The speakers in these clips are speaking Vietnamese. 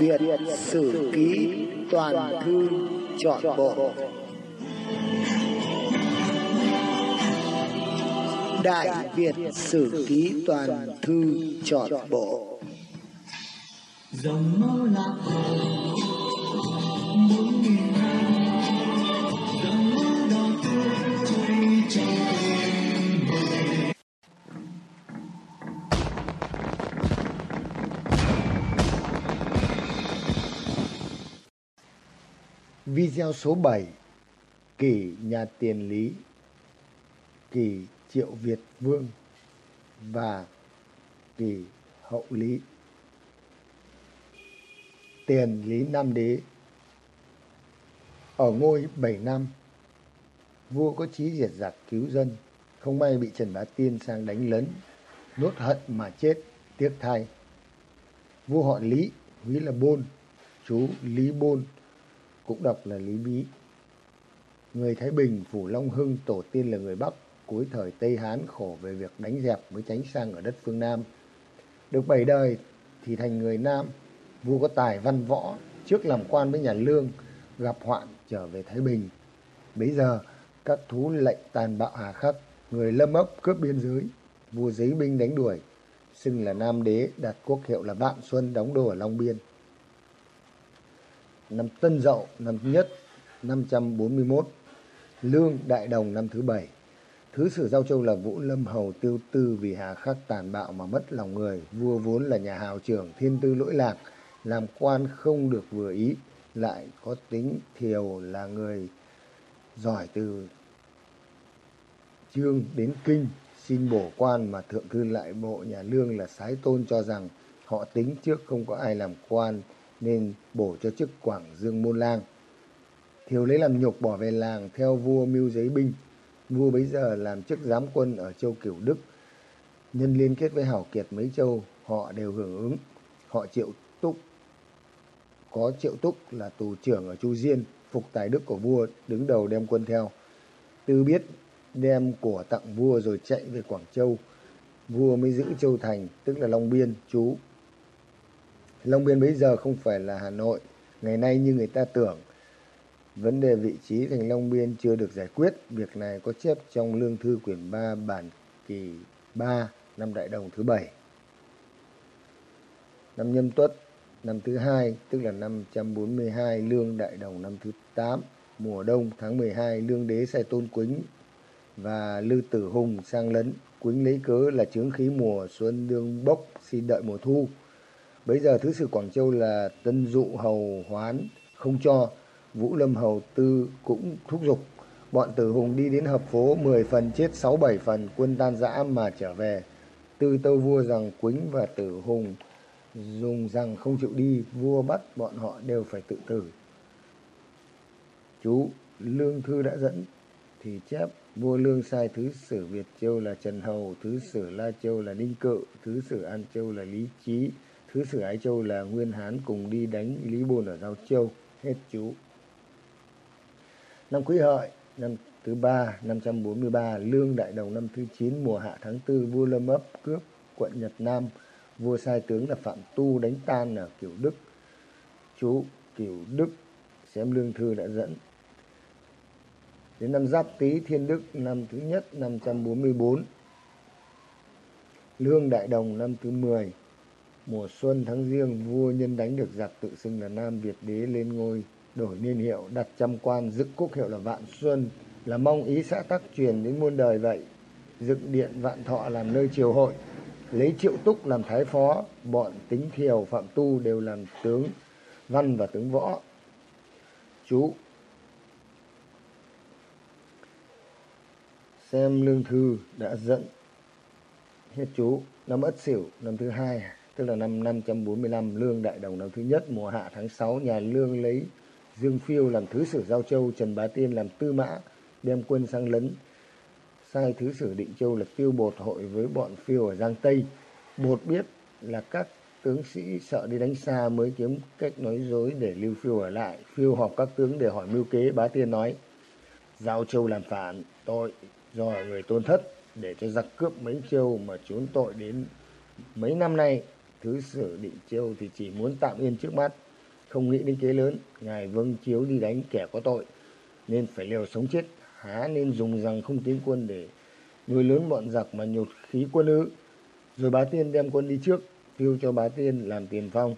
Việt Sử Ký Toàn Thư Chọn Bộ. Đại Việt Sử Ký Toàn Thư Chọn Bộ. Dòng máu lạc bốn nghìn năm Video số 7 Kỷ nhà tiền lý, Kỷ triệu Việt Vương và Kỷ hậu lý. Tiền lý Nam Đế. Ở ngôi 7 năm, Vua có chí diệt giặc cứu dân, Không may bị Trần Bá Tiên sang đánh lấn Nốt hận mà chết, Tiếc thay. Vua họ Lý húy là Bôn, Chú Lý Bôn cũng đọc là Lý Bí. Người Thái Bình, Phủ Long Hưng, tổ tiên là người Bắc, cuối thời Tây Hán khổ về việc đánh dẹp mới tránh sang ở đất phương Nam. Được bảy đời thì thành người Nam, vua có tài văn võ, trước làm quan với nhà Lương, gặp hoạn trở về Thái Bình. Bấy giờ, các thú lệnh tàn bạo hà khắc, người lâm ốc cướp biên giới, vua giấy binh đánh đuổi, xưng là Nam Đế, đặt quốc hiệu là Vạn Xuân đóng đô ở Long Biên năm Tân Dậu năm thứ nhất 541 Lương Đại Đồng năm thứ bảy. Thứ sử Giao Châu là Vũ Lâm Hầu Tiêu Tư vì hà khắc tàn bạo mà mất lòng người, Vua vốn là nhà hào trưởng thiên tư lỗi lạc, Làm quan không được vừa ý, Lại có tính thiều là người giỏi từ chương đến kinh, Xin bổ quan mà thượng thư lại bộ nhà Lương là sái tôn cho rằng Họ tính trước không có ai làm quan nên bổ cho chức Quảng Dương Môn Lang. Thiếu lấy làm nhục bỏ về làng theo vua mưu giấy binh. Vua bấy giờ làm chức giám quân ở châu Kiểu Đức. Nhân liên kết với Hảo Kiệt mấy châu, họ đều hưởng ứng. Họ triệu túc, có triệu túc là tù trưởng ở Chu Diên, phục tài đức của vua, đứng đầu đem quân theo. Tư biết đem của tặng vua rồi chạy về Quảng Châu. Vua mới giữ Châu Thành, tức là Long Biên, chú Long Biên bây giờ không phải là Hà Nội ngày nay như người ta tưởng. Vấn đề vị trí thành Long Biên chưa được giải quyết. Việc này có chép trong Lương Thư quyển 3 bản kỳ 3 năm Đại Đồng thứ 7. Năm Nhâm Tuất, năm thứ hai, tức là năm 142 Lương Đại Đồng năm thứ 8 mùa đông, tháng 12 Lương Đế sai Tôn Quýnh và Lư Tử Hùng sang lấn Quýnh lấy cớ là chướng khí mùa xuân đương bốc, xin đợi mùa thu Bây giờ Thứ sử Quảng Châu là Tân Dụ Hầu Hoán không cho. Vũ Lâm Hầu Tư cũng thúc giục. Bọn Tử Hùng đi đến hợp phố 10 phần chết 6-7 phần quân tan rã mà trở về. Tư tâu vua rằng Quýnh và Tử Hùng dùng rằng không chịu đi. Vua bắt bọn họ đều phải tự tử. Chú Lương Thư đã dẫn thì chép vua lương sai thứ sử Việt Châu là Trần Hầu, thứ sử La Châu là Ninh Cự, thứ sử An Châu là Lý Trí, Thứ sử Ái Châu là Nguyên Hán cùng đi đánh Lý Bôn ở Giao Châu. Hết chú. Năm Quý Hợi, năm thứ ba, 543, Lương Đại Đồng năm thứ 9, mùa hạ tháng 4, vua Lâm ấp cướp quận Nhật Nam. Vua sai tướng là Phạm Tu đánh tan ở Kiểu Đức. Chú Kiểu Đức xem lương thư đã dẫn. Đến năm Giáp Tý Thiên Đức năm thứ nhất 544. Lương Đại Đồng năm thứ 10 Mùa xuân tháng riêng, vua nhân đánh được giặc tự xưng là Nam Việt đế lên ngôi, đổi niên hiệu, đặt trăm quan, dựng quốc hiệu là Vạn Xuân, là mong ý xã tắc truyền đến muôn đời vậy. Dựng điện Vạn Thọ làm nơi triều hội, lấy Triệu Túc làm thái phó, bọn Tính Thiều, Phạm Tu đều làm tướng văn và tướng võ. Chú xem lương thư đã dẫn hết chú năm ất sửu năm thứ hai tức là năm 545 Lương Đại Đồng năm thứ nhất mùa hạ tháng 6 nhà Lương lấy Dương Phiêu làm thứ sử Giao Châu, Trần Bá Tiên làm tư mã, đem quân sang lấn. Sai thứ sử Định Châu là tiêu bột hội với bọn Phiêu ở Giang Tây. Bột biết là các tướng sĩ sợ đi đánh xa mới kiếm cách nói dối để lưu Phiêu ở lại. Phiêu họp các tướng để hỏi mưu kế, Bá Tiên nói Giao Châu làm phản, tội do người tôn thất để cho giặc cướp mấy châu mà trốn tội đến mấy năm nay thứ sử định chiêu thì chỉ muốn tạm yên trước mắt, không nghĩ đến kế lớn. Ngài vâng chiếu đi đánh kẻ có tội, nên phải liều sống chết. Há nên dùng rằng không tiến quân để nuôi lớn bọn giặc mà nhột khí quân ư. Rồi bá tiên đem quân đi trước, tiêu cho bá tiên làm tiền phong.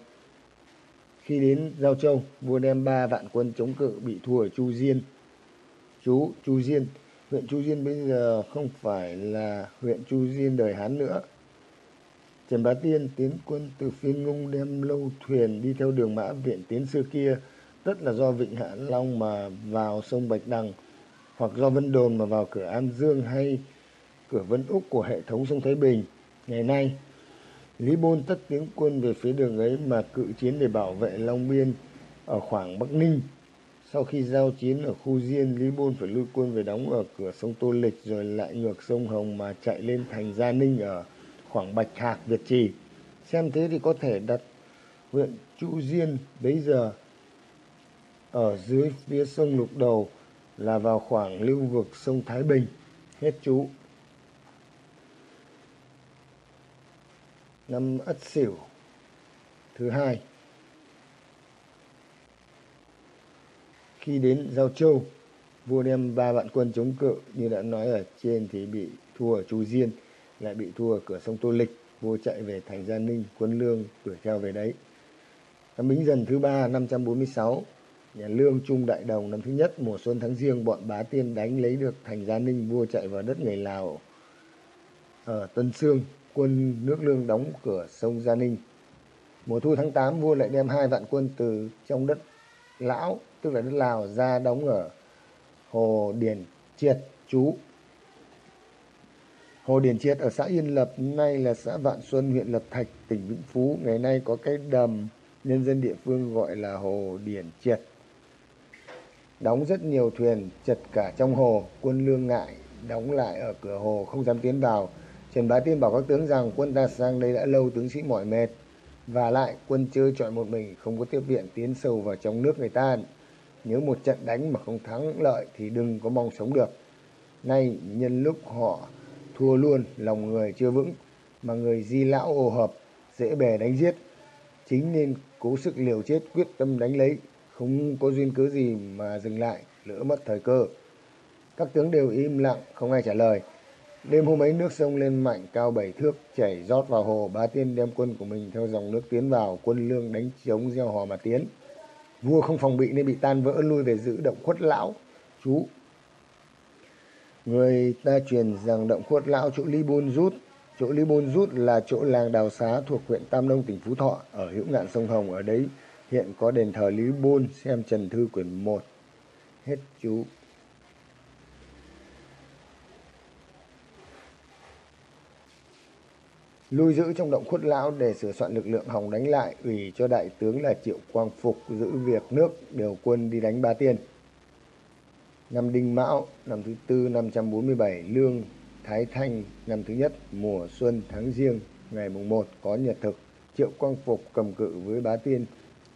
Khi đến giao châu, vua đem ba vạn quân chống cự bị thua ở chu diên. Chú chu diên, huyện chu diên bây giờ không phải là huyện chu diên đời hán nữa trần bá tiên tiến quân từ phiên ngung đem lâu thuyền đi theo đường mã viện tiến xưa kia. Tất là do vịnh hạ long mà vào sông bạch đằng, hoặc do vân đồn mà vào cửa an dương hay cửa vân úc của hệ thống sông thái bình. Ngày nay, lý bôn tất tiến quân về phía đường ấy mà cự chiến để bảo vệ long biên ở khoảng bắc ninh. Sau khi giao chiến ở khu diên, lý bôn phải lui quân về đóng ở cửa sông tô lịch rồi lại ngược sông hồng mà chạy lên thành gia ninh ở khoảng bạch hạc việt trì. Xem thế thì có thể đặt huyện chu diên bấy giờ. Ở dưới phía sông lục đầu là vào khoảng lưu vực sông thái bình. Hết chú. Năm ất sửu, thứ hai. Khi đến giao châu, vua đem ba vạn quân chống cự, như đã nói ở trên thì bị thua ở chu diên lại bị thua ở cửa sông tô lịch vua chạy về thành gia ninh quân lương, đuổi theo về đấy. Năm bính dần thứ ba, năm trăm bốn mươi sáu, nhà lương trung đại đồng năm thứ nhất, mùa xuân tháng riêng, bọn bá tiên đánh lấy được thành gia ninh, vua chạy vào đất người lào. Ở tân sương, quân nước lương đóng cửa sông gia ninh. Mùa thu tháng tám, vua lại đem hai vạn quân từ trong đất lão, tức là đất lào, ra đóng ở hồ điển triệt, chú hồ Điền triệt ở xã yên lập nay là xã vạn xuân, huyện lập thạch, tỉnh vĩnh phú. Ngày nay có cái đầm nhân dân địa phương gọi là hồ điển triệt đóng rất nhiều thuyền, chật cả trong hồ, quân lương ngại, đóng lại ở cửa hồ, không dám tiến vào. Trần bá tiên bảo các tướng rằng quân ta sang đây đã lâu, tướng sĩ mỏi mệt. Và lại, quân chơi chọi một mình, không có tiếp viện, tiến sâu vào trong nước người ta. Nếu một trận đánh mà không thắng lợi thì đừng có mong sống được. Nay, nhân lúc họ thua luôn, lòng người chưa vững, mà người di lão ô hợp dễ bề đánh giết. Chính nên cố sức liều chết, quyết tâm đánh lấy. Không có duyên cớ gì mà dừng lại, lỡ mất thời cơ. Các tướng đều im lặng, không ai trả lời. Đêm hôm ấy, nước sông lên mạnh, cao bảy thước, chảy rót vào hồ. Bá tiên đem quân của mình theo dòng nước tiến vào, quân lương đánh chống gieo hò mà tiến. Vua không phòng bị nên bị tan vỡ, lui về giữ động khuất lão. Chú người ta truyền rằng động khuất lão chỗ ly bôn rút chỗ ly bôn rút là chỗ làng đào xá thuộc huyện tam nông, tỉnh phú thọ, ở hữu ngạn sông hồng. Ở đấy hiện có đền thờ lý bôn xem trần thư quyển một. Hết chú. Lui giữ trong động khuất lão để sửa soạn lực lượng hòng đánh lại, ủy cho đại tướng là triệu quang phục giữ việc nước, điều quân đi đánh ba tiên năm đinh mão, năm thứ tư, năm trăm bốn mươi bảy. Lương thái thanh, năm thứ nhất, mùa xuân tháng riêng ngày mùng một, có nhật thực. Triệu quang phục cầm cự với bá tiên.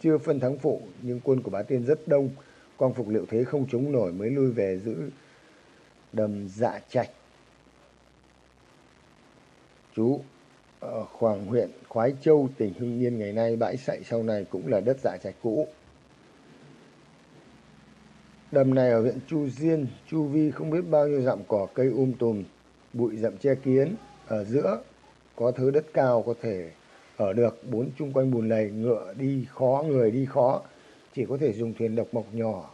Chưa phân thắng phụ, nhưng quân của bá tiên rất đông. Quang phục liệu thế không chống nổi mới lui về giữ đầm dạ trạch. Chú ở khoảng huyện khoái châu, tỉnh hưng yên, ngày nay bãi sậy sau này cũng là đất dạ trạch cũ đầm này ở huyện chu diên, chu vi không biết bao nhiêu dặm cỏ, cây um tùm, bụi rậm che kiến ở giữa, có thứ đất cao có thể ở được. Bốn chung quanh bùn lầy, ngựa đi khó, người đi khó. Chỉ có thể dùng thuyền độc mộc nhỏ,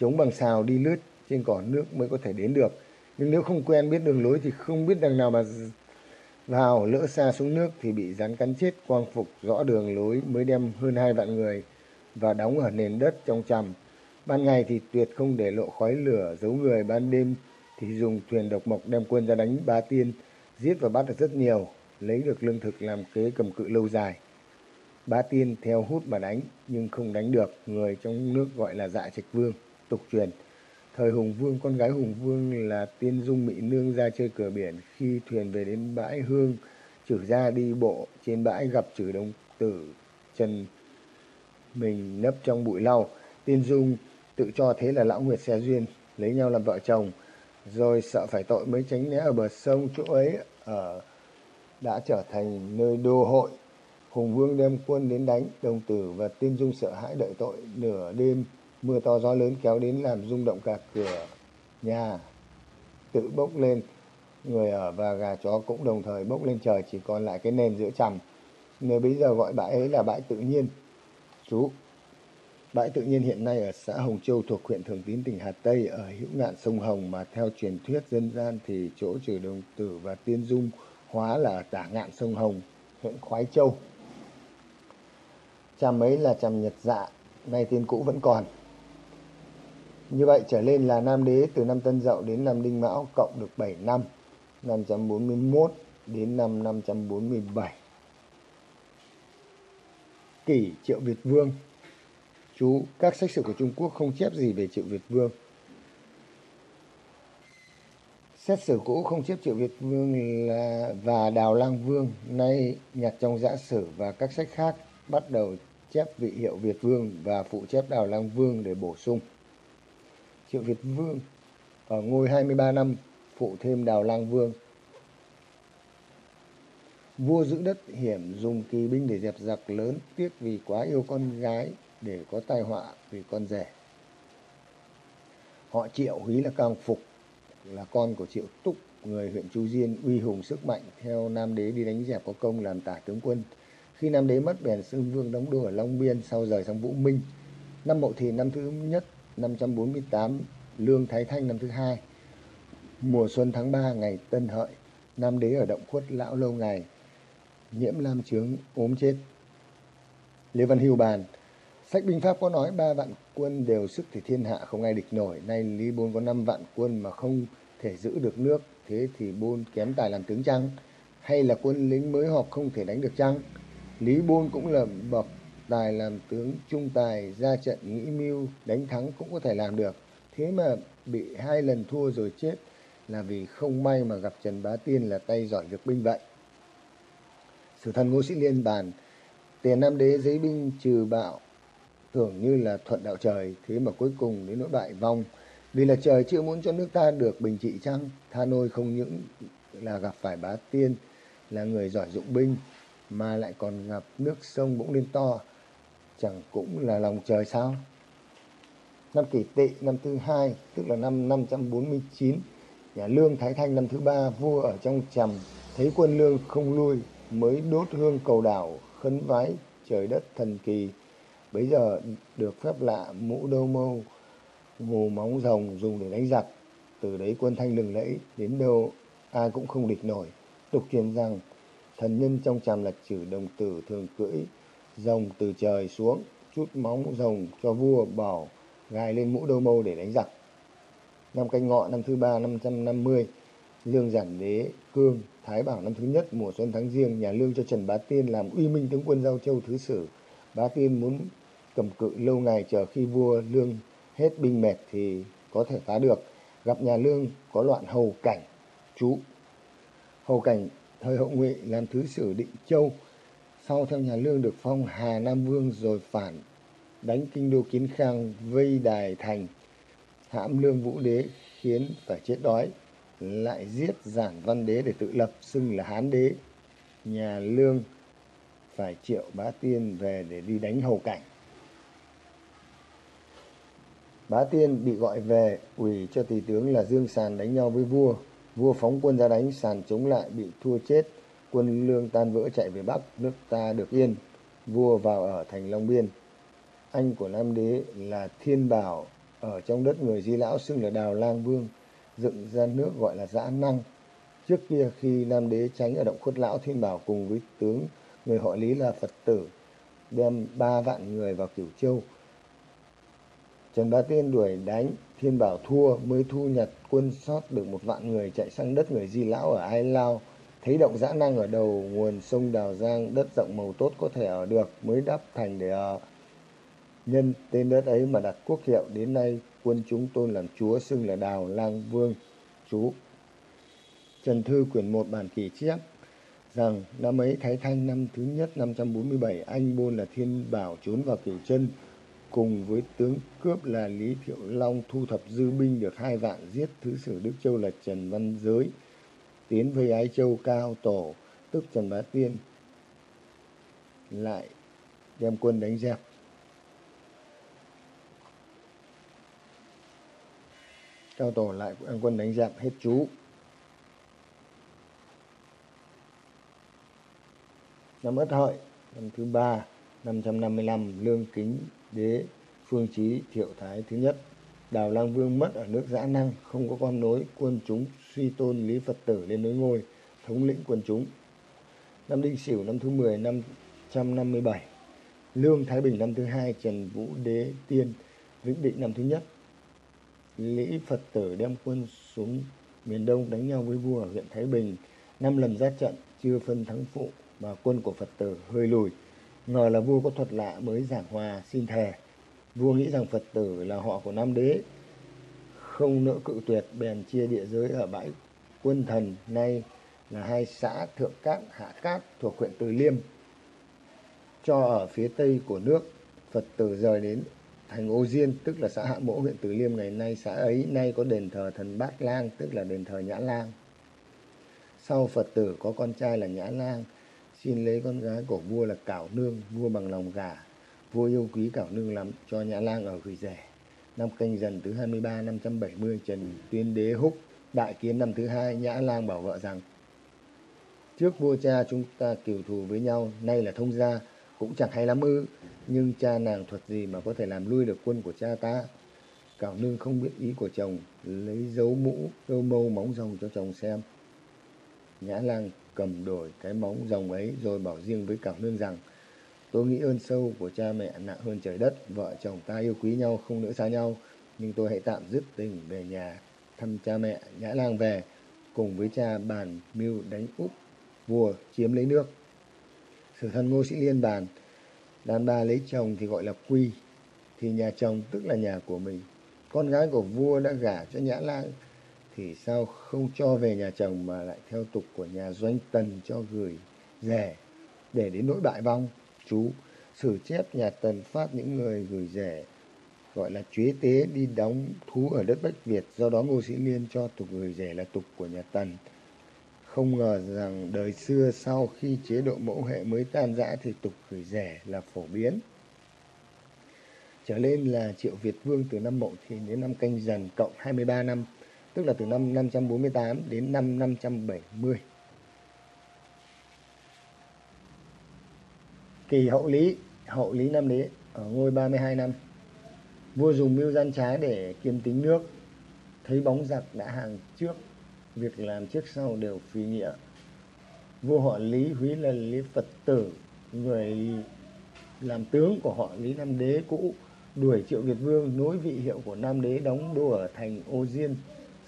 chống bằng xào đi lướt trên cỏ nước mới có thể đến được. Nhưng nếu không quen biết đường lối thì không biết đằng nào mà vào lỡ xa xuống nước thì bị rắn cắn chết. Quang phục rõ đường lối mới đem hơn hai vạn người và đóng ở nền đất trong trầm ban ngày thì tuyệt không để lộ khói lửa, giấu người. Ban đêm thì dùng thuyền độc mộc đem quân ra đánh bá tiên, giết và bắt được rất nhiều, lấy được lương thực làm kế cầm cự lâu dài. Bá tiên theo hút mà đánh, nhưng không đánh được. Người trong nước gọi là dạ trạch vương, tục truyền. Thời hùng vương, con gái hùng vương là tiên dung mỹ nương ra chơi cửa biển. Khi thuyền về đến bãi hương chử ra đi bộ, trên bãi gặp chử đông tử trần mình nấp trong bụi lau. Tiên dung tự cho thế là lão nguyệt xe duyên lấy nhau làm vợ chồng rồi sợ phải tội mới tránh né ở bờ sông chỗ ấy ở đã trở thành nơi đô hội Hùng Vương đem quân đến đánh, đồng tử và tiên dung sợ hãi đợi tội. Nửa đêm, mưa to gió lớn kéo đến làm rung động cả cửa nhà. Tự bốc lên, người ở và gà chó cũng đồng thời bốc lên trời, chỉ còn lại cái nền giữa chằm. Người bây giờ gọi bãi ấy là bãi tự nhiên. Chú, bãi tự nhiên hiện nay ở xã Hồng Châu thuộc huyện Thường Tín tỉnh Hà Tây ở hữu ngạn sông Hồng mà theo truyền thuyết dân gian thì chỗ trừ đồng tử và tiên dung hóa là tả ngạn sông Hồng, huyện Khoái Châu. Tràm ấy là tràm nhật dạ, nay tên cũ vẫn còn. Như vậy trở lên là Nam Đế từ năm Tân Dậu đến năm Đinh Mão cộng được 7 năm, 541 đến năm 547. Kỷ Triệu Việt Vương Chú, các sách sử của Trung Quốc không chép gì về Triệu Việt Vương. Xét sử cũ không chép Triệu Việt Vương là và Đào Lang Vương, nay nhặt trong giã sử và các sách khác bắt đầu chép vị hiệu Việt Vương và phụ chép Đào Lang Vương để bổ sung. Triệu Việt Vương ở ngôi 23 năm phụ thêm Đào Lang Vương. Vua giữ đất hiểm dùng kỳ binh để dẹp giặc lớn tiếc vì quá yêu con gái để có tai họa vì con rể. Họ Triệu húy là cang Phục là con của Triệu Túc, người huyện Chu Diên uy hùng sức mạnh theo Nam Đế đi đánh dẹp có công làm tả tướng quân. Khi Nam Đế mất bèn xưng vương đóng đô ở Long Biên sau rời sang Vũ Minh. Năm Mậu Thìn năm thứ nhất 548, Lương Thái Thanh năm thứ hai. Mùa xuân tháng 3 ngày Tân Hợi, Nam Đế ở động khuất lão lâu ngày, nhiễm lam trướng ốm chết. Lê Văn Hưu bàn, sách binh pháp có nói ba vạn quân đều sức thì thiên hạ không ai địch nổi. Nay Lý Bôn có năm vạn quân mà không thể giữ được nước, thế thì Bôn kém tài làm tướng chăng? Hay là quân lính mới họp không thể đánh được chăng? Lý Bôn cũng là bậc tài làm tướng trung tài ra trận nghĩ mưu đánh thắng cũng có thể làm được thế mà bị hai lần thua rồi chết là vì không may mà gặp Trần Bá Tiên là tay giỏi việc binh vậy sử thần Ngô Sĩ Liên bàn tiền nam đế giấy binh trừ bạo hưởng như là thuận đạo trời, thế mà cuối cùng đến nỗi bại vong. Vì là trời chưa muốn cho nước ta được bình trị chăng? Tha nôi không những là gặp phải bá tiên, là người giỏi dụng binh, mà lại còn gặp nước sông bỗng lên to. Chẳng cũng là lòng trời sao? Năm kỷ tỵ, năm thứ hai, tức là năm 549 nhà lương thái thanh năm thứ ba vua ở trong trầm, thấy quân lương không lui, mới đốt hương cầu đảo, khấn vái trời đất thần kỳ bấy giờ được phép lạ mũ đâu mâu mù móng rồng dùng để đánh giặc. Từ đấy quân thanh lừng lẫy, đến đâu ai cũng không địch nổi. Tục truyền rằng, thần nhân trong tràm là chử đồng tử thường cưỡi, rồng từ trời xuống, chút móng rồng cho vua bảo gài lên mũ đâu mâu để đánh giặc. Năm canh ngọ, năm thứ ba, năm trăm năm mươi, lương giản đế cương, thái bảo năm thứ nhất, mùa xuân tháng riêng, nhà lương cho trần bá tiên làm uy minh tướng quân giao châu thứ sử bá tiên muốn cầm cự lâu ngày chờ khi vua lương hết binh mệt thì có thể phá được. Gặp nhà lương có loạn hầu cảnh, chú. Hầu cảnh thời hậu ngụy làm thứ sử định châu. Sau theo nhà lương được phong hà nam vương rồi phản, đánh kinh đô kiến khang, vây đài thành. Hãm lương vũ đế khiến phải chết đói, lại giết giản văn đế để tự lập, xưng là hán đế. Nhà lương phải triệu bá tiên về để đi đánh hầu cảnh. Bá tiên bị gọi về ủy cho tỳ tướng là dương sàn đánh nhau với vua. Vua phóng quân ra đánh, sàn chống lại, bị thua chết. Quân lương tan vỡ chạy về bắc, nước ta được yên. Vua vào ở thành long biên. Anh của nam đế là thiên bảo, ở trong đất người di lão xưng là đào lang vương, dựng ra nước gọi là dã năng. Trước kia khi nam đế tránh ở động khuất lão, thiên bảo cùng với tướng người họ lý là phật tử, đem ba vạn người vào cửu châu. Trần bá tiên đuổi đánh, thiên bảo thua, mới thu nhặt quân sót được một vạn người chạy sang đất người di lão ở ai lao. Thấy động dã năng ở đầu nguồn sông đào giang, đất rộng màu tốt có thể ở được, mới đắp thành để ở nhân tên đất ấy mà đặt quốc hiệu. Đến nay, quân chúng tôn làm chúa xưng là đào lang vương, chú. Trần thư quyển một bản kỷ chép rằng năm ấy thái thanh năm thứ nhất, năm trăm bốn mươi bảy, anh bôn là thiên bảo trốn vào cửu chân cùng với tướng cướp là lý thiệu long thu thập dư binh được hai vạn giết thứ sử đức châu là trần văn giới, tiến về ái châu cao tổ, tức trần bá tiên, lại đem quân đánh dẹp cao tổ lại đem quân đánh dẹp hết chú. Năm ất hợi năm thứ ba 555 lương kính đế, phương chí thiệu thái thứ nhất. Đào lang vương mất ở nước dã năng, không có con nối, quân chúng suy tôn lý phật tử lên nối ngôi, thống lĩnh quân chúng. Năm đinh sửu, năm thứ 10 557 lương thái bình, năm thứ hai, trần vũ đế tiên, vĩnh định, năm thứ nhất. Lý phật tử đem quân xuống miền đông đánh nhau với vua ở huyện thái bình, năm lần ra trận, chưa phân thắng phụ mà quân của phật tử hơi lùi. Ngờ là vua có thuật lạ mới giảng hòa xin thề. Vua nghĩ rằng phật tử là họ của nam đế, không nỡ cự tuyệt bèn chia địa giới ở bãi quân thần nay là hai xã thượng cát, hạ cát thuộc huyện từ liêm. Cho ở phía tây của nước, phật tử rời đến thành ô diên, tức là xã hạ mỗ, huyện từ liêm. Ngày nay, xã ấy nay có đền thờ thần bát lang, tức là đền thờ nhã lang. Sau phật tử có con trai là nhã lang xin lấy con gái của vua là cảo nương, vua bằng lòng gả vua yêu quý cảo nương lắm, cho nhã lang ở gửi rẻ. Năm canh dần thứ 23 570 Trần Tuyên Đế Húc đại kiến năm thứ hai, Nhã Lang bảo vợ rằng, trước vua cha chúng ta kiều thù với nhau, nay là thông gia, cũng chẳng hay lắm ư, nhưng cha nàng thuật gì mà có thể làm lui được quân của cha ta? Cảo nương không biết ý của chồng, lấy dấu mũ, dấu mâu móng rồng cho chồng xem. Nhã lang cầm đổi cái móng rồng ấy rồi bảo riêng với cảo nương rằng, tôi nghĩ ơn sâu của cha mẹ nặng hơn trời đất, vợ chồng ta yêu quý nhau không nỡ xa nhau, nhưng tôi hãy tạm dứt tình về nhà, thăm cha mẹ nhã lang về, cùng với cha bàn mưu đánh úp vua chiếm lấy nước. Sử thân ngô sĩ liên bàn, đàn bà lấy chồng thì gọi là quy, thì nhà chồng tức là nhà của mình. Con gái của vua đã gả cho nhã lang thì sao không cho về nhà chồng mà lại theo tục của nhà doanh tần cho gửi rẻ để đến nỗi bại vong? Chú sử chép nhà tần phát những người gửi rẻ, gọi là chế tế đi đóng thú ở đất Bách Việt, do đó Ngô Sĩ Liên cho tục gửi rẻ là tục của nhà Tần. Không ngờ rằng đời xưa sau khi chế độ mẫu hệ mới tan rã thì tục gửi rẻ là phổ biến. Trở lên là Triệu Việt Vương từ năm Mậu Thìn đến năm Canh Dần, cộng 23 năm tức là từ năm 548 đến năm 570 kỳ hậu lý hậu lý năm đế ở ngôi 32 năm, vua dùng mưu gian trá để kiềm tính nước, thấy bóng giặc đã hàng trước, việc làm trước sau đều phi nghĩa. Vua họ lý húy là lý phật tử, người làm tướng của họ lý nam đế cũ, đuổi triệu việt vương, nối vị hiệu của nam đế đóng đô ở thành ô diên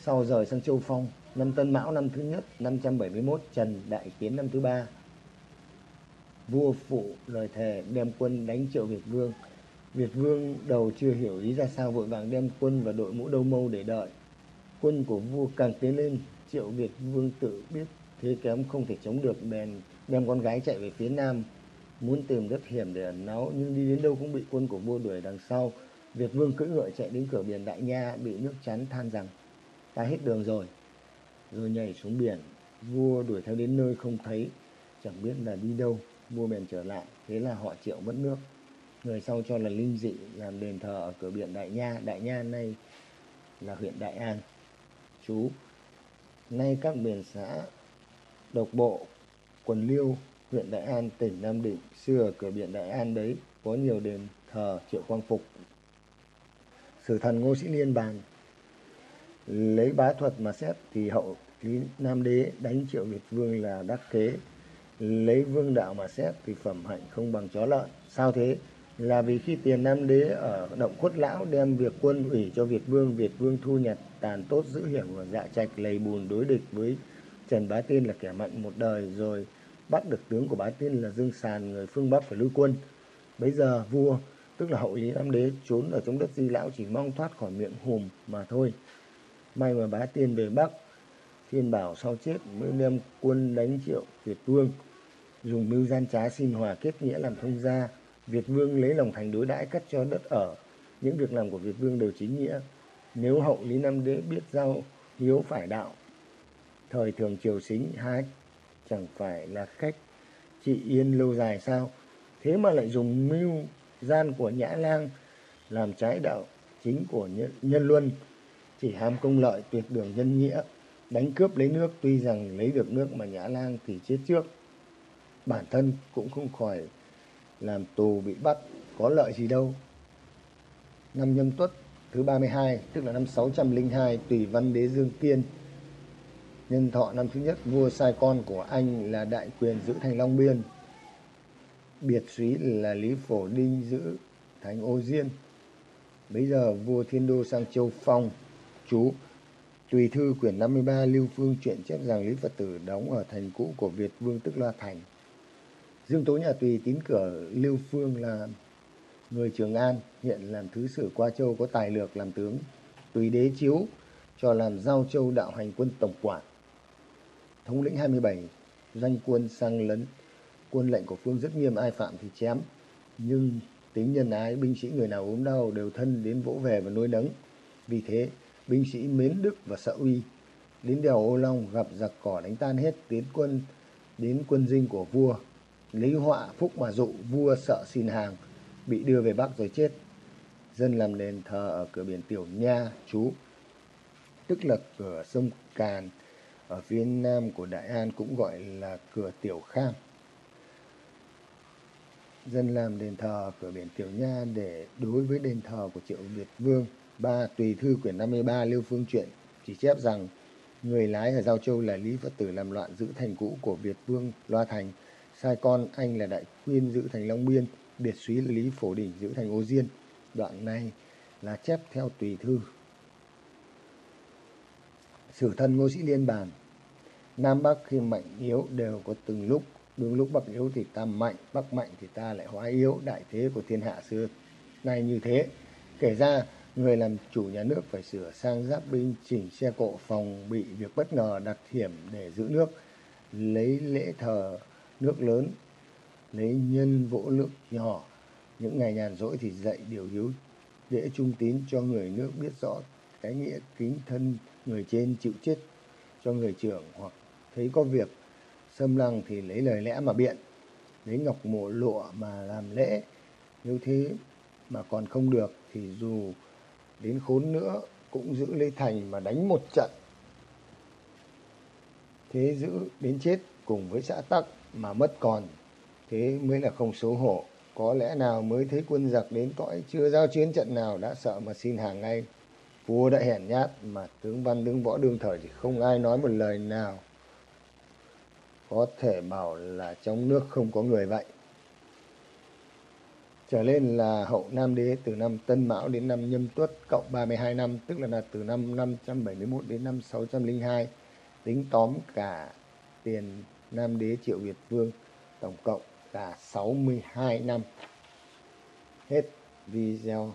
sau rời sang châu phong năm tân mão năm thứ nhất 571 trần đại kiến năm thứ ba vua phụ lời thề đem quân đánh triệu Việt Vương. Việt Vương đầu chưa hiểu ý ra sao vội vàng đem quân và đội mũ đâu mâu để đợi. Quân của vua càng tiến lên, triệu Việt Vương tự biết thế kém không thể chống được bèn đem con gái chạy về phía nam muốn tìm đất hiểm để ẩn náu nhưng đi đến đâu cũng bị quân của vua đuổi đằng sau việt vương cưỡi ngựa chạy đến cửa biển đại nha bị nước chắn than rằng ta hết đường rồi. Rồi nhảy xuống biển, vua đuổi theo đến nơi không thấy, chẳng biết là đi đâu, vua bèn trở lại. Thế là họ triệu mất nước. Người sau cho là linh dị làm đền thờ ở cửa biển đại nha. Đại nha nay là huyện đại an. Chú, nay các miền xã, độc bộ, quần liêu, huyện đại an, tỉnh nam định, xưa ở cửa biển đại an đấy, có nhiều đền thờ triệu quang phục. Sử thần ngô sĩ liên bàn lấy bá thuật mà xét thì hậu lý nam đế đánh triệu việt vương là đắc kế lấy vương đạo mà xét thì phẩm hạnh không bằng chó lợn. Sao thế? Là vì khi tiền nam đế ở động khuất lão đem việc quân ủy cho việt vương việt vương thu nhặt tàn tốt giữ hiểm của dạ trạch lầy bùn đối địch với trần bá tiên là kẻ mạnh một đời, rồi bắt được tướng của bá tiên là dương sàn, người phương bắc phải lui quân. Bây giờ vua, tức là hậu lý nam đế, trốn ở trong đất di lão chỉ mong thoát khỏi miệng hùm mà thôi may mà bá tiên về bắc thiên bảo sau chết mới đem quân đánh triệu việt vương dùng mưu gian trá xin hòa kết nghĩa làm thông gia. Việt vương lấy lòng thành đối đãi cắt cho đất ở. Những việc làm của việt vương đều chính nghĩa. Nếu hậu lý nam đế biết giao hiếu phải đạo thời thường triều xính há chẳng phải là khách trị yên lâu dài sao? Thế mà lại dùng mưu gian của nhã lang làm trái đạo chính của nhân, nhân luân chỉ ham công lợi tuyệt đường nhân nghĩa. Đánh cướp lấy nước tuy rằng lấy được nước mà nhã lang thì chết trước. Bản thân cũng không khỏi làm tù bị bắt có lợi gì đâu. Năm nhâm tuất thứ 32 tức là năm 602 tùy văn đế Dương Kiên. Nhân thọ năm thứ nhất vua sai con của anh là đại quyền giữ thành Long Biên. Biệt suý là Lý Phổ Đinh giữ thành Ô Diên. Bây giờ vua Thiên Đô sang Châu Phong, chú Tùy thư quyển 53 Lưu Phương chuyện chép rằng Lý Phật tử đóng ở thành cũ của Việt Vương tức La Thành. Dương Tố nhà Tùy tín cửa Lưu Phương là người Trường An, hiện làm thứ sử qua châu có tài lược làm tướng. Tùy đế chiếu cho làm giao châu đạo hành quân tổng quản. Thống lĩnh 27 danh quân sang lấn, quân lệnh của Phương rất nghiêm ai phạm thì chém. Nhưng tính nhân ái, binh sĩ người nào ốm đau đều thân đến vỗ về và nuôi nấng. Vì thế, binh sĩ mến đức và sợ uy. Đến đèo Ô Long gặp giặc cỏ đánh tan hết tiến quân đến quân dinh của vua. Lấy họa phúc mà dụ, vua sợ xin hàng, bị đưa về Bắc rồi chết. Dân làm đền thờ ở cửa biển Tiểu Nha, chú, tức là cửa sông Càn, ở phía nam của Đại An cũng gọi là cửa Tiểu Kham dân làm đền thờ cửa biển Tiểu Nha để đối với đền thờ của Triệu Việt Vương. Ba tùy thư quyển 53 Lưu Phương truyện chỉ chép rằng người lái ở Giao Châu là Lý Phật Tử làm loạn giữ thành cũ của Việt Vương Loa Thành, sai con anh là Đại Quyên giữ thành Long Biên, biệt súy là Lý Phổ Đỉnh giữ thành Ô Diên. Đoạn này là chép theo tùy thư. Sử thân Ngô Sĩ Liên bàn Nam Bắc khi mạnh yếu đều có từng lúc Đương lúc Bắc yếu thì ta mạnh, Bắc mạnh thì ta lại hóa yếu, đại thế của thiên hạ xưa nay như thế. Kể ra, người làm chủ nhà nước phải sửa sang giáp binh, chỉnh xe cộ phòng bị việc bất ngờ đặt hiểm để giữ nước, lấy lễ thờ nước lớn, lấy nhân vỗ nước nhỏ. Những ngày nhàn rỗi thì dạy điều hiếu lễ trung tín cho người nước biết rõ cái nghĩa kính thân người trên chịu chết cho người trưởng hoặc thấy có việc xâm lăng thì lấy lời lẽ mà biện, lấy ngọc mộ lụa mà làm lễ. Nếu thế mà còn không được thì dù đến khốn nữa cũng giữ Lê thành mà đánh một trận. Thế giữ đến chết cùng với xã tắc mà mất còn, thế mới là không xấu hổ. Có lẽ nào mới thấy quân giặc đến cõi chưa giao chiến trận nào đã sợ mà xin hàng ngay. Vua đã hèn nhát mà tướng văn đứng võ đương thời thì không ai nói một lời nào có thể bảo là trong nước không có người vậy. Trở lên là hậu Nam Đế từ năm Tân Mão đến năm Nhâm Tuất cộng 32 năm, tức là, là từ năm 571 đến năm 602. Tính tóm cả tiền Nam Đế Triệu Việt Vương, tổng cộng là 62 năm. Hết video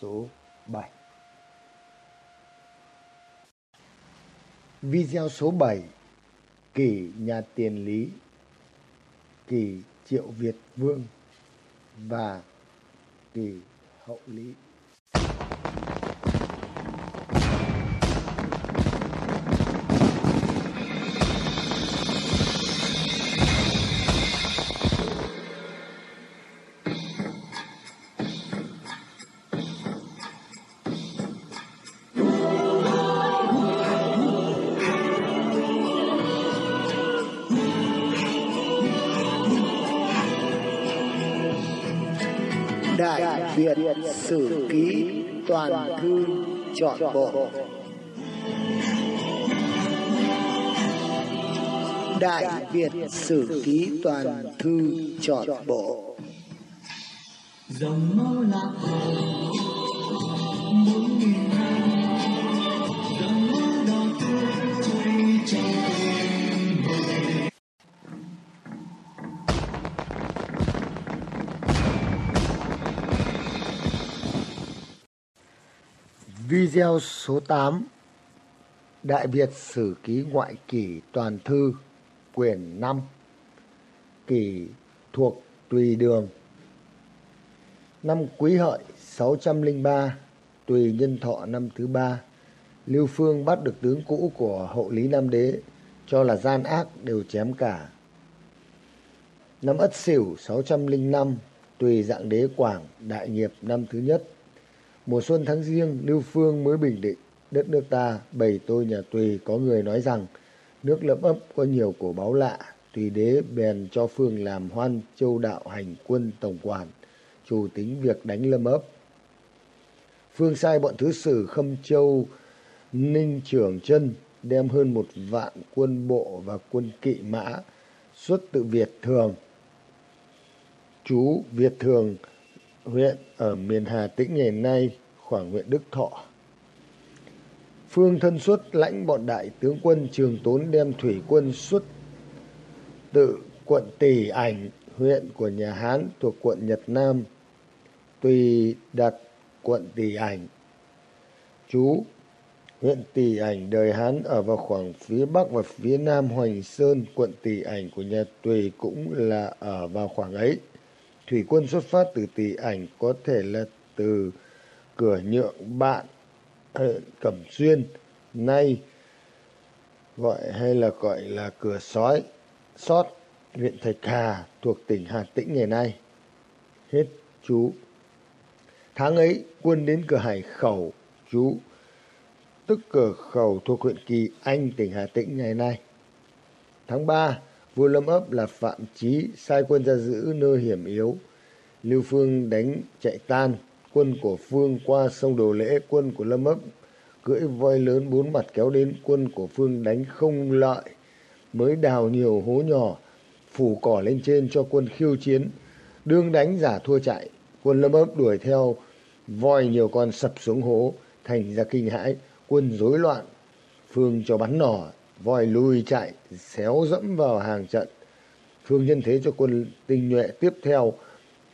số 7. Video số 7 kỷ nhà tiền lý kỷ triệu việt vương và kỷ hậu lý Toàn Thư Chọn Bộ. Đại Việt Sử Ký Toàn Thư Chọn Bộ. Dòng máu lạc hồ bốn nghìn Video số 8 Đại Việt Sử Ký Ngoại Kỷ Toàn Thư Quyển 5 Kỷ thuộc Tùy Đường Năm Quý Hợi 603 Tùy Nhân Thọ năm thứ ba Lưu Phương bắt được tướng cũ của hậu Lý Nam Đế cho là gian ác đều chém cả. Năm Ất Sửu 605, tùy dạng đế Quảng, đại nghiệp năm thứ nhất. Mùa xuân tháng riêng, Lưu Phương mới bình định đất nước ta, bầy tôi nhà Tùy có người nói rằng nước lâm ấp có nhiều cổ báu lạ, Tùy đế bèn cho Phương làm hoan châu đạo hành quân tổng quản, chủ tính việc đánh lâm ấp. Phương sai bọn thứ sử Khâm Châu, Ninh Trưởng chân đem hơn một vạn quân bộ và quân kỵ mã xuất tự Việt Thường. Chú Việt Thường huyện ở miền Hà Tĩnh ngày nay khoảng huyện Đức Thọ. Phương thân xuất lãnh bọn đại tướng quân Trường Tốn đem thủy quân xuất tự quận Tỷ Ảnh, huyện của nhà Hán thuộc quận Nhật Nam, tùy đặt quận Tỷ Ảnh. Chú huyện Tỷ Ảnh đời Hán ở vào khoảng phía bắc và phía nam Hoành Sơn, quận Tỷ Ảnh của nhà Tùy cũng là ở vào khoảng ấy. Thủy quân xuất phát từ Tỷ Ảnh có thể là từ cửa nhượng bạn ờ, Cẩm Xuyên, nay gọi hay là gọi là cửa sói, sót, huyện Thạch Hà thuộc tỉnh Hà Tĩnh ngày nay. Hết chú. Tháng ấy, quân đến cửa Hải Khẩu, chú, tức cửa khẩu thuộc huyện Kỳ Anh, tỉnh Hà Tĩnh ngày nay. Tháng 3, vua Lâm ấp là Phạm Chí sai quân ra giữ nơi hiểm yếu. Lưu Phương đánh chạy tan, quân của Phương qua sông Đồ Lễ, quân của Lâm ấp cưỡi voi lớn bốn mặt kéo đến quân của Phương đánh không lợi, mới đào nhiều hố nhỏ, phủ cỏ lên trên cho quân khiêu chiến, đương đánh giả thua chạy, quân Lâm ấp đuổi theo, voi nhiều con sập xuống hố, thành ra kinh hãi, quân rối loạn, Phương cho bắn nỏ, voi lùi chạy, xéo dẫm vào hàng trận. Phương nhân thế cho quân tinh nhuệ tiếp theo,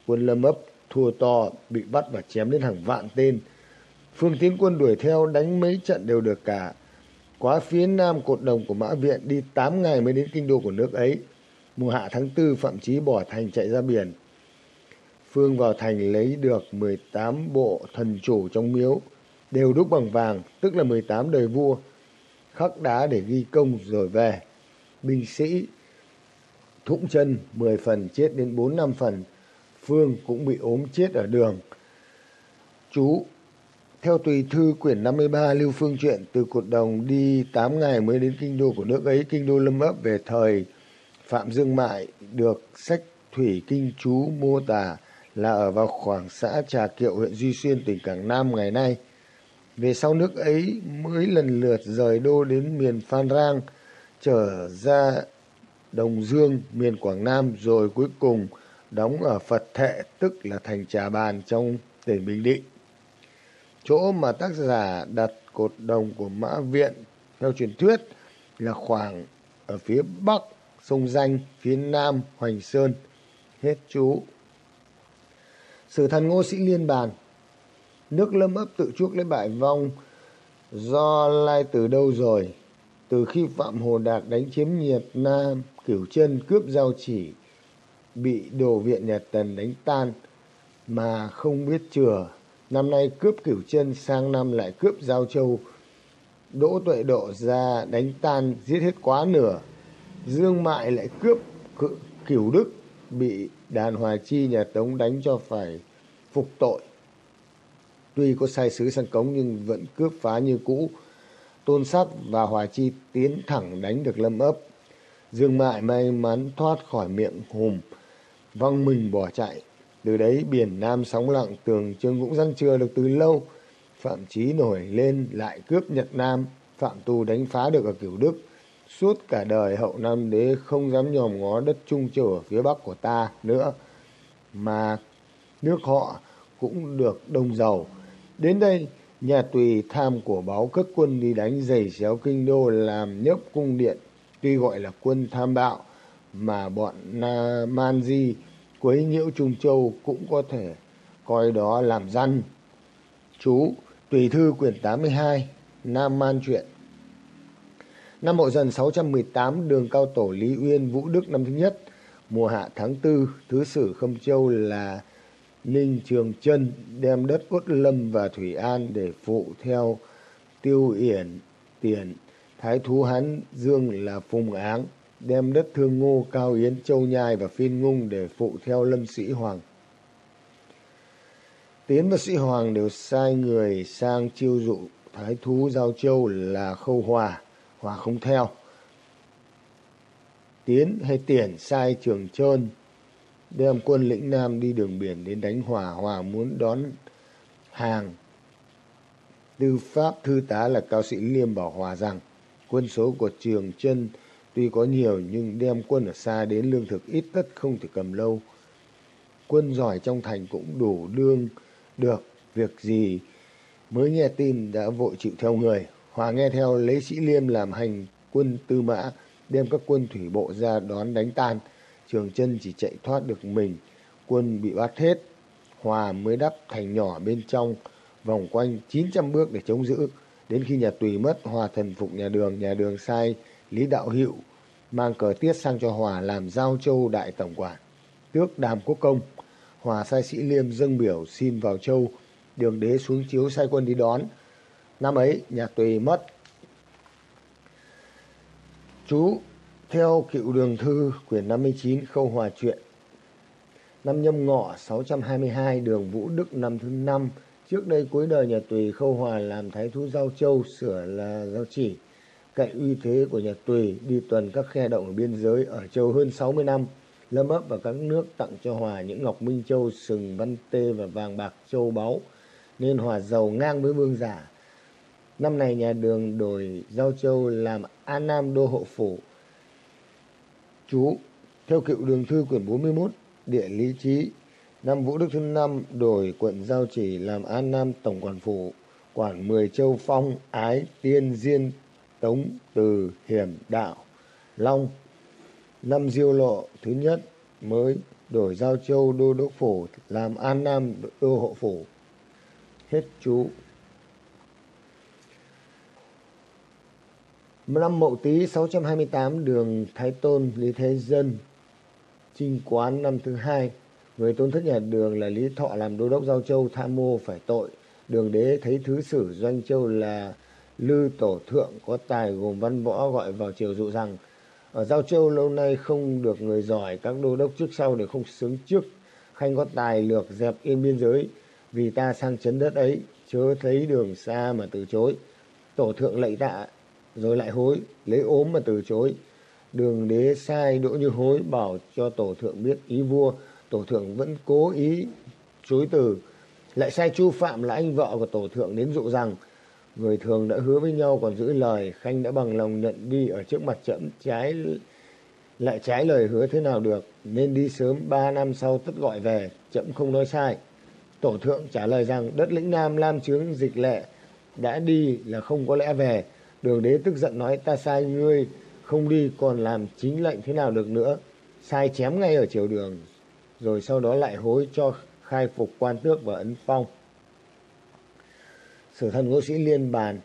quân Lâm ấp thua to, bị bắt và chém đến hàng vạn tên. Phương tiến quân đuổi theo đánh mấy trận đều được cả. Quá phía nam cột đồng của Mã Viện đi 8 ngày mới đến kinh đô của nước ấy. Mùa hạ tháng tư Phạm Chí bỏ thành chạy ra biển. Phương vào thành lấy được 18 bộ thần chủ trong miếu, đều đúc bằng vàng, tức là 18 đời vua, khắc đá để ghi công rồi về. Binh sĩ thủng chân 10 phần chết đến 4 năm phần, Phương cũng bị ốm chết ở đường. Chú, theo tùy thư quyển 53 Lưu Phương truyện từ cột đồng đi 8 ngày mới đến kinh đô của nước ấy, kinh đô lâm ấp về thời Phạm Dương Mại được sách Thủy Kinh Chú mô tả là ở vào khoảng xã Trà Kiệu huyện Duy Xuyên tỉnh Quảng Nam ngày nay. Về sau nước ấy mới lần lượt rời đô đến miền Phan Rang, trở ra Đồng Dương, miền Quảng Nam rồi cuối cùng đóng ở Phật Thệ tức là thành Trà Bàn trong tỉnh Bình Định. Chỗ mà tác giả đặt cột đồng của Mã Viện theo truyền thuyết là khoảng ở phía bắc sông Danh, phía nam Hoành Sơn. Hết chú. Sử thần Ngô Sĩ Liên bàn Nước lâm ấp tự chuốc lấy bại vong do lai từ đâu rồi? Từ khi Phạm Hồ Đạt đánh chiếm Nhiệt Nam, Cửu chân cướp giao chỉ, bị đồ viện Nhật Tần đánh tan mà không biết chừa. Năm nay cướp Cửu chân sang năm lại cướp Giao Châu. Đỗ Tuệ Độ ra đánh tan giết hết quá nửa. Dương Mại lại cướp Cửu Đức bị đàn Hòa Chi nhà Tống đánh cho phải phục tội. Tuy có sai sứ sang cống nhưng vẫn cướp phá như cũ. Tôn Sắc và Hòa Chi tiến thẳng đánh được Lâm ấp. Dương Mại may mắn thoát khỏi miệng hùm, văng mình bỏ chạy. Từ đấy biển Nam sóng lặng tường trương cũng răng chưa được từ lâu. Phạm Chí nổi lên lại cướp Nhật Nam, Phạm Tu đánh phá được ở Cửu Đức. Suốt cả đời hậu Nam đế không dám nhòm ngó đất Trung Châu ở phía bắc của ta nữa, mà nước họ cũng được đông giàu. Đến đây, nhà tùy tham của báo cất quân đi đánh giày xéo kinh đô làm nhấp cung điện tuy gọi là quân tham bạo mà bọn Na Man Di quấy nhiễu Trung Châu cũng có thể coi đó làm răn. Chú Tùy thư quyển 82 Nam Man truyện Năm Mậu dần 618 đường cao tổ Lý Uyên Vũ Đức năm thứ nhất mùa hạ tháng tư thứ sử Khâm Châu là Ninh Trường Trân đem đất Uất Lâm và Thủy An để phụ theo Tiêu Yển Tiền Thái thú Hán Dương là Phùng Áng, đem đất Thương Ngô, Cao Yến, Châu Nhai và Phiên Ngung để phụ theo Lâm Sĩ Hoàng. Tiến và Sĩ Hoàng đều sai người sang chiêu dụ thái thú Giao Châu là Khâu Hòa, Hòa không theo. Tiến hay Tiền sai Trường Trơn đem quân lĩnh Nam đi đường biển đến đánh Hòa. Hòa muốn đón hàng. Tư pháp thư tá là cao sĩ Liêm bảo Hòa rằng, quân số của Trường chân tuy có nhiều nhưng đem quân ở xa đến lương thực ít tất không thể cầm lâu. Quân giỏi trong thành cũng đủ đương được, việc gì mới nghe tin đã vội chịu theo người. Hòa nghe theo, lấy sĩ Liêm làm hành quân tư mã, đem các quân thủy bộ ra đón đánh tan. Trường chân chỉ chạy thoát được mình, quân bị bắt hết. Hòa mới đắp thành nhỏ bên trong, vòng quanh 900 bước để chống giữ. Đến khi nhà Tùy mất, Hòa thần phục nhà đường, nhà đường sai Lý Đạo Hiệu mang cờ tiết sang cho Hòa làm giao châu đại tổng quản. Tước đàm quốc công, Hòa sai sĩ Liêm dâng biểu xin vào châu, đường đế xuống chiếu sai quân đi đón. Năm ấy, nhà Tùy mất. Chú theo cựu đường thư quyển 59 khâu hòa chuyện Năm nhâm ngọ 622 đường Vũ Đức năm thứ năm Trước đây cuối đời nhà Tùy Khâu Hòa làm thái thú Giao Châu sửa là Giao Chỉ. Cậy uy thế của nhà Tùy đi tuần các khe động ở biên giới ở Châu hơn 60 năm. Lâm ấp và các nước tặng cho Hòa những ngọc minh châu, sừng văn tê và vàng bạc châu báu. Nên Hòa giàu ngang với vương giả. Năm này nhà đường đổi Giao Châu làm An Nam Đô Hộ Phủ Chú, theo cựu đường thư quyển 41, địa lý trí, năm Vũ Đức thứ năm đổi quận Giao Chỉ làm An Nam Tổng quản phủ, quản 10 châu Phong, Ái, Tiên, Diên, Tống, Từ, Hiểm, Đạo, Long. Năm Diêu Lộ thứ nhất mới đổi Giao Châu Đô Đốc Phủ làm An Nam Đô Hộ Phủ. Hết chú. Năm Mậu Tý 628 đường Thái Tôn Lý Thế Dân Trinh Quán năm thứ hai Người tôn thất nhà đường là Lý Thọ làm đô đốc Giao Châu tham mô phải tội. Đường đế thấy thứ sử Doanh Châu là Lư Tổ Thượng có tài gồm văn võ gọi vào triều dụ rằng ở Giao Châu lâu nay không được người giỏi, các đô đốc trước sau đều không xứng trước. Khanh có tài lược dẹp yên biên giới, vì ta sang chấn đất ấy, chớ thấy đường xa mà từ chối. Tổ thượng lạy tạ, rồi lại hối, lấy ốm mà từ chối. Đường đế sai đỗ như hối bảo cho tổ thượng biết ý vua, tổ thượng vẫn cố ý chối từ. Lại sai chu phạm là anh vợ của tổ thượng đến dụ rằng, người thường đã hứa với nhau còn giữ lời, Khanh đã bằng lòng nhận đi ở trước mặt chậm trái lại trái lời hứa thế nào được, nên đi sớm ba năm sau tất gọi về, chậm không nói sai. Tổ thượng trả lời rằng đất lĩnh Nam Lam chướng dịch lệ đã đi là không có lẽ về, Đường đế tức giận nói, ta sai ngươi, không đi còn làm chính lệnh thế nào được nữa. Sai chém ngay ở triều đường. Rồi sau đó lại hối cho khai phục quan tước và ấn phong. Sử thân ngô sĩ liên bàn.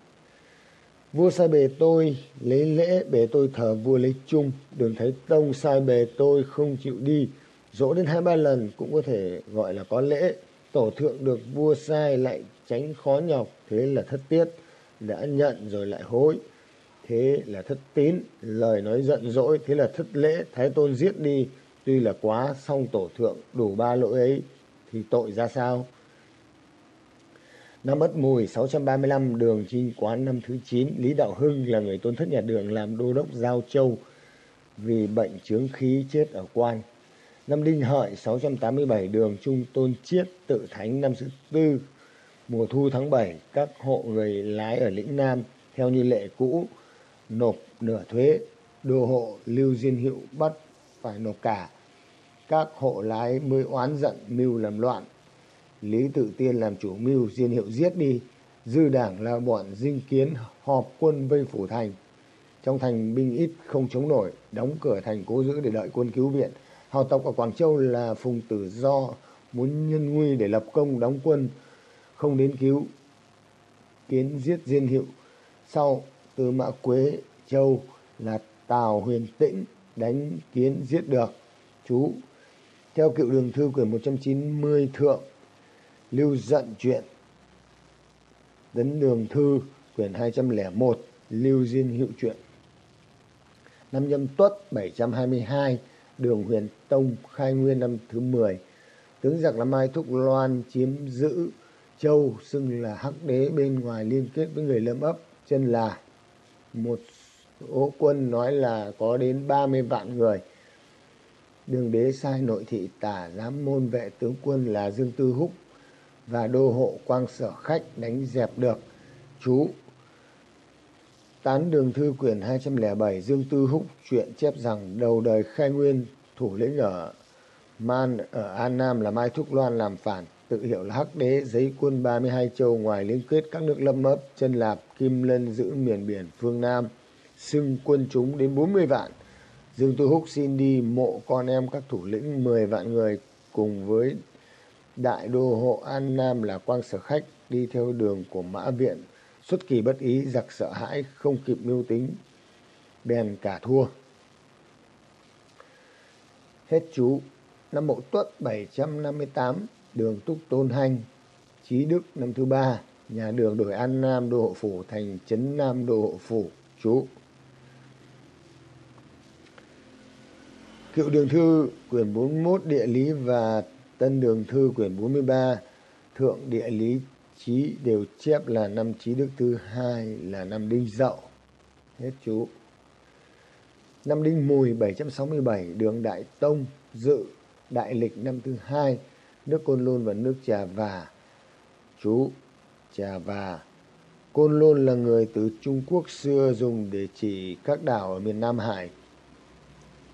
Vua sai bề tôi lấy lễ, bề tôi thờ vua lấy chung. Đường thấy Tông sai bề tôi không chịu đi. Dỗ đến hai ba lần cũng có thể gọi là có lễ. Tổ thượng được vua sai lại tránh khó nhọc, thế là thất tiết đã nhận rồi lại hối. Thế là thất tín, lời nói giận dỗi, thế là thất lễ, thái tôn giết đi. Tuy là quá song tổ thượng đủ ba lỗi ấy, thì tội ra sao? Năm Ất Mùi 635 đường trinh quán, năm thứ 9 Lý Đạo Hưng là người tôn thất nhà đường làm đô đốc Giao Châu vì bệnh chướng khí chết ở quan. Năm Đinh Hợi 687 đường Trung Tôn Chiết, tự thánh, năm thứ tư Mùa thu tháng 7, các hộ người lái ở lĩnh Nam theo như lệ cũ nộp nửa thuế, đô hộ lưu diên hiệu bắt phải nộp cả. Các hộ lái mới oán giận mưu làm loạn. Lý Tự Tiên làm chủ mưu diên hiệu giết đi. Dư đảng là bọn dinh kiến họp quân vây phủ thành. Trong thành binh ít không chống nổi, đóng cửa thành cố giữ để đợi quân cứu viện. Hào tộc ở Quảng Châu là Phùng Tử Do muốn nhân nguy để lập công đóng quân không đến cứu, kiến giết diên hiệu. Sau, từ mã quế châu là tào huyền tĩnh đánh kiến giết được. Chú, theo cựu đường thư quyển 190 thượng, lưu giận chuyện. Tấn đường thư quyển 201 lưu diên hiệu chuyện. Năm nhâm tuất 722 đường huyền tông khai nguyên năm thứ 10 tướng giặc là mai thúc loan chiếm giữ châu xưng là hắc đế bên ngoài liên kết với người lâm ấp, chân là một số quân nói là có đến 30 vạn người. Đường đế sai nội thị tả giám môn vệ tướng quân là dương tư húc và đô hộ quang sở khách đánh dẹp được. Chú tán đường thư quyển 207 dương tư húc chuyện chép rằng đầu đời khai nguyên, thủ lĩnh ở man, ở an nam là mai thúc loan làm phản tự hiệu là hắc đế giấy quân 32 châu ngoài liên kết các nước lâm ấp chân lạp kim lân giữ miền biển phương nam xưng quân chúng đến 40 vạn Dương Tư Húc xin đi mộ con em các thủ lĩnh 10 vạn người cùng với đại đô hộ An Nam là Quang Sở Khách đi theo đường của Mã Viện. Xuất kỳ bất ý, giặc sợ hãi, không kịp mưu tính, bèn cả thua. Hết chú, năm Mậu Tuất 758, đường Túc Tôn Hanh, Chí Đức năm thứ ba, nhà đường đổi An Nam đô hộ phủ thành Trấn Nam đô hộ phủ, chú. Cựu đường thư quyển 41 địa lý và tân đường thư quyển 43 thượng địa lý chí đều chép là năm trí đức thứ hai là năm đinh dậu. Hết chú. Năm đinh mùi 767 đường Đại Tông dự đại lịch năm thứ hai nước Côn Lôn và nước Trà Và. Chú Trà Và. Côn Lôn là người từ Trung Quốc xưa dùng để chỉ các đảo ở miền Nam Hải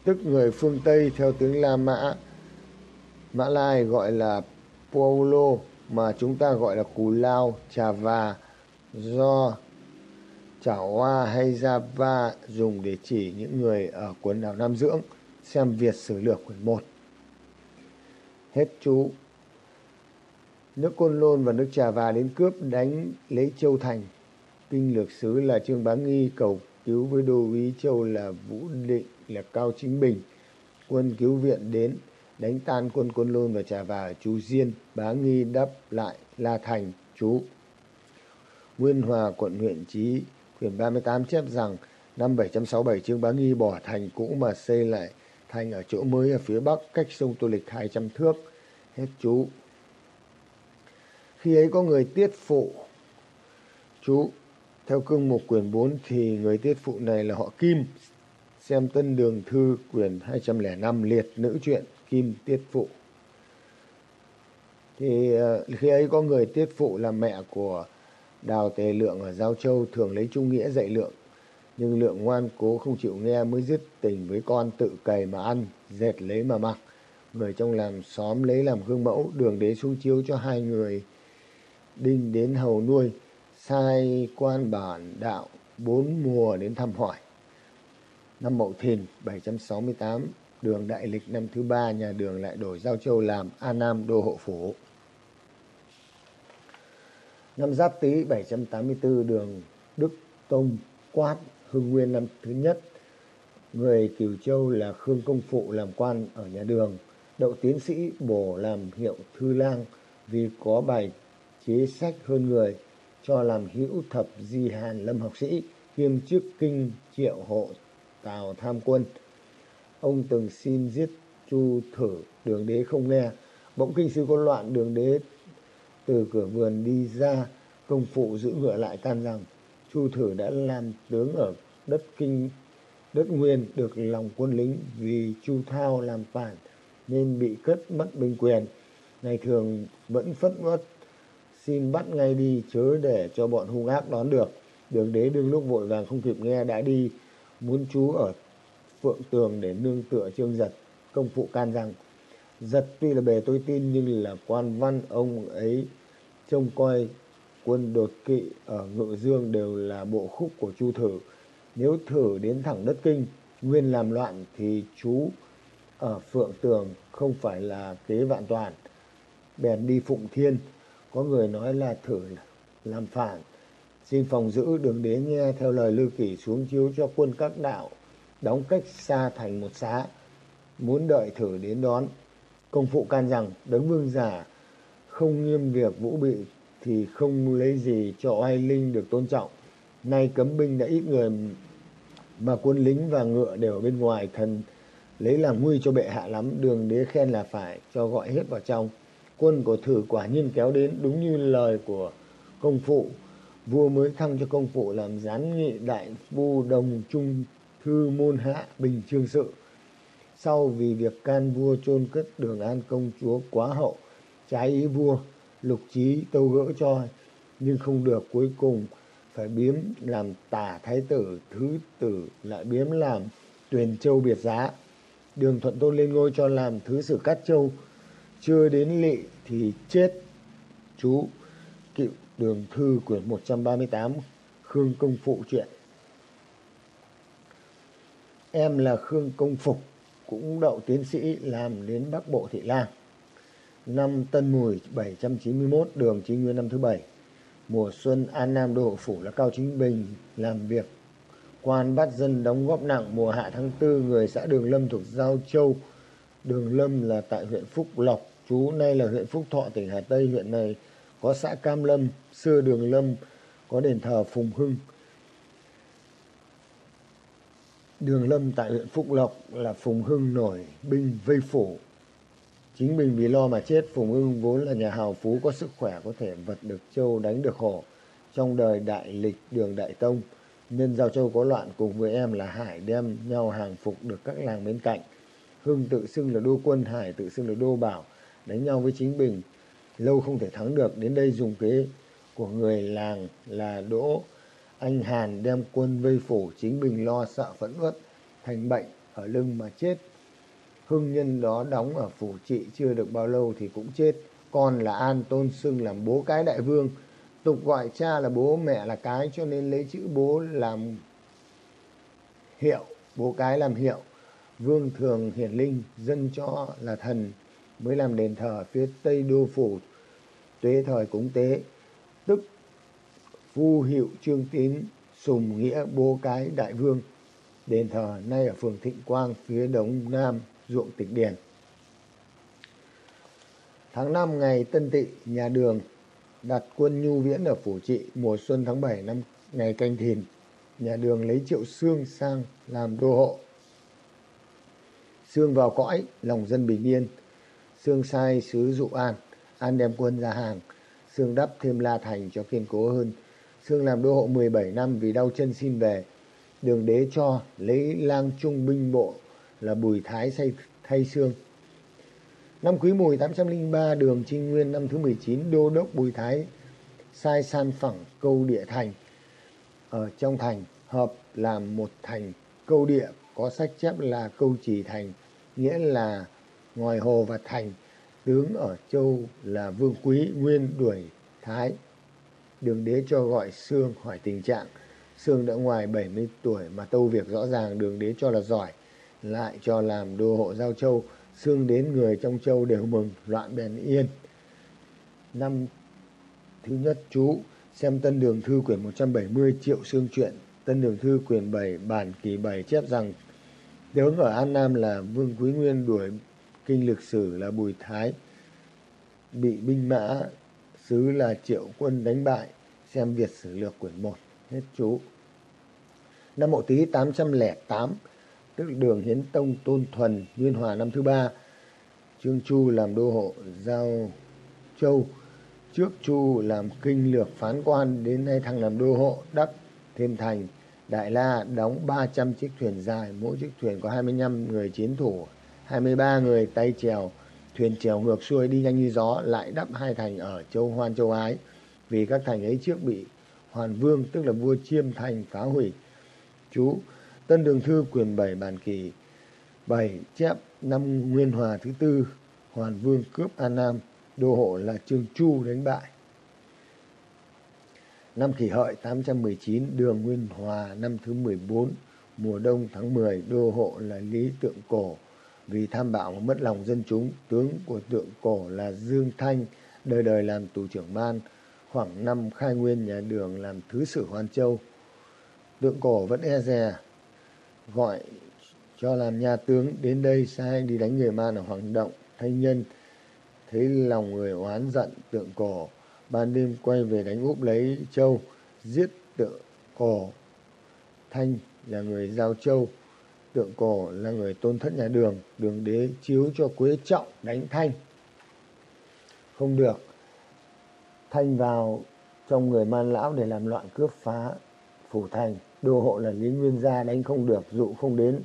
tức người phương Tây theo tiếng La Mã. Mã Lai gọi là Paulo mà chúng ta gọi là Cù Lao, Trà Và do Chảo Hoa hay Java dùng để chỉ những người ở quần đảo Nam Dưỡng. Xem Việt Sử Lược quyển 1. Hết chú. Nước Côn Lôn và nước Trà Và đến cướp đánh lấy Châu Thành. Kinh lược sứ là Trương Bá Nghi cầu cứu với đô úy Châu là Vũ Định là Cao Chính Bình. Quân cứu viện đến đánh tan quân Côn Lôn và Trà Và ở chú Diên, Bá Nghi đắp lại La Thành, chú. Nguyên Hòa quận huyện Chí, quyển 38 chép rằng năm 767 Trương Bá Nghi bỏ thành cũ mà xây lại thành ở chỗ mới ở phía bắc cách sông Tô Lịch 200 thước. Hết chú. Khi ấy có người tiết phụ. Chú, theo cương mục quyển 4 thì người tiết phụ này là họ Kim, xem Tân Đường Thư quyển 205 liệt nữ truyện Kim Tiết Phụ. Thì ờ, khi ấy có người Tiết Phụ là mẹ của Đào Tề Lượng ở Giao Châu thường lấy trung nghĩa dạy Lượng. Nhưng Lượng ngoan cố không chịu nghe mới dứt tình với con tự cày mà ăn, dệt lấy mà mặc. Người trong làng xóm lấy làm gương mẫu, đường đế xuống chiếu cho hai người đinh đến hầu nuôi, sai quan bản đạo bốn mùa đến thăm hỏi năm Mậu Thìn 768, đường Đại Lịch năm thứ ba nhà đường lại đổi Giao Châu làm A Nam đô hộ phủ. Năm Giáp Tý 784 đường Đức Tông Quát Hưng Nguyên năm thứ nhất. Người Cửu Châu là Khương Công Phụ làm quan ở nhà đường. Đậu tiến sĩ bổ làm hiệu thư lang vì có bài chế sách hơn người cho làm hữu thập di hàn lâm học sĩ kiêm chức kinh triệu hộ Tào tham quân. Ông từng xin giết Chu Thử, đường đế không nghe. Bỗng kinh sư có loạn, đường đế từ cửa vườn đi ra, công phụ giữ ngựa lại can rằng Chu Thử đã làm tướng ở đất kinh đất nguyên được lòng quân lính vì Chu Thao làm phản nên bị cất mất binh quyền. Ngày thường vẫn phất mất xin bắt ngay đi, chớ để cho bọn hung ác đón được. Đường đế đương lúc vội vàng không kịp nghe đã đi, muốn chú ở phượng tường để nương tựa trương giật, công phụ can rằng giật tuy là bề tôi tin, nhưng là quan văn ông ấy trông coi quân đột kỵ ở ngự dương đều là bộ khúc của chu thử. Nếu thử đến thẳng đất kinh, nguyên làm loạn thì chú ở phượng tường không phải là kế vạn toàn. Bèn đi phụng thiên có người nói là thử làm phản, xin phòng giữ đường đế nghe theo lời lưu kỷ xuống chiếu cho quân các đạo, đóng cách xa thành một xá, muốn đợi thử đến đón. Công phụ can rằng, đấng vương giả, không nghiêm việc vũ bị thì không lấy gì cho oai linh được tôn trọng. Nay cấm binh đã ít người mà quân lính và ngựa đều ở bên ngoài, thần lấy làm nguy cho bệ hạ lắm, đường đế khen là phải, cho gọi hết vào trong quân của thử quả nhiên kéo đến đúng như lời của công phụ vua mới thăng cho công phụ làm gián nghị đại phu đồng trung thư môn hạ bình chương sự. Sau vì việc can vua chôn cất đường an công chúa quá hậu, trái ý vua, lục trí tâu gỡ cho, nhưng không được cuối cùng phải biếm làm tả thái tử, thứ tử lại biếm làm tuyền châu biệt giá. Đường thuận tôn lên ngôi cho làm thứ sử cát châu. Chưa đến lỵ thì chết chú cựu đường thư quyển 138 khương công phụ truyện em là khương công phục, cũng đậu tiến sĩ làm đến bắc bộ thị lang. Năm tân mùi 791 đường chính nguyên năm thứ bảy. Mùa xuân an nam đô hộ phủ là cao chính bình làm việc. Quan bắt dân đóng góp nặng mùa hạ tháng tư, người xã đường lâm thuộc giao châu. Đường lâm là tại huyện phúc lộc chú nay là huyện phúc thọ, tỉnh hà tây. Huyện này có xã cam lâm, xưa đường lâm, có đền thờ phùng hưng. Đường lâm tại huyện phúc lộc là phùng hưng nổi binh vây phủ. Chính mình vì lo mà chết, phùng hưng vốn là nhà hào phú, có sức khỏe có thể vật được châu, đánh được hổ. Trong đời đại lịch đường đại tông, nhân giao châu có loạn cùng với em là hải đem nhau hàng phục được các làng bên cạnh. Hưng tự xưng là đô quân, hải tự xưng là đô bảo đánh nhau với chính bình lâu không thể thắng được, đến đây dùng kế của người làng là đỗ anh hàn đem quân vây phủ, chính bình lo sợ phẫn uất, thành bệnh ở lưng mà chết. Hưng nhân đó đóng ở phủ trị chưa được bao lâu thì cũng chết. Con là an, tôn xưng làm bố cái đại vương, tục gọi cha là bố, mẹ là cái, cho nên lấy chữ bố làm hiệu, bố cái làm hiệu. Vương thường hiển linh, dân cho là thần mới làm đền thờ phía tây đô phủ. Tuế thời cúng tế, tức phu hiệu trương tín sùng nghĩa bố cái đại vương. Đền thờ nay ở phường thịnh quang, phía đông nam, ruộng tịch điền. Tháng năm ngày tân tỵ, nhà đường, đặt quân nhu viễn ở phủ trị mùa xuân tháng bảy năm ngày canh thìn. Nhà đường lấy triệu xương sang làm đô hộ. Xương vào cõi, lòng dân bình yên sương sai, sứ dụ an. An đem quân ra hàng. Sương đắp thêm la thành cho kiên cố hơn. Sương làm đô hộ 17 năm vì đau chân xin về. Đường đế cho lấy lang trung binh bộ là bùi thái xây thay xương Năm Quý Mùi 803 đường Trinh Nguyên năm thứ 19 đô đốc Bùi Thái sai san phẳng câu địa thành. Ở trong thành, hợp làm một thành câu địa, có sách chép là câu trì thành, nghĩa là ngoài hồ và thành, tướng ở châu là vương quý nguyên đuổi thái. Đường đế cho gọi sương hỏi tình trạng. Sương đã ngoài 70 tuổi mà tâu việc rõ ràng, đường đế cho là giỏi, lại cho làm đô hộ giao châu. Sương đến người trong châu đều mừng, loạn bèn yên. Năm thứ nhất, chú xem tân đường thư quyển 170 triệu xương truyện tân đường thư quyển 7 bản kỳ 7 chép rằng, tướng ở an nam là vương quý nguyên đuổi kinh lịch sử là bùi thái bị binh mã sứ là triệu quân đánh bại, xem việt sử lược quyển 1 hết chú. Năm mậu tý 808 tức đường hiến tông tôn thuần, nguyên hòa năm thứ ba, trương chu làm đô hộ giao châu. Trước chu làm kinh lược phán quan, đến nay thăng làm đô hộ đắp thêm thành, đại la đóng ba trăm chiếc thuyền dài, mỗi chiếc thuyền có hai mươi 25 người chiến thủ hai mươi ba người tay chèo, thuyền chèo ngược xuôi đi nhanh như gió lại đắp hai thành ở châu hoan, châu ái. Vì các thành ấy trước bị hoàn vương, tức là vua chiêm thành, phá hủy. Chú Tân Đường Thư quyền 7 bản kỳ 7 chép năm Nguyên Hòa thứ tư, Hoàn Vương cướp An Nam, đô hộ là Trương Chu đánh bại. Năm kỷ hợi 819 đường Nguyên Hòa năm thứ 14 mùa đông tháng 10 đô hộ là Lý Tượng Cổ vì tham bạo mà mất lòng dân chúng tướng của Tượng Cổ là Dương Thanh đời đời làm tù trưởng ban khoảng năm khai nguyên nhà đường làm thứ sử Hoan Châu Tượng Cổ vẫn e dè gọi cho làm nhà tướng đến đây sai đi đánh người man ở Hoàng Động, Thanh Nhân. Thấy lòng người oán giận tượng cổ, ban đêm quay về đánh úp lấy châu, giết tượng cổ. Thanh là người giao châu tượng cổ là người tôn thất nhà đường đường đế chiếu cho quế trọng đánh thanh. Không được. Thanh vào trong người man lão để làm loạn cướp phá phủ thành. Đô hộ là lý nguyên gia đánh không được, dụ không đến.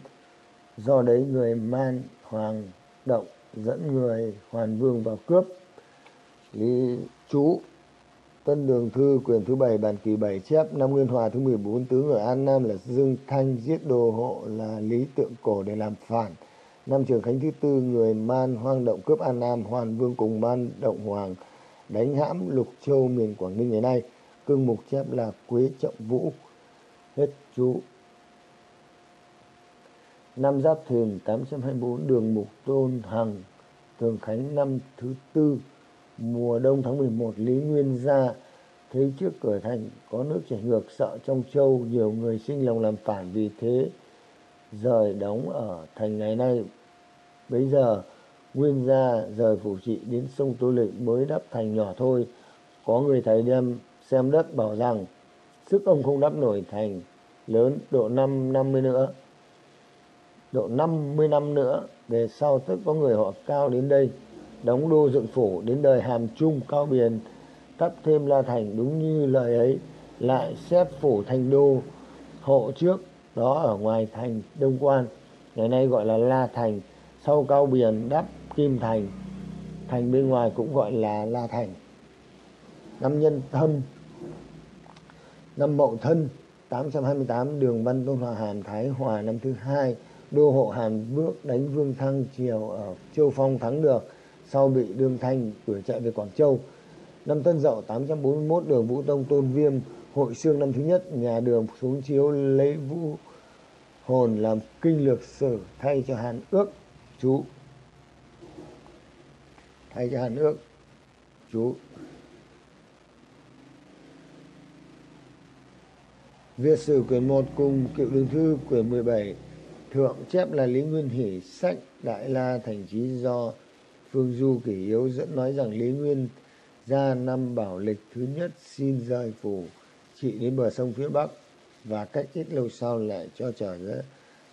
Do đấy người man hoàng động dẫn người hoàn vương vào cướp. Lý chú Tân Đường Thư quyền thứ bảy bản kỳ bảy chép năm Nguyên Hòa thứ 14 tướng ở An Nam là Dương Thanh giết đồ hộ là Lý Tượng Cổ để làm phản. Năm Trường Khánh thứ tư người Man hoang động cướp An Nam, Hoàn Vương cùng Man động Hoàng đánh hãm Lục Châu miền Quảng Ninh ngày nay. Cương mục chép là Quế Trọng Vũ. Hết chú. Năm Giáp Thìn 824 đường Mục Tôn Hằng Thường Khánh năm thứ tư mùa đông tháng 11 Lý Nguyên gia thấy trước cửa thành có nước chảy ngược, sợ trong châu nhiều người sinh lòng làm phản vì thế, rời đóng ở thành ngày nay. Bây giờ, Nguyên gia rời phủ trị đến sông Tô Lịch mới đắp thành nhỏ thôi. Có người thầy đem xem đất bảo rằng, sức ông không đắp nổi thành lớn độ năm năm mươi nữa, độ 50 năm nữa, về sau tức có người họ cao đến đây đóng đô dựng phủ đến đời hàm trung, cao biền thắp thêm la thành đúng như lời ấy, lại xếp phủ thành đô, hộ trước đó ở ngoài thành đông quan. Ngày nay gọi là la thành, sau cao biền đắp kim thành thành bên ngoài cũng gọi là la thành. Năm nhân thân, năm mậu thân 828 đường văn tôn hòa hàn, thái hòa, năm thứ hai, đô hộ hàn bước đánh vương thăng triều ở châu phong thắng được sau bị Đương Thanh đuổi chạy về Quảng Châu. Năm Tân Dậu 841 đường Vũ Tông Tôn Viêm, hội xương năm thứ nhất, nhà đường xuống chiếu lấy vũ hồn làm kinh lược sử thay cho Hàn ước, chú thay cho Hàn ước, chú Việt sử quyển 1 cùng cựu đường thư quyển 17 thượng chép là Lý Nguyên Hỷ, sách Đại La Thành Trí do Phương Du Kỷ Yếu dẫn nói rằng Lý Nguyên ra năm bảo lịch thứ nhất xin rời phủ trị đến bờ sông phía Bắc và cách ít lâu sau lại cho trở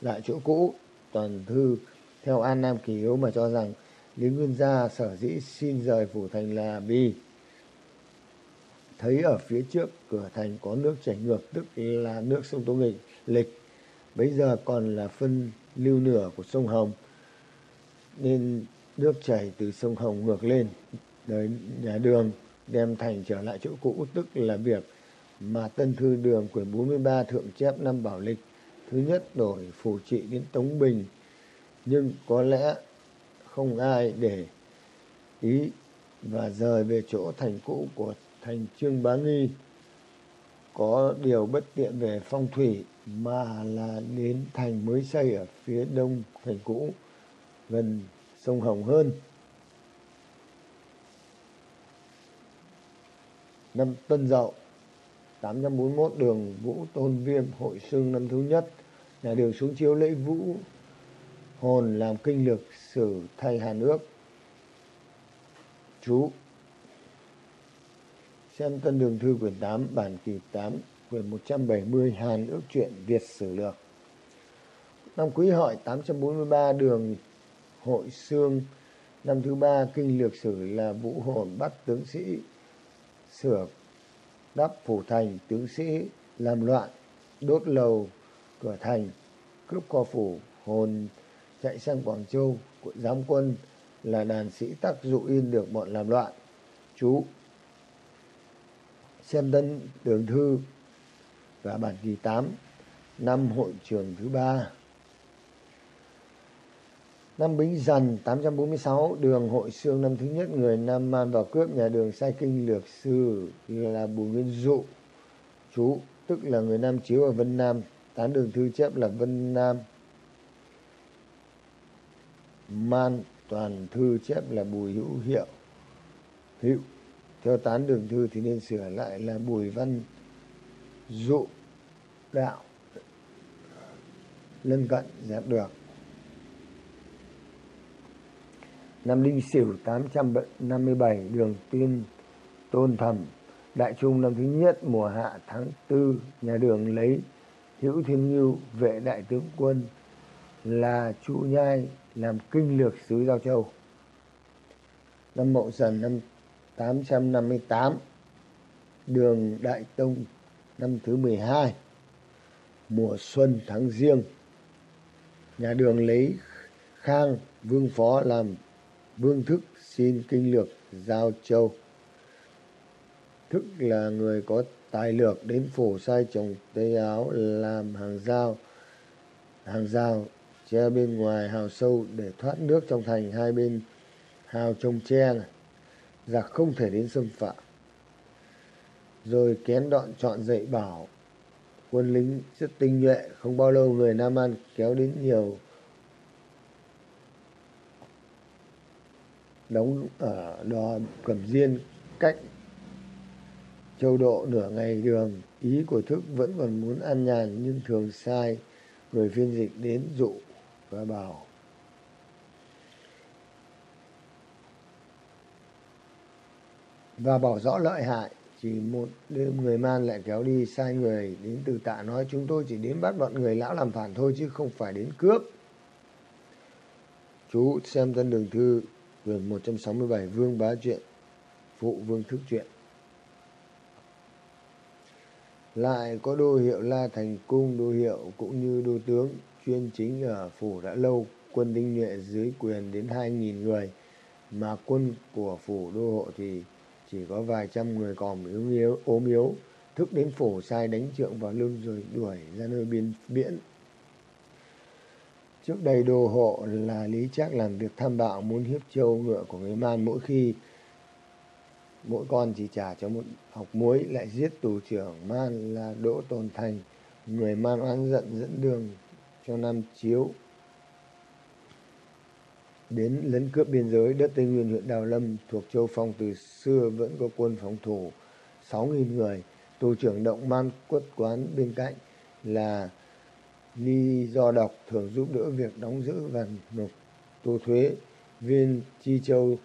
lại chỗ cũ. Toàn thư theo An Nam Kỷ Yếu mà cho rằng Lý Nguyên gia sở dĩ xin rời phủ thành là vì thấy ở phía trước cửa thành có nước chảy ngược, tức là nước sông Tô Nghịch, lịch bây giờ còn là phân lưu nửa của sông Hồng, nên nước chảy từ sông Hồng ngược lên. Tới nhà đường đem thành trở lại chỗ cũ, tức là việc mà Tân Thư Đường quyển 43 thượng chép năm Bảo Lịch, thứ nhất đổi phủ trị đến Tống Bình. Nhưng có lẽ không ai để ý và rời về chỗ thành cũ của thành Trương Bá Nghi. Có điều bất tiện về phong thủy mà là đến thành mới xây ở phía đông thành cũ, gần sông Hồng hơn. Năm Tân Dậu 841 đường Vũ Tôn Viêm, hội xương năm thứ nhất là điều xuống chiếu lễ Vũ hồn làm kinh lược sử thay Hàn ước. Chú xem Tân Đường Thư quyển 8 bản kỳ 8 quyển 170 Hàn ước truyện Việt sử lược. Năm Quý Hợi 843 đường hội xương năm thứ ba, kinh lược sử là vũ hồn bắt tướng sĩ. Sửa đắp phủ thành tướng sĩ, làm loạn đốt lầu cửa thành. Cướp kho phủ, hồn chạy sang quảng châu của giám quân là đàn sĩ tắc dụ yên được bọn làm loạn. Chú xem tân đường thư và bản kỳ tám. Năm hội trường thứ ba. Năm Bính Dần 846 đường hội xương năm thứ nhất, người Nam Man vào cướp nhà đường sai kinh lược sư là Bùi Nguyên Dụ. Chú, tức là người Nam chiếu ở Vân Nam, tán đường thư chép là Vân Nam. Man, toàn thư chép là Bùi Hữu Hiệu. Hiệu theo tán đường thư thì nên sửa lại là Bùi Văn Dụ, Đạo, lân cận dẹp được năm Đinh Sửu 857 đường Tiên Tôn Thẩm, Đại Trung năm thứ nhất, mùa hạ tháng tư, nhà đường lấy hữu thiên ngưu, vệ đại tướng quân là chu nhai làm kinh lược sứ giao châu. Năm mậu dần năm 858 đường đại tông năm thứ 12 mùa xuân tháng riêng, nhà đường lấy khang, vương phó làm vương thức xin kinh lược giao châu. Thức là người có tài lược đến phổ sai trồng tây áo làm hàng rào hàng rào che bên ngoài hào sâu để thoát nước trong thành hai bên hào trồng tre này. Giặc không thể đến xâm phạm. Rồi kén đoạn chọn dậy bảo, quân lính rất tinh nhuệ, không bao lâu người nam an kéo đến nhiều đóng ở đò cẩm diên cách châu độ nửa ngày đường. Ý của thức vẫn còn muốn an nhàn nhưng thường sai. Người phiên dịch đến dụ và bảo và bảo rõ lợi hại, chỉ một đêm người man lại kéo đi sai người. Đến từ tạ nói, chúng tôi chỉ đến bắt bọn người lão làm phản thôi chứ không phải đến cướp. Chú xem tân đường thư quyển 167 vương bá truyện phụ vương thức truyện lại có đô hiệu la thành cung, đô hiệu cũng như đô tướng chuyên chính ở phủ đã lâu, quân tinh nhuệ dưới quyền đến hai nghìn người. Mà quân của phủ đô hộ thì chỉ có vài trăm người còn yếu yếu ốm yếu, thức đến phủ sai đánh trượng vào lưng rồi đuổi ra nơi biên biển trước đây, đô hộ là lý trác làm việc tham bạo, muốn hiếp châu ngựa của người man. Mỗi khi mỗi con chỉ trả cho một học muối, lại giết tù trưởng man là đỗ tồn thành. Người man oán giận dẫn đường cho nam chiếu đến lấn cướp biên giới. Đất tây nguyên, huyện đào lâm thuộc châu phong từ xưa vẫn có quân phòng thủ, sáu nghìn người. Tù trưởng động man quất quán bên cạnh là ly do đọc thường giúp đỡ việc đóng giữ và nộp tô thuế. Viên chi châu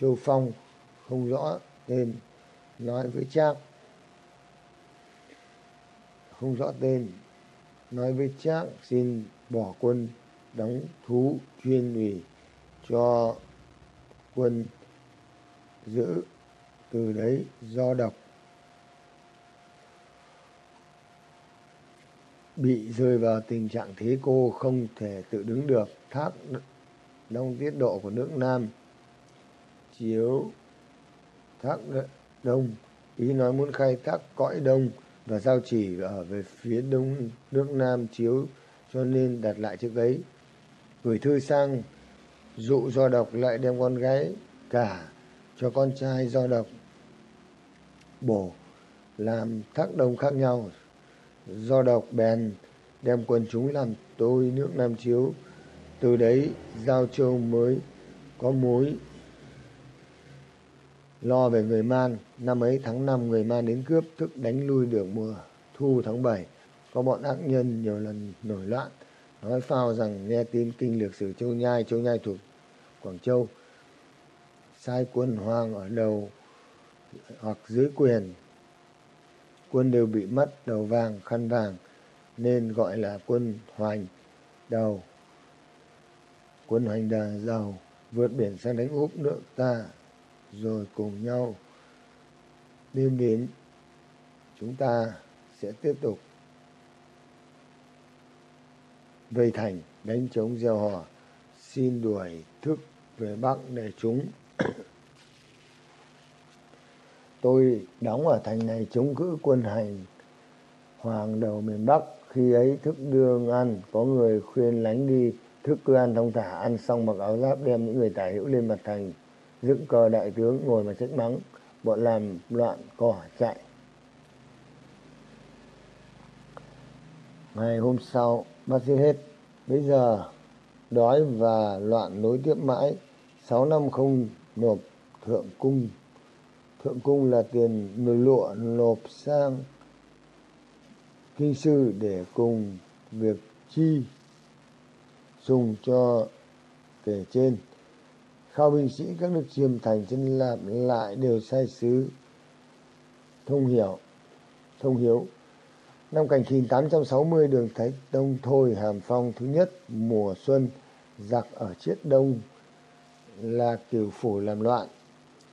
châu phong không rõ tên, nói với trác. Không rõ tên, nói với trác xin bỏ quân đóng thú chuyên ủy cho quân giữ. Từ đấy do độc bị rơi vào tình trạng thế cô không thể tự đứng được. Thác đông tiết độ của nước nam chiếu thác đông, ý nói muốn khai thác cõi đông và giao chỉ ở về phía đông nước nam chiếu, cho nên đặt lại trước ấy. Gửi thư sang, dụ do độc lại đem con gái cả cho con trai do độc bổ, làm thác đông khác nhau do độc bèn đem quân chúng làm tôi nước nam chiếu. Từ đấy, giao châu mới có mối lo về người man. Năm ấy tháng năm, người man đến cướp, thức đánh lui được mùa thu tháng bảy. Có bọn ác nhân nhiều lần nổi loạn. Nói phao rằng nghe tin kinh lược sử châu nhai châu nhai thuộc quảng châu, sai quân hoàng ở đầu hoặc dưới quyền quân đều bị mất đầu vàng, khăn vàng, nên gọi là quân hoành đầu. Quân hoành đà giàu, vượt biển sang đánh úp nước ta, rồi cùng nhau đêm đến. Chúng ta sẽ tiếp tục vây thành, đánh chống gieo hò xin đuổi thức về bắc để chúng. tôi đóng ở thành này chống cự quân hành hoàng đầu miền bắc. Khi ấy thức đương ăn, có người khuyên lánh đi. Thức cứ ăn thông thả, ăn xong mặc áo giáp đem những người tả hữu lên mặt thành, dựng cờ đại tướng, ngồi mà trách mắng. Bọn làm loạn cỏ chạy. Ngày hôm sau, bắt giết hết. Bây giờ, đói và loạn nối tiếp mãi. Sáu năm không nộp thượng cung thượng cung là tiền lụa nộp sang kinh sư để cùng việc chi dùng cho kể trên khao binh sĩ các nước chiêm thành chân lạp lại đều sai sứ thông hiểu, thông hiếu Năm Cảnh Thìn 860 đường Thái Tông Thôi, Hàm Phong thứ nhất, mùa xuân, giặc ở Chiết Đông, là kiều phủ làm loạn.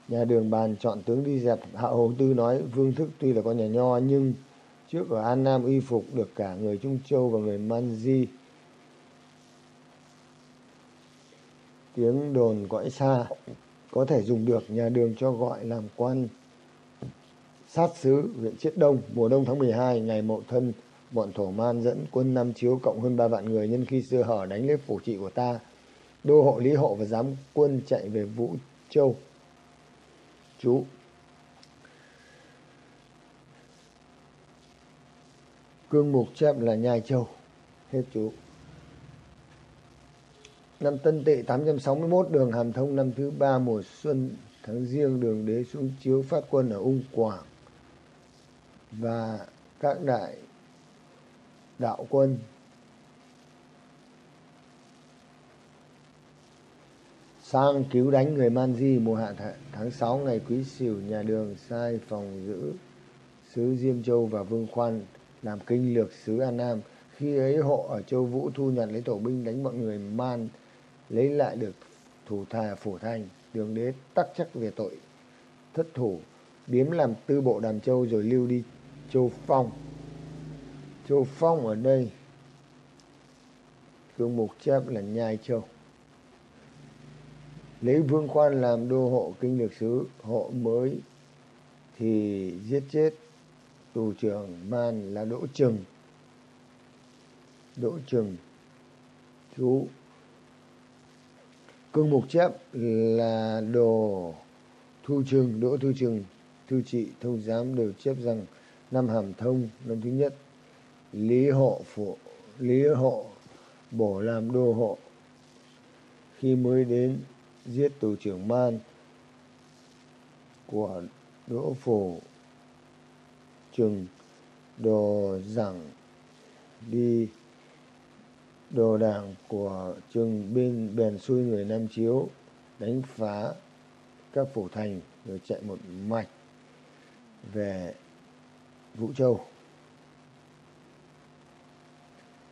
Nhà đường bàn chọn tướng đi dẹp, Hạ Hầu Tư nói, Vương Thức tuy là con nhà nho, nhưng trước ở An Nam y phục được cả người Trung Châu và người Man Di. Tiếng đồn cõi xa, có thể dùng được nhà đường cho gọi làm quan. Sát sứ huyện Chiết Đông, mùa đông tháng 12 ngày Mậu Thân, bọn thổ man dẫn quân năm chiếu cộng hơn ba vạn người, nhân khi sơ hở đánh lấy phủ trị của ta. Đô hộ lý hộ và giám quân chạy về Vũ Châu chú cương mục chép là nhai châu. Hết chú năm tân tệ 861 đường hàm thông. Năm thứ ba, mùa xuân tháng riêng, đường đế xuống chiếu phát quân ở ung quảng. Và các đại đạo quân. Sang cứu đánh người Man Di mùa hạ tháng 6 ngày Quý Sửu, nhà đường sai phòng giữ sứ Diêm Châu và Vương Khoan, làm kinh lược sứ An Nam. Khi ấy, hộ ở Châu Vũ thu nhận lấy tổ binh đánh bọn người Man, lấy lại được thủ thà phủ thành. Đường đế tắc chắc về tội thất thủ, biếm làm tư bộ đàm châu rồi lưu đi châu phong châu phong ở đây, cương mục chép là nhai châu lấy vương Quan làm đô hộ kinh lược sứ hộ mới thì giết chết tù trưởng man là đỗ trừng. Đỗ trừng, chú cương mục chép là đồ thu trừng, đỗ thu trừng, thư trị thông giám đều chép rằng năm hàm thông năm thứ nhất, lý hộ phụ, lý hộ bổ làm đô hộ. Khi mới đến giết tù trưởng man của đỗ phủ chừng đồ rằng đi đồ đảng của trường binh bèn xuôi người nam chiếu đánh phá các phủ thành rồi chạy một mạch về Vũ Châu.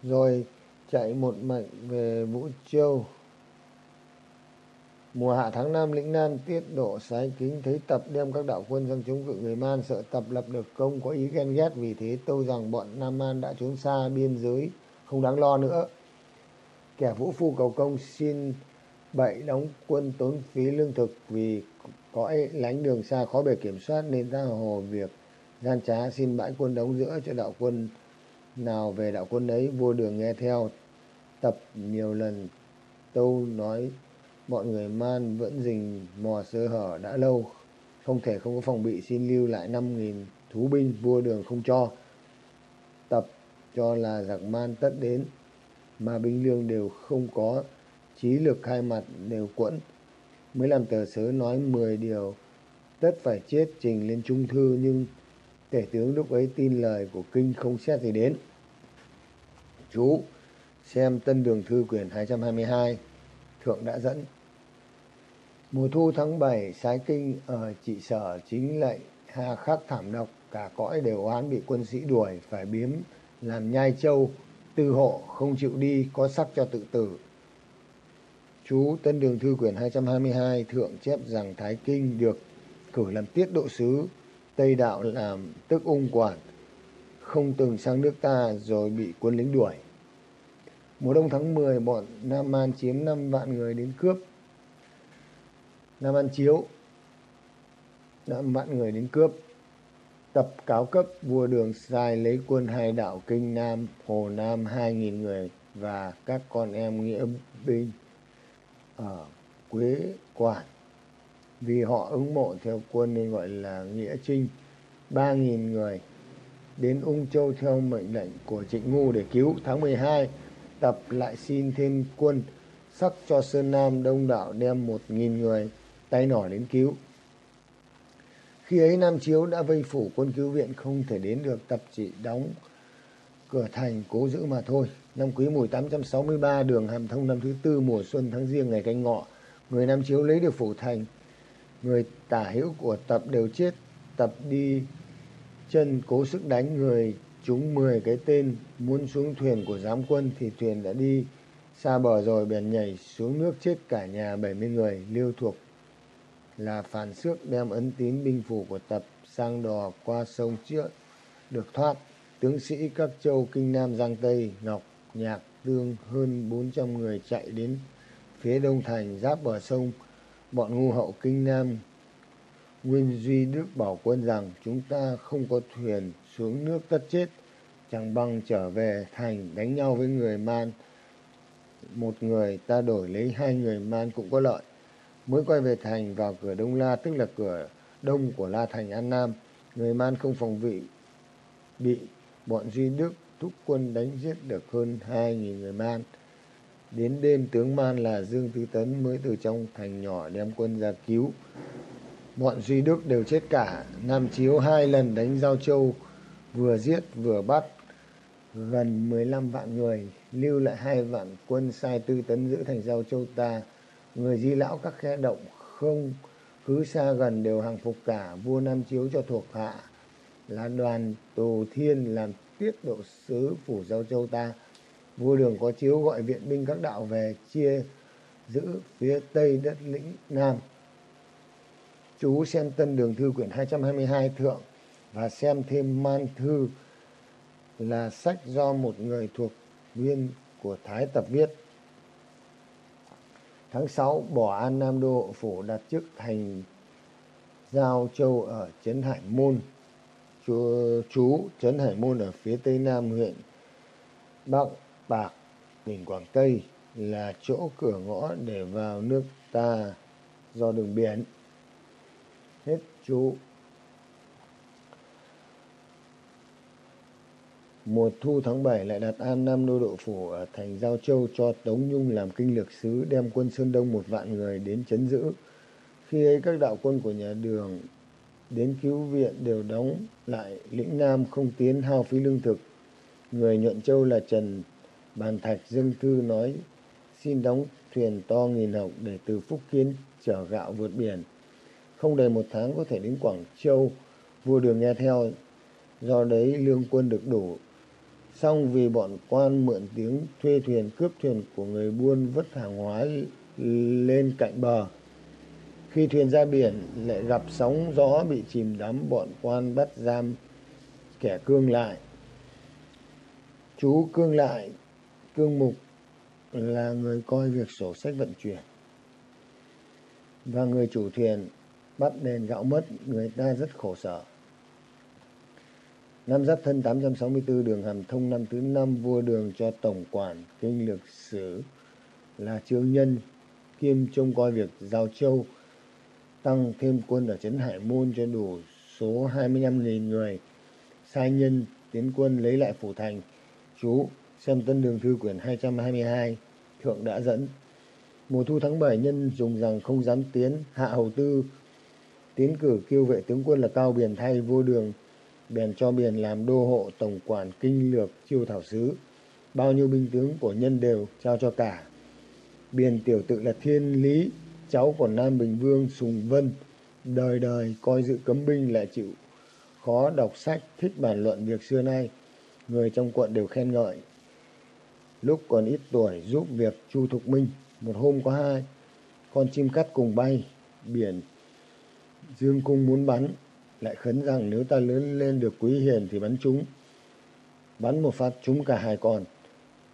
Rồi chạy một mạch về Vũ Châu. Mùa hạ tháng năm lĩnh Nam tiết độ sái kính, thấy tập đem các đạo quân sang chống cự người Man sợ tập lập được công, có ý ghen ghét, vì thế tâu rằng bọn Nam Man đã trốn xa biên giới, không đáng lo nữa. Kẻ vũ phu cầu công xin bậy đóng quân tốn phí lương thực, vì có lánh đường xa khó bề kiểm soát, nên ra hồ việc gian trá, xin bãi quân đóng giữa cho đạo quân nào về đạo quân ấy vua đường nghe theo, tập nhiều lần, tâu nói mọi người man vẫn rình mò sơ hở đã lâu. Không thể không có phòng bị xin lưu lại năm nghìn thú binh vua đường không cho. Tập cho là giặc man tất đến, mà binh lương đều không có, trí lực khai mặt đều quẫn. Mới làm tờ sớ nói mười điều, tất phải chết trình lên trung thư, nhưng tể tướng lúc ấy tin lời của kinh không xét gì đến. Chú, xem tân đường thư quyển 222 thượng đã dẫn mùa thu tháng 7 sái kinh ờ, ở trị sở chính lệnh hà khắc thảm độc cả cõi đều oán bị quân sĩ đuổi phải biếm làm nhai châu tư hộ không chịu đi có sắc cho tự tử chú Tân Đường Thư quyển 222 thượng chép rằng Thái Kinh được cử làm tiết độ sứ, Tây Đạo làm tức ung quản, không từng sang nước ta rồi bị quân lính đuổi. Mùa đông tháng 10, bọn Nam Man chiếm 5 vạn người đến cướp. Nam An Chiếu, đã vạn người đến cướp. Tập cáo cấp vua đường sai lấy quân hai đảo Kinh Nam, Hồ Nam 2.000 người và các con em nghĩa binh ở Quế Quản vì họ ứng mộ theo quân nên gọi là nghĩa trinh ba nghìn người đến Ung Châu theo mệnh lệnh của Trịnh Ngu để cứu tháng 12 tập lại xin thêm quân sắc cho Sơn Nam đông đảo đem một nghìn người tay nỏ đến cứu. Khi ấy Nam Chiếu đã vây phủ quân cứu viện không thể đến được, tập chỉ đóng cửa thành cố giữ mà thôi. Năm quý mùi 863 đường hàm thông năm thứ tư, mùa xuân tháng riêng, ngày canh ngọ, người Nam Chiếu lấy được phủ thành. Người tả hữu của tập đều chết, tập đi chân cố sức đánh, người chúng mười cái tên muốn xuống thuyền của giám quân thì thuyền đã đi xa bờ rồi, bèn nhảy xuống nước chết cả nhà bảy mươi người liêu thuộc là phản xước đem ấn tín binh phủ của tập sang đò qua sông trước được thoát. Tướng sĩ các châu kinh nam giang tây, ngọc nhạc tương hơn bốn trăm người chạy đến phía đông thành, giáp bờ sông. Bọn ngu hậu kinh nam nguyên duy đức bảo quân rằng, chúng ta không có thuyền xuống nước tất chết, chẳng bằng trở về thành đánh nhau với người man. Một người ta đổi lấy hai người man cũng có lợi mới quay về thành vào cửa đông la, tức là cửa đông của la thành an nam, người man không phòng vị bị bọn duy đức thúc quân đánh giết được hơn hai nghìn người man. Đến đêm, tướng man là dương Tư tấn mới từ trong thành nhỏ đem quân ra cứu. Bọn duy đức đều chết cả. Nam chiếu hai lần đánh giao châu, vừa giết vừa bắt gần mười lăm vạn người, lưu lại hai vạn quân sai tư tấn giữ thành giao châu ta người di lão các khe động không, cứ xa gần đều hàng phục cả, vua nam chiếu cho thuộc hạ là đoàn tù thiên làm tiết độ sứ phủ giao châu ta vua đường có chiếu gọi viện binh các đạo về chia giữ phía tây đất lĩnh nam chú xem tân đường thư quyển 222 thượng và xem thêm man thư là sách do một người thuộc viên của Thái Tập viết. Tháng 6, bỏ An Nam Đô phủ đặt chức thành Giao Châu ở Trấn Hải Môn. Chú, chú Trấn Hải Môn ở phía tây nam huyện Bắc Bạc, tỉnh Quảng Tây là chỗ cửa ngõ để vào nước ta do đường biển. Hết chú. Mùa thu tháng 7 lại đặt An Nam Đô Độ Phủ ở thành Giao Châu cho Tống Nhung làm kinh lược sứ đem quân Sơn Đông một vạn người đến chấn giữ. Khi ấy các đạo quân của nhà đường đến cứu viện đều đóng lại lĩnh Nam không tiến hao phí lương thực. Người nhuận châu là Trần Bàn Thạch dâng thư nói xin đóng thuyền to nghìn hộc để từ Phúc Kiến chở gạo vượt biển. Không đầy một tháng có thể đến Quảng Châu, vua đường nghe theo, do đấy lương quân được đủ xong vì bọn quan mượn tiếng thuê thuyền, cướp thuyền của người buôn vứt hàng hóa lên cạnh bờ. Khi thuyền ra biển, lại gặp sóng gió bị chìm đắm, bọn quan bắt giam kẻ cương lại. Chú cương lại, cương mục là người coi việc sổ sách vận chuyển. Và người chủ thuyền bắt đền gạo mất, người ta rất khổ sở. Năm Giáp Thân 864 đường hàm thông năm thứ năm, vua đường cho tổng quản kinh lược sử là trương nhân. Kiêm trông coi việc giao châu tăng thêm quân ở trấn Hải Môn cho đủ số 25.000 người. Sai nhân tiến quân lấy lại phủ thành. Chú xem tân đường thư quyển 222 thượng đã dẫn. Mùa thu tháng 7 nhân dùng rằng không dám tiến, hạ hầu tư. Tiến cử kêu vệ tướng quân là cao biển thay, vua đường bèn cho biển làm đô hộ tổng quản kinh lược chiêu thảo sứ. Bao nhiêu binh tướng của nhân đều trao cho cả. Biển tiểu tự là thiên lý, cháu của nam bình vương sùng vân, đời đời coi dự cấm binh lại chịu khó đọc sách, thích bàn luận việc xưa nay. Người trong quận đều khen ngợi. Lúc còn ít tuổi giúp việc chu thục minh, một hôm có hai, con chim cắt cùng bay, biển dương cung muốn bắn lại khấn rằng nếu ta lớn lên được quý hiền thì bắn chúng. Bắn một phát chúng cả hai con.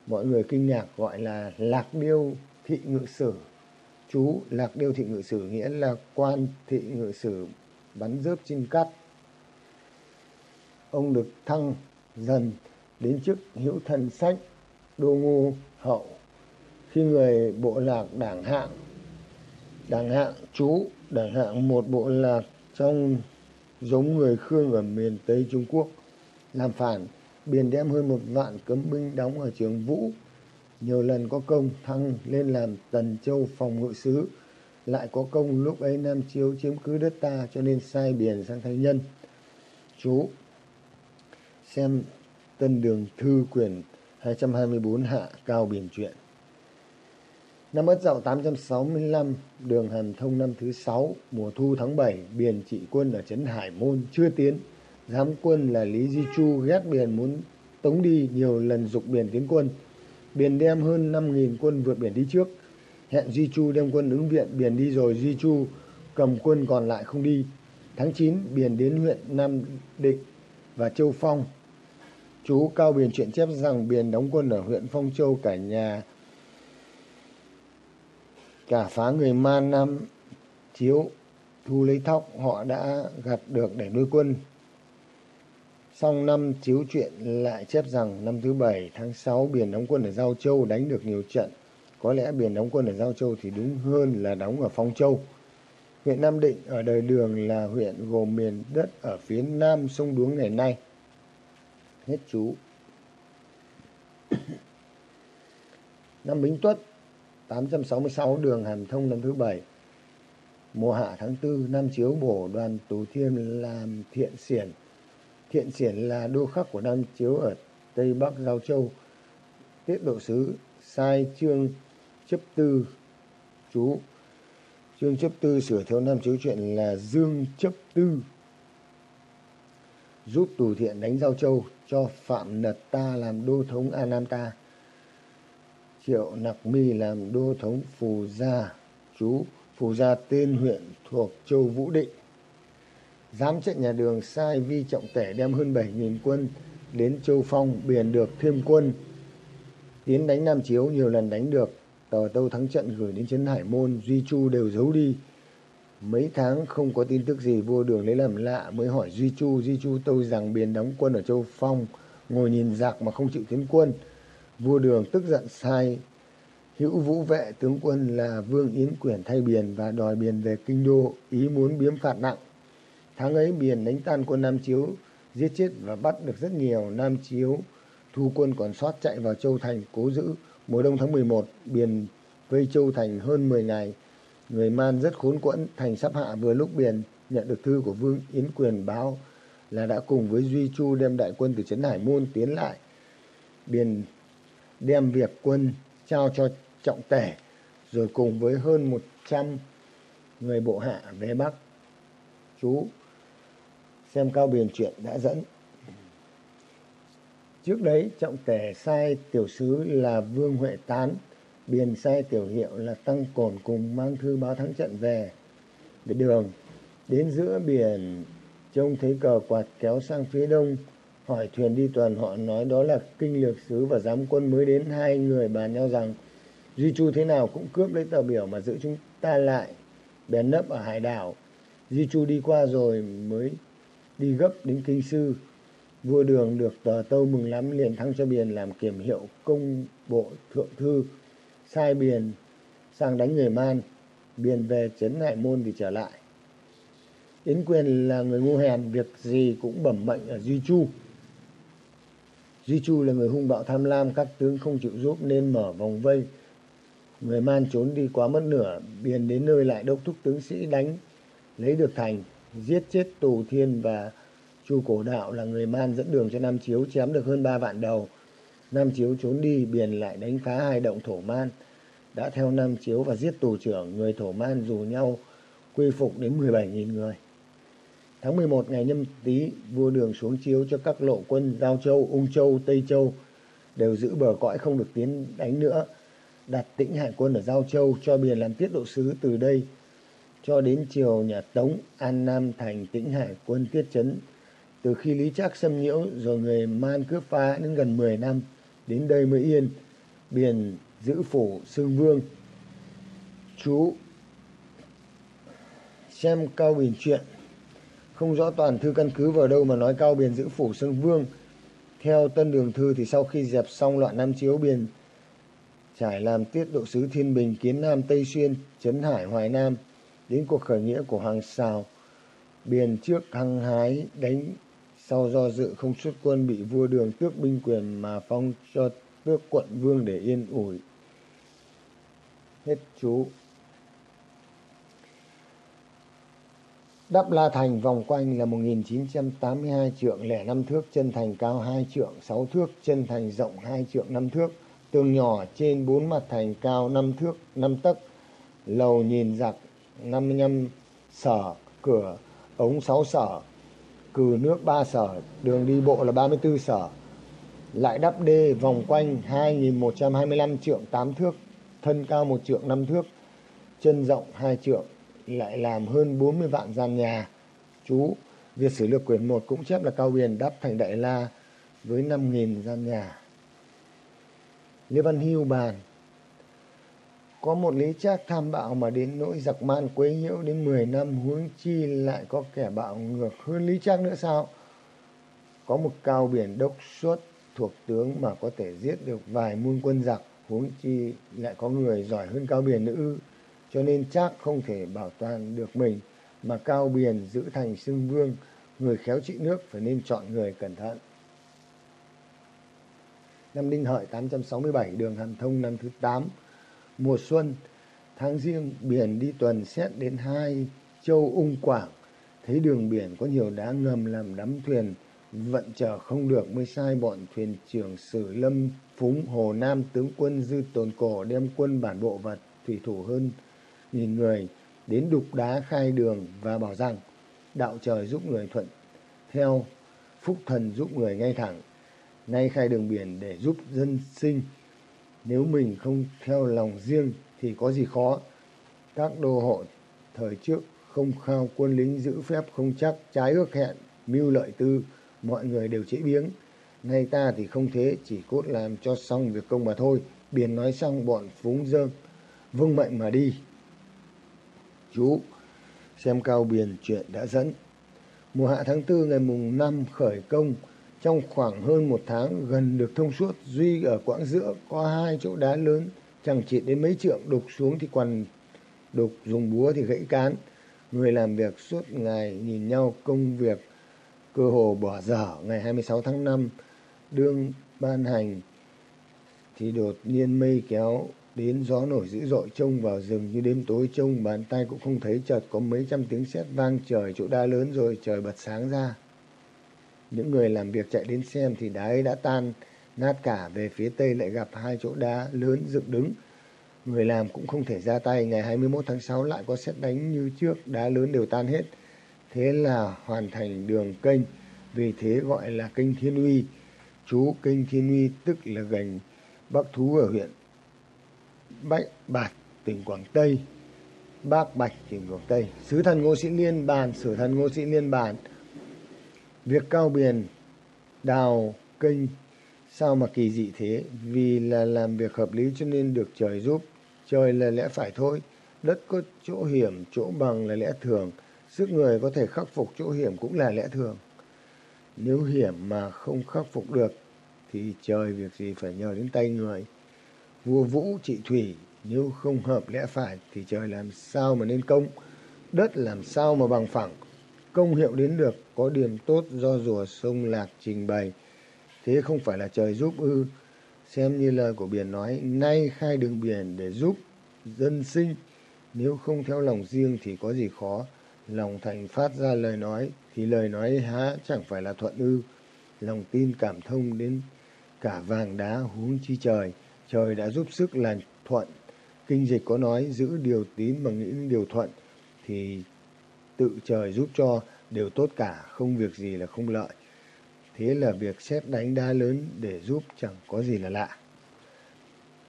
Mọi người kinh ngạc gọi là lạc điêu thị ngự sử. Chú lạc điêu thị ngự sử nghĩa là quan thị ngự sử bắn rớp trên cát. Ông được thăng dần đến chức hữu thần sách đô ngu hậu. Khi người bộ lạc đảng hạng đảng hạng chú, đảng hạng một bộ lạc trong giống người Khương ở miền Tây Trung Quốc. Làm phản, biển đem hơn một vạn cấm binh đóng ở trường Vũ. Nhiều lần có công thăng lên làm Tần Châu phòng ngự sứ. Lại có công lúc ấy Nam Chiếu chiếm cứ đất ta cho nên sai biển sang Thái Nhân. Chú xem Tân Đường Thư Quyền 224 hạ cao biển chuyện. Năm Ất Dậu 865, đường Hàn Thông năm thứ 6, mùa thu tháng 7, biển trị quân ở trấn Hải Môn chưa tiến. giám quân là Lý Di Chu ghét biển muốn tống đi nhiều lần dục biển tiến quân. Biển đem hơn 5.000 quân vượt biển đi trước. Hẹn Di Chu đem quân ứng viện biển đi rồi Di Chu cầm quân còn lại không đi. Tháng 9, biển đến huyện Nam Định và Châu Phong. Chú Cao Biển chuyện chép rằng biển đóng quân ở huyện Phong Châu cả nhà cả phá người man Nam Chiếu thu lấy thóc, họ đã gặt được để nuôi quân. Xong năm chiếu chuyện lại chép rằng năm thứ bảy tháng 6 biển đóng quân ở Giao Châu đánh được nhiều trận. Có lẽ biển đóng quân ở Giao Châu thì đúng hơn là đóng ở Phong Châu. Huyện Nam Định ở đời đường là huyện gồm miền đất ở phía nam sông Đuống ngày nay. Hết chú. năm Bính Tuất 866 đường Hàm Thông năm thứ bảy mùa hạ tháng tư, Nam Chiếu bổ đoàn Tù thiêm làm thiện xiển. Thiện xiển là đô khắc của Nam Chiếu ở Tây Bắc Giao Châu. Tiết độ sứ sai trương chấp tư, chú trương chấp tư sửa theo Nam Chiếu chuyện là Dương chấp tư, giúp Tù Thiện đánh Giao Châu cho Phạm Nật Ta làm đô thống A Nam Ta. Triệu Nặc Mi làm đô thống Phù Gia, chú Phù Gia tên huyện thuộc Châu Vũ Định. Giám trận nhà đường sai vi trọng tể đem hơn 7.000 quân đến Châu Phong biển được thêm quân. Tiến đánh Nam Chiếu nhiều lần đánh được, tờ Tâu thắng trận gửi đến Trấn Hải Môn, Duy Chu đều giấu đi. Mấy tháng không có tin tức gì vua đường lấy làm lạ mới hỏi Duy Chu, Duy Chu tâu rằng biển đóng quân ở Châu Phong, ngồi nhìn giặc mà không chịu tiến quân. Vua đường tức giận sai hữu vũ vệ tướng quân là Vương Yến Quyển thay Biền và đòi Biền về kinh đô, ý muốn biếm phạt nặng. Tháng ấy Biền đánh tan quân Nam Chiếu, giết chết và bắt được rất nhiều Nam Chiếu. Thu quân còn sót chạy vào Châu Thành cố giữ. Mùa đông tháng 11, Biền vây Châu Thành hơn 10 ngày. Người Man rất khốn quẫn, thành sắp hạ vừa lúc Biền nhận được thư của Vương Yến Quyền báo là đã cùng với Duy Chu đem đại quân từ Trấn Hải Môn tiến lại. Biền đem việc quân trao cho trọng tể rồi cùng với hơn 100 người bộ hạ về Bắc. Chú xem Cao Biền chuyện đã dẫn. Trước đấy trọng tể sai tiểu sứ là Vương Huệ Tán, Biền sai tiểu hiệu là Tăng Cổn cùng mang thư báo thắng trận về. Về đường, đến giữa biển trông thấy cờ quạt kéo sang phía đông, hỏi thuyền đi tuần họ nói đó là kinh lược sứ và giám quân mới đến hai người bàn nhau rằng Duy Chu thế nào cũng cướp lấy tờ biểu mà giữ chúng ta lại. Bèn nấp ở hải đảo. Duy Chu đi qua rồi mới đi gấp đến kinh sư. Vua đường được tờ tâu mừng lắm liền thăng cho Biền làm kiểm hiệu công bộ thượng thư. Sai Biền sang đánh người man. Biền về trấn Hải Môn thì trở lại. Yến Quyền là người ngu hèn, việc gì cũng bẩm mệnh ở Duy Chu. Duy Chu là người hung bạo tham lam, các tướng không chịu giúp nên mở vòng vây Người man trốn đi quá mất nửa, Biền đến nơi lại đốc thúc tướng sĩ đánh, lấy được thành, giết chết Tù Thiên và Chu Cổ Đạo là người man dẫn đường cho Nam Chiếu chém được hơn ba vạn đầu. Nam Chiếu trốn đi, Biền lại đánh phá hai động thổ man, đã theo Nam Chiếu và giết tù trưởng, người thổ man dù nhau quy phục đến 17.000 người. Tháng 11 ngày nhâm tý, vua đường xuống chiếu cho các lộ quân Giao Châu, Ung Châu, Tây Châu đều giữ bờ cõi không được tiến đánh nữa. Đặt tĩnh hải quân ở Giao Châu cho biển làm tiết độ sứ từ đây cho đến chiều nhà Tống An Nam thành tĩnh hải quân tiết chấn. Từ khi Lý Trác xâm nhiễu rồi người Man cướp phá đến gần 10 năm đến đây mới yên biển giữ phủ Sương Vương. Chú xem Cao biển chuyện không rõ toàn thư căn cứ vào đâu mà nói Cao Biền giữ phủ sơn Vương theo Tân Đường Thư thì sau khi dẹp xong loạn Nam Chiếu Biền trải làm tiết độ sứ Thiên Bình, Kiến Nam, Tây Xuyên, Trấn Hải, Hoài Nam, đến cuộc khởi nghĩa của Hoàng Sào. Biền trước hăng hái đánh sau do dự không xuất quân bị vua đường tước binh quyền mà phong cho tước quận vương để yên ủi. Hết chú. Đắp La Thành vòng quanh là 1982 trượng lẻ 5 thước, chân thành cao 2 trượng 6 thước, chân thành rộng 2 trượng 5 thước tường nhỏ trên 4 mặt thành cao 5 thước 5 tấc lầu nhìn giặc 55 sở cửa ống 6 sở cừ nước 3 sở, đường đi bộ là 34 sở. Lại đắp đê vòng quanh 2125 trượng 8 thước, thân cao 1 trượng 5 thước, chân rộng 2 trượng, lại làm hơn 40 vạn gian nhà. Chú, Việt Sử Lược quyển 1 cũng chép là Cao Biền đắp thành Đại La với 5.000 gian nhà. Lê Văn Hưu bàn có một lý trác tham bạo mà đến nỗi giặc man quấy nhiễu đến 10 năm huống chi lại có kẻ bạo ngược hơn lý trác nữa sao? Có một cao biển đốc suất thuộc tướng mà có thể giết được vài muôn quân giặc huống chi lại có người giỏi hơn cao biển nữa cho nên chắc không thể bảo toàn được mình, mà cao biển giữ thành xưng vương, người khéo trị nước phải nên chọn người cẩn thận. Năm đinh hợi 867 đường hàn thông, năm thứ 8 mùa xuân, tháng riêng, biển đi tuần xét đến hai châu ung quảng. Thấy đường biển có nhiều đá ngầm làm đắm thuyền, vận chờ không được mới sai bọn thuyền trưởng sử lâm, phúng, hồ nam tướng quân dư tồn cổ đem quân bản bộ và thủy thủ hơn nghìn người đến đục đá khai đường và bảo rằng, đạo trời giúp người thuận, theo phúc thần giúp người ngay thẳng, nay khai đường biển để giúp dân sinh. Nếu mình không theo lòng riêng thì có gì khó. Các đô hộ thời trước không khao quân lính giữ phép không chắc, trái ước hẹn, mưu lợi tư, mọi người đều chế biếng nay ta thì không thế, chỉ cốt làm cho xong việc công mà thôi. Biển nói xong, bọn phúng dơm vâng mệnh mà đi chú, xem cao biển chuyện đã dẫn. Mùa hạ tháng tư ngày mùng năm khởi công, trong khoảng hơn một tháng gần được thông suốt, duy ở quãng giữa có hai chỗ đá lớn, chẳng chỉ đến mấy trượng, đục xuống thì quằn, đục dùng búa thì gãy cán. Người làm việc suốt ngày nhìn nhau công việc, cơ hồ bỏ dở. Ngày 26 tháng 5 đương ban hành thì đột nhiên mây kéo đến gió nổi dữ dội trông vào rừng như đêm tối trông, bàn tay cũng không thấy chợt có mấy trăm tiếng sét vang trời, chỗ đá lớn rồi trời bật sáng ra. Những người làm việc chạy đến xem thì đá ấy đã tan, nát cả, về phía tây lại gặp hai chỗ đá lớn dựng đứng. Người làm cũng không thể ra tay, ngày 21 tháng 6 lại có xét đánh như trước, đá lớn đều tan hết. Thế là hoàn thành đường kênh, vì thế gọi là kênh thiên uy. Chú kênh thiên uy tức là gành bắc thú ở huyện bách Bạch tỉnh quảng tây, bác bạch tỉnh quảng tây. Sứ thần ngô sĩ liên bàn sử thần ngô sĩ liên bàn. Việc cao biển, đào, kênh, sao mà kỳ dị thế? Vì là làm việc hợp lý cho nên được trời giúp. Trời là lẽ phải thôi. Đất có chỗ hiểm, chỗ bằng là lẽ thường. Sức người có thể khắc phục chỗ hiểm cũng là lẽ thường. Nếu hiểm mà không khắc phục được, thì trời việc gì phải nhờ đến tay người? Vua vũ trị thủy, nếu không hợp lẽ phải thì trời làm sao mà nên công? Đất làm sao mà bằng phẳng? Công hiệu đến được, có điểm tốt do rùa sông lạc trình bày. Thế không phải là trời giúp ư? Xem như lời của biển nói, nay khai đường biển để giúp dân sinh. Nếu không theo lòng riêng thì có gì khó? Lòng thành phát ra lời nói, thì lời nói há chẳng phải là thuận ư? Lòng tin cảm thông đến cả vàng đá huống chi trời trời đã giúp sức là thuận. Kinh dịch có nói giữ điều tín mà nghĩ điều thuận, thì tự trời giúp cho đều tốt cả, không việc gì là không lợi. Thế là việc xét đánh đá lớn để giúp chẳng có gì là lạ.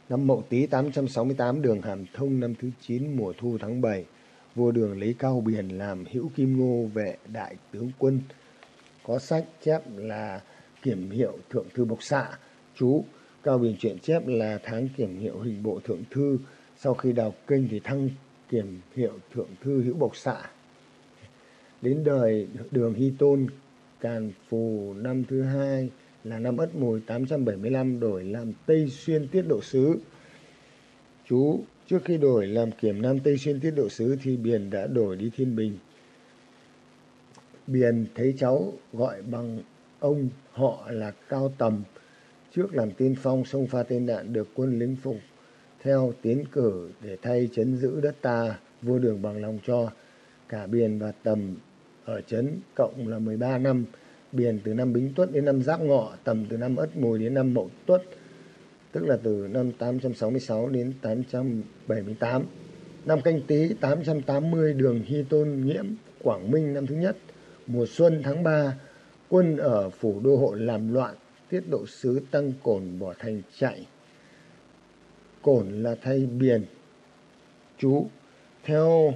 Năm mậu tý 868 đường hàm thông, năm thứ 9 mùa thu tháng 7 vua đường lấy cao biển làm hữu kim ngô vệ đại tướng quân, có sách chép là kiểm hiệu thượng thư bộc xạ, chú cao biển chuyện chép là tháng kiểm hiệu hình bộ thượng thư. Sau khi đào kinh thì thăng kiểm hiệu thượng thư hữu bộc xạ. Đến đời, đường hy tôn, càn phù, năm thứ hai là năm ất mùi 875 đổi làm tây xuyên tiết độ sứ. Chú, trước khi đổi làm kiểm nam tây xuyên tiết độ sứ thì biển đã đổi đi thiên bình. Biển thấy cháu gọi bằng ông, họ là cao tầm trước làm tiên phong sông pha tên đạn được quân lính phục theo tiến cử để thay chấn giữ đất ta vua đường bằng lòng cho. Cả biển và tầm ở chấn cộng là 13 năm biển từ năm bính tuất đến năm giáp ngọ tầm từ năm ất mùi đến năm mậu tuất tức là từ năm 866 đến 878 năm canh tý 880 đường hy tôn nhiễm quảng minh năm thứ nhất Mùa xuân tháng 3, quân ở phủ đô hộ làm loạn, tiết độ sứ tăng cổn bỏ thành chạy. Cổn là thay biển Chú, theo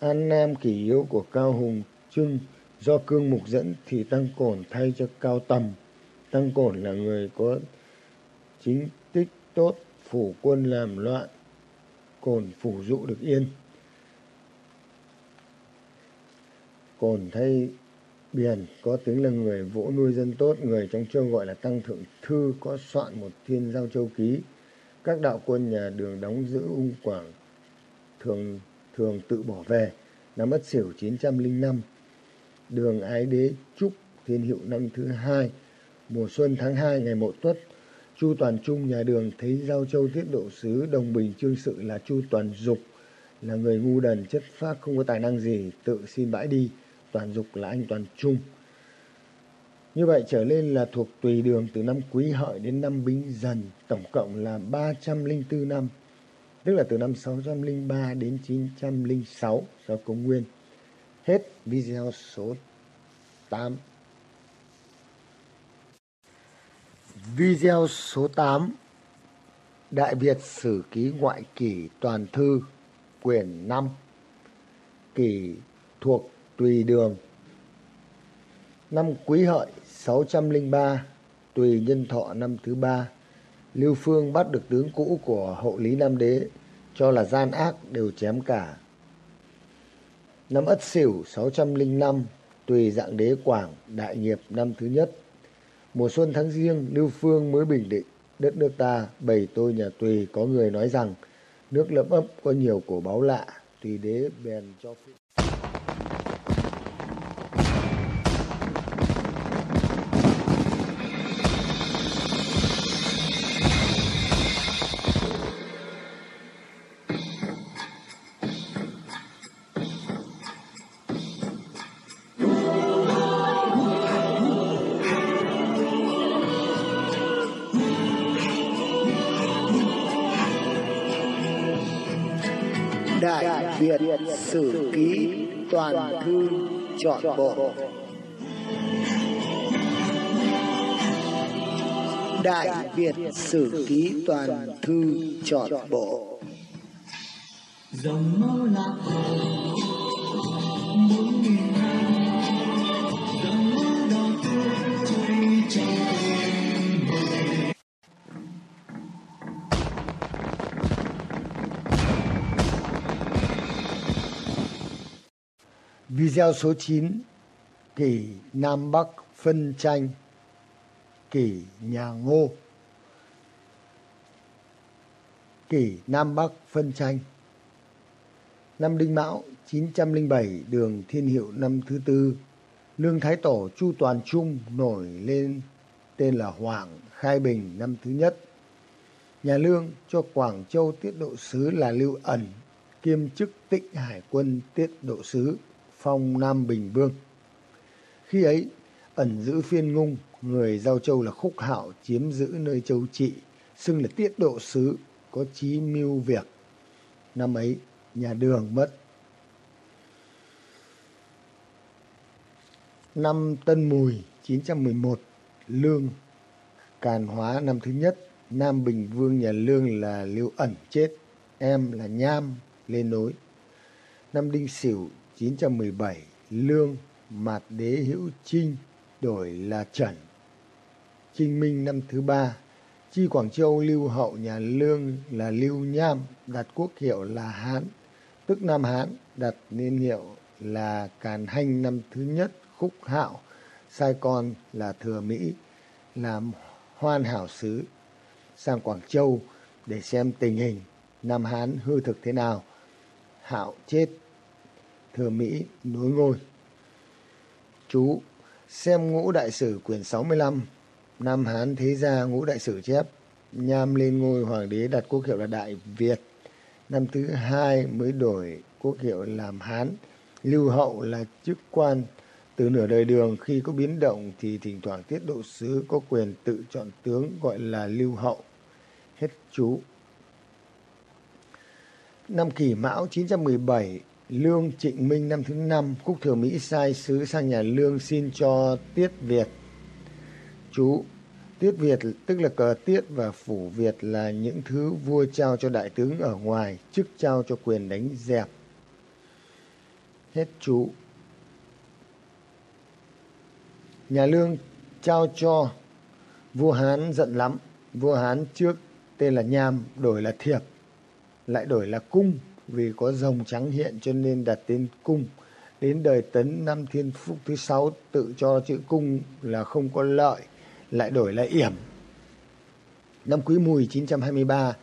An Nam kỷ yếu của Cao Hùng Trưng do cương mục dẫn thì tăng cổn thay cho Cao Tầm. Tăng cổn là người có chính tích tốt, phủ quân làm loạn, cổn phủ dụ được yên. Cổn thay Biển có tính là người vỗ nuôi dân tốt, người trong châu gọi là Tăng Thượng Thư có soạn một thiên giao châu ký. Các đạo quân nhà đường đóng giữ ung quảng thường thường tự bỏ về. Năm mất Sửu 905, đường Ái Đế Trúc thiên hiệu năm thứ hai, mùa xuân tháng 2 ngày Mậu Tuất, Chu Toàn Trung nhà đường thấy giao châu tiết độ sứ đồng bình trương sự là Chu Toàn Dục là người ngu đần chất phác không có tài năng gì tự xin bãi đi toàn dục là anh toàn trung. Như vậy trở lên là thuộc tùy đường từ năm quý hợi đến năm bính dần, tổng cộng là 304 năm, tức là từ năm 603 đến 906 sau công nguyên. Hết video số tám. Video số 8 Đại Việt Sử Ký Ngoại Kỷ Toàn Thư, quyển 5 Kỷ thuộc Tùy Đường Năm Quý Hợi 603 Tùy Nhân Thọ năm thứ ba, Lưu Phương bắt được tướng cũ của hậu lý Nam Đế, cho là gian ác đều chém cả. Năm Ất Sửu 605 Tùy dạng đế Quảng đại nghiệp năm thứ nhất Mùa xuân tháng riêng, Lưu Phương mới bình định, đất nước ta bầy tôi nhà Tùy có người nói rằng, nước lẫm ấp có nhiều cổ báu lạ, Tùy đế bèn cho phi. Đại Việt Sử Ký Toàn Thư Chọn Bộ. Đại Việt Sử Ký Toàn Thư Chọn Bộ. Dòng máu lạc hồ, bốn nghìn năm Video số 9 Kỷ Nam Bắc phân tranh, Kỷ nhà Ngô, Kỷ Nam Bắc phân tranh. Năm Đinh Mão 907 đường Thiên Hiệu năm thứ tư Lương Thái Tổ Chu Toàn Trung nổi lên tên là Hoàng Khai Bình năm thứ nhất. Nhà Lương cho Quảng Châu tiết độ sứ là Lưu Ẩn, kiêm chức tịnh hải quân tiết độ sứ phong Nam Bình Vương. Khi ấy, ẩn giữ phiên ngung, người giao châu là khúc hạo chiếm giữ nơi châu trị, xưng là tiết độ sứ, có chí mưu việc. Năm ấy, nhà đường mất. Năm Tân Mùi 911, Lương Càn Hóa năm thứ nhất, Nam Bình Vương nhà Lương là Lưu Ẩn chết, em là Nham lên nối. Năm Đinh Sửu 917 Lương Mạt Đế Hữu Trinh, đổi là Trần. Trinh Minh năm thứ ba, Chi Quảng Châu Lưu Hậu nhà Lương là Lưu Nham, đặt quốc hiệu là Hán tức Nam Hán, đặt niên hiệu là Càn Hanh năm thứ nhất, Khúc Hạo, sai con là Thừa Mỹ, làm hoan hảo sứ sang Quảng Châu, để xem tình hình, Nam Hán hư thực thế nào. Hạo chết Thừa Mỹ nối ngôi. Chú xem ngũ đại sử quyển 65 Nam Hán Thế Gia ngũ đại sử chép, Nham lên ngôi hoàng đế đặt quốc hiệu là Đại Việt Năm thứ hai mới đổi quốc hiệu làm Hán, Lưu Hậu là chức quan từ nửa đời đường khi có biến động thì thỉnh thoảng tiết độ sứ có quyền tự chọn tướng gọi là Lưu Hậu. Hết chú. Năm kỷ mão 917 Lương Trịnh Minh năm thứ năm, cúc Thừa Mỹ sai sứ sang nhà Lương xin cho Tiết Việt. Chú, Tiết Việt tức là cờ Tiết và Phủ Việt là những thứ vua trao cho đại tướng ở ngoài, chức trao cho quyền đánh dẹp. Hết chú. Nhà Lương trao cho vua Hán giận lắm. Vua Hán trước tên là Nham, đổi là Thiệp, lại đổi là Cung vì có rồng trắng hiện cho nên đặt tên Cung. Đến đời Tấn năm Thiên Phúc thứ sáu tự cho chữ Cung là không có lợi, lại đổi là Yểm. Năm Quý Mùi 923,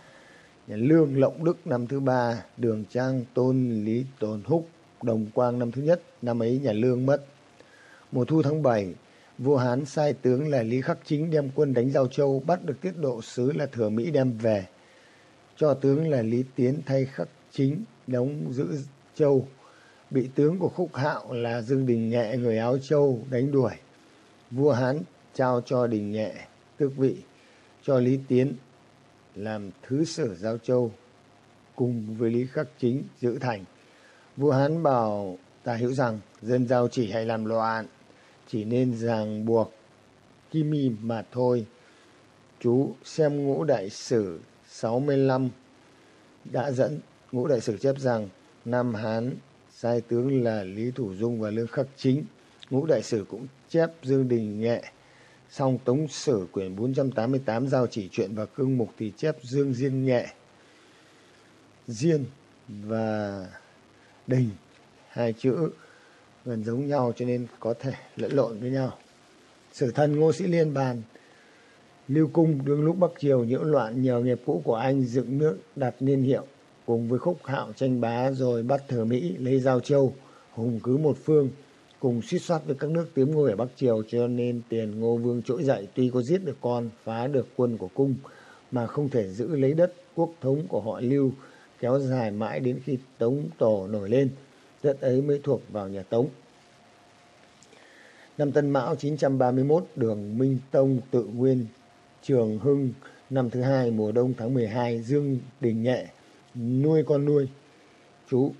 nhà Lương Lộng Đức năm thứ ba, Đường Trang Tôn Lý Tồn Húc, Đồng Quang năm thứ nhất, năm ấy nhà Lương mất. Mùa thu tháng 7, vua Hán sai tướng là Lý Khắc Chính đem quân đánh Giao Châu, bắt được tiết độ sứ là Thừa Mỹ đem về. Cho tướng là Lý Tiến thay Khắc Chính đóng giữ Châu. Bị tướng của Khúc Hạo là Dương Đình Nhẹ người Áo Châu đánh đuổi. Vua Hán trao cho Đình Nhẹ tước vị, cho Lý Tiến làm thứ sử Giao Châu cùng với Lý Khắc Chính giữ thành. Vua Hán bảo ta Hữu rằng dân Giao chỉ hay làm loạn chỉ nên ràng buộc kim y mà thôi. Chú xem ngũ đại sử 65 đã dẫn ngũ đại sử chép rằng, Nam Hán sai tướng là Lý Thủ Dung và Lương Khắc Chính. Ngũ đại sử cũng chép Dương Đình Nghệ. Song Tống Sử quyển 488 giao chỉ chuyện và cương mục thì chép Dương Diên Nhẹ. Diên và Đình, hai chữ gần giống nhau cho nên có thể lẫn lộn với nhau. Sử thân Ngô Sĩ Liên bàn, Lưu Cung đương lúc Bắc Triều nhiễu loạn nhờ nghiệp cũ của anh dựng nước đặt niên hiệu cùng với khúc hạo tranh bá rồi bắt thừa Mỹ lấy Giao Châu hùng cứ một phương cùng suýt soát với các nước tiếm ngôi ở Bắc Triều cho nên tiền Ngô Vương trỗi dậy. Tuy có giết được con phá được quân của cung mà không thể giữ lấy đất quốc thống của họ Lưu kéo dài mãi đến khi Tống Tổ nổi lên. Đất ấy mới thuộc vào nhà Tống. Năm Tân Mão 931, đường Minh Tông tự nguyên Trường Hưng năm thứ hai mùa đông tháng 12 Dương Đình Nhẹ nuôi con nuôi. Chú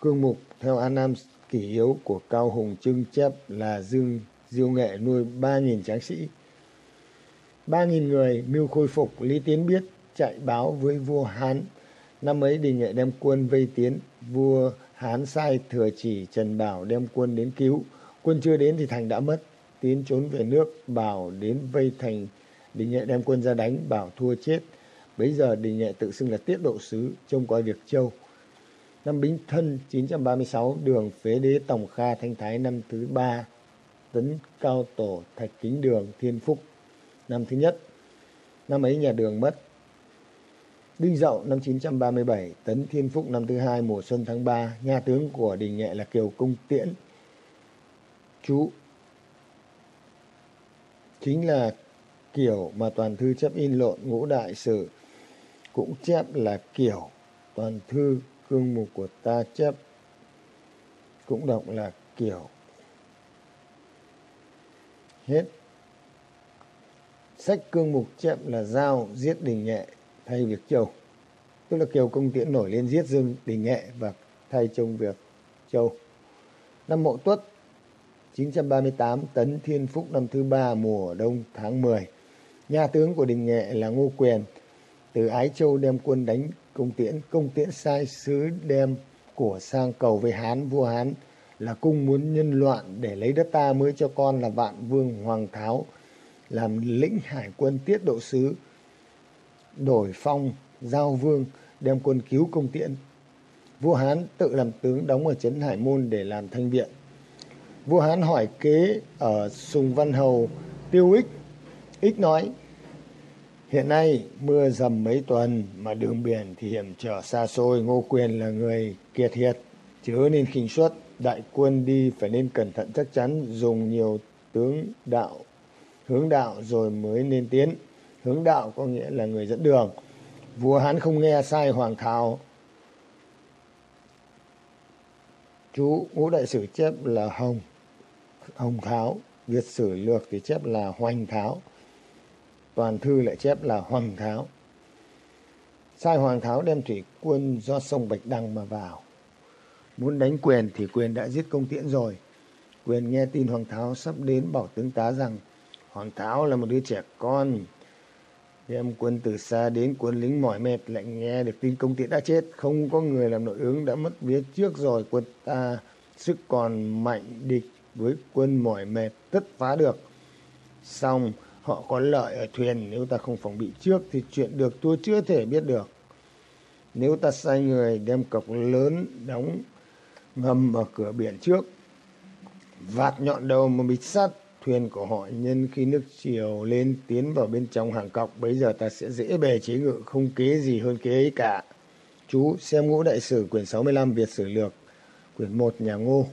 Cương Mục theo An Nam kỷ yếu của Cao Hùng Trưng chép là Dương Diêu Nghệ nuôi 3.000 tráng sĩ. 3.000 người mưu khôi phục Lý Tiến biết chạy báo với vua Hán. Năm ấy Đình Nghệ đem quân vây tiến, vua Hán sai thừa chỉ Trần Bảo đem quân đến cứu. Quân chưa đến thì thành đã mất. Tiến trốn về nước, Bảo đến vây thành. Đình nghệ đem quân ra đánh, Bảo thua chết. Bấy giờ Đình Nhẹ tự xưng là tiết độ sứ, trông coi việc châu. Năm Bính Thân 936, đường phế đế Tổng Kha Thanh Thái năm thứ ba, tấn cao tổ Thạch Kính Đường Thiên Phúc năm thứ nhất. Năm ấy nhà đường mất, Đinh Dậu năm 937, Tấn Thiên Phúc năm thứ hai mùa xuân tháng 3, nhà tướng của Đình nhẹ là Kiều Công Tiễn. Chú chính là kiểu mà toàn thư chấp in lộn ngũ đại sử cũng chép là kiểu toàn thư, cương mục của ta chép cũng đọc là kiểu. Hết. Sách cương mục chép là giao, giết đình nghệ thay việc châu. Tức là kiều công tiễn nổi lên giết dương đình nghệ và thay trông việc châu. Năm mậu tuất 938 tấn thiên phúc, năm thứ ba, mùa đông tháng 10 nhà tướng của đình nghệ là ngô quyền từ ái châu đem quân đánh công tiễn. Công tiễn sai sứ đem của sang cầu với hán, vua hán là cung muốn nhân loạn để lấy đất ta mới cho con là vạn vương hoàng tháo, làm lĩnh hải quân tiết độ sứ, đổi phong, giao vương, đem quân cứu công tiễn. Vua hán tự làm tướng đóng ở trấn hải môn để làm thanh viện. Vua hán hỏi kế ở sùng văn hầu, tiêu ích. Ích nói hiện nay, mưa dầm mấy tuần mà đường biển thì hiểm trở xa xôi, ngô quyền là người kiệt hiệt. Chứ nên khinh suất, đại quân đi phải nên cẩn thận chắc chắn, dùng nhiều tướng đạo, hướng đạo rồi mới nên tiến. Hướng đạo có nghĩa là người dẫn đường. Vua hán không nghe sai hoàng thảo chú ngũ đại sử chép là hồng hồng tháo việt sử lược thì chép là hoành tháo toàn thư lại chép là hoàng tháo sai hoàng tháo đem thủy quân do sông bạch đằng mà vào Muốn đánh quyền thì quyền đã giết công tiễn rồi. Quyền nghe tin Hoàng Tháo sắp đến bảo tướng tá rằng, Hoàng Tháo là một đứa trẻ con. Đem quân từ xa đến quân lính mỏi mệt lại nghe được tin công tiễn đã chết. Không có người làm nội ứng đã mất vía trước rồi. Quân ta sức còn mạnh địch với quân mỏi mệt, tất phá được. Xong họ có lợi ở thuyền, nếu ta không phòng bị trước thì chuyện được tôi chưa thể biết được. Nếu ta sai người đem cọc lớn đóng ngầm ở cửa biển trước, vạt nhọn đầu mà bịch sắt, thuyền của họ nhân khi nước chiều lên tiến vào bên trong hàng cọc, bấy giờ ta sẽ dễ bề chế ngự, không kế gì hơn kế ấy cả. Chú xem ngũ đại sử quyển 65 Việt sử lược, quyển 1 nhà ngô.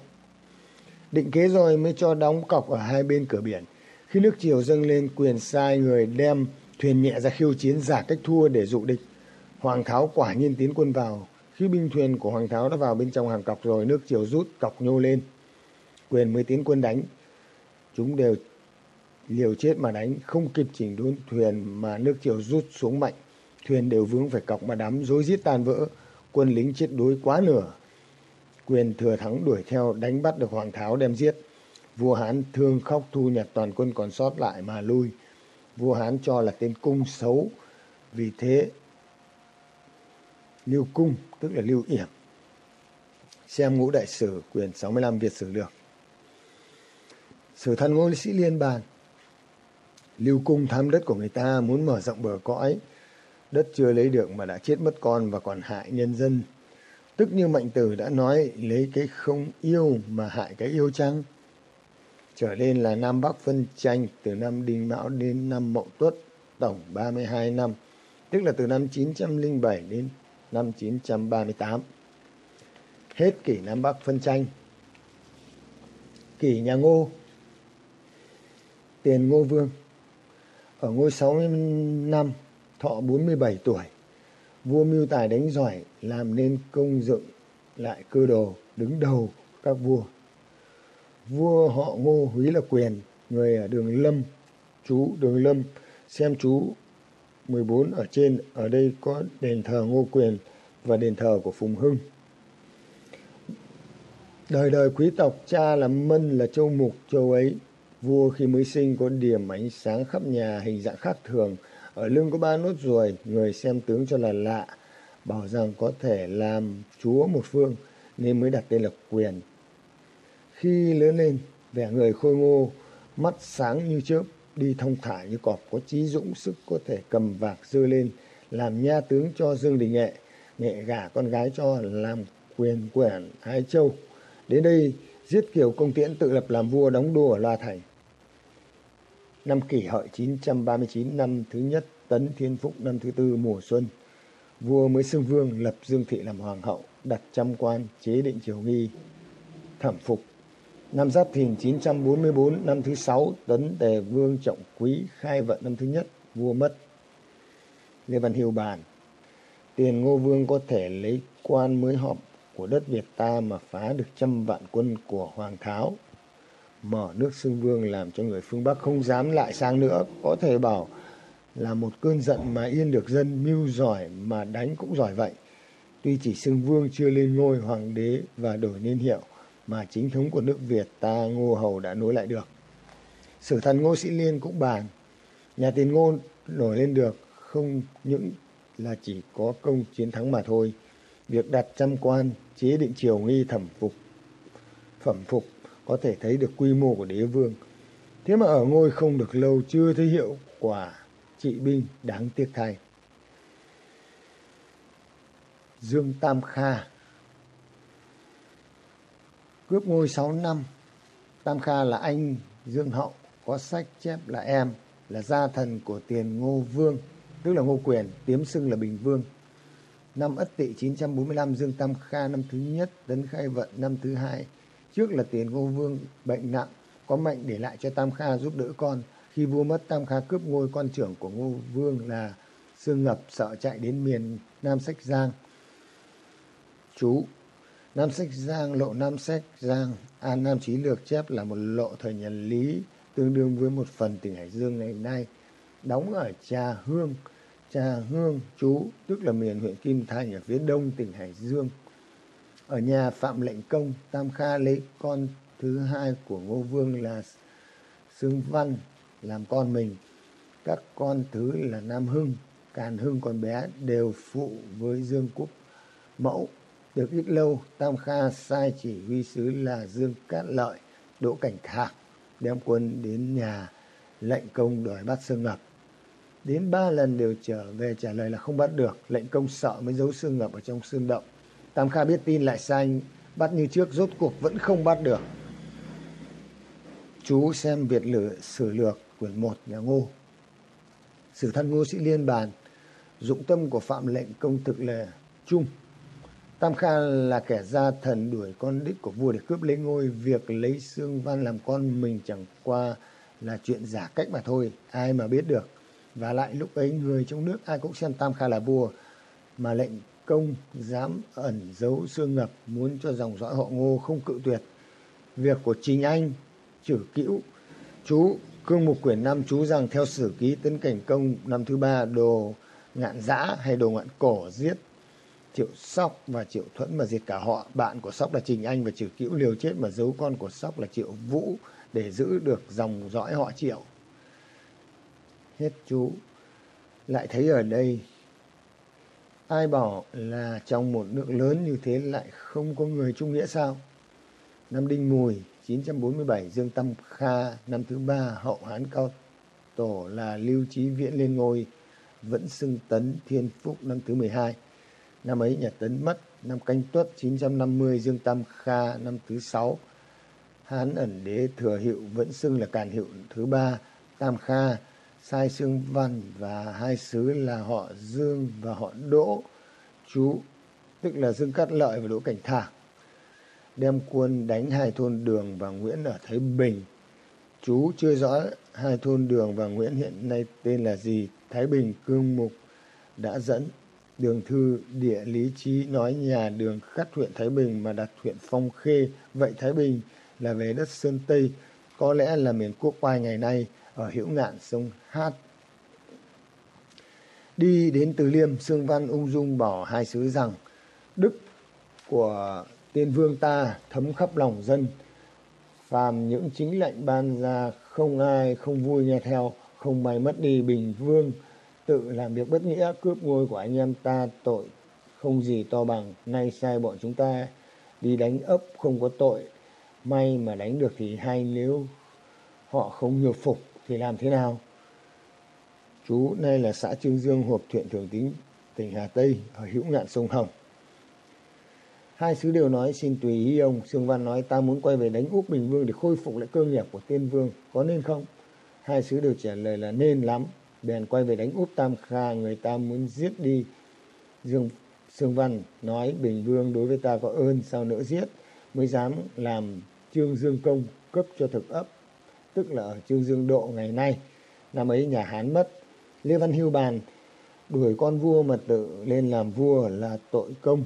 Định kế rồi mới cho đóng cọc ở hai bên cửa biển khi nước triều dâng lên, quyền sai người đem thuyền nhẹ ra khiêu chiến giả cách thua để dụ địch. Hoàng tháo quả nhiên tiến quân vào. Khi binh thuyền của hoàng tháo đã vào bên trong hàng cọc rồi, nước triều rút cọc nhô lên. Quyền mới tiến quân đánh. Chúng đều liều chết mà đánh, không kịp chỉnh đốn thuyền mà nước triều rút xuống mạnh. Thuyền đều vướng phải cọc mà đắm, rối rít tan vỡ. Quân lính chết đuối quá nửa. Quyền thừa thắng đuổi theo, đánh bắt được hoàng tháo đem giết vua hán thương khóc thu nhặt toàn quân còn sót lại mà lui. Vua hán cho là tên cung xấu, vì thế lưu cung, tức là lưu yểm, xem ngũ đại sử quyền 65 việt sử lược sử thân ngũ sĩ liên bàn, lưu cung tham đất của người ta muốn mở rộng bờ cõi. Đất chưa lấy được mà đã chết mất con và còn hại nhân dân. Tức như mạnh tử đã nói, lấy cái không yêu mà hại cái yêu chăng? Trở lên là Nam Bắc phân tranh từ năm Đinh Mão đến năm Mậu Tuất tổng 32 năm, tức là từ năm 907 đến năm 938. Hết kỷ Nam Bắc phân tranh. Kỷ nhà Ngô Tiền Ngô Vương Ở ngôi 60 năm, thọ 47 tuổi. Vua mưu tài đánh giỏi, làm nên công dựng lại cơ đồ, đứng đầu các vua. Vua họ Ngô húy là quyền, người ở đường Lâm, chú đường Lâm, xem chú 14 ở trên, ở đây có đền thờ Ngô Quyền và đền thờ của Phùng Hưng. Đời đời quý tộc cha là Mân là châu mục châu ấy. Vua khi mới sinh có điểm ánh sáng khắp nhà hình dạng khác thường. Ở lưng có ba nốt ruồi, người xem tướng cho là lạ. Bảo rằng có thể làm chúa một phương nên mới đặt tên là quyền. Khi lớn lên, vẻ người khôi ngô, mắt sáng như chớp, đi thông thả như cọp có trí dũng sức có thể cầm vạc dơ lên, làm nha tướng cho Dương Đình Nghệ, Nghệ gả con gái cho làm quyền quản Ái Châu. Đến đây, giết Kiều Công Tiễn tự lập làm vua đóng đô ở La Thành. Năm kỷ hợi 939 năm thứ nhất Tấn Thiên Phúc năm thứ tư mùa xuân. Vua mới xưng vương lập Dương Thị làm hoàng hậu, đặt trăm quan, chế định triều nghi, thẩm phục. Năm Giáp Thìn 944 năm thứ sáu Tấn Tề Vương Trọng Quý khai vận năm thứ nhất, vua mất. Lê Văn Hiêu bàn Tiền Ngô Vương có thể lấy quan mới họp của đất Việt ta mà phá được trăm vạn quân của Hoàng Tháo. Mở nước xưng vương làm cho người phương Bắc không dám lại sang nữa. Có thể bảo là một cơn giận mà yên được dân, mưu giỏi mà đánh cũng giỏi vậy. Tuy chỉ xưng vương chưa lên ngôi hoàng đế và đổi niên hiệu, mà chính thống của nước Việt ta Ngô Hầu đã nối lại được. Sử thần Ngô Sĩ Liên cũng bàn, nhà tiền Ngô nổi lên được không những là chỉ có công chiến thắng mà thôi. Việc đặt trăm quan, chế định triều nghi thẩm phục, phẩm phục có thể thấy được quy mô của đế vương. Thế mà ở ngôi không được lâu chưa thấy hiệu quả trị binh đáng tiếc thay. Dương Tam Kha cướp ngôi 6 năm. Tam Kha là anh Dương Hậu, có sách chép là em, là gia thần của tiền Ngô Vương, tức là Ngô Quyền, tiếm xưng là Bình Vương. Năm Ất Tỵ 945 Dương Tam Kha năm thứ nhất, Tấn Khai Vận năm thứ hai. Trước là tiền Ngô Vương bệnh nặng, có mệnh để lại cho Tam Kha giúp đỡ con. Khi vua mất Tam Kha cướp ngôi con trưởng của Ngô Vương là Sương Ngập sợ chạy đến miền Nam Sách Giang. Chú Nam Sách Giang, lộ Nam Sách Giang, An Nam Chí Lược chép là một lộ thời nhà Lý tương đương với một phần tỉnh Hải Dương ngày nay, đóng ở Trà Hương. Trà Hương chú tức là miền huyện Kim Thành ở phía đông tỉnh Hải Dương. ở nhà phạm lệnh công tam kha lấy con thứ hai của ngô vương là Sương văn làm con mình các con thứ là nam hưng càn hưng còn bé đều phụ với dương quốc mẫu được ít lâu, tam kha sai chỉ huy sứ là dương cát lợi, đỗ cảnh thạc, đem quân đến nhà lệnh công đòi bắt sương ngập. Đến ba lần đều trở về trả lời là không bắt được, lệnh công sợ mới giấu Sương ngập ở trong xương động. Tam kha biết tin lại sai, bắt như trước, rốt cuộc vẫn không bắt được. Chú xem việt lử sử lược quyển một nhà ngô. Sử thân ngô sĩ liên bàn, dụng tâm của phạm lệnh công thực là chung tam kha là kẻ gia thần đuổi con đích của vua để cướp lấy ngôi. Việc lấy xương văn làm con mình chẳng qua là chuyện giả cách mà thôi, ai mà biết được. Và lại lúc ấy người trong nước ai cũng xem tam kha là vua, mà lệnh công dám ẩn giấu xương ngập, muốn cho dòng dõi họ ngô không cự tuyệt. Việc của Trình anh, chử cữu chú cương mục quyển Nam chú rằng theo sử ký tấn cảnh công năm thứ ba, đồ ngạn giã hay đồ ngạn cổ giết triệu sóc và triệu thuẫn mà diệt cả họ. Bạn của sóc là trình anh và Triệu cữu liều chết mà giấu con của sóc là triệu vũ để giữ được dòng dõi họ triệu. Hết chú. Lại thấy ở đây, ai bảo là trong một nước lớn như thế lại không có người trung nghĩa sao? Năm đinh mùi 947 Dương Tâm Kha, năm thứ ba, hậu Hán Cao Tổ là Lưu Trí Viễn lên ngôi, vẫn xưng tấn Thiên Phúc, năm thứ 12. Năm ấy nhà Tấn mất, năm Canh Tuất 950 Dương Tam Kha năm thứ sáu Hán ẩn đế thừa hiệu vẫn xưng là càn hiệu thứ ba Tam Kha sai xương văn và hai sứ là họ Dương và họ Đỗ chú tức là Dương Cát Lợi và Đỗ Cảnh Thạc đem quân đánh hai thôn Đường và Nguyễn ở Thái Bình. Chú chưa rõ hai thôn Đường và Nguyễn hiện nay tên là gì. Thái Bình Cương Mục đã dẫn đường thư địa lý trí nói nhà đường cắt huyện Thái Bình mà đặt huyện Phong Khê. Vậy Thái Bình là về đất Sơn Tây, có lẽ là miền quốc oai ngày nay ở hữu ngạn sông Hát. Đi đến Từ Liêm, Sương Văn ung dung bảo hai sứ rằng đức của tiên vương ta thấm khắp lòng dân phàm những chính lệnh ban ra không ai không vui nghe theo không may mất đi bình vương tự làm việc bất nghĩa, cướp ngôi của anh em ta tội không gì to bằng nay sai bọn chúng ta đi đánh ấp không có tội may mà đánh được thì hay, nếu họ không nhược phục thì làm thế nào chú, nay là xã trương dương hộp huyện thường tín tỉnh hà tây ở hữu ngạn sông hồng Hai sứ đều nói xin tùy ý ông. Sương Văn nói, ta muốn quay về đánh úp Bình Vương để khôi phục lại cơ nghiệp của tiên vương. Có nên không? Hai sứ đều trả lời là, nên lắm. Bèn quay về đánh úp Tam Kha, người ta muốn giết đi. Dương Sương Văn nói, Bình Vương đối với ta có ơn, sao nỡ giết mới dám làm Trương Dương Công cấp cho thực ấp. Tức là ở Trương Dương Độ ngày nay. Năm ấy nhà Hán mất. Lê Văn Hưu bàn, đuổi con vua mà tự lên làm vua là tội công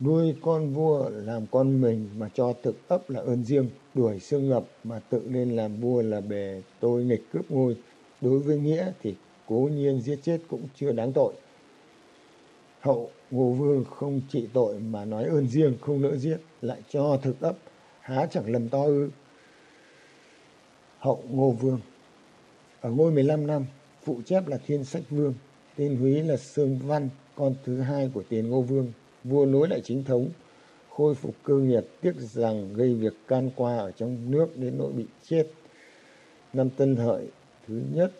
nuôi con vua làm con mình mà cho thực ấp là ơn riêng đuổi xương ngập mà tự lên làm vua là bề tôi nghịch cướp ngôi đối với nghĩa thì cố nhiên giết chết cũng chưa đáng tội. Hậu, ngô vương không trị tội mà nói ơn riêng không nỡ giết, lại cho thực ấp, há chẳng lầm to ư. Hậu, ngô vương, ở ngôi 15 năm, phụ chép là thiên sách vương, tên húy là sương văn, con thứ hai của tiền ngô vương, vua nối lại chính thống, khôi phục cơ nghiệp, tiếc rằng gây việc can qua ở trong nước đến nỗi bị chết. Năm tân hợi thứ nhất.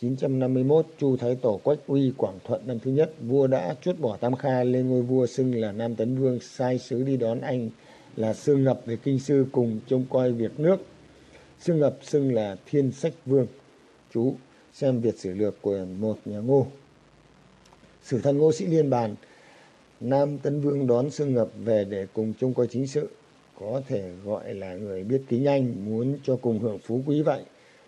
951 Chu Thái Tổ Quách Uy Quảng Thuận năm thứ nhất. Vua đã chuốt bỏ Tam Kha lên ngôi vua xưng là Nam Tấn Vương sai sứ đi đón anh là Sương Ngập về kinh sư cùng trông coi việc nước. Sương Ngập xưng là Thiên Sách Vương. Chú xem Việt sử lược của một nhà Ngô. Sử thần Ngô Sĩ Liên bàn Nam Tấn Vương đón Sương Ngập về để cùng trông coi chính sự. Có thể gọi là người biết kính anh, muốn cho cùng hưởng phú quý vậy.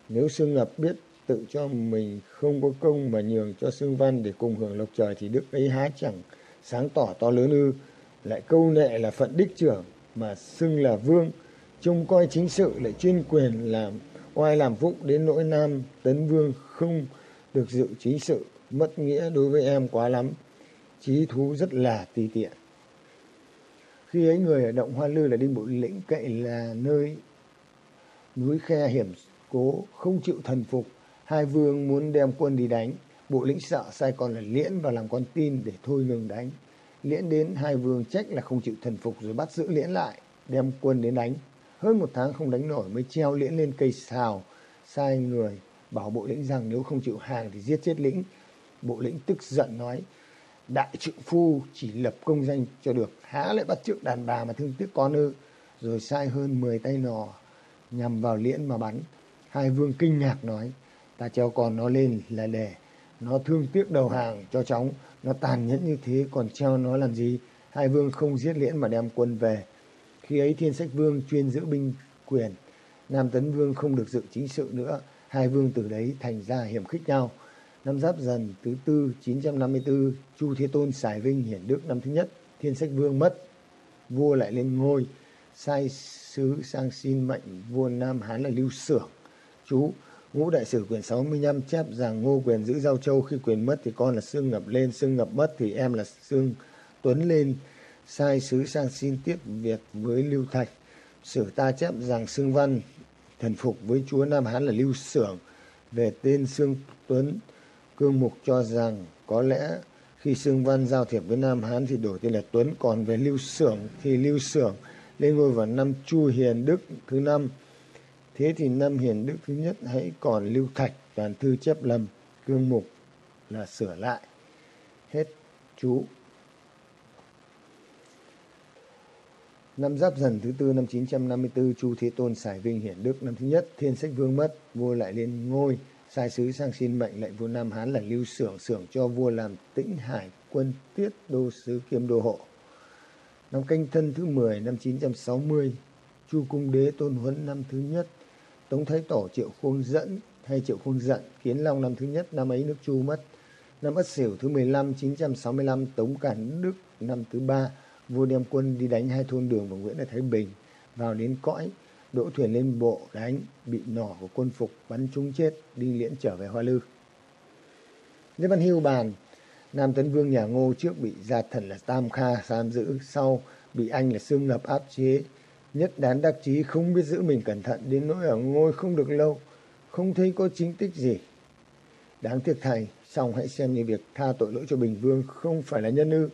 Nếu Sương Ngập biết tự cho mình không có công mà nhường cho Sương Văn để cùng hưởng lộc trời thì đức ấy há chẳng sáng tỏ to lớn ư. Lại câu nệ là phận đích trưởng mà xưng là vương, trông coi chính sự lại chuyên quyền làm oai làm vụ đến nỗi Nam Tấn Vương không được dự chính sự, mất nghĩa đối với em quá lắm trí thú rất là ti tiện Khi ấy người ở động Hoa Lư là Đinh Bộ Lĩnh cậy là nơi núi khe hiểm cố không chịu thần phục. Hai vương muốn đem quân đi đánh. Bộ lĩnh sợ sai còn là Liễn vào làm con tin để thôi ngừng đánh. Liễn đến hai vương trách là không chịu thần phục rồi bắt giữ Liễn lại, đem quân đến đánh. Hơn một tháng không đánh nổi mới treo Liễn lên cây xào, sai người bảo bộ lĩnh rằng nếu không chịu hàng thì giết chết lĩnh. Bộ lĩnh tức giận nói, đại trượng phu chỉ lập công danh cho được, há lại bắt trượng đàn bà mà thương tiếc con ư. Rồi sai hơn 10 tay nò nhằm vào liễn mà bắn. Hai vương kinh ngạc nói, ta treo con nó lên là để nó thương tiếc đầu hàng cho chóng, nó tàn nhẫn như thế còn treo nó làm gì? Hai vương không giết liễn mà đem quân về. Khi ấy thiên sách vương chuyên giữ binh quyền, Nam Tấn Vương không được dự chính sự nữa, hai vương từ đấy thành ra hiểm khích nhau. Năm Giáp Dần thứ tư 954, Chu Thế Tôn xài vinh hiển đức năm thứ nhất, Thiên Sách Vương mất, vua lại lên ngôi, sai sứ sang xin mệnh vua Nam Hán là Lưu Xưởng Chú Ngũ Đại Sử quyển 65 chép rằng Ngô Quyền giữ Giao Châu khi quyền mất thì con là Sương Ngập lên, Sương Ngập mất thì em là Sương Tuấn lên, sai sứ sang xin tiếp việc với Lưu Thạch. Sử ta chép rằng Sương Văn thần phục với chúa Nam Hán là Lưu Sưởng về tên Sương Tuấn. Cương Mục cho rằng có lẽ khi Sương Văn giao thiệp với Nam Hán thì đổi tên là Tuấn, còn về Lưu Sưởng thì Lưu Sưởng lên ngôi vào năm Chu Hiền Đức thứ năm. Thế thì năm Hiền Đức thứ nhất hãy còn Lưu Thạch toàn thư chép lầm, Cương Mục là sửa lại. Hết chú. Năm Giáp Dần thứ tư năm 954, Chu Thế Tôn xài vinh hiển đức năm thứ nhất, Thiên Sách Vương mất, vua lại lên ngôi, sai sứ sang xin mệnh lệnh vua Nam Hán là Lưu Sưởng Sưởng cho vua làm Tĩnh Hải quân tiết đô sứ kiêm đô hộ. Năm Canh Thân thứ 10 năm 960, Chu Cung Đế Tôn Huấn năm thứ nhất, Tống Thái Tổ Triệu khôn dẫn hay Triệu khôn giận, Kiến Long năm thứ nhất, năm ấy nước Chu mất. Năm Ất Sửu thứ 15 965, Tống Cản Đức năm thứ ba, vua đem quân đi đánh hai thôn đường và Nguyễn ở Thái Bình, vào đến cõi, đỗ thuyền lên bộ đánh, bị nỏ của quân phục bắn trúng chết, đi liễn trở về Hoa Lư. Lê Văn Hưu bàn, Nam Tấn Vương nhà Ngô trước bị gia thần là Tam Kha giam giữ, sau bị anh là Sương lập áp chế, nhất đán đắc chí không biết giữ mình cẩn thận đến nỗi ở ngôi không được lâu, không thấy có chính tích gì. Đáng tiếc thay xong hãy xem như việc tha tội lỗi cho Bình Vương không phải là nhân ư,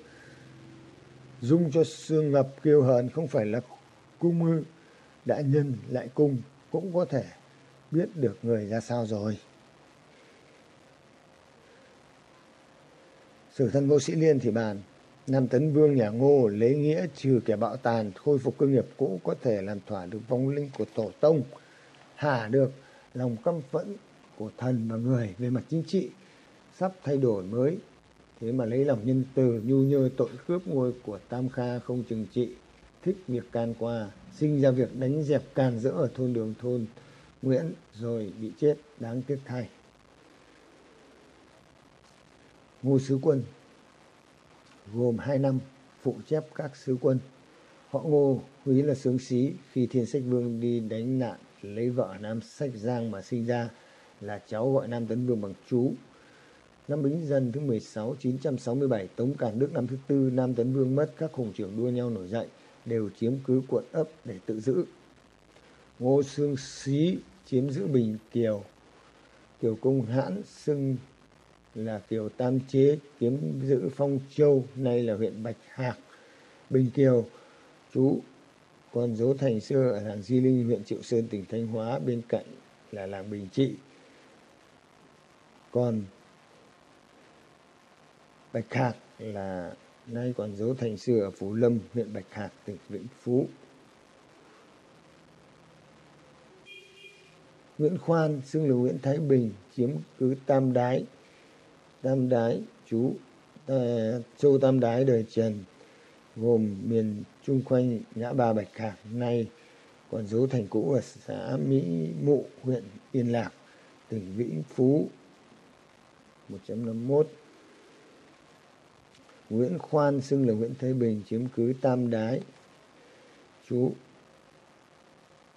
dung cho xương ngập kiêu hờn không phải là cung ư đã nhân lại cung cũng có thể biết được người ra sao rồi. Sử thân ngô sĩ liên thì bàn nam tấn vương nhà ngô lấy nghĩa trừ kẻ bạo tàn, khôi phục cơ nghiệp cũ có thể làm thỏa được vong linh của tổ tông, hạ được lòng căm phẫn của thần và người về mặt chính trị. Sắp thay đổi mới, thế mà lấy lòng nhân từ, nhu nhơ tội cướp ngôi của tam kha không chừng trị, thích việc can qua, sinh ra việc đánh dẹp càn rỡ ở thôn đường thôn nguyễn rồi bị chết đáng tiếc thay. Ngô sứ quân gồm hai năm phụ chép các sứ quân. Họ ngô quý là sướng sĩ khi thiên sách vương đi đánh nạn lấy vợ nam sách giang mà sinh ra là cháu gọi nam tấn vương bằng chú. Năm Bính Dần thứ 16, 967, Tống Cản Đức năm thứ tư, Nam Tấn Vương mất, các hùng trưởng đua nhau nổi dậy, đều chiếm cứ quận ấp để tự giữ. Ngô Sương Xí chiếm giữ Bình Kiều, Kiều Công Hãn xưng là Kiều Tam Chế chiếm giữ Phong Châu, nay là huyện Bạch Hạc. Bình Kiều, chú còn dấu thành xưa ở làng Di Linh, huyện Triệu Sơn, tỉnh Thanh Hóa, bên cạnh là làng Bình Trị. Còn Bạch Hạc là nay còn dấu thành xưa ở Phú Lâm, huyện Bạch Hạc, tỉnh Vĩnh Phú. Nguyễn Khoan, xưng là Nguyễn Thái Bình, chiếm cứ Tam Đái. Tam Đái, chú uh, Châu Tam Đái đời Trần, gồm miền chung quanh ngã ba Bạch Hạc, nay còn dấu thành cũ ở xã Mỹ Mụ, huyện Yên Lạc, tỉnh Vĩnh Phú. 151 Nguyễn Khoan xưng là Nguyễn Thế Bình chiếm cứ Tam Đái. Chú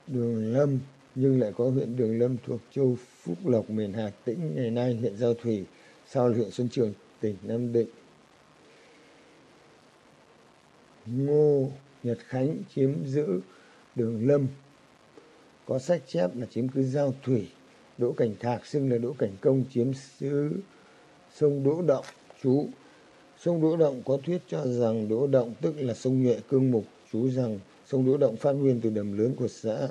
Đường Lâm nhưng lại có huyện Đường Lâm thuộc châu Phúc Lộc miền Hà Tĩnh ngày nay huyện Giao Thủy sau huyện Xuân Trường, tỉnh Nam Định. Ngô Nhật Khánh chiếm giữ Đường Lâm. Có sách chép là chiếm cứ Giao Thủy. Đỗ Cảnh Thạc xưng là Đỗ Cảnh Công chiếm giữ sông Đỗ Động. Chú Sông Đỗ Động có thuyết cho rằng Đỗ Động tức là sông Nhuệ Cương Mục. Chú rằng sông Đỗ Động phát nguyên từ đầm lớn của xã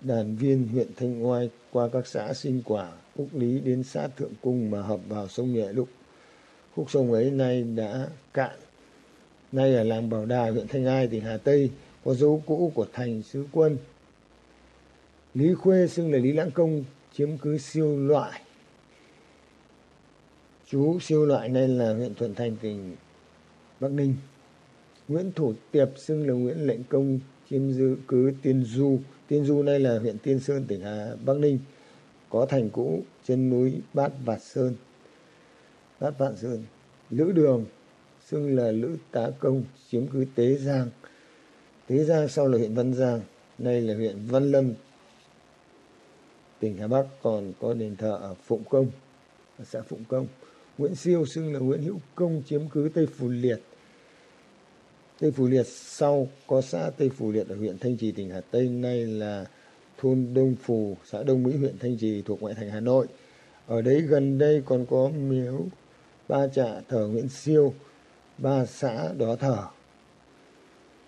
Đàn Viên, huyện Thanh Oai qua các xã Sinh Quả, Úc Lý đến xã Thượng Cung mà hợp vào sông Nhuệ Lục. khúc sông ấy nay đã cạn. Nay ở làng Bảo Đà, huyện Thanh Ai, tỉnh Hà Tây có dấu cũ của thành sứ quân. Lý Khuê xưng là Lý Lãng Công chiếm cứ siêu loại. Chú siêu loại nay là huyện Thuận Thành, tỉnh Bắc Ninh. Nguyễn Thủ Tiệp xưng là Nguyễn Lệnh Công chiếm giữ cứ Tiên Du. Tiên Du nay là huyện Tiên Sơn, tỉnh Hà Bắc Ninh. Có thành cũ trên núi Bát Vạt Sơn. Bát Vạn Sơn. Lữ Đường xưng là Lữ Tá Công chiếm cứ Tế Giang. Tế Giang sau là huyện Văn Giang, nay là huyện Văn Lâm, tỉnh Hà Bắc còn có đền thờ ở Phụng Công, ở xã Phụng Công. Nguyễn Siêu xưng là Nguyễn Hữu Công chiếm cứ Tây Phù Liệt. Tây Phù Liệt sau có xã Tây Phù Liệt ở huyện Thanh Trì, tỉnh Hà Tây, nay là thôn Đông Phù, xã Đông Mỹ, huyện Thanh Trì thuộc ngoại thành Hà Nội. Ở đấy gần đây còn có miếu ba trạ thờ Nguyễn Siêu, ba xã đó thờ.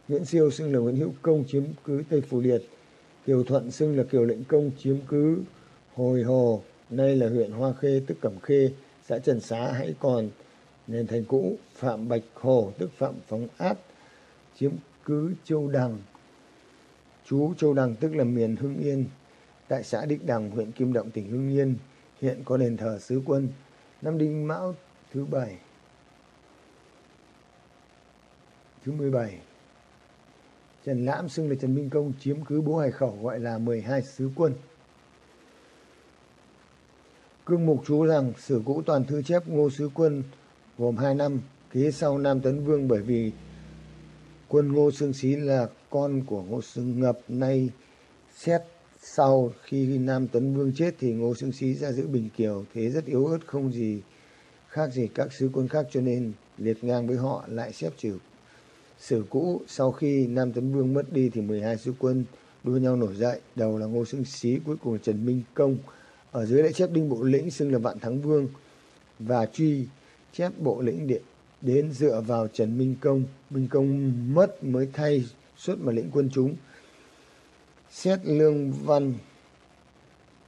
Nguyễn Siêu xưng là Nguyễn Hữu Công chiếm cứ Tây Phù Liệt. Kiều Thuận xưng là Kiều Lệnh Công chiếm cứ Hồi Hồ, nay là huyện Hoa Khê tức Cẩm Khê, xã Trần Xá hãy còn nền thành cũ Phạm Bạch Hồ tức Phạm Phóng Át chiếm cứ Châu Đằng. Chú Châu Đằng tức là miền Hưng Yên, tại xã định Đằng, huyện Kim Động, tỉnh Hưng Yên, hiện có đền thờ sứ quân. Năm Đinh Mão thứ bảy thứ 17 Trần Lãm xưng là Trần Minh Công chiếm cứ bố Hải Khẩu gọi là 12 sứ quân. Cương Mục chú rằng sử cũ toàn thư chép Ngô Sứ Quân gồm 2 năm kế sau Nam Tấn Vương bởi vì quân Ngô Sương Xí là con của Ngô Sương Ngập nay xét sau khi Nam Tấn Vương chết thì Ngô Sương Xí ra giữ Bình Kiều. Thế rất yếu ớt, không gì khác gì các sứ quân khác, cho nên liệt ngang với họ, lại xếp trừ sử cũ. Sau khi Nam Tấn Vương mất đi thì 12 sứ quân đua nhau nổi dậy. Đầu là Ngô Sương Xí, cuối cùng là Trần Minh Công. Ở dưới lại chép Đinh Bộ Lĩnh, xưng là Vạn Thắng Vương, và truy chép Bộ Lĩnh điện đến dựa vào Trần Minh Công. Minh Công mất mới thay xuất mà lĩnh quân chúng. Xét lương văn,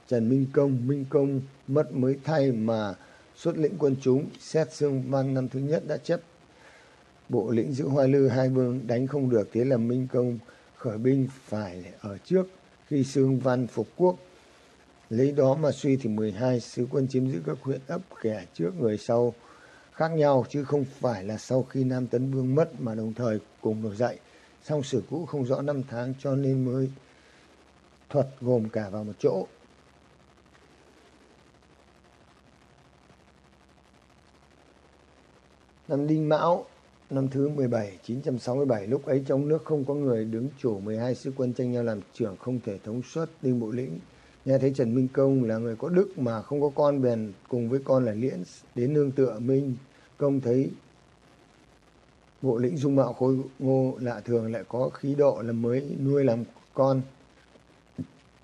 Trần Minh Công Minh Công mất mới thay mà xuất lĩnh quân chúng. Xét xương văn năm thứ nhất đã chấp. Bộ lĩnh giữ hoa lư hai vương đánh không được, thế là minh công khởi binh phải ở trước khi xương văn phục quốc. Lấy đó mà suy thì 12 sứ quân chiếm giữ các huyện ấp kẻ trước người sau khác nhau chứ không phải là sau khi Nam Tấn Vương mất mà đồng thời cùng nổi dậy. Song sử cũ không rõ năm tháng cho nên mới thuật gồm cả vào một chỗ. Năm Đinh Mão, năm thứ 17, 967, lúc ấy trong nước không có người đứng chủ 12 sứ quân tranh nhau làm trưởng không thể thống suất Đinh Bộ Lĩnh. Nghe thấy Trần Minh Công là người có đức mà không có con bèn cùng với con là Liễn đến nương tựa Minh. Công thấy bộ lĩnh dung mạo khôi ngô lạ thường lại có khí độ là mới nuôi làm con.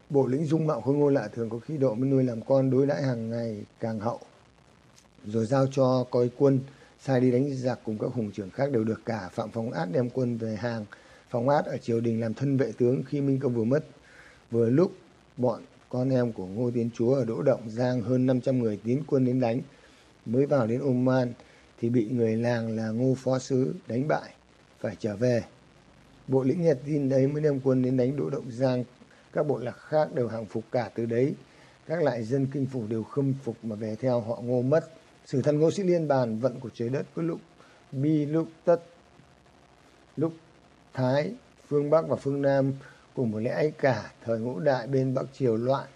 Bộ lĩnh dung mạo khôi ngô lạ thường có khí độ mới nuôi làm con đối đãi hàng ngày càng hậu. Rồi giao cho coi quân, sai đi đánh giặc cùng các hùng trưởng khác đều được cả. Phạm phong át đem quân về hàng. Phong át ở triều đình làm thân vệ tướng khi minh công vừa mất. Vừa lúc, bọn con em của ngô tiến chúa ở đỗ động giang hơn 500 người tiến quân đến đánh. Mới vào đến oman thì bị người làng là ngô phó sứ đánh bại, phải trở về. Bộ lĩnh nhật tin đấy mới đem quân đến đánh đỗ động giang. Các bộ lạc khác đều hàng phục cả từ đấy. Các lại dân kinh phủ đều khâm phục mà về theo họ ngô mất. Sử thần ngô sĩ liên bàn vận của trời đất có lúc bi lúc tất lúc thái, phương bắc và phương nam cùng một lẽ ấy cả, thời ngũ đại bên bắc triều loạn,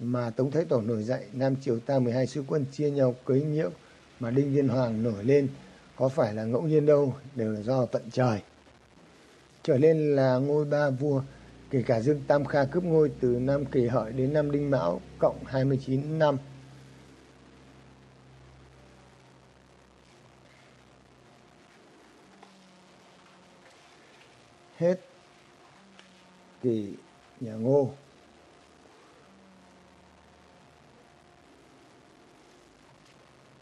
mà tống thái tổ nổi dậy, nam triều ta 12 sứ quân chia nhau cưới nhiễu, mà đinh viên hoàng nổi lên, có phải là ngẫu nhiên đâu, đều là do tận trời. Trở lên là ngôi ba vua, kể cả dương tam kha cướp ngôi từ năm kỷ hợi đến năm đinh mão, cộng 29 năm. Hết kỷ nhà ngô.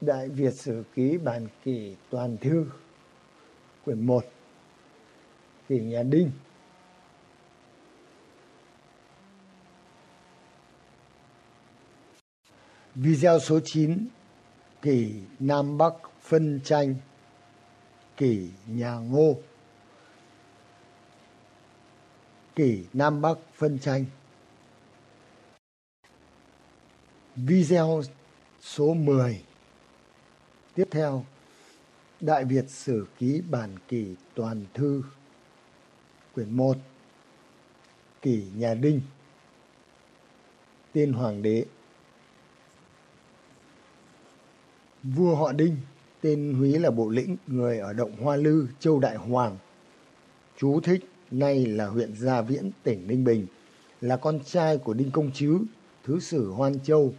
Đại việt sử ký bản kỷ toàn thư, quyển 1 kỷ nhà đinh. Video số 9 kỷ nam bắc phân tranh kỷ nhà ngô kỷ Nam Bắc phân tranh. Video số 10 Tiếp theo Đại Việt Sử Ký Bản Kỷ Toàn Thư. Quyển 1 Kỷ Nhà Đinh. Tiên Hoàng đế. Vua họ Đinh Tên Húy là bộ lĩnh Người ở Động Hoa Lư, Châu Đại Hoàng. Chú thích nay là huyện Gia Viễn, tỉnh Ninh Bình, là con trai của Đinh Công Chứ, thứ sử Hoan Châu,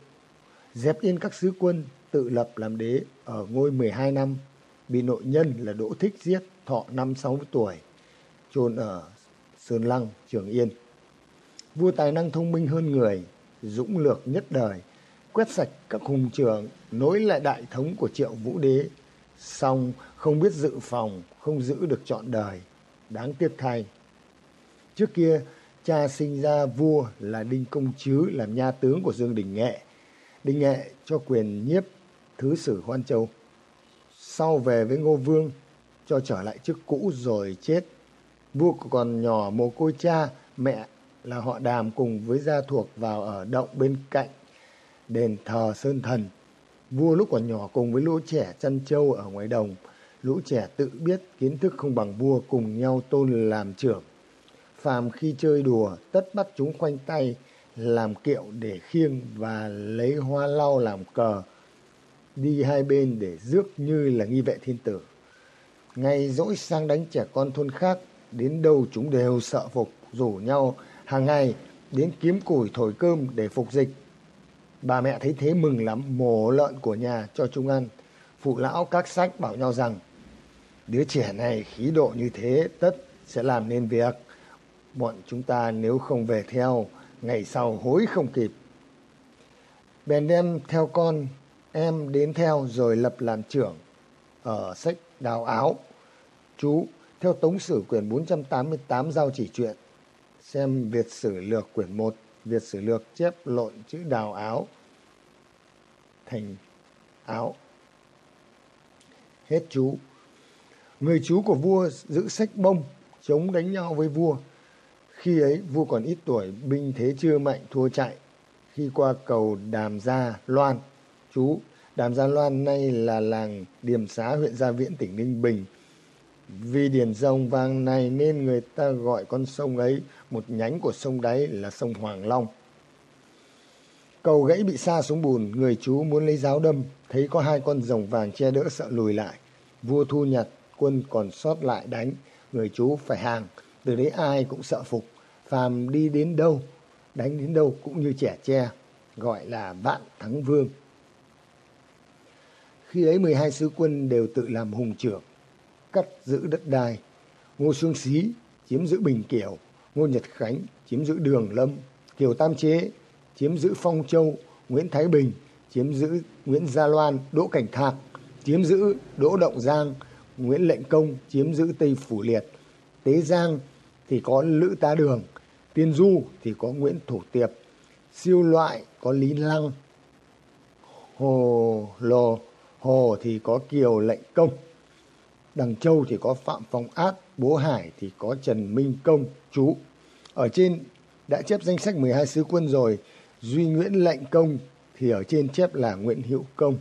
dẹp yên các sứ quân, tự lập làm đế ở ngôi 12 năm, bị nội nhân là Đỗ Thích giết thọ năm 60 tuổi, chôn ở Sơn Lăng, Trường Yên. Vua tài năng thông minh hơn người, dũng lược nhất đời, quét sạch các hùng trưởng, nối lại đại thống của triệu vũ đế, song không biết dự phòng, không giữ được trọn đời, đáng tiếc thay. Trước kia, cha sinh ra vua là Đinh Công Chứ làm nha tướng của Dương Đình Nghệ. Đình Nghệ cho quyền nhiếp thứ sử Hoan Châu. Sau về với Ngô Vương, cho trở lại chức cũ rồi chết. Vua còn nhỏ mồ côi cha, mẹ là họ đàm cùng với gia thuộc vào ở động bên cạnh đền thờ Sơn Thần. Vua lúc còn nhỏ cùng với lũ trẻ chăn trâu ở ngoài đồng, lũ trẻ tự biết kiến thức không bằng vua cùng nhau tôn làm trưởng phàm khi chơi đùa, tất bắt chúng khoanh tay, làm kiệu để khiêng và lấy hoa lau làm cờ, đi hai bên để rước như là nghi vệ thiên tử. Ngày dỗi sang đánh trẻ con thôn khác, đến đâu chúng đều sợ phục, rủ nhau hàng ngày đến kiếm củi thổi cơm để phục dịch. Bà mẹ thấy thế mừng lắm mổ lợn của nhà cho chúng ăn. Phụ lão các sách bảo nhau rằng, đứa trẻ này khí độ như thế, tất sẽ làm nên việc bọn chúng ta nếu không về theo, ngày sau hối không kịp. Bèn đem theo con em đến theo rồi lập làm trưởng ở sách đào áo. Chú, theo Tống Sử quyển 488 giao chỉ chuyện. Xem Việt Sử Lược quyển 1, Việt Sử Lược chép lộn chữ đào áo thành áo. Hết chú. Người chú của vua giữ sách bông, chống đánh nhau với vua khi ấy vua còn ít tuổi, binh thế chưa mạnh thua chạy. Khi qua cầu Đàm Gia Loan, chú Đàm Gia Loan nay là làng Điềm Xá huyện Gia Viễn tỉnh Ninh Bình. Vì điển rồng vàng này nên người ta gọi con sông ấy một nhánh của sông đáy là sông Hoàng Long. Cầu gãy bị xa xuống bùn, người chú muốn lấy giáo đâm, thấy có hai con rồng vàng che đỡ sợ lùi lại. Vua thu nhặt, quân còn sót lại đánh, người chú phải hàng, từ đấy ai cũng sợ phục. Phàm đi đến đâu, đánh đến đâu cũng như trẻ tre, gọi là vạn thắng vương. Khi ấy 12 sứ quân đều tự làm hùng trưởng, cắt giữ đất đai. Ngô Xuân xí chiếm giữ bình kiều, ngô nhật khánh chiếm giữ đường lâm, kiều tam chế chiếm giữ phong châu, nguyễn thái bình chiếm giữ nguyễn gia loan, đỗ cảnh thạc chiếm giữ đỗ động giang, nguyễn lệnh công chiếm giữ tây phủ liệt, tế giang thì có Lữ Tá Đường, Tiên Du thì có Nguyễn Thủ Tiệp, siêu loại có Lý Lăng, Hồ Lò Hồ thì có Kiều Lệnh Công, Đằng Châu thì có Phạm Phong Át, Bố Hải thì có Trần Minh Công, chú. Ở trên đã chép danh sách 12 sứ quân rồi, Duy Nguyễn Lệnh Công thì ở trên chép là Nguyễn Hữu Công.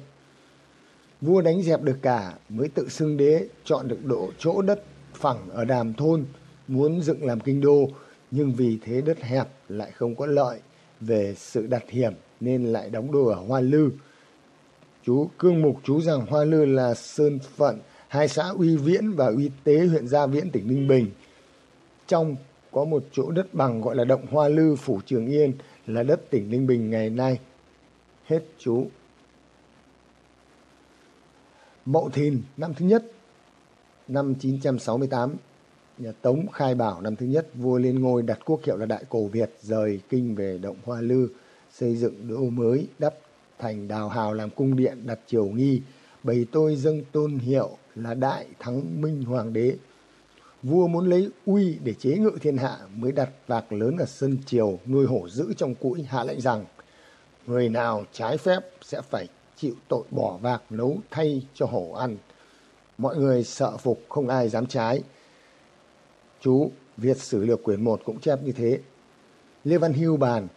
Vua đánh dẹp được cả mới tự xưng đế chọn được độ chỗ đất phẳng ở đàm thôn muốn dựng làm kinh đô, nhưng vì thế đất hẹp lại không có lợi về sự đặt hiểm nên lại đóng đô ở Hoa Lư. Chú cương mục chú rằng Hoa Lư là sơn phận hai xã Uy Viễn và Uy Tế huyện Gia Viễn, tỉnh Ninh Bình. Trong có một chỗ đất bằng gọi là động Hoa Lư, phủ Trường Yên, là đất tỉnh Ninh Bình ngày nay. Hết chú. Mậu Thìn, năm thứ nhất, năm 968 nhà Tống khai bảo năm thứ nhất, vua lên ngôi đặt quốc hiệu là Đại Cổ Việt, rời kinh về Động Hoa Lư, xây dựng đô mới, đắp thành đào hào làm cung điện, đặt triều nghi. Bày tôi dâng tôn hiệu là Đại Thắng Minh Hoàng đế. Vua muốn lấy uy để chế ngự thiên hạ, mới đặt vạc lớn ở sân triều, nuôi hổ giữ trong cũi hạ lệnh rằng, người nào trái phép sẽ phải chịu tội bỏ vạc nấu thay cho hổ ăn. Mọi người sợ phục, không ai dám trái chú việt sử lược quyển một cũng chép như thế lê văn hưu bàn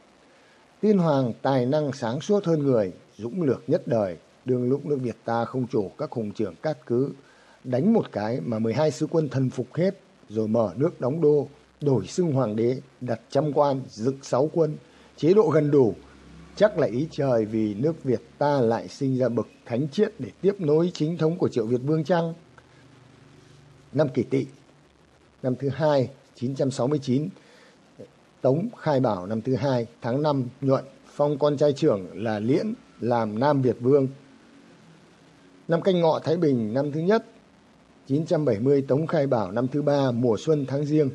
tiên hoàng tài năng sáng suốt hơn người dũng lược nhất đời đương lúc nước việt ta không chủ các hùng trưởng cát cứ đánh một cái mà 12 sứ quân thần phục hết, rồi mở nước đóng đô, đổi xưng hoàng đế, đặt trăm quan, dựng sáu quân, chế độ gần đủ. Chắc là ý trời vì nước Việt ta lại sinh ra bậc thánh triết để tiếp nối chính thống của triệu Việt Vương Trăng. Năm kỷ tỵ, năm thứ hai, 969, Tống khai bảo năm thứ hai, tháng 5 nhuận, phong con trai trưởng là Liễn làm Nam Việt Vương. Năm canh ngọ Thái Bình năm thứ nhất, 970 Tống Khai Bảo năm thứ ba mùa xuân tháng riêng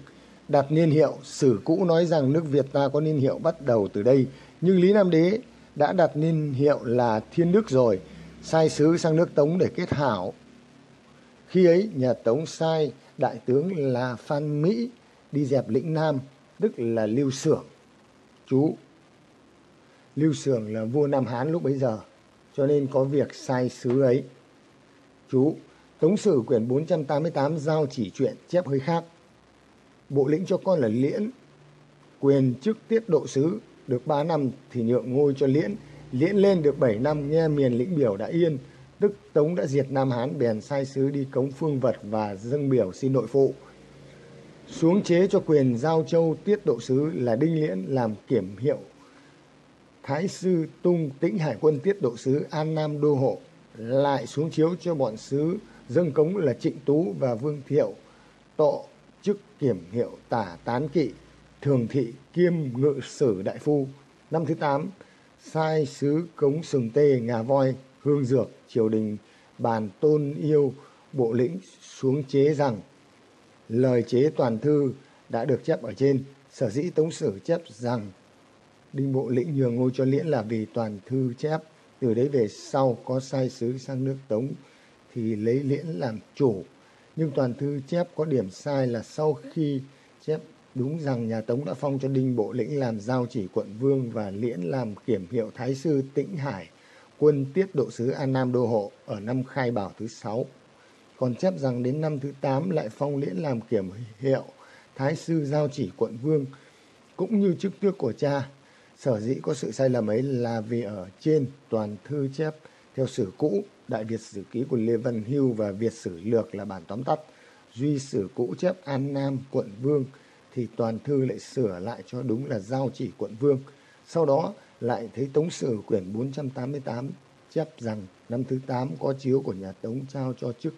đặt niên hiệu sử cũ nói rằng nước Việt ta có niên hiệu bắt đầu từ đây. Nhưng Lý Nam Đế đã đặt niên hiệu là Thiên Đức rồi sai sứ sang nước Tống để kết hảo. Khi ấy nhà Tống sai đại tướng là Phan Mỹ đi dẹp lĩnh Nam tức là Lưu Xưởng. chú Lưu Xưởng là vua Nam Hán lúc bấy giờ cho nên có việc sai sứ ấy chú Tống sử quyển 488 giao chỉ chuyện chép hơi khác. Bộ lĩnh cho con là Liễn, quyền chức tiết độ sứ được 3 năm thì nhượng ngôi cho Liễn. Liễn lên được 7 năm nghe miền lĩnh biểu đã yên, đức Tống đã diệt Nam Hán bèn sai sứ đi cống phương vật và dâng biểu xin nội phụ. Xuống chế cho quyền giao châu tiết độ sứ là Đinh Liễn làm kiểm hiệu Thái sư Tung Tĩnh Hải quân tiết độ sứ An Nam Đô Hộ lại xuống chiếu cho bọn sứ dâng cống là Trịnh Tú và Vương Thiệu, tộ chức kiểm hiệu tả tán kỵ, thường thị kiêm ngự sử đại phu. Năm thứ tám sai sứ cống sừng tê ngà voi hương dược triều đình bàn tôn yêu bộ lĩnh xuống chế rằng lời chế toàn thư đã được chép ở trên. Sở dĩ tống sử chép rằng đinh bộ lĩnh nhường ngôi cho liễn là vì toàn thư chép từ đấy về sau có sai sứ sang nước tống thì lấy liễn làm chủ. Nhưng toàn thư chép có điểm sai là sau khi chép đúng rằng nhà Tống đã phong cho Đinh Bộ Lĩnh làm giao chỉ quận vương và Liễn làm kiểm hiệu Thái sư Tĩnh Hải, quân tiết độ sứ An Nam Đô Hộ ở năm khai bảo thứ sáu. Còn chép rằng đến năm thứ tám lại phong Liễn làm kiểm hiệu Thái sư giao chỉ quận vương, cũng như chức tước của cha. Sở dĩ có sự sai lầm ấy là vì ở trên toàn thư chép theo sử cũ Đại Việt Sử Ký của Lê Văn Hưu và Việt Sử Lược là bản tóm tắt. Duy Sử cũ chép An Nam quận Vương thì toàn thư lại sửa lại cho đúng là giao chỉ quận Vương. Sau đó lại thấy Tống Sử quyển 488 chép rằng năm thứ 8 có chiếu của nhà Tống trao cho chức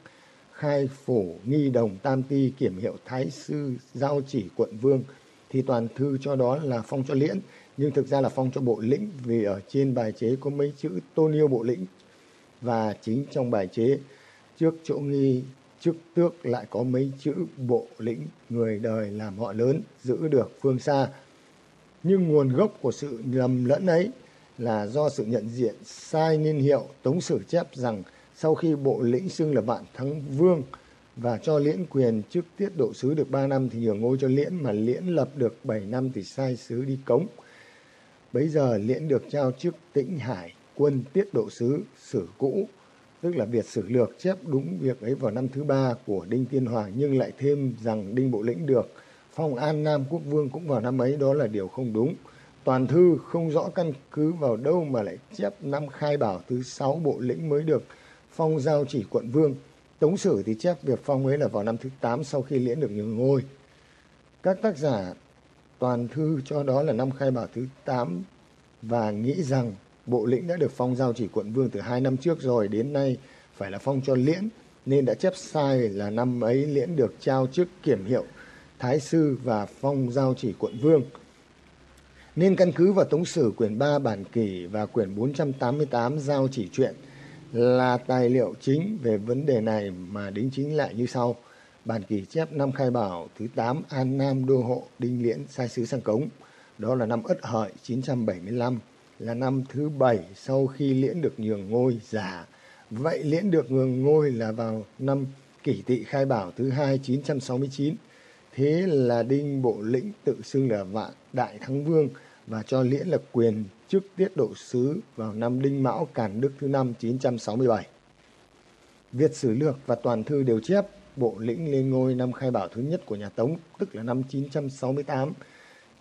khai phổ nghi đồng tam ti kiểm hiệu thái sư giao chỉ quận vương, thì toàn thư cho đó là phong cho liễn, nhưng thực ra là phong cho bộ lĩnh vì ở trên bài chế có mấy chữ tôn yêu bộ lĩnh và chính trong bài chế trước chỗ nghi chức tước lại có mấy chữ bộ lĩnh, người đời làm họ lớn, giữ được phương xa nhưng nguồn gốc của sự lầm lẫn ấy là do sự nhận diện sai niên hiệu, tống sử chép rằng sau khi bộ lĩnh xưng là vạn thắng vương và cho liễn quyền chức tiết độ sứ được 3 năm thì nhường ngôi cho liễn mà liễn lập được 7 năm thì sai sứ đi cống. Bấy giờ liễn được trao chức tĩnh hải quân tiết độ sứ sử cũ, tức là Việt sử lược chép đúng việc ấy vào năm thứ ba của Đinh Tiên Hoàng nhưng lại thêm rằng Đinh Bộ Lĩnh được phong An Nam Quốc Vương cũng vào năm ấy, đó là điều không đúng. Toàn thư không rõ căn cứ vào đâu mà lại chép năm khai bảo thứ sáu Bộ Lĩnh mới được phong giao chỉ quận Vương. Tống sử thì chép việc phong ấy là vào năm thứ tám sau khi liễn được nhường ngôi. Các tác giả toàn thư cho đó là năm khai bảo thứ tám và nghĩ rằng bộ lĩnh đã được phong giao chỉ quận vương từ hai năm trước rồi, đến nay phải là phong cho liễn, nên đã chép sai là năm ấy liễn được trao chức kiểm hiệu thái sư và phong giao chỉ quận vương nên căn cứ vào tống sử quyển 3 bản kỷ và quyển 488 giao chỉ chuyện là tài liệu chính về vấn đề này mà đính chính lại như sau. bản kỷ chép năm khai bảo thứ 8 An Nam Đô Hộ Đinh Liễn sai sứ sang Cống. Đó là năm Ất Hợi 975, là năm thứ bảy sau khi Liễn được nhường ngôi giả. Vậy Liễn được nhường ngôi là vào năm kỷ tỵ khai bảo thứ hai 969. Thế là Đinh Bộ Lĩnh tự xưng là vạn đại thắng vương và cho Liễn là quyền chức tiết độ sứ vào năm Đinh Mão Cản Đức thứ năm 967. Việt Sử Lược và Toàn Thư đều chép bộ lĩnh lên ngôi năm khai bảo thứ nhất của nhà Tống, tức là năm 968.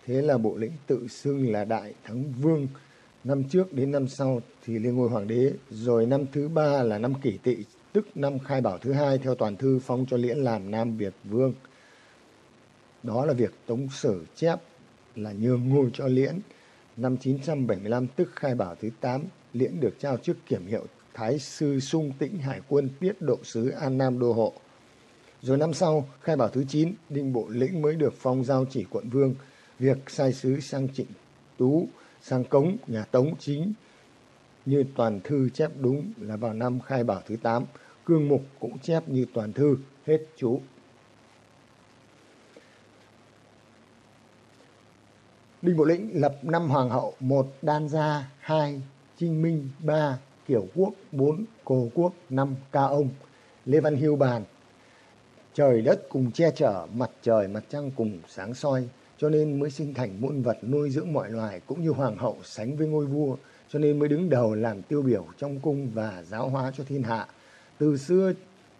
Thế là bộ lĩnh tự xưng là Đại Thắng Vương. Năm trước đến năm sau thì lên ngôi hoàng đế. Rồi năm thứ ba là năm kỷ tỵ, tức năm khai bảo thứ hai theo toàn thư phong cho Liễn làm Nam Việt Vương. Đó là việc Tống Sử chép là nhường ngôi cho Liễn. Năm 975 tức khai bảo thứ 8, Liễn được trao chức kiểm hiệu Thái sư sung tĩnh hải quân tiết độ sứ An Nam Đô Hộ. Rồi năm sau, khai bảo thứ 9, Đinh Bộ Lĩnh mới được phong giao chỉ quận vương. Việc sai sứ sang trịnh tú, sang cống, nhà Tống chính như toàn thư chép đúng là vào năm khai bảo thứ 8. Cương mục cũng chép như toàn thư, hết chú. Đinh Bộ Lĩnh lập năm hoàng hậu, một đan gia, hai trinh minh, ba kiểu quốc, bốn cổ quốc, năm ca ông. Lê Văn Hiêu bàn, trời đất cùng che chở, mặt trời mặt trăng cùng sáng soi, cho nên mới sinh thành muôn vật nuôi dưỡng mọi loài cũng như hoàng hậu sánh với ngôi vua, cho nên mới đứng đầu làm tiêu biểu trong cung và giáo hóa cho thiên hạ. Từ xưa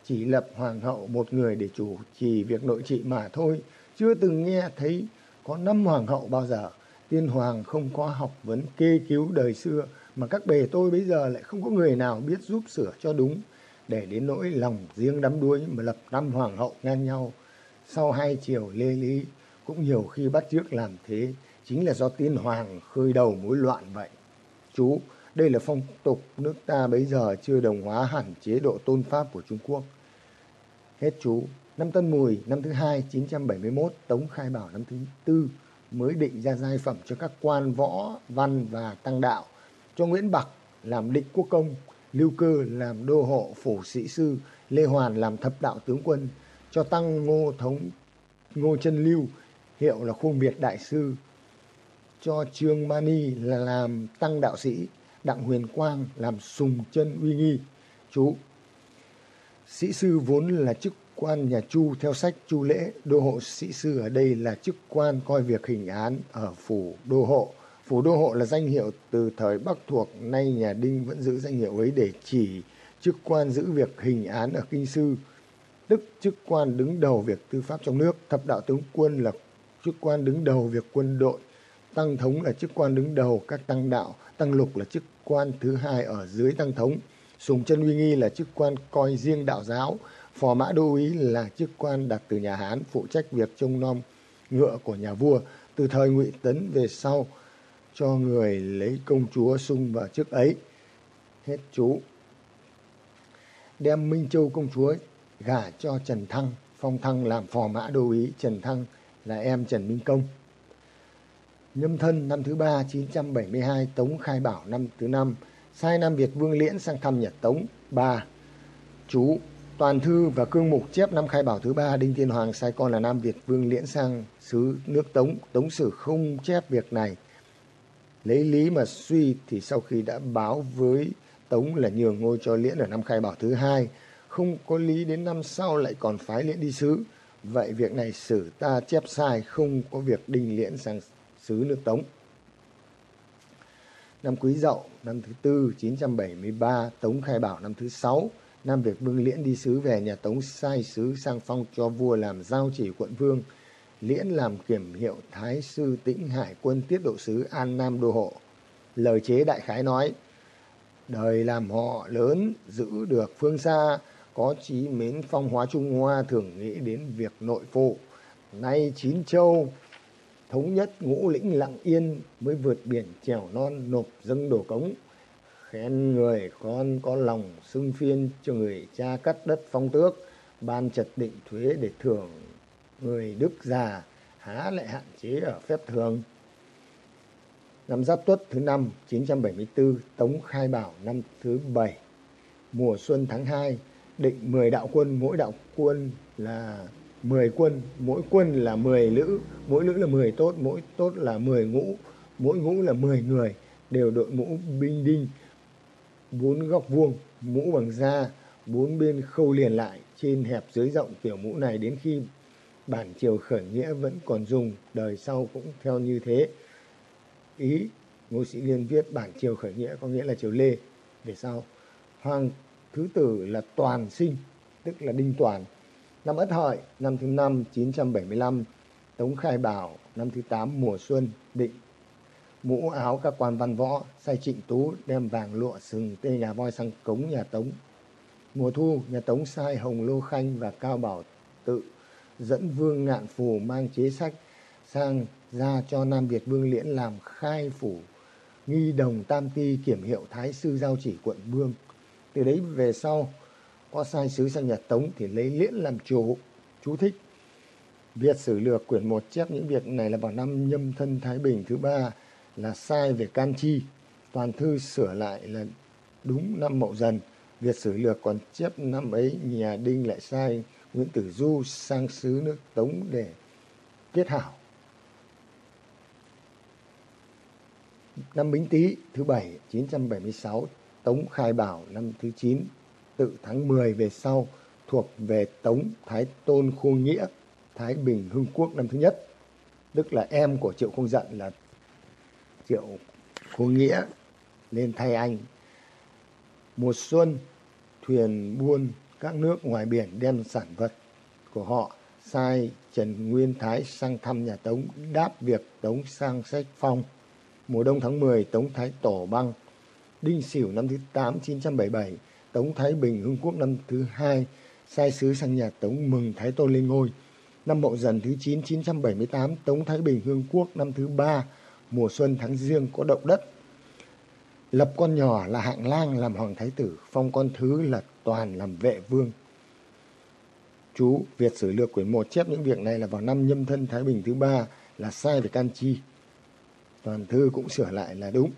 chỉ lập hoàng hậu một người để chủ trì việc nội trị mà thôi, chưa từng nghe thấy có năm hoàng hậu bao giờ. Tiên hoàng không có học vấn kê cứu đời xưa, mà các bề tôi bây giờ lại không có người nào biết giúp sửa cho đúng để đến nỗi lòng riêng đắm đuối mà lập năm hoàng hậu ngang nhau. Sau hai chiều lê lý cũng nhiều khi bắt chước làm thế chính là do tiên hoàng khơi đầu mối loạn vậy. Chú, đây là phong tục nước ta bấy giờ chưa đồng hóa hẳn chế độ tôn pháp của Trung Quốc. Hết chú. Năm Tân Mùi, năm thứ hai, 971, Tống Khai Bảo năm thứ tư mới định ra giai phẩm cho các quan võ, văn và tăng đạo. Cho Nguyễn Bạc làm định quốc công, Lưu Cơ làm đô hộ phủ sĩ sư, Lê Hoàn làm thập đạo tướng quân, cho tăng Ngô Thống Ngô Chân Lưu hiệu là khuôn biệt đại sư, cho Trương Mani là làm tăng đạo sĩ, Đặng Huyền Quang làm sùng chân uy nghi. Chú, sĩ sư vốn là chức quan nhà Chu theo sách Chu Lễ, đô hộ sĩ sư ở đây là chức quan coi việc hình án ở phủ đô hộ Phủ đô hộ là danh hiệu từ thời Bắc thuộc, nay nhà Đinh vẫn giữ danh hiệu ấy để chỉ chức quan giữ việc hình án ở kinh sư, tức chức quan đứng đầu việc tư pháp trong nước. Thập đạo tướng quân là chức quan đứng đầu việc quân đội, tăng thống là chức quan đứng đầu các tăng đạo, tăng lục là chức quan thứ hai ở dưới tăng thống, sùng chân uy nghi là chức quan coi riêng đạo giáo, phò mã đô úy là chức quan đặt từ nhà Hán phụ trách việc trông nom ngựa của nhà vua. Từ thời Ngụy Tấn về sau, cho người lấy công chúa sung vào trước ấy. Hết chú. Đem Minh Châu công chúa gả cho Trần Thăng, phong thăng làm phò mã đô úy Trần Thăng là em Trần Minh Công. Nhâm thân năm thứ ba 972 Tống Khai Bảo năm thứ năm sai Nam Việt Vương Liễn sang thăm Nhật Tống ba Chú Toàn thư và cương mục chép năm khai bảo thứ ba Đinh Tiên Hoàng sai con là Nam Việt Vương Liễn sang xứ nước Tống. Tống sử không chép việc này lấy lý mà suy thì sau khi đã báo với Tống là nhường ngôi cho Liễn ở năm khai bảo thứ hai, không có lý đến năm sau lại còn phái Liễn đi sứ. Vậy việc này sử ta chép sai, không có việc đinh Liễn sang sứ nước Tống. Năm Quý Dậu, năm thứ tư, 973, Tống khai bảo năm thứ sáu, Nam Việt Vương Liễn đi sứ về nhà Tống sai sứ sang phong cho vua làm giao chỉ quận vương, liễn làm kiểm hiệu thái sư tĩnh hải quân tiết độ sứ an nam đô hộ. Lời chế đại khái nói đời làm họ lớn giữ được phương xa có chí mến phong hóa trung hoa thường nghĩ đến việc nội phụ. Nay chín châu thống nhất ngũ lĩnh lặng yên mới vượt biển trèo non nộp dâng đổ cống khen người con có lòng xưng phiên cho người cha cắt đất phong tước ban trật định thuế để thưởng người đức già há lại hạn chế ở phép thường. Năm Giáp Tuất thứ năm 974, Tống Khai Bảo năm thứ bảy, mùa xuân tháng 2, định 10 đạo quân, mỗi đạo quân là 10 quân, mỗi quân là 10 lữ, mỗi lữ là 10 tốt, mỗi tốt là 10 ngũ, mỗi ngũ là 10 người, đều đội mũ binh đinh, bốn góc vuông, mũ bằng da, bốn bên khâu liền lại, trên hẹp dưới rộng kiểu mũ này đến khi bản triều khởi nghĩa vẫn còn dùng, đời sau cũng theo như thế. Ý Ngô Sĩ Liên viết bản triều khởi nghĩa có nghĩa là triều Lê về sau. Hoàng thứ tử là Toàn Sinh, tức là Đinh Toàn. Năm Ất Hợi, năm thứ năm 975, Tống Khai Bảo, năm thứ tám mùa xuân, định mũ áo các quan văn võ, sai trịnh tú đem vàng lụa sừng tê nhà voi sang cống nhà Tống. Mùa thu, nhà Tống sai Hồng Lô Khanh và Cao Bảo Tự dẫn Vương Ngạn Phù mang chế sách sang ra cho Nam Việt Vương Liễn làm khai phủ nghi đồng tam ti kiểm hiệu thái sư giao chỉ quận Vương. Từ đấy về sau, có sai sứ sang nhà Tống thì lấy Liễn làm chủ, chú thích. Việt sử lược quyển một chép những việc này là vào năm nhâm thân Thái Bình thứ ba là sai về can chi. Toàn thư sửa lại là đúng năm mậu dần. Việt sử lược còn chép năm ấy, nhà Đinh lại sai Nguyễn Tử Du sang sứ nước Tống để kết hảo. Năm Bính Tý, thứ bảy 976 Tống khai bảo năm thứ 9 tự tháng 10 về sau thuộc về Tống Thái Tôn Khuông Nghĩa, Thái Bình Hưng Quốc năm thứ nhất tức là em của Triệu Không dận là Triệu cô Nghĩa lên thay anh mùa xuân, thuyền buôn, các nước ngoài biển đem sản vật của họ sai Trần Nguyên Thái sang thăm nhà Tống, đáp việc Tống sang sách phong. Mùa đông tháng 10 Tống Thái Tổ băng. Đinh Sửu năm thứ 8 977 Tống Thái Bình, Hưng Quốc năm thứ hai, sai sứ sang nhà Tống mừng Thái Tôn lên ngôi. Năm Mậu Dần thứ 9 978 Tống Thái Bình, Hưng Quốc năm thứ ba mùa xuân tháng riêng có động đất. Lập con nhỏ là hạng lang làm hoàng thái tử, phong con thứ là toàn làm vệ vương. Chú Việt sử lược quyển 1 chép những việc này là vào năm nhâm thân Thái Bình thứ ba là sai về can chi. Toàn thư cũng sửa lại là đúng.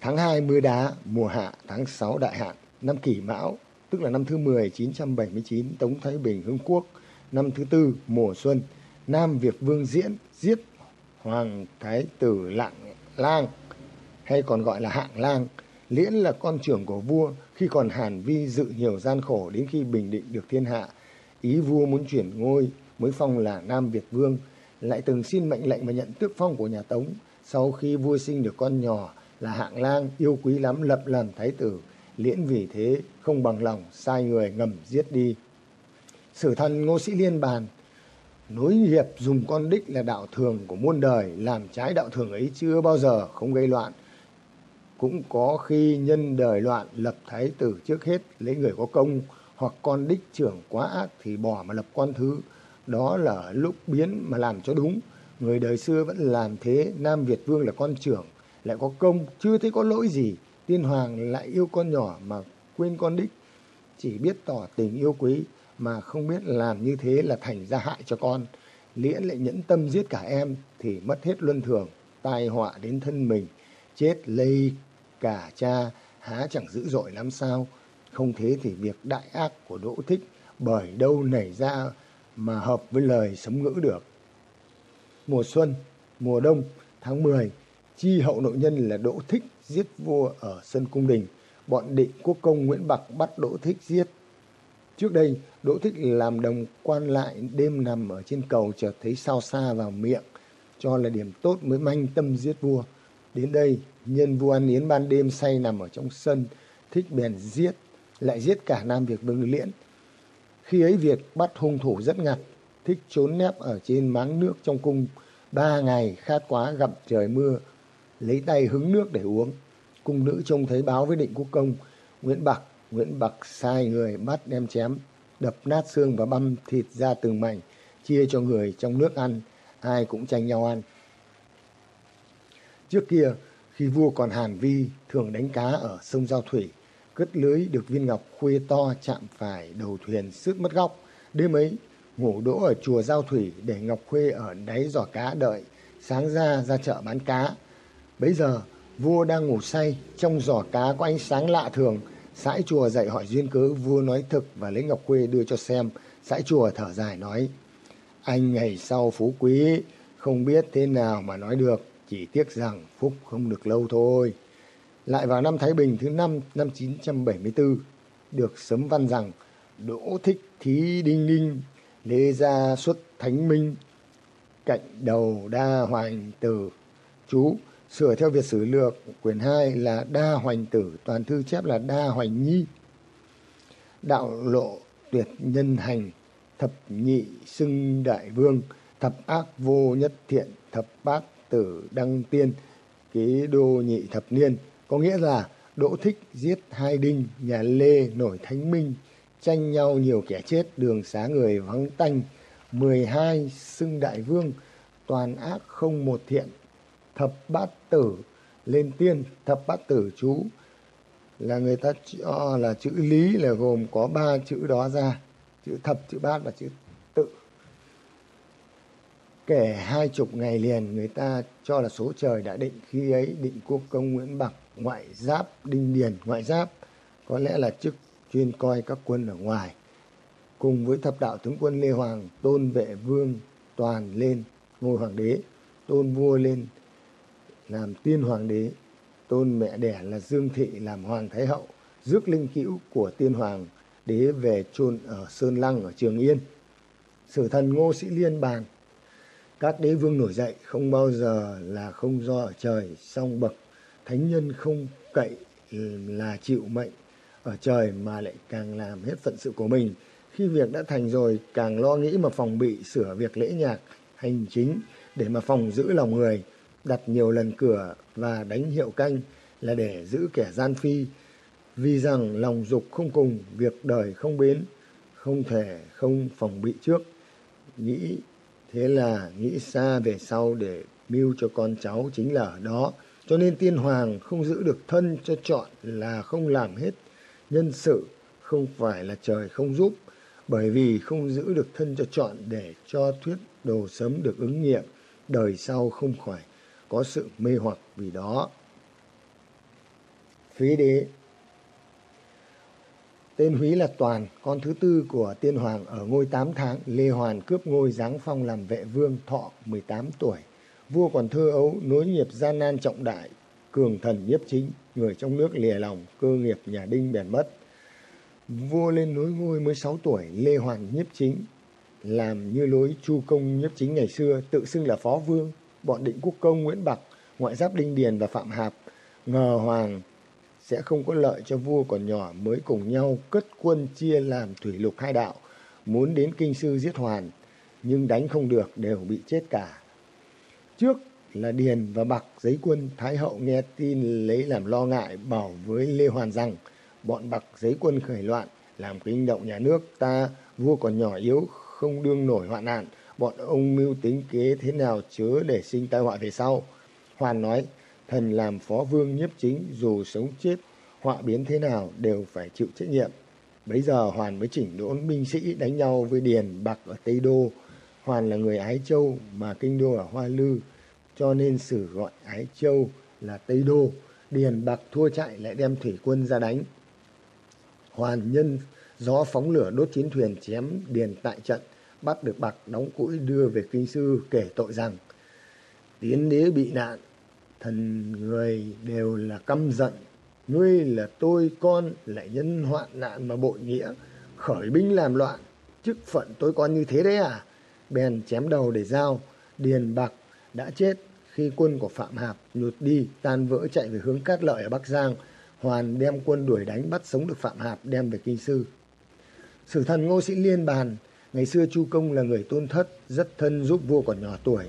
Tháng 2 mưa đá, mùa hạ, tháng 6 đại hạn, năm kỷ mão, tức là năm thứ 10, 979, Tống Thái Bình Hưng Quốc, năm thứ tư, mùa xuân, Nam Việt Vương Diễn giết Hoàng Thái Tử Lạng Lang, hay còn gọi là Hạng Lang, Liễn là con trưởng của vua, khi còn Hàn Vi dự nhiều gian khổ đến khi bình định được thiên hạ. Ý vua muốn chuyển ngôi mới phong là Nam Việt Vương, lại từng xin mệnh lệnh và nhận tước phong của nhà Tống. Sau khi vua sinh được con nhỏ là Hạng Lang yêu quý lắm lập làm thái tử, Liễn vì thế không bằng lòng sai người ngầm giết đi. Sử thần Ngô Sĩ Liên bàn nối nghiệp dùng con đích là đạo thường của muôn đời, làm trái đạo thường ấy chưa bao giờ không gây loạn. Cũng có khi nhân đời loạn, lập thái tử trước hết lấy người có công, hoặc con đích trưởng quá ác thì bỏ mà lập con thứ. Đó là lúc biến mà làm cho đúng. Người đời xưa vẫn làm thế, nam việt vương là con trưởng, lại có công, chưa thấy có lỗi gì. Tiên hoàng lại yêu con nhỏ mà quên con đích, chỉ biết tỏ tình yêu quý mà không biết làm như thế là thành ra hại cho con. Liễn lại nhẫn tâm giết cả em thì mất hết luân thường, tai họa đến thân mình, chết lây cả cha, há chẳng dữ dội lắm sao. Không thế thì việc đại ác của đỗ thích bởi đâu nảy ra mà hợp với lời sấm ngữ được. Mùa xuân, mùa đông, tháng 10 chi hậu nội nhân là đỗ thích giết vua ở sân cung đình. Bọn định quốc công nguyễn bạc bắt đỗ thích giết trước đây, đỗ thích làm đồng quan lại đêm nằm ở trên cầu chợt thấy sao xa vào miệng, cho là điểm tốt mới manh tâm giết vua. Đến đây, nhân vua ăn yến ban đêm say nằm ở trong sân, thích bèn giết, lại giết cả nam việt vương liễn. Khi ấy việt bắt hung thủ rất ngặt, thích trốn nép ở trên máng nước trong cung. Ba ngày khát quá gặp trời mưa, lấy tay hứng nước để uống. Cung nữ trông thấy báo với định quốc công, nguyễn bạc nguyễn bạc sai người bắt đem chém đập nát xương và băm thịt ra từng mảnh chia cho người trong nước ăn ai cũng tranh nhau ăn trước kia khi vua còn Hàn Vi thường đánh cá ở sông Giao Thủy, cất lưới được viên ngọc khuê to chạm phải đầu thuyền sứt mất góc. Đêm ấy, ngủ đỗ ở chùa Giao Thủy để Ngọc Khuê ở đáy giỏ cá đợi, sáng ra ra chợ bán cá. Bấy giờ, vua đang ngủ say, trong giỏ cá có ánh sáng lạ thường, Sãi chùa dạy hỏi duyên cớ, vua nói thực và lấy ngọc khuê đưa cho xem. Sãi chùa thở dài nói, anh ngày sau phú quý, không biết thế nào mà nói được, chỉ tiếc rằng phúc không được lâu thôi. Lại vào năm Thái Bình thứ năm năm 974, được sấm văn rằng Đỗ Thích Thí Đinh Ninh Lê Gia xuất Thánh Minh cạnh đầu Đa Hoành Tử chú sửa theo Việt sử lược, quyển 2 là Đa Hoành Tử, toàn thư chép là Đa Hoành Nhi. Đạo lộ tuyệt nhân hành, thập nhị xưng đại vương, thập ác vô nhất thiện, thập bát tử đăng tiên, kế đô nhị thập niên. Có nghĩa là Đỗ Thích giết hai đinh, nhà Lê nổi thánh minh, tranh nhau nhiều kẻ chết, đường xá người vắng tanh. Mười hai xưng đại vương, toàn ác không một thiện. Thập bát tử, lên tiên, thập bát tử chú. Là người ta cho là chữ lý là gồm có ba chữ đó ra, chữ thập, chữ bát và chữ tự. Kể hai chục ngày liền, người ta cho là số trời đã định, khi ấy định quốc công nguyễn bạc, ngoại giáp, đinh điền, ngoại giáp. Có lẽ là chức chuyên coi các quân ở ngoài. Cùng với thập đạo tướng quân lê hoàng, tôn vệ vương toàn lên ngôi hoàng đế, tôn vua lên làm tiên hoàng đế, tôn mẹ đẻ là dương thị làm hoàng thái hậu, rước linh cữu của tiên hoàng, đế về chôn ở sơn lăng ở trường yên. Sử thần ngô sĩ liên bàn, các đế vương nổi dậy không bao giờ là không do ở trời, song bậc thánh nhân không cậy là chịu mệnh ở trời mà lại càng làm hết phận sự của mình. Khi việc đã thành rồi, càng lo nghĩ mà phòng bị sửa việc lễ nhạc hành chính để mà phòng giữ lòng người đặt nhiều lần cửa và đánh hiệu canh là để giữ kẻ gian phi. Vì rằng lòng dục không cùng, việc đời không bến, không thể, không phòng bị trước. Nghĩ, thế là nghĩ xa về sau để mưu cho con cháu chính là ở đó. Cho nên tiên hoàng không giữ được thân cho chọn là không làm hết. Nhân sự không phải là trời không giúp, bởi vì không giữ được thân cho chọn để cho thuyết đồ sớm được ứng nghiệm. Đời sau không khỏi có sự mê hoặc vì đó. Phí đế. Tên húy là toàn, con thứ tư của tiên hoàng ở ngôi tám tháng, lê hoàn cướp ngôi giáng phong làm vệ vương thọ mười tám tuổi. Vua còn thơ ấu, nối nghiệp gian nan trọng đại, cường thần nhiếp chính, người trong nước lìa lòng, cơ nghiệp nhà đinh bèn mất. Vua lên nối ngôi mới sáu tuổi, lê hoàn nhiếp chính, làm như lối chu công nhiếp chính ngày xưa, tự xưng là phó vương bọn định quốc công, nguyễn bạc, ngoại giáp đinh điền và phạm hạp ngờ hoàng sẽ không có lợi cho vua còn nhỏ mới cùng nhau cất quân chia làm thủy lục hai đạo, muốn đến kinh sư giết hoàn, nhưng đánh không được, đều bị chết cả. Trước là điền và bạc giấy quân, thái hậu nghe tin lấy làm lo ngại, bảo với lê hoàn rằng, bọn bạc giấy quân khởi loạn, làm kinh động nhà nước, ta, vua còn nhỏ yếu, không đương nổi hoạn nạn bọn ông mưu tính kế thế nào chớ để sinh tai họa về sau? Hoàn nói, thần làm phó vương nhiếp chính dù sống chết, họa biến thế nào đều phải chịu trách nhiệm. Bấy giờ hoàn mới chỉnh đốn binh sĩ đánh nhau với điền, bạc ở tây đô. Hoàn là người ái châu mà kinh đô ở hoa lư, cho nên sử gọi ái châu là tây đô. Điền, bạc thua chạy lại đem thủy quân ra đánh. Hoàn nhân gió phóng lửa đốt chiến thuyền chém điền tại trận bắt được bạc đóng củi đưa về kinh sư kể tội rằng, tiến đế bị nạn, thần người đều là căm giận. Ngươi là tôi con, lại nhân hoạn nạn mà bội nghĩa. Khởi binh làm loạn, chức phận tôi con như thế đấy à? Bèn chém đầu để giao. Điền bạc đã chết, khi quân của phạm hạp nhụt đi, tan vỡ chạy về hướng cát lợi ở bắc giang. Hoàn đem quân đuổi đánh bắt sống được phạm hạp, đem về kinh sư. Sử thần ngô sĩ liên bàn ngày xưa chu công là người tôn thất, rất thân giúp vua còn nhỏ tuổi.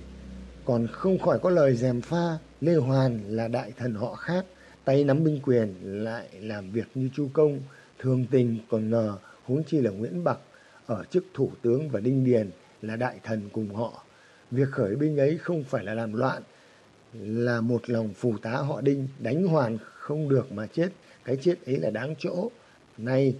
Còn không khỏi có lời dèm pha, lê hoàn là đại thần họ khác, tay nắm binh quyền lại làm việc như chu công, thường tình còn ngờ huống chi là nguyễn bạc ở chức thủ tướng và đinh điền là đại thần cùng họ. Việc khởi binh ấy không phải là làm loạn, là một lòng phù tá họ đinh, đánh hoàn không được mà chết. Cái chết ấy là đáng chỗ. Nay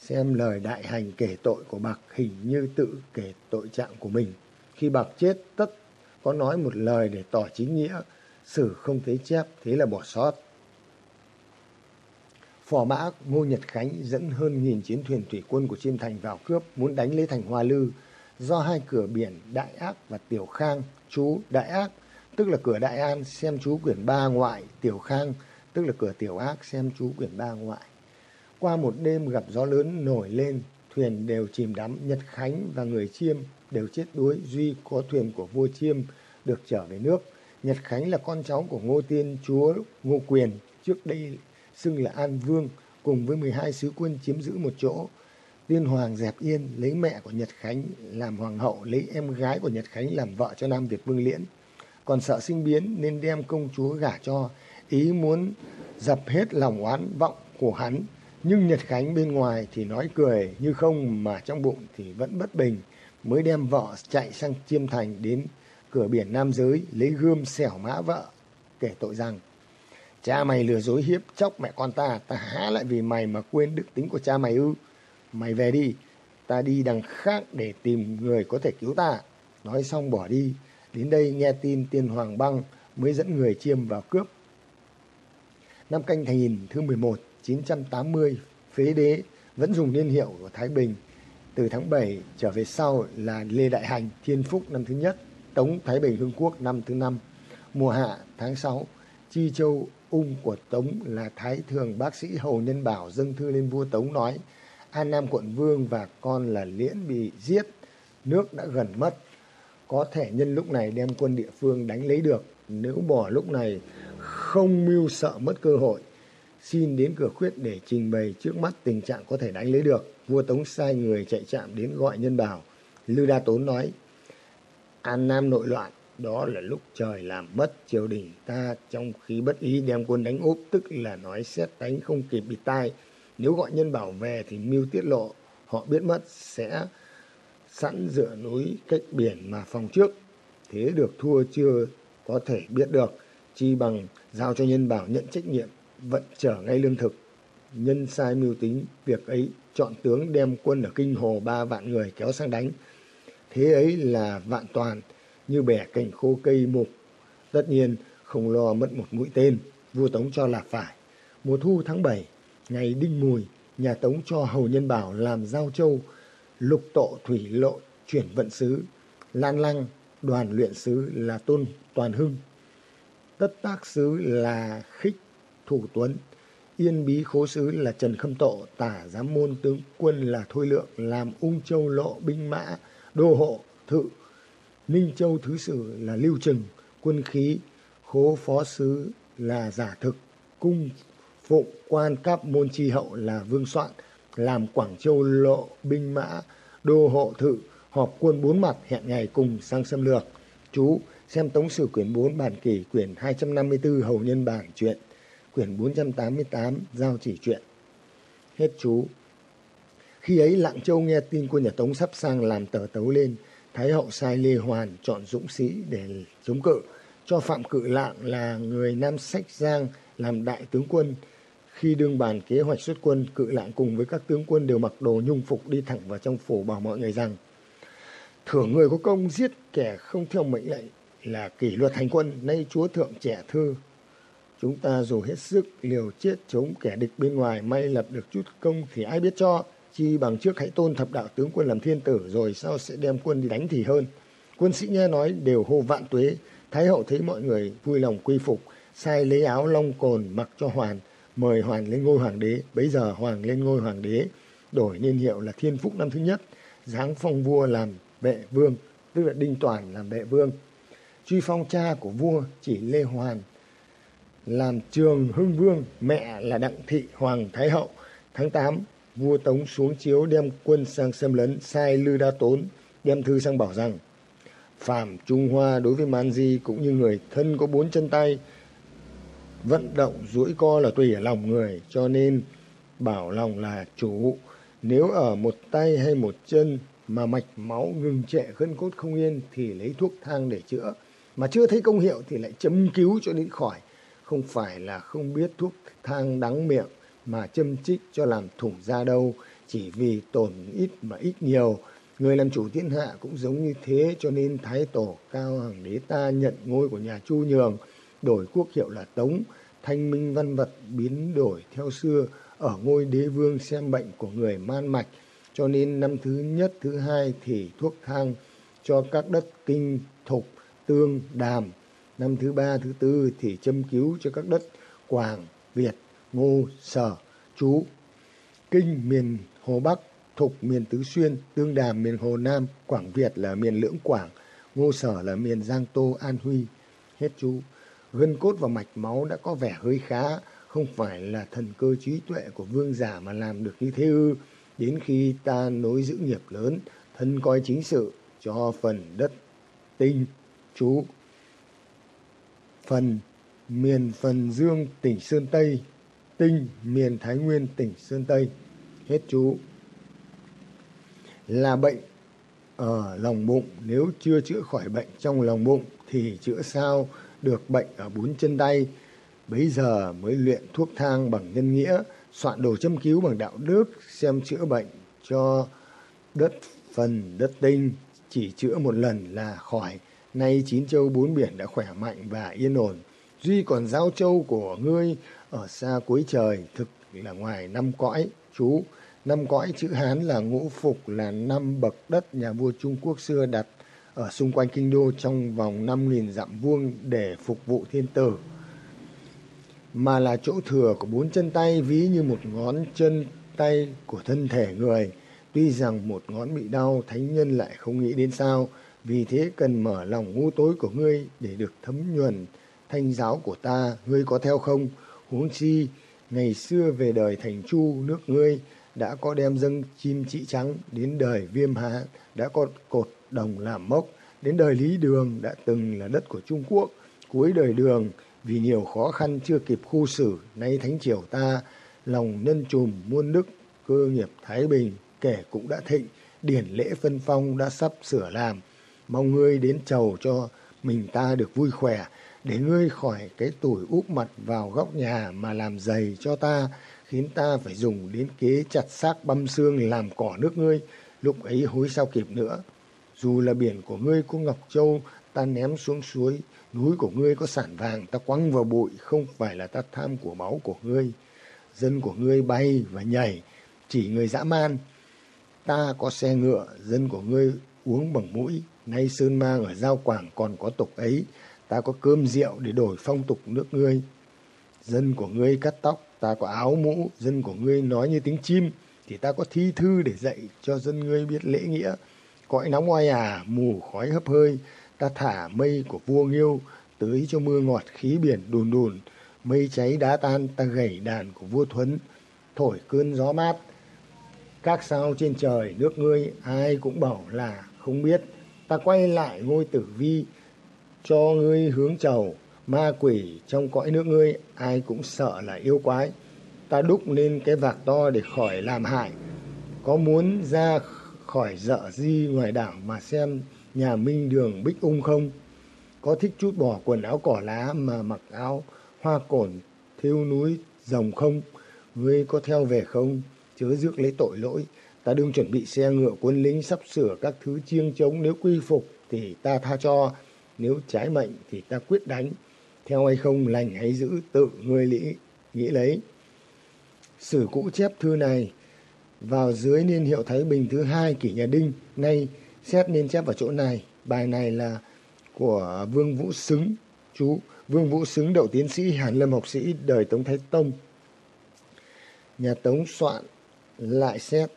xem lời đại hành kể tội của bạc hình như tự kể tội trạng của mình. Khi bạc chết, tất có nói một lời để tỏ chính nghĩa sử không thấy chép, thế là bỏ sót. Phò mã, Ngô Nhật Khánh dẫn hơn nghìn chiến thuyền thủy quân của Chiêm Thành vào cướp, muốn đánh lấy thành Hoa Lư. Do hai cửa biển Đại Ác và Tiểu Khang, chú Đại Ác, tức là cửa Đại An, xem chú quyển ba ngoại Tiểu Khang, tức là cửa Tiểu Ác, xem chú quyển ba ngoại qua một đêm gặp gió lớn nổi lên thuyền đều chìm đắm Nhật Khánh và người Chiêm đều chết đuối duy có thuyền của vua Chiêm được trở về nước Nhật Khánh là con cháu của Ngô Tiên chúa Ngô Quyền trước đây xưng là An Vương cùng với 12 sứ quân chiếm giữ một chỗ. Tiên Hoàng dẹp yên lấy mẹ của Nhật Khánh làm hoàng hậu, lấy em gái của Nhật Khánh làm vợ cho Nam Việt Vương Liễn. Còn sợ sinh biến nên đem công chúa gả cho, ý muốn dập hết lòng oán vọng của hắn. Nhưng Nhật Khánh bên ngoài thì nói cười như không mà trong bụng thì vẫn bất bình, mới đem vợ chạy sang Chiêm Thành đến cửa biển Nam Giới lấy gươm xẻo mã vợ, kể tội rằng Cha mày lừa dối hiếp chóc mẹ con ta, ta há lại vì mày mà quên đức tính của cha mày ư. Mày về đi, ta đi đằng khác để tìm người có thể cứu ta. Nói xong bỏ đi, đến đây nghe tin tiên hoàng băng mới dẫn người chiêm vào cướp. Năm canh thìn thứ 11, 980, phế đế vẫn dùng niên hiệu của Thái Bình. Từ tháng 7 trở về sau là Lê Đại Hành, Thiên Phúc năm thứ nhất, Tống Thái Bình Hưng Quốc năm thứ năm. Mùa hạ tháng 6, Chi Châu ung của Tống là Thái Thường bác sĩ Hầu Nhân Bảo dâng thư lên vua Tống nói An Nam quận Vương và con là Liễn bị giết, nước đã gần mất. Có thể nhân lúc này đem quân địa phương đánh lấy được, nếu bỏ lúc này không mưu sợ mất cơ hội. Xin đến cửa khuyết để trình bày trước mắt tình trạng có thể đánh lấy được. Vua Tống sai người chạy chạm đến gọi Nhân Bảo. Lư Đa Tốn nói, An Nam nội loạn, đó là lúc trời làm mất triều đình. Ta trong khi bất ý đem quân đánh úp tức là nói xét đánh không kịp bị tai. Nếu gọi nhân bảo về thì mưu tiết lộ. Họ biết mất sẽ sẵn dựa núi cách biển mà phòng trước. Thế được thua chưa có thể biết được. Chi bằng giao cho nhân bảo nhận trách nhiệm vận trở ngay lương thực nhân sai mưu tính việc ấy chọn tướng đem quân ở kinh hồ ba vạn người kéo sang đánh thế ấy là vạn toàn như bẻ cành khô cây mục. Tất nhiên không lo mất một mũi tên, vua Tống cho là phải. Mùa thu tháng 7, ngày đinh mùi, nhà Tống cho Hầu Nhân Bảo làm giao châu, lục tộ thủy lộ chuyển vận sứ, lan lăng đoàn luyện sứ là tôn toàn hưng, tất tác sứ là khích thủ tuấn, yên bí khố sứ là trần khâm tộ, tả giám môn tướng quân là thôi lượng, làm ung châu lộ binh mã, đô hộ, thự, Ninh Châu Thứ Sử là Lưu Trừng, quân khí, khố phó sứ là Giả Thực, cung phụng quan cấp môn tri hậu là Vương Soạn, làm Quảng Châu lộ binh mã, đô hộ thự, họp quân bốn mặt hẹn ngày cùng sang xâm lược. Chú xem Tống Sử quyển 4 bản kỷ quyển 254 Hầu Nhân Bảng chuyện quyển 488 Giao Chỉ truyện. Hết chú. Khi ấy Lạng Châu nghe tin quân nhà Tống sắp sang làm tờ tấu lên, Thái hậu sai Lê Hoàn chọn dũng sĩ để chống cự, cho Phạm Cự Lạng là người Nam Sách Giang làm đại tướng quân. Khi đương bàn kế hoạch xuất quân, Cự Lạng cùng với các tướng quân đều mặc đồ nhung phục đi thẳng vào trong phủ bảo mọi người rằng thưởng người có công giết kẻ không theo mệnh lệnh là kỷ luật hành quân, nay chúa thượng trẻ thư Chúng ta dù hết sức liều chết chống kẻ địch bên ngoài, may lập được chút công thì ai biết cho. Chi bằng trước hãy tôn thập đạo tướng quân làm thiên tử, rồi sau sẽ đem quân đi đánh thì hơn. Quân sĩ nghe nói đều hô vạn tuế. Thái hậu thấy mọi người vui lòng quy phục, sai lấy áo long cồn mặc cho hoàn, mời hoàn lên ngôi hoàng đế. Bấy giờ hoàng lên ngôi hoàng đế, đổi niên hiệu là thiên phúc năm thứ nhất, giáng phong vua làm vệ vương, tức là đinh toàn làm vệ vương. Truy phong cha của vua chỉ lê hoàn làm trường hưng vương mẹ là đặng thị hoàng thái hậu tháng tám vua Tống xuống chiếu đem quân sang xâm lấn, sai Lư Đa Tốn đem thư sang bảo rằng Phạm Trung Hoa đối với Man Di cũng như người thân có bốn chân tay, vận động duỗi co là tùy ở lòng người, cho nên bảo lòng là chủ. Nếu ở một tay hay một chân mà mạch máu ngừng trệ gân cốt không yên thì lấy thuốc thang để chữa. Mà chưa thấy công hiệu thì lại chấm cứu cho đến khỏi. Không phải là không biết thuốc thang đắng miệng mà châm trích cho làm thủng ra đâu, chỉ vì tổn ít mà ít nhiều. Người làm chủ thiên hạ cũng giống như thế, cho nên thái tổ cao hoàng đế ta nhận ngôi của nhà chu nhường, đổi quốc hiệu là tống. Thanh minh văn vật biến đổi theo xưa, ở ngôi đế vương xem bệnh của người man mạch. Cho nên năm thứ nhất, thứ hai thì thuốc thang cho các đất kinh, thục, tương, đàm năm thứ ba, thứ tư thì châm cứu cho các đất quảng, việt, ngô, sở, chú. Kinh, miền hồ bắc, thục, miền tứ xuyên, tương đàm, miền hồ nam, quảng việt là miền lưỡng quảng, ngô sở là miền giang tô, an huy, hết chú. Gân cốt và mạch máu đã có vẻ hơi khá, không phải là thần cơ trí tuệ của vương giả mà làm được như thế ư. Đến khi ta nối giữ nghiệp lớn, thân coi chính sự cho phần đất tinh, chú phần miền phần dương tỉnh sơn tây, tinh miền thái nguyên tỉnh sơn tây. Hết chú. Là bệnh ở lòng bụng. Nếu chưa chữa khỏi bệnh trong lòng bụng thì chữa sao được bệnh ở bốn chân tay. Bấy giờ mới luyện thuốc thang bằng nhân nghĩa, soạn đồ châm cứu bằng đạo đức, xem chữa bệnh cho đất phần đất tinh. Chỉ chữa một lần là khỏi nay chín châu bốn biển đã khỏe mạnh và yên ổn. Duy còn giao châu của ngươi ở xa cuối trời, thực là ngoài năm cõi. Chú, năm cõi chữ hán là ngũ phục, là năm bậc đất nhà vua trung quốc xưa đặt ở xung quanh kinh đô trong vòng năm nghìn dặm vuông để phục vụ thiên tử. Mà là chỗ thừa của bốn chân tay, ví như một ngón chân tay của thân thể người. Tuy rằng một ngón bị đau, thánh nhân lại không nghĩ đến sao vì thế cần mở lòng ngu tối của ngươi để được thấm nhuần. Thanh giáo của ta, ngươi có theo không? Huống chi, ngày xưa về đời thành chu, nước ngươi đã có đem dâng chim chị trắng đến đời viêm hạ, đã có cột đồng làm mốc đến đời lý đường, đã từng là đất của trung quốc. Cuối đời đường, vì nhiều khó khăn chưa kịp khu xử, nay thánh triều ta, lòng nhân trùm muôn đức, cơ nghiệp thái bình, kẻ cũng đã thịnh, điển lễ phân phong đã sắp sửa làm mong ngươi đến chầu cho mình ta được vui khỏe, để ngươi khỏi cái tuổi úp mặt vào góc nhà mà làm giày cho ta, khiến ta phải dùng đến kế chặt xác băm xương làm cỏ nước ngươi, lúc ấy hối sao kịp nữa. Dù là biển của ngươi có ngọc châu, ta ném xuống suối, núi của ngươi có sản vàng, ta quăng vào bụi, không phải là ta tham của máu của ngươi. Dân của ngươi bay và nhảy, chỉ người dã man. Ta có xe ngựa, dân của ngươi uống bằng mũi nay sơn mang ở giao quảng còn có tục ấy. Ta có cơm rượu để đổi phong tục nước ngươi. Dân của ngươi cắt tóc, ta có áo mũ. Dân của ngươi nói như tiếng chim, thì ta có thi thư để dạy cho dân ngươi biết lễ nghĩa. Cõi nóng oai à mù khói hấp hơi. Ta thả mây của vua nghiêu tới cho mưa ngọt khí biển đùn đùn. Mây cháy đá tan, ta gảy đàn của vua thuấn. Thổi cơn gió mát, các sao trên trời nước ngươi, ai cũng bảo là không biết ta quay lại ngôi tử vi cho ngươi hướng chầu, ma quỷ trong cõi nước ngươi, ai cũng sợ là yêu quái. Ta đúc lên cái vạc to để khỏi làm hại. Có muốn ra khỏi dợ di ngoài đảo mà xem nhà minh đường bích ung không? Có thích chút bỏ quần áo cỏ lá mà mặc áo hoa cổn thiêu núi rồng không? Ngươi có theo về không? Chớ rước lấy tội lỗi ta đương chuẩn bị xe ngựa quân lính, sắp sửa các thứ chiêng trống. Nếu quy phục thì ta tha cho, nếu trái mệnh thì ta quyết đánh. Theo hay không, lành hay giữ tự ngươi lý, nghĩ lấy. Sử cũ chép thư này, vào dưới niên hiệu thái bình thứ hai kỷ nhà đinh. Nay, xét nên chép vào chỗ này. Bài này là của vương vũ xứng, chú, vương vũ xứng, đậu tiến sĩ hàn lâm học sĩ đời tống thái tông. Nhà tống soạn lại xét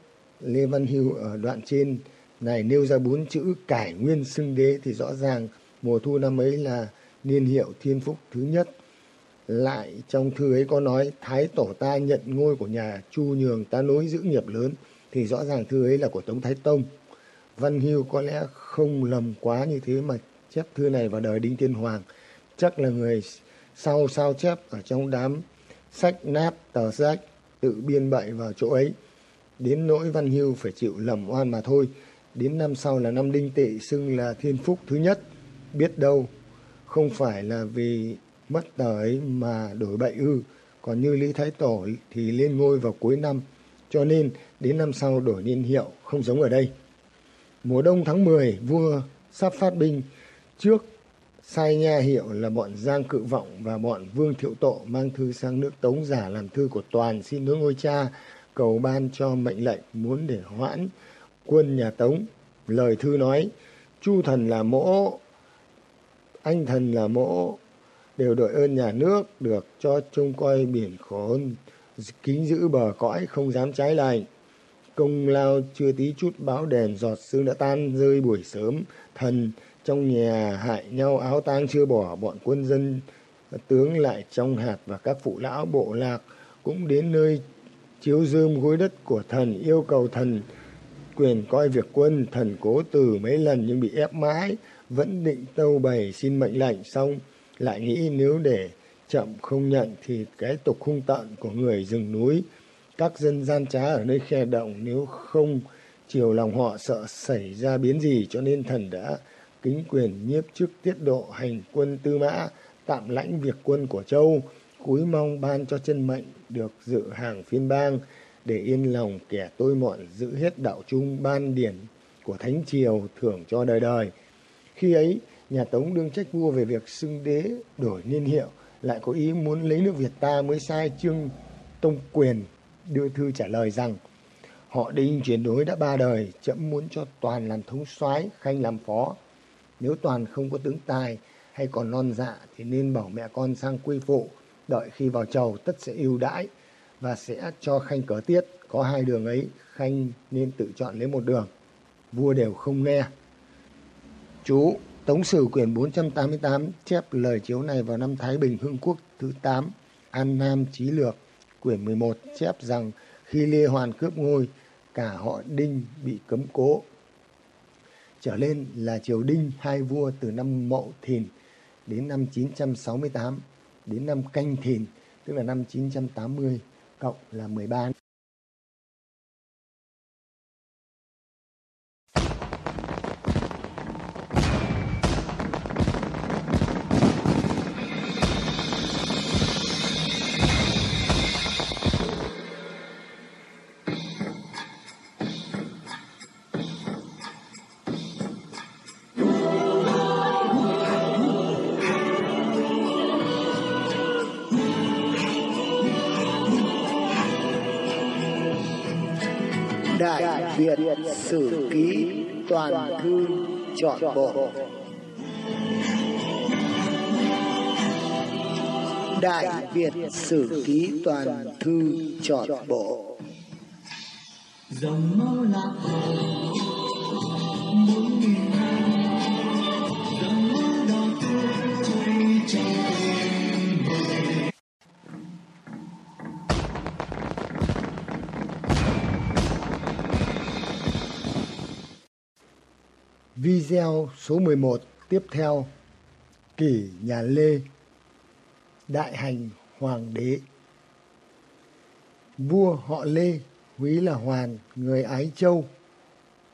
lê văn hưu ở đoạn trên này nêu ra bốn chữ cải nguyên xưng đế thì rõ ràng mùa thu năm ấy là niên hiệu thiên phúc thứ nhất. Lại trong thư ấy có nói, thái tổ ta nhận ngôi của nhà chu nhường ta nối giữ nghiệp lớn thì rõ ràng thư ấy là của tống thái tông. Văn hưu có lẽ không lầm quá như thế mà chép thư này vào đời đinh tiên hoàng. Chắc là người sau sao chép ở trong đám sách nát tờ sách, tự biên bậy vào chỗ ấy đến nỗi văn hưu phải chịu lầm oan mà thôi. Đến năm sau là năm đinh tỵ xưng là thiên phúc thứ nhất. Biết đâu không phải là vì mất tờ ấy mà đổi bậy ư. Còn như lý thái tổ thì lên ngôi vào cuối năm. Cho nên đến năm sau đổi niên hiệu không giống ở đây. Mùa đông tháng 10 vua sắp phát binh trước sai nha hiệu là bọn Giang Cự Vọng và bọn Vương Thiệu Tộ mang thư sang nước Tống giả làm thư của toàn xin nối ngôi cha, cầu ban cho mệnh lệnh muốn để hoãn quân nhà Tống. Lời thư nói, Chu thần là mỗ, anh thần là mỗ, đều đội ơn nhà nước được cho trông coi biển khốn, kính giữ bờ cõi không dám trái lại. Công lao chưa tí chút báo đèn giọt sương đã tan rơi buổi sớm, thần trong nhà hại nhau áo tang chưa bỏ bọn quân dân tướng lại trong hạt và các phụ lão bộ lạc cũng đến nơi chiếu dương gối đất của thần, yêu cầu thần quyền coi việc quân, thần cố từ mấy lần nhưng bị ép mãi, vẫn định tâu bày xin mệnh lệnh, xong lại nghĩ nếu để chậm không nhận thì cái tục hung tận của người rừng núi, các dân gian trá ở nơi khe động nếu không chiều lòng họ sợ xảy ra biến gì, cho nên thần đã kính quyền nhiếp chức tiết độ hành quân tư mã, tạm lãnh việc quân của châu cúi mong ban cho chân mệnh được dự hàng phiên bang, để yên lòng kẻ tôi mọn giữ hết đạo trung ban điển của thánh triều thưởng cho đời đời. Khi ấy, nhà tống đương trách vua về việc xưng đế đổi niên hiệu, lại có ý muốn lấy nước việt ta mới sai trương tông quyền đưa thư trả lời rằng, họ đinh chuyển đối đã ba đời, chậm muốn cho toàn làm thống soái, khanh làm phó. Nếu toàn không có tướng tài hay còn non dạ thì nên bảo mẹ con sang quy phụ đợi khi vào chầu tất sẽ ưu đãi và sẽ cho khanh cớ tiết. Có hai đường ấy khanh nên tự chọn lấy một đường. Vua đều không nghe. Chú Tống Sử quyển 488 chép lời chiếu này vào năm Thái Bình Hưng Quốc thứ 8, An Nam Chí Lược, quyển 11 chép rằng khi Lê Hoàn cướp ngôi, cả họ Đinh bị cấm cố. Trở lên là triều Đinh hai vua từ năm Mậu Thìn đến năm 968 đến năm Canh Thìn, tức là năm 980, cộng là 13 Việt Sử Ký Toàn Thư Chọn Bộ. Đại Việt Sử Ký Toàn Thư Chọn Bộ. Dòng máu lạc bốn nghìn năm Video số 11 tiếp theo Kỷ nhà Lê Đại hành Hoàng đế. Vua họ Lê Quý là Hoàn, người Ái Châu.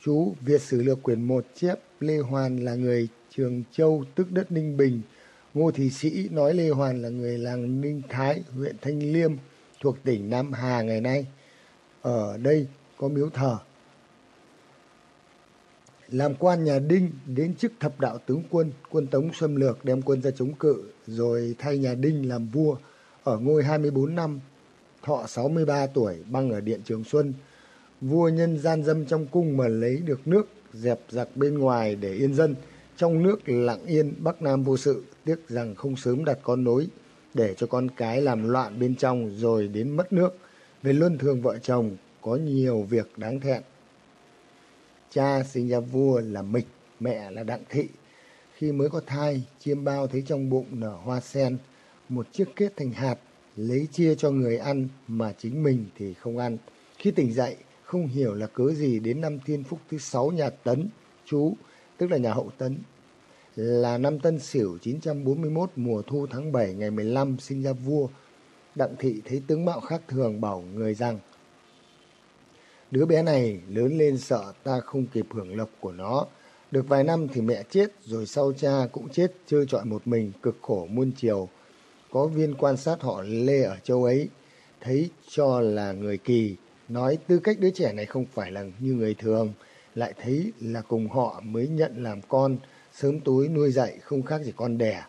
Chú Việt Sử Lược quyển 1 chép Lê Hoàn là người Trường Châu tức đất Ninh Bình. Ngô Thị Sĩ nói Lê Hoàn là người làng Ninh Thái, huyện Thanh Liêm thuộc tỉnh Nam Hà ngày nay. Ở đây có miếu thờ làm quan nhà Đinh đến chức thập đạo tướng quân, quân Tống xâm lược đem quân ra chống cự, rồi thay nhà Đinh làm vua, ở ngôi 24 năm, thọ 63 tuổi, băng ở Điện Trường Xuân. Vua nhân gian dâm trong cung mà lấy được nước, dẹp giặc bên ngoài để yên dân, trong nước lặng yên, Bắc Nam vô sự, tiếc rằng không sớm đặt con nối, để cho con cái làm loạn bên trong rồi đến mất nước. Về luân thường vợ chồng, có nhiều việc đáng thẹn. Cha sinh ra vua là Mịch, mẹ là Đặng Thị. Khi mới có thai, chiêm bao thấy trong bụng nở hoa sen, một chiếc kết thành hạt, lấy chia cho người ăn mà chính mình thì không ăn. Khi tỉnh dậy, không hiểu là cớ gì đến năm thiên phúc thứ sáu nhà Tấn, chú, tức là nhà hậu Tấn, là năm Tân Sửu 941 mùa thu tháng 7 ngày 15 sinh ra vua. Đặng thị thấy tướng mạo khác thường bảo người rằng Đứa bé này lớn lên sợ ta không kịp hưởng lộc của nó. Được vài năm thì mẹ chết, rồi sau cha cũng chết, chơi trọi một mình, cực khổ muôn chiều. Có viên quan sát họ Lê ở châu ấy, thấy cho là người kỳ, nói tư cách đứa trẻ này không phải là như người thường, lại thấy là cùng họ mới nhận làm con, sớm tối nuôi dạy không khác gì con đẻ.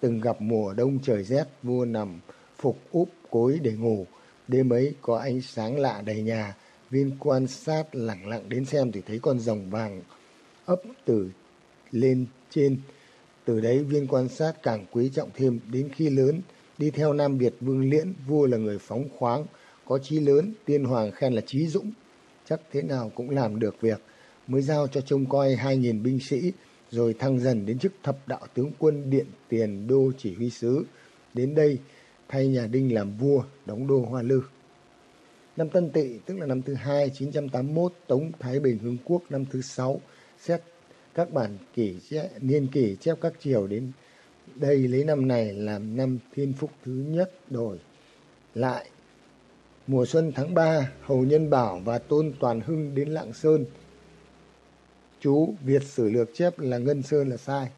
Từng gặp mùa đông trời rét, vua nằm phục úp cối để ngủ. Đêm ấy có ánh sáng lạ đầy nhà, viên quan sát lặng lặng đến xem thì thấy con rồng vàng ấp từ lên trên. Từ đấy viên quan sát càng quý trọng thêm đến khi lớn, đi theo Nam Việt Vương Liễn, vua là người phóng khoáng, có chí lớn, tiên hoàng khen là trí dũng, chắc thế nào cũng làm được việc, mới giao cho trông coi hai nghìn binh sĩ, rồi thăng dần đến chức thập đạo tướng quân điện tiền đô chỉ huy sứ. Đến đây, thay nhà Đinh làm vua, đóng đô Hoa Lư. Năm Tân Tỵ, tức là năm thứ hai, 981, Tống Thái Bình Hưng Quốc năm thứ sáu, xét các bản kỷ niên kỷ chép các triều đến đây lấy năm này làm năm thiên phúc thứ nhất đổi lại mùa xuân tháng 3, Hầu Nhân Bảo và Tôn Toàn Hưng đến Lạng Sơn. Chú Việt sử lược chép là Ngân Sơn là sai.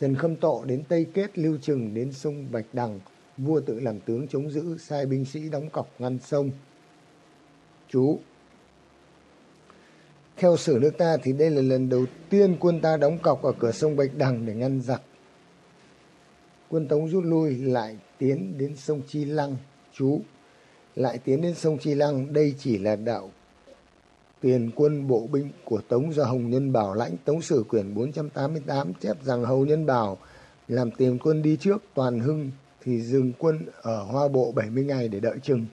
Trần Khâm Tộ đến Tây Kết lưu trừng đến sông Bạch Đằng, vua tự làm tướng chống giữ, sai binh sĩ đóng cọc ngăn sông. Chú Theo sử nước ta thì đây là lần đầu tiên quân ta đóng cọc ở cửa sông Bạch Đằng để ngăn giặc. Quân Tống rút lui lại tiến đến sông Chi Lăng, chú lại tiến đến sông Chi Lăng, đây chỉ là đạo tiền quân bộ binh của Tống do Hồng Nhân Bảo lãnh Tống Sử quyển 488 chép rằng Hồng Nhân Bảo làm tiền quân đi trước toàn hưng thì dừng quân ở Hoa Bộ 70 ngày để đợi chừng.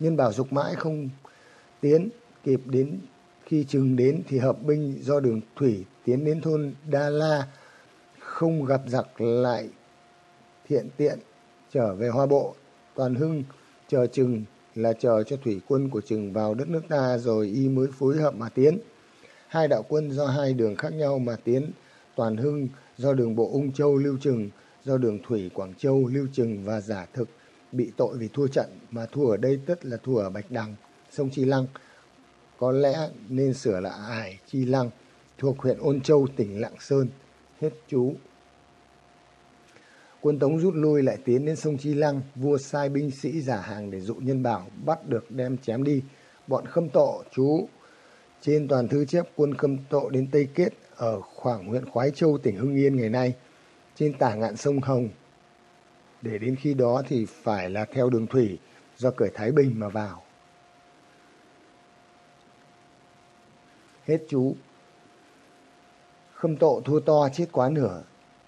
Nhân Bảo dục mãi không tiến, kịp đến, khi chừng đến thì hợp binh do đường thủy tiến đến thôn Đa La, không gặp giặc lại thiện tiện, trở về Hoa Bộ. Toàn Hưng chờ chừng là chờ cho thủy quân của chừng vào đất nước ta rồi y mới phối hợp mà tiến. Hai đạo quân do hai đường khác nhau mà tiến. Toàn Hưng do đường bộ Ung Châu lưu chừng do đường thủy Quảng Châu lưu trừng và giả thực bị tội vì thua trận mà thua ở đây tất là thua ở Bạch Đằng, sông Chi Lăng. Có lẽ nên sửa là Ải Chi Lăng thuộc huyện Ôn Châu, tỉnh Lạng Sơn. Hết chú. Quân Tống rút lui lại tiến đến sông Chi Lăng, vua sai binh sĩ giả hàng để dụ nhân bảo, bắt được đem chém đi. Bọn khâm tộ, chú, trên toàn thư chép quân khâm tộ đến Tây Kết ở khoảng huyện Khoái Châu, tỉnh Hưng Yên ngày nay, trên tả ngạn sông Hồng. Để đến khi đó thì phải là theo đường thủy do cởi Thái Bình mà vào. Hết chú. Khâm tộ thua to chết quá nửa,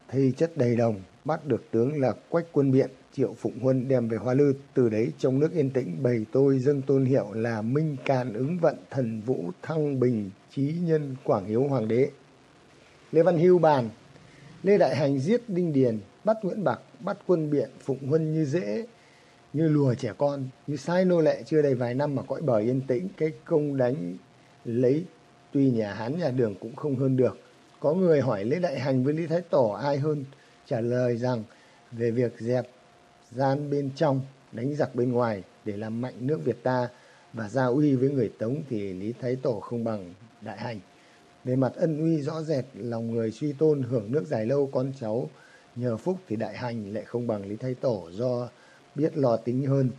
thi chất đầy đồng, bắt được tướng là Quách Quân Biện, Triệu Phụng Huân đem về Hoa Lư. Từ đấy trong nước yên tĩnh bày tôi dâng tôn hiệu là Minh Càn ứng vận thần vũ thăng bình trí nhân Quảng Hiếu Hoàng đế. Lê Văn Hưu bàn, Lê Đại Hành giết Đinh Điền, bắt Nguyễn Bạc, bắt Quân Biện, Phụng Huân như dễ, như lùa trẻ con, như sai nô lệ chưa đầy vài năm mà cõi bờ yên tĩnh, cái công đánh lấy tuy nhà Hán nhà Đường cũng không hơn được. Có người hỏi Lê Đại Hành với Lý Thái Tổ ai hơn? trả lời rằng về việc dẹp gian bên trong đánh giặc bên ngoài để làm mạnh nước Việt ta và gia uy với người Tống thì Lý Thái Tổ không bằng đại hành. Về mặt ân uy rõ rệt, lòng người suy tôn hưởng nước dài lâu con cháu nhờ phúc thì đại hành lại không bằng Lý Thái Tổ do biết lo tính hơn.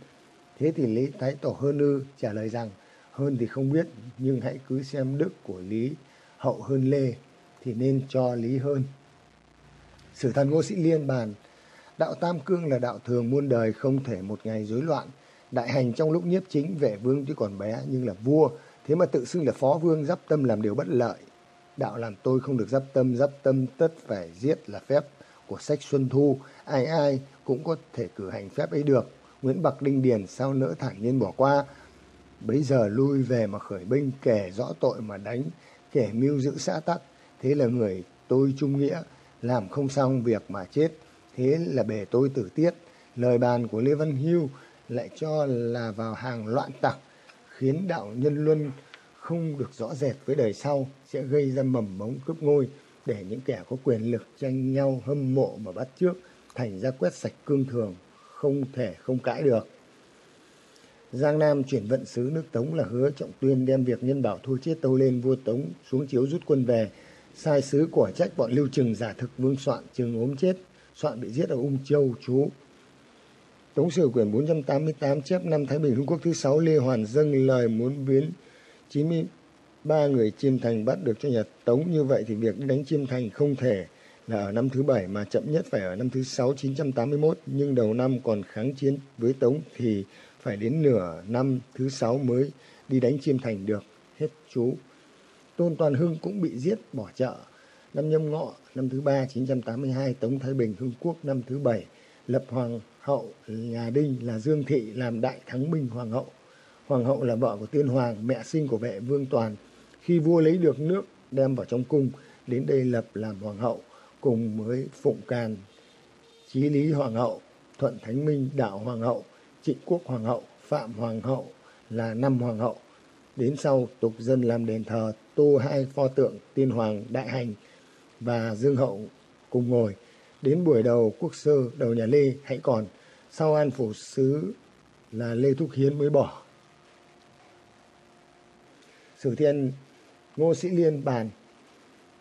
Thế thì Lý Thái Tổ hơn ư trả lời rằng hơn thì không biết nhưng hãy cứ xem đức của Lý hậu hơn Lê thì nên cho Lý hơn. Sử thần Ngô Sĩ Liên bàn, đạo Tam Cương là đạo thường muôn đời không thể một ngày rối loạn. Đại hành trong lúc nhiếp chính vệ vương tuy còn bé nhưng là vua, thế mà tự xưng là phó vương giáp tâm làm điều bất lợi. Đạo làm tôi không được giáp tâm, giáp tâm tất phải giết là phép của sách Xuân Thu. Ai ai cũng có thể cử hành phép ấy được. Nguyễn Bạc Đinh Điền sao nỡ thản nhiên bỏ qua. Bấy giờ lui về mà khởi binh kẻ rõ tội mà đánh, kẻ mưu giữ xã tắc. Thế là người tôi trung nghĩa làm không xong việc mà chết. Thế là bề tôi tử tiết. Lời bàn của Lê Văn Hưu lại cho là vào hàng loạn tặc, khiến đạo nhân luân không được rõ rệt với đời sau, sẽ gây ra mầm mống cướp ngôi để những kẻ có quyền lực tranh nhau hâm mộ mà bắt trước, thành ra quét sạch cương thường, không thể không cãi được. Giang Nam chuyển vận sứ nước Tống là hứa trọng tuyên đem việc nhân bảo thua chết tâu lên vua Tống xuống chiếu rút quân về sai sứ của trách bọn lưu trừng giả thực vương soạn trừng ốm chết soạn bị giết ở ung châu chú tống sử quyển 488 chép năm thái bình trung quốc thứ sáu lê hoàn dâng lời muốn biến 90 ba người chiêm thành bắt được cho nhà Tống như vậy thì việc đánh chiêm thành không thể là ở năm thứ bảy mà chậm nhất phải ở năm thứ sáu 981 nhưng đầu năm còn kháng chiến với Tống thì phải đến nửa năm thứ sáu mới đi đánh chiêm thành được. Hết chú. Tôn toàn hưng cũng bị giết, bỏ chợ. Năm nhâm ngọ, năm thứ ba 982 tống thái bình, hưng quốc, năm thứ bảy, lập hoàng hậu, nhà đinh là dương thị, làm đại thắng binh hoàng hậu. Hoàng hậu là vợ của tiên hoàng, mẹ sinh của vệ vương toàn khi vua lấy được nước đem vào trong cung, đến đây lập làm hoàng hậu cùng với phụng càn, chí lý hoàng hậu, thuận thánh minh, đạo hoàng hậu, trịnh quốc hoàng hậu, phạm hoàng hậu là năm hoàng hậu. Đến sau, tục dân làm đền thờ tô hai pho tượng tiên hoàng đại hành và dương hậu cùng ngồi. Đến buổi đầu, quốc sơ đầu nhà lê hãy còn. Sau an phủ sứ là lê thúc hiến mới bỏ. Sử thiên ngô sĩ liên bàn,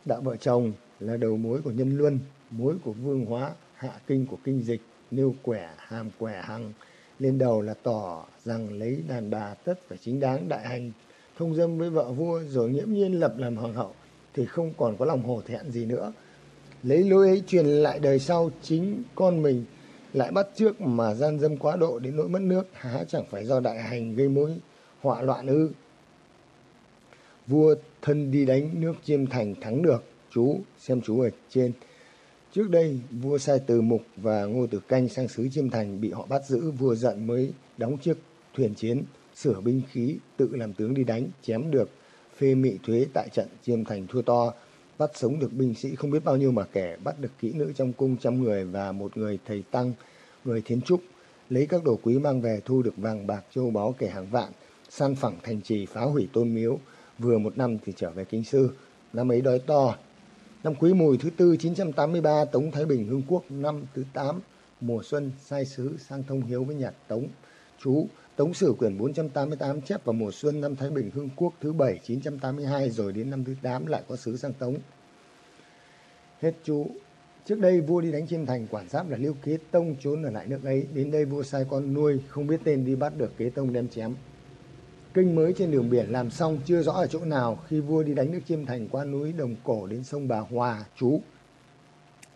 đạo vợ chồng là đầu mối của nhân luân, mối của vương hóa, hạ kinh của kinh dịch, nêu quẻ, hàm quẻ hằng. Lên đầu là tỏ rằng lấy đàn bà tất phải chính đáng đại hành, thông dâm với vợ vua, rồi nghiễm nhiên lập làm hoàng hậu, thì không còn có lòng hổ thẹn gì nữa. Lấy lối ấy truyền lại đời sau chính con mình, lại bắt trước mà gian dâm quá độ đến nỗi mất nước, há chẳng phải do đại hành gây mối họa loạn ư vua thân đi đánh nước chiêm thành thắng được, chú xem chú ở trên. Trước đây, vua sai từ mục và ngô tử canh sang xứ chiêm thành bị họ bắt giữ, vua giận mới đóng chiếc thuyền chiến, sửa binh khí, tự làm tướng đi đánh, chém được phê mị thuế tại trận chiêm thành thua to. Bắt sống được binh sĩ không biết bao nhiêu mà kẻ bắt được kỹ nữ trong cung trăm người và một người thầy tăng, người thiến trúc. Lấy các đồ quý mang về thu được vàng bạc, châu báu kể hàng vạn, san phẳng thành trì, phá hủy tôn miếu vừa một năm thì trở về kinh sư năm ấy đói to năm quý mùi thứ tư 983 tống thái bình hưng quốc năm thứ tám, mùa xuân, sai sứ, sang thông hiếu với nhà tống chú, Tống Sử quyển 488 chép vào mùa xuân, năm Thái Bình Hưng Quốc thứ 7 982 rồi đến năm thứ 8 lại có sứ sang Tống. Hết chú. Trước đây vua đi đánh chiêm thành quản giáp là Liêu Kế Tông, trốn ở lại nước ấy. Đến đây vua sai con nuôi, không biết tên đi bắt được Kế Tông đem chém kênh mới trên đường biển làm xong chưa rõ ở chỗ nào khi vua đi đánh nước chiêm thành qua núi Đồng Cổ đến sông Bà Hòa chú.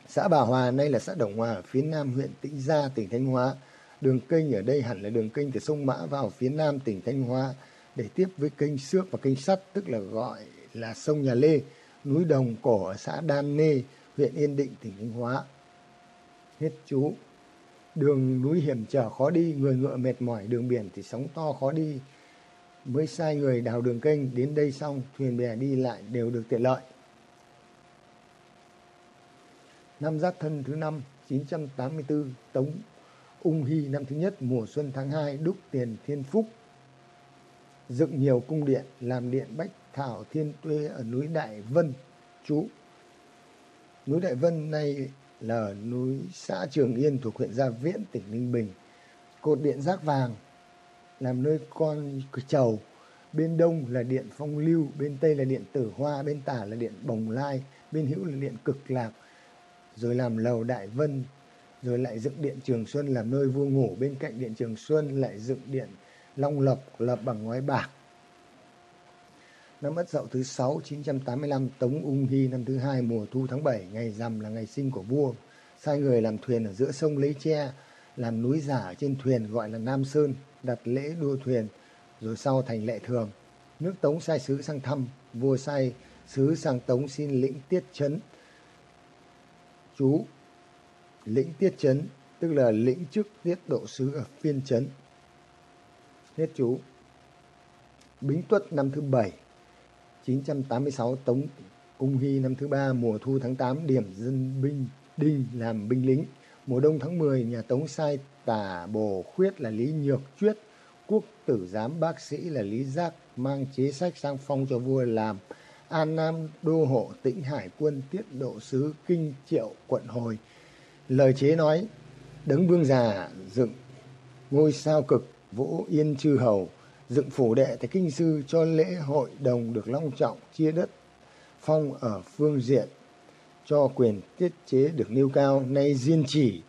Xã Bà Hòa nay là xã Đồng Hòa ở phía nam huyện Tĩnh Gia tỉnh Thanh Hóa Đường kênh ở đây hẳn là đường kênh từ sông Mã vào phía nam tỉnh Thanh Hóa để tiếp với kênh Xước và kênh Sắt tức là gọi là sông Nhà Lê, núi Đồng Cổ ở xã Đan Nê, huyện Yên Định, tỉnh Thanh Hóa. Hết chú. Đường núi hiểm trở khó đi, người ngựa mệt mỏi, đường biển thì sóng to khó đi. Mới sai người đào đường kênh, đến đây xong, thuyền bè đi lại đều được tiện lợi. Năm Giáp Thân thứ năm 984, Tống ung hy năm thứ nhất mùa xuân tháng 2 đúc tiền thiên phúc. Dựng nhiều cung điện làm điện bách thảo thiên tuê ở núi đại vân chú. Núi đại vân nay là núi xã trường yên thuộc huyện gia viễn tỉnh ninh bình. Cột điện rác vàng làm nơi con chầu bên đông là điện phong lưu bên tây là điện tử hoa bên tả là điện bồng lai bên hữu là điện cực lạc rồi làm lầu đại vân rồi lại dựng điện Trường Xuân làm nơi vua ngủ bên cạnh điện Trường Xuân lại dựng điện Long Lộc lập bằng ngói bạc. Năm Ất Dậu thứ 6 985 Tống Ung Hy năm thứ hai mùa thu tháng 7 ngày rằm là ngày sinh của vua. Sai người làm thuyền ở giữa sông lấy tre, làm núi giả trên thuyền gọi là Nam Sơn, đặt lễ đua thuyền, rồi sau thành lệ thường. Nước Tống sai sứ sang thăm, vua sai sứ sang Tống xin lĩnh tiết chấn. Chú lĩnh tiết chấn tức là lĩnh chức tiết độ sứ ở phiên chấn hết chú bính tuất năm thứ bảy 986 tống ung hy năm thứ ba mùa thu tháng 8 điểm dân binh đinh làm binh lính mùa đông tháng 10 nhà tống sai tả bồ khuyết là lý nhược chuyết, quốc tử giám bác sĩ là lý giác, mang chế sách sang phong cho vua làm. An nam đô hộ tĩnh hải quân tiết độ sứ kinh triệu quận hồi. Lời chế nói, đấng vương già, dựng ngôi sao cực, vỗ yên chư hầu, dựng phủ đệ tại kinh sư cho lễ hội đồng được long trọng, chia đất, phong ở phương diện, cho quyền tiết chế được nêu cao. Nay diên chỉ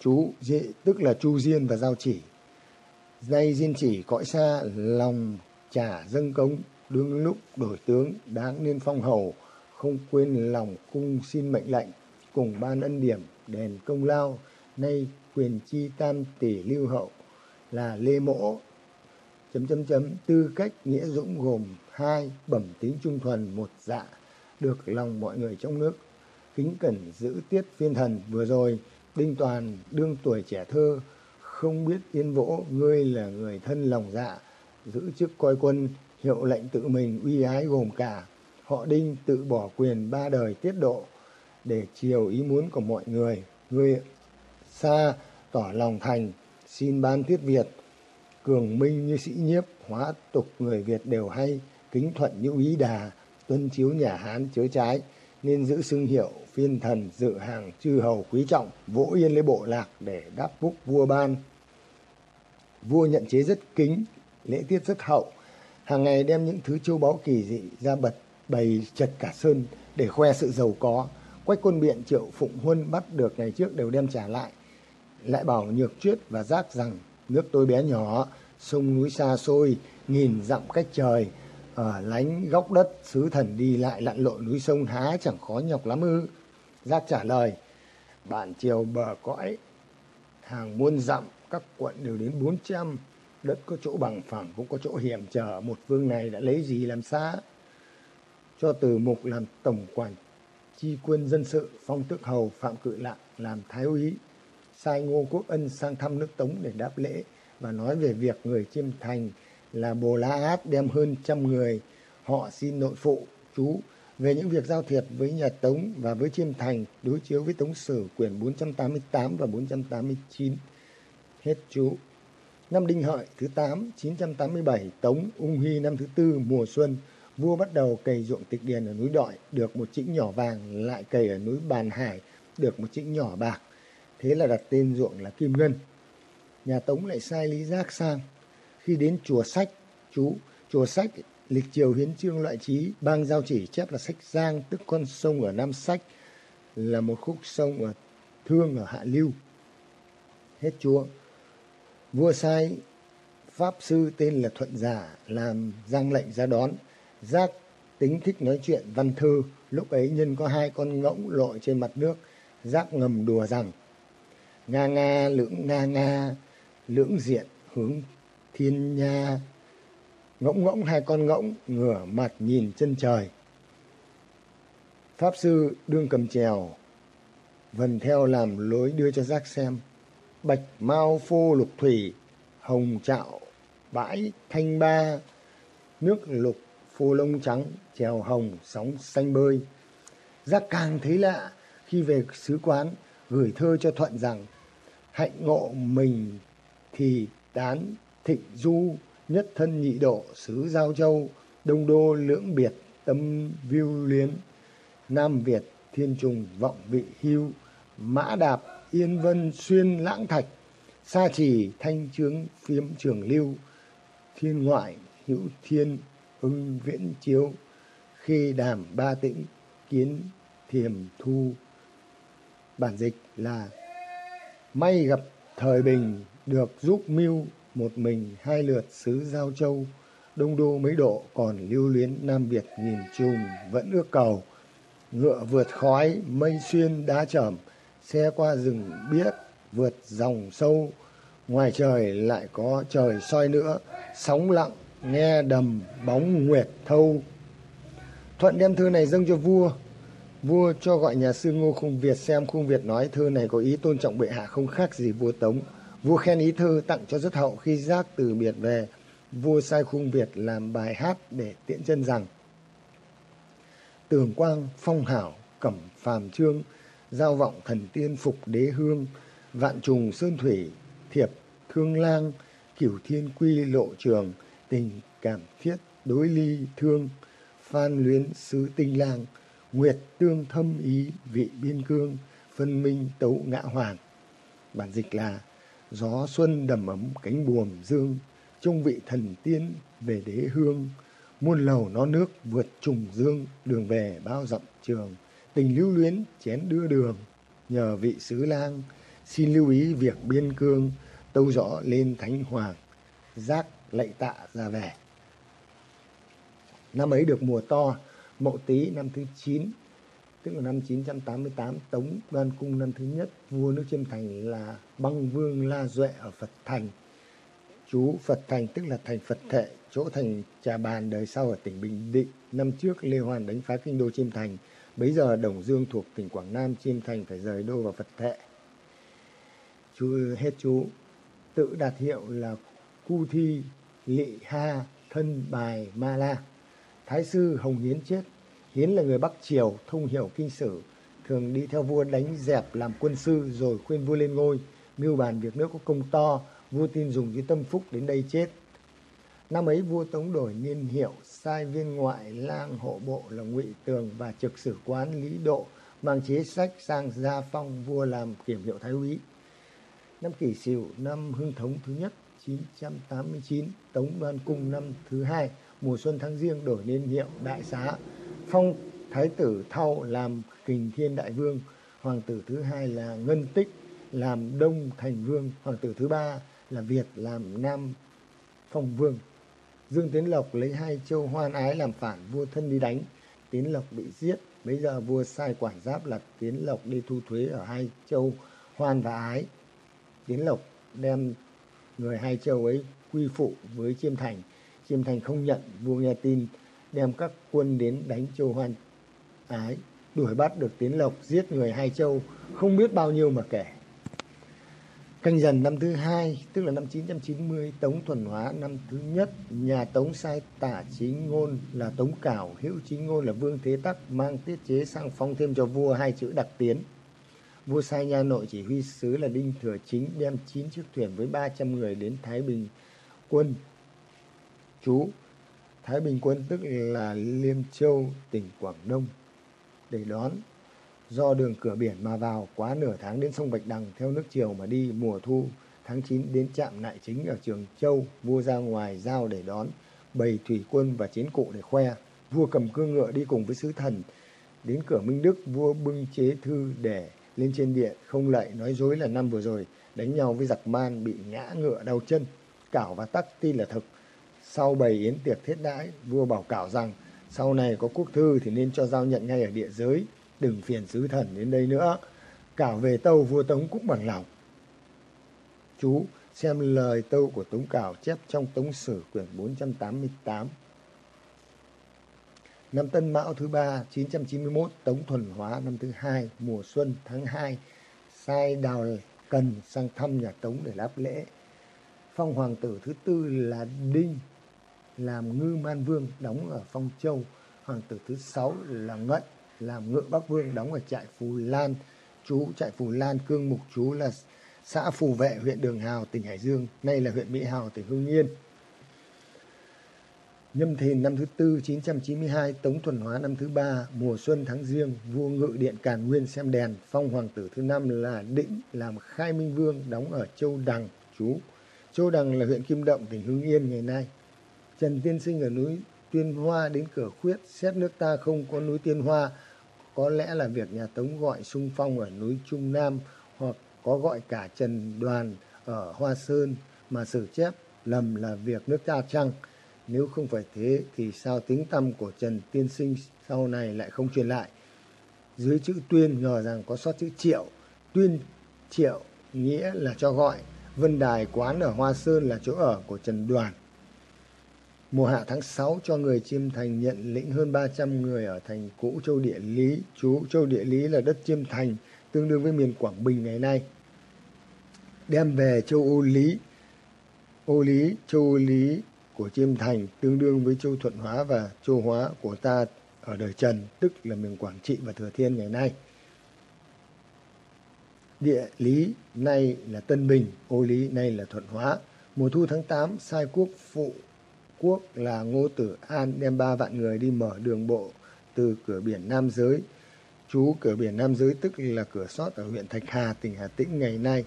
chú tức là chu diên và giao chỉ. Dây diên chỉ cõi xa, lòng trả dâng cống, đương lúc đổi tướng, đáng nên phong hầu, không quên lòng cung xin mệnh lệnh, cùng ban ân điểm, đền công lao, nay quyền chi tam tỷ lưu hậu, là lê mỗ. Chấm chấm chấm, tư cách nghĩa dũng gồm hai bẩm tính trung thuần, một dạ được lòng mọi người trong nước, kính cẩn giữ tiết phiên thần. Vừa rồi đinh toàn, đương tuổi trẻ thơ, không biết yên vỗ, ngươi là người thân lòng dạ giữ chức coi quân, hiệu lệnh tự mình uy ái gồm cả. Họ đinh tự bỏ quyền ba đời tiết độ để chiều ý muốn của mọi người. Ngươi xa tỏ lòng thành, xin ban thiết việt. Cường minh như sĩ nhiếp, hóa tục người việt đều hay, kính thuận như ý đà, tuân chiếu nhà hán chớ trái, nên giữ xưng hiệu phiên thần dự hàng chư hầu quý trọng vỗ yên lấy bộ lạc để đáp phúc vua ban. Vua nhận chế rất kính, lễ tiết rất hậu. Hàng ngày đem những thứ châu báu kỳ dị ra bật bày chật cả sơn để khoe sự giàu có. Quách quân biện, triệu phụng huân bắt được ngày trước đều đem trả lại. Lại bảo nhược chuyết và giác rằng, nước tôi bé nhỏ, sông núi xa xôi, nghìn dặm cách trời, ở lánh góc đất, sứ thần đi lại lặn lội núi sông há chẳng khó nhọc lắm ư giác trả lời bản chiều bờ cõi, hàng muôn dặm, các quận đều đến bốn trăm. Đất có chỗ bằng phẳng, cũng có chỗ hiểm trở. Một vương này đã lấy gì làm xã? cho từ mục làm tổng quản chi quân dân sự, phong tước hầu phạm cự lạng làm thái úy, sai ngô quốc ân sang thăm nước tống để đáp lễ và nói về việc người chiêm thành là bồ la át đem hơn trăm người. Họ xin nội phụ, chú về những việc giao thiệp với nhà Tống và với Chiêm Thành đối chiếu với Tống Sử quyển 488 và 489. Hết chú. Năm Đinh Hợi thứ 8, 987, Tống Ung Hy năm thứ tư mùa xuân, vua bắt đầu cày ruộng tịch điền ở núi Đội, được một chĩnh nhỏ vàng, lại cày ở núi Bàn Hải, được một chĩnh nhỏ bạc. Thế là đặt tên ruộng là Kim Ngân. Nhà Tống lại sai Lý Giác sang. Khi đến chùa Sách, chú, chùa Sách lịch triều hiến chương loại trí bang giao chỉ chép là sách giang, tức con sông ở nam sách, là một khúc sông ở thương ở hạ lưu. Hết chúa. Vua sai, pháp sư tên là thuận giả, làm giang lệnh ra đón. Giác tính thích nói chuyện văn thư lúc ấy nhân có hai con ngỗng lội trên mặt nước, giác ngầm đùa rằng, nga nga, lưỡng nga nga, lưỡng diện hướng thiên nha ngỗng ngỗng hai con ngỗng ngửa mặt nhìn chân trời. Pháp sư đương cầm chèo, vần theo làm lối đưa cho giác xem. Bạch mao phô lục thủy, hồng trạo bãi thanh ba, nước lục phô lông trắng chèo hồng sóng xanh bơi. Giác càng thấy lạ khi về sứ quán gửi thơ cho thuận rằng, hạnh ngộ mình thì tán thịnh du nhất thân nhị độ, xứ giao châu, đông đô, lưỡng biệt, tâm viu luyến nam việt, thiên trùng, vọng vị, hưu, mã đạp, yên vân, xuyên, lãng thạch, sa trì, thanh trướng, phiếm, trường lưu, thiên ngoại, hữu thiên ưng viễn chiếu khi đàm, ba tĩnh, kiến, thiềm thu. Bản dịch là, may gặp thời bình, được giúp mưu một mình hai lượt xứ giao châu, đông đô mấy độ còn lưu luyến nam việt nhìn trùng vẫn ước cầu. Ngựa vượt khói, mây xuyên đá trởm xe qua rừng biếc vượt dòng sâu. Ngoài trời lại có trời soi nữa, sóng lặng nghe đầm bóng nguyệt thâu. Thuận đem thư này dâng cho vua. Vua cho gọi nhà sư ngô khung việt xem khung việt nói thư này có ý tôn trọng bệ hạ không khác gì vua tống. Vua khen ý thư tặng cho rất hậu khi giác từ biệt về. Vua sai khung Việt làm bài hát để tiễn chân rằng, Tường quang phong hảo, cẩm phàm trương, Giao vọng thần tiên phục đế hương, Vạn trùng sơn thủy, thiệp thương lang, Cửu thiên quy lộ trường, Tình cảm thiết đối ly thương, Phan luyến sứ tinh lang, Nguyệt tương thâm ý vị biên cương, Phân minh tấu ngã hoàng Bản dịch là gió xuân đầm ấm cánh buồm dương trung vị thần tiên về đế hương. Muôn lầu nó nước vượt trùng dương đường về bao dặm trường. Tình lưu luyến chén đưa đường nhờ vị sứ lang. Xin lưu ý việc biên cương tâu rõ lên thánh hoàng. Giác lạy tạ ra về Năm ấy được mùa to, Mậu Tý năm thứ 9, tức là năm 988, Tống Đoan Cung năm thứ nhất, vua nước Chiêm Thành là Băng Vương La Duệ ở Phật Thành. Chú Phật Thành tức là thành Phật Thệ, chỗ thành Trà Bàn đời sau ở tỉnh Bình Định. Năm trước Lê Hoàn đánh phá kinh đô Chiêm Thành, bấy giờ Đồng Dương thuộc tỉnh Quảng Nam, Chiêm Thành phải rời đô vào Phật Thệ. Chú hết chú, tự đạt hiệu là Cu Thi Lị Ha Thân Bài Ma La. Thái sư Hồng Hiến chết. Hiến là người Bắc Triều, thông hiểu kinh sử, thường đi theo vua đánh dẹp làm quân sư rồi khuyên vua lên ngôi. Mưu bàn việc nước có công to, vua tin dùng dưới tâm phúc đến đây chết. Năm ấy vua Tống đổi niên hiệu, sai viên ngoại lang hộ bộ là ngụy Tường và trực sử quán Lý Độ mang chế sách sang gia phong vua làm kiểm hiệu thái úy. Năm kỷ sửu năm hưng thống thứ nhất 989, Tống Đoan Cung năm thứ hai, mùa xuân tháng riêng đổi niên hiệu đại xá, phong thái tử Thau làm kình thiên đại vương, hoàng tử thứ hai là Ngân Tích làm đông thành vương, hoàng tử thứ ba là Việt làm nam phong vương. Dương Tiến Lộc lấy hai châu hoan ái làm phản vua thân đi đánh, Tiến Lộc bị giết, bây giờ vua sai quản giáp là Tiến Lộc đi thu thuế ở hai châu hoan và ái. Tiến Lộc đem người hai châu ấy quy phụ với Chiêm Thành. Chiêm Thành không nhận, vua nghe tin đem các quân đến đánh châu Hoan Ái, đuổi bắt được Tiến Lộc, giết người hai châu, không biết bao nhiêu mà kể. Canh dần năm thứ hai, tức là năm 990, Tống Thuần Hóa năm thứ nhất, nhà Tống sai tả chính ngôn là Tống Cảo, hữu chính ngôn là Vương Thế Tắc, mang tiết chế sang phong thêm cho vua hai chữ đặc tiến. Vua sai nha nội chỉ huy sứ là Đinh Thừa Chính đem 9 chiếc thuyền với 300 người đến Thái Bình quân. Chú, Thái Bình quân tức là Liêm Châu, tỉnh Quảng Đông để đón. Do đường cửa biển mà vào quá nửa tháng đến sông Bạch Đằng theo nước chiều mà đi mùa thu tháng 9 đến trạm nại chính ở Trường Châu, vua ra ngoài giao để đón, bày thủy quân và chiến cụ để khoe. Vua cầm cương ngựa đi cùng với sứ thần. Đến cửa Minh Đức, vua bưng chế thư để lên trên điện không lạy nói dối là năm vừa rồi đánh nhau với giặc man bị ngã ngựa đau chân cảo và tắc tin là thực sau bày yến tiệc thiết đãi vua bảo cảo rằng sau này có quốc thư thì nên cho giao nhận ngay ở địa giới đừng phiền sứ thần đến đây nữa Cả về tâu vua tống cũng bằng lòng chú xem lời tâu của tống cảo chép trong tống sử quyển 488 Năm Tân Mão thứ ba 991, Tống Thuần Hóa năm thứ hai, mùa xuân tháng 2, sai Đào Cần sang thăm nhà Tống để đáp lễ. Phong hoàng tử thứ tư là Đinh, làm ngư man vương, đóng ở Phong Châu. Hoàng tử thứ sáu là Ngận, làm ngự Bắc Vương, đóng ở trại Phù Lan. Chú trại Phù Lan, cương mục chú là xã Phù Vệ, huyện Đường Hào, tỉnh Hải Dương, nay là huyện Mỹ Hào, tỉnh Hưng Yên. Nhâm Thìn năm thứ tư 992, Tống Thuần Hóa năm thứ ba, mùa xuân tháng riêng, vua ngự điện Càn Nguyên xem đèn, phong hoàng tử thứ năm là Đĩnh làm khai minh vương đóng ở Châu Đằng, chú. Châu Đằng là huyện Kim Động, tỉnh Hưng Yên ngày nay. Trần Tiên Sinh ở núi Tuyên Hoa đến cửa khuyết, xét nước ta không có núi Tiên Hoa, có lẽ là việc nhà Tống gọi sung phong ở núi Trung Nam hoặc có gọi cả Trần Đoàn ở Hoa Sơn mà sử chép lầm là việc nước ta chăng? Nếu không phải thế thì sao tiếng tăm của Trần Tiên Sinh sau này lại không truyền lại. Dưới chữ tuyên ngờ rằng có sót chữ triệu. Tuyên triệu nghĩa là cho gọi. Vân Đài quán ở Hoa Sơn là chỗ ở của Trần Đoàn. Mùa hạ tháng 6 cho người Chiêm Thành nhận lĩnh hơn 300 người ở thành cũ Châu Địa Lý. Chú Châu Địa Lý là đất Chiêm Thành, tương đương với miền Quảng Bình ngày nay. Đem về Châu Ô Lý. Ô Lý, Châu Ô Lý của Chiêm Thành tương đương với Châu Thuận Hóa và Châu Hóa của ta ở đời Trần, tức là miền Quảng Trị và Thừa Thiên ngày nay. Địa lý nay là Tân Bình, ô lý nay là Thuận Hóa. Mùa thu tháng 8, sai quốc phụ quốc là Ngô Tử An đem ba vạn người đi mở đường bộ từ cửa biển Nam Giới. Chú cửa biển Nam Giới tức là cửa sót ở huyện Thạch Hà, tỉnh Hà Tĩnh ngày nay.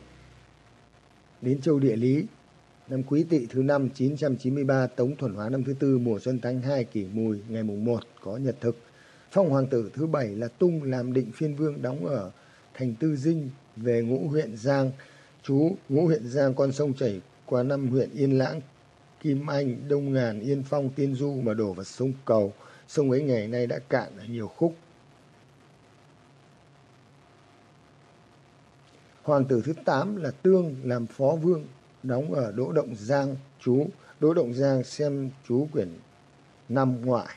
Đến châu địa lý, Năm Quý Tỵ thứ năm 993 Tống Thuần Hóa năm thứ tư mùa xuân tháng 2 kỷ mùi ngày mùng 1 có nhật thực. Phong hoàng tử thứ bảy là Tung làm định phiên vương đóng ở thành Tư Dinh về ngũ huyện Giang. Chú ngũ huyện Giang con sông chảy qua năm huyện Yên Lãng Kim Anh, Đông Ngàn, Yên Phong, Tiên Du mà đổ vào sông Cầu. Sông ấy ngày nay đã cạn ở nhiều khúc. Hoàng tử thứ 8 là Tương làm phó vương, đóng ở Đỗ Động Giang, chú. Đỗ Động Giang xem chú quyển năm ngoại.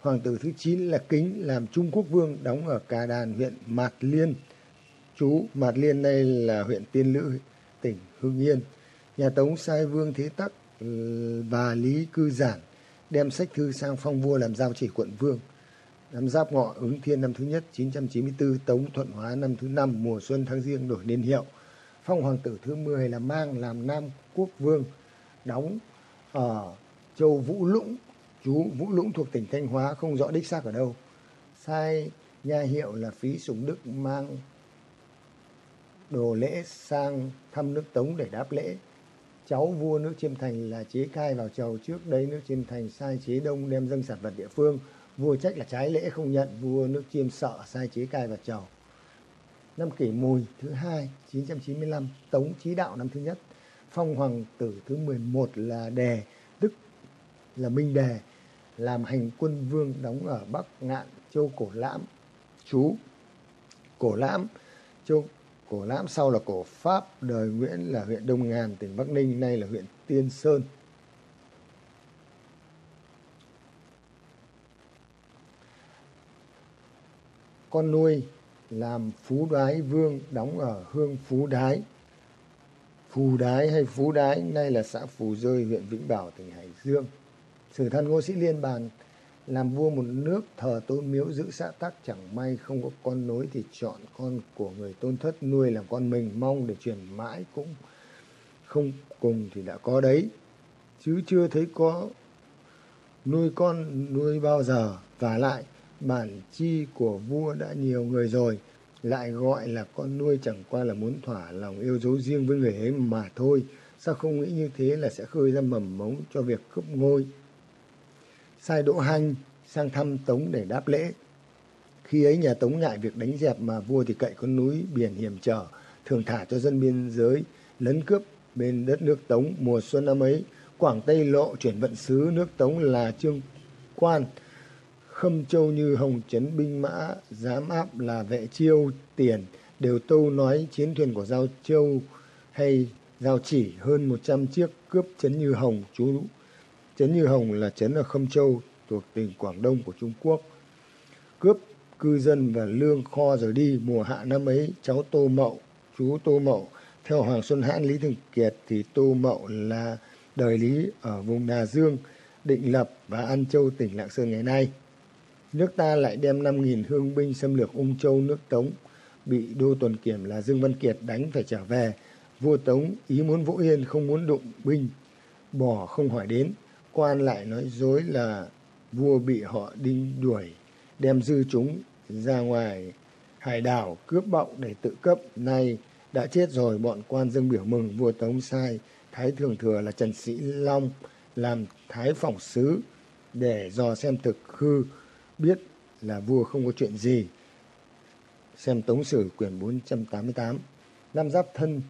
Hoàng tử thứ 9 là Kính làm Trung Quốc vương, đóng ở Cà Đàn, huyện Mạt Liên. Chú Mạt Liên đây là huyện Tiên Lữ, tỉnh Hưng Yên. Nhà Tống sai Vương Thế Tắc ừ, và Lý Cư Giản đem sách thư sang phong vua làm giao chỉ quận vương. Năm Giáp Ngọ ứng thiên năm thứ nhất 994 Tống Thuận Hóa năm thứ năm, mùa xuân tháng riêng đổi niên hiệu. Phong hoàng tử thứ 10 là Mang làm Nam Quốc Vương, đóng ở châu Vũ Lũng. Chú Vũ Lũng thuộc tỉnh Thanh Hóa, không rõ đích xác ở đâu. Sai nhà hiệu là Phí Sùng Đức mang đồ lễ sang thăm nước Tống để đáp lễ. Cháu vua nước Chiêm Thành là chế cai vào chầu trước đây nước Chiêm Thành sai chế đông đem dâng sản vật địa phương. Vua trách là trái lễ không nhận, vua nước Chiêm sợ sai chế cai vào chầu. Năm kỷ mùi thứ hai 995, Tống Chí Đạo năm thứ nhất, phong hoàng tử thứ 11 là Đề, tức là Minh Đề, làm hành quân vương đóng ở Bắc Ngạn, châu Cổ Lãm, chú Cổ Lãm, châu Cổ Lãm sau là Cổ Pháp, đời Nguyễn là huyện Đông Ngàn, tỉnh Bắc Ninh, nay là huyện Tiên Sơn. Con nuôi làm Phú Đái Vương đóng ở Hương Phú Đái. Phù Đái hay Phú Đái nay là xã Phù Rơi, huyện Vĩnh Bảo, tỉnh Hải Dương. Sử thân Ngô Sĩ Liên bàn làm vua một nước thờ tôn miếu giữ xã tắc, chẳng may không có con nối thì chọn con của người tôn thất nuôi làm con mình. Mong để truyền mãi cũng không cùng thì đã có đấy. Chứ chưa thấy có nuôi con nuôi bao giờ. Và lại, bản chi của vua đã nhiều người rồi. Lại gọi là con nuôi chẳng qua là muốn thỏa lòng yêu dấu riêng với người ấy mà thôi. Sao không nghĩ như thế là sẽ khơi ra mầm mống cho việc cướp ngôi? Sai Đỗ Hanh sang thăm Tống để đáp lễ. Khi ấy nhà Tống ngại việc đánh dẹp mà vua thì cậy con núi biển hiểm trở, thường thả cho dân biên giới lấn cướp bên đất nước Tống mùa xuân năm ấy. Quảng Tây lộ chuyển vận sứ nước Tống là Trương Quan, Khâm Châu như Hồng Trấn binh mã, giám áp là vệ chiêu tiền, đều tâu nói chiến thuyền của Giao Châu hay Giao Chỉ hơn 100 chiếc cướp Trấn Như Hồng chú Trấn Như Hồng là trấn ở Khâm Châu thuộc tỉnh Quảng Đông của Trung Quốc. Cướp cư dân và lương kho rồi đi mùa hạ năm ấy cháu Tô Mậu, chú Tô Mậu theo Hoàng Xuân Hãn Lý Thường Kiệt thì Tô Mậu là đời Lý ở vùng Đà Dương, Định Lập và An Châu tỉnh Lạng Sơn ngày nay. Nước ta lại đem 5.000 hương binh xâm lược Ung Châu nước Tống, bị Đô Tuần Kiểm là Dương Văn Kiệt đánh phải trở về. Vua Tống ý muốn vũ yên không muốn đụng binh, bỏ không hỏi đến quan lại nói dối là vua bị họ đi đuổi, đem dư chúng ra ngoài. Hải đảo cướp bậu để tự cấp. Nay đã chết rồi, bọn quan dâng biểu mừng. Vua tống sai, thái thường thừa là trần sĩ long, làm thái phỏng sứ để dò xem thực hư, biết là vua không có chuyện gì. Xem tống sử quyển 488 năm giáp thân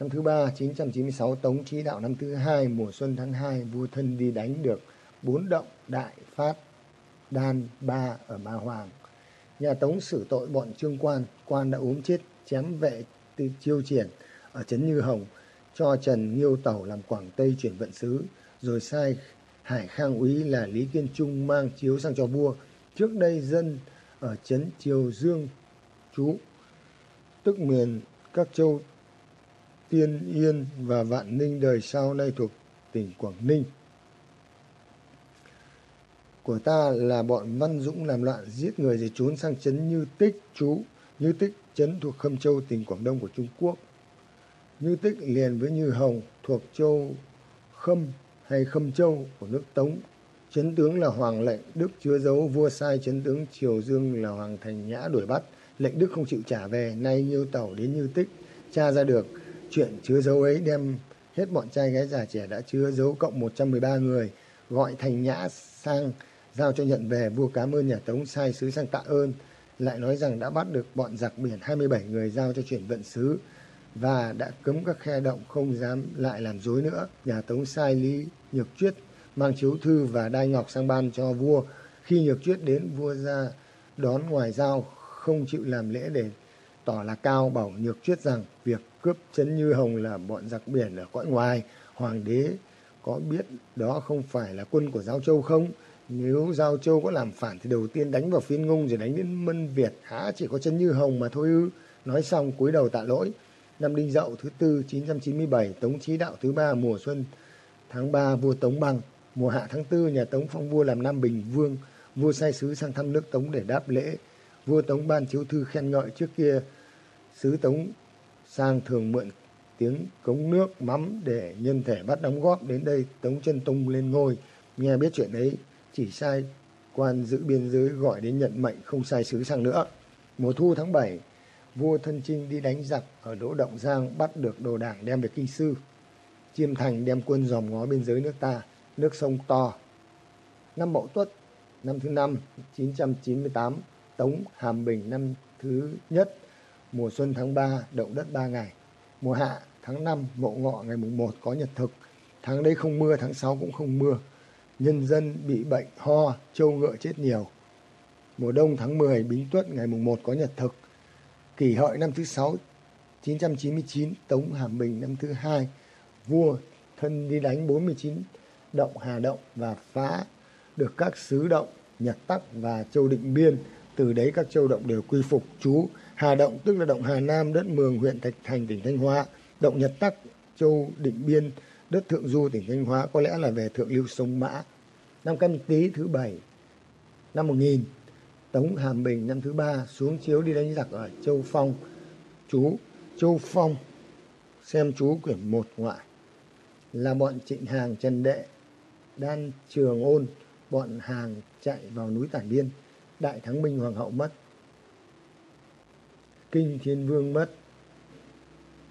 Năm thứ ba 996 Tống Trí Đạo năm thứ hai mùa xuân tháng 2 vua thân đi đánh được bốn động đại phát đan ba ở Ma Hoàng. Nhà Tống xử tội bọn trương quan, quan đã ốm chết chém vệ từ chiêu triển ở Trấn Như Hồng cho Trần Nghiêu Tẩu làm Quảng Tây chuyển vận sứ rồi sai Hải Khang úy là Lý Kiên Trung mang chiếu sang cho vua. Trước đây dân ở Trấn Triều Dương chú tức miền các châu Tiên Yên và Vạn Ninh đời sau nay thuộc tỉnh Quảng Ninh. Của ta là bọn Văn Dũng làm loạn giết người rồi trốn sang trấn Như Tích chú Như Tích trấn thuộc Khâm Châu tỉnh Quảng Đông của Trung Quốc. Như Tích liền với Như Hồng thuộc châu Khâm hay Khâm Châu của nước Tống. Chấn tướng là Hoàng lệnh Đức chứa dấu vua sai chấn tướng Triều Dương là Hoàng Thành Nhã đuổi bắt. Lệnh Đức không chịu trả về, nay Nhiêu Tẩu đến Như Tích, tra ra được Chuyện chứa dấu ấy đem hết bọn trai gái già trẻ đã chứa dấu cộng 113 người, gọi thành nhã sang giao cho nhận về vua cảm ơn nhà Tống sai sứ sang tạ ơn, lại nói rằng đã bắt được bọn giặc biển 27 người giao cho chuyển vận sứ và đã cấm các khe động không dám lại làm dối nữa. Nhà Tống sai Lý Nhược Chuyết mang chiếu thư và đai ngọc sang ban cho vua. Khi Nhược Chuyết đến, vua ra đón ngoài giao không chịu làm lễ để tỏ là cao bảo Nhược Chuyết rằng việc cướp Trấn Như Hồng là bọn giặc biển ở cõi ngoài. Hoàng đế có biết đó không phải là quân của Giao Châu không? Nếu Giao Châu có làm phản thì đầu tiên đánh vào phiên ngung rồi đánh đến Mân Việt. Há chỉ có Trấn Như Hồng mà thôi ư. Nói xong cúi đầu tạ lỗi. Năm Đinh Dậu thứ tư 997, Tống Chí Đạo thứ ba mùa xuân tháng 3 vua Tống Bằng. Mùa hạ tháng 4 nhà Tống phong vua làm Nam Bình Vương. Vua sai sứ sang thăm nước Tống để đáp lễ. Vua Tống ban chiếu thư khen ngợi trước kia. Sứ Tống sang thường mượn tiếng cống nước mắm để nhân thể bắt đóng góp đến đây Tống chân tung lên ngôi. Nghe biết chuyện ấy chỉ sai quan giữ biên giới gọi đến nhận mệnh không sai sứ sang nữa. Mùa thu tháng 7 vua thân trinh đi đánh giặc ở Đỗ Động Giang bắt được đồ đảng đem về kinh sư. Chiêm Thành đem quân dòm ngó biên giới nước ta, nước sông To. Năm Mậu Tuất, năm thứ năm, 998, Tống Hàm Bình năm thứ nhất, mùa xuân tháng 3, động đất 3 ngày. Mùa hạ tháng 5, mộ Ngọ ngày mùng 1 có nhật thực. Tháng đấy không mưa, tháng 6 cũng không mưa. Nhân dân bị bệnh ho, trâu ngựa chết nhiều. Mùa đông tháng 10, Bính Tuất ngày mùng 1 có nhật thực Kỷ hợi năm thứ 6 999 Tống Hàm Bình năm thứ hai vua thân đi đánh 49 động Hà Động và phá được các sứ động Nhật Tắc và Châu Định Biên từ đấy các châu động đều quy phục chú Hà Động tức là động Hà Nam đất Mường huyện Thạch Thành tỉnh Thanh Hóa động Nhật Tắc Châu Định Biên đất Thượng Du tỉnh Thanh Hóa có lẽ là về thượng lưu sông Mã năm Canh Tý thứ bảy năm 1000 Tống Hàm Bình năm thứ ba xuống chiếu đi đánh giặc ở Châu Phong. Chú Châu Phong xem chú quyển một ngoại là bọn trịnh hàng Trần Đệ, Đan Trường Ôn, bọn hàng chạy vào núi Tản Biên. Đại Thắng Minh Hoàng hậu mất. Kinh Thiên Vương mất.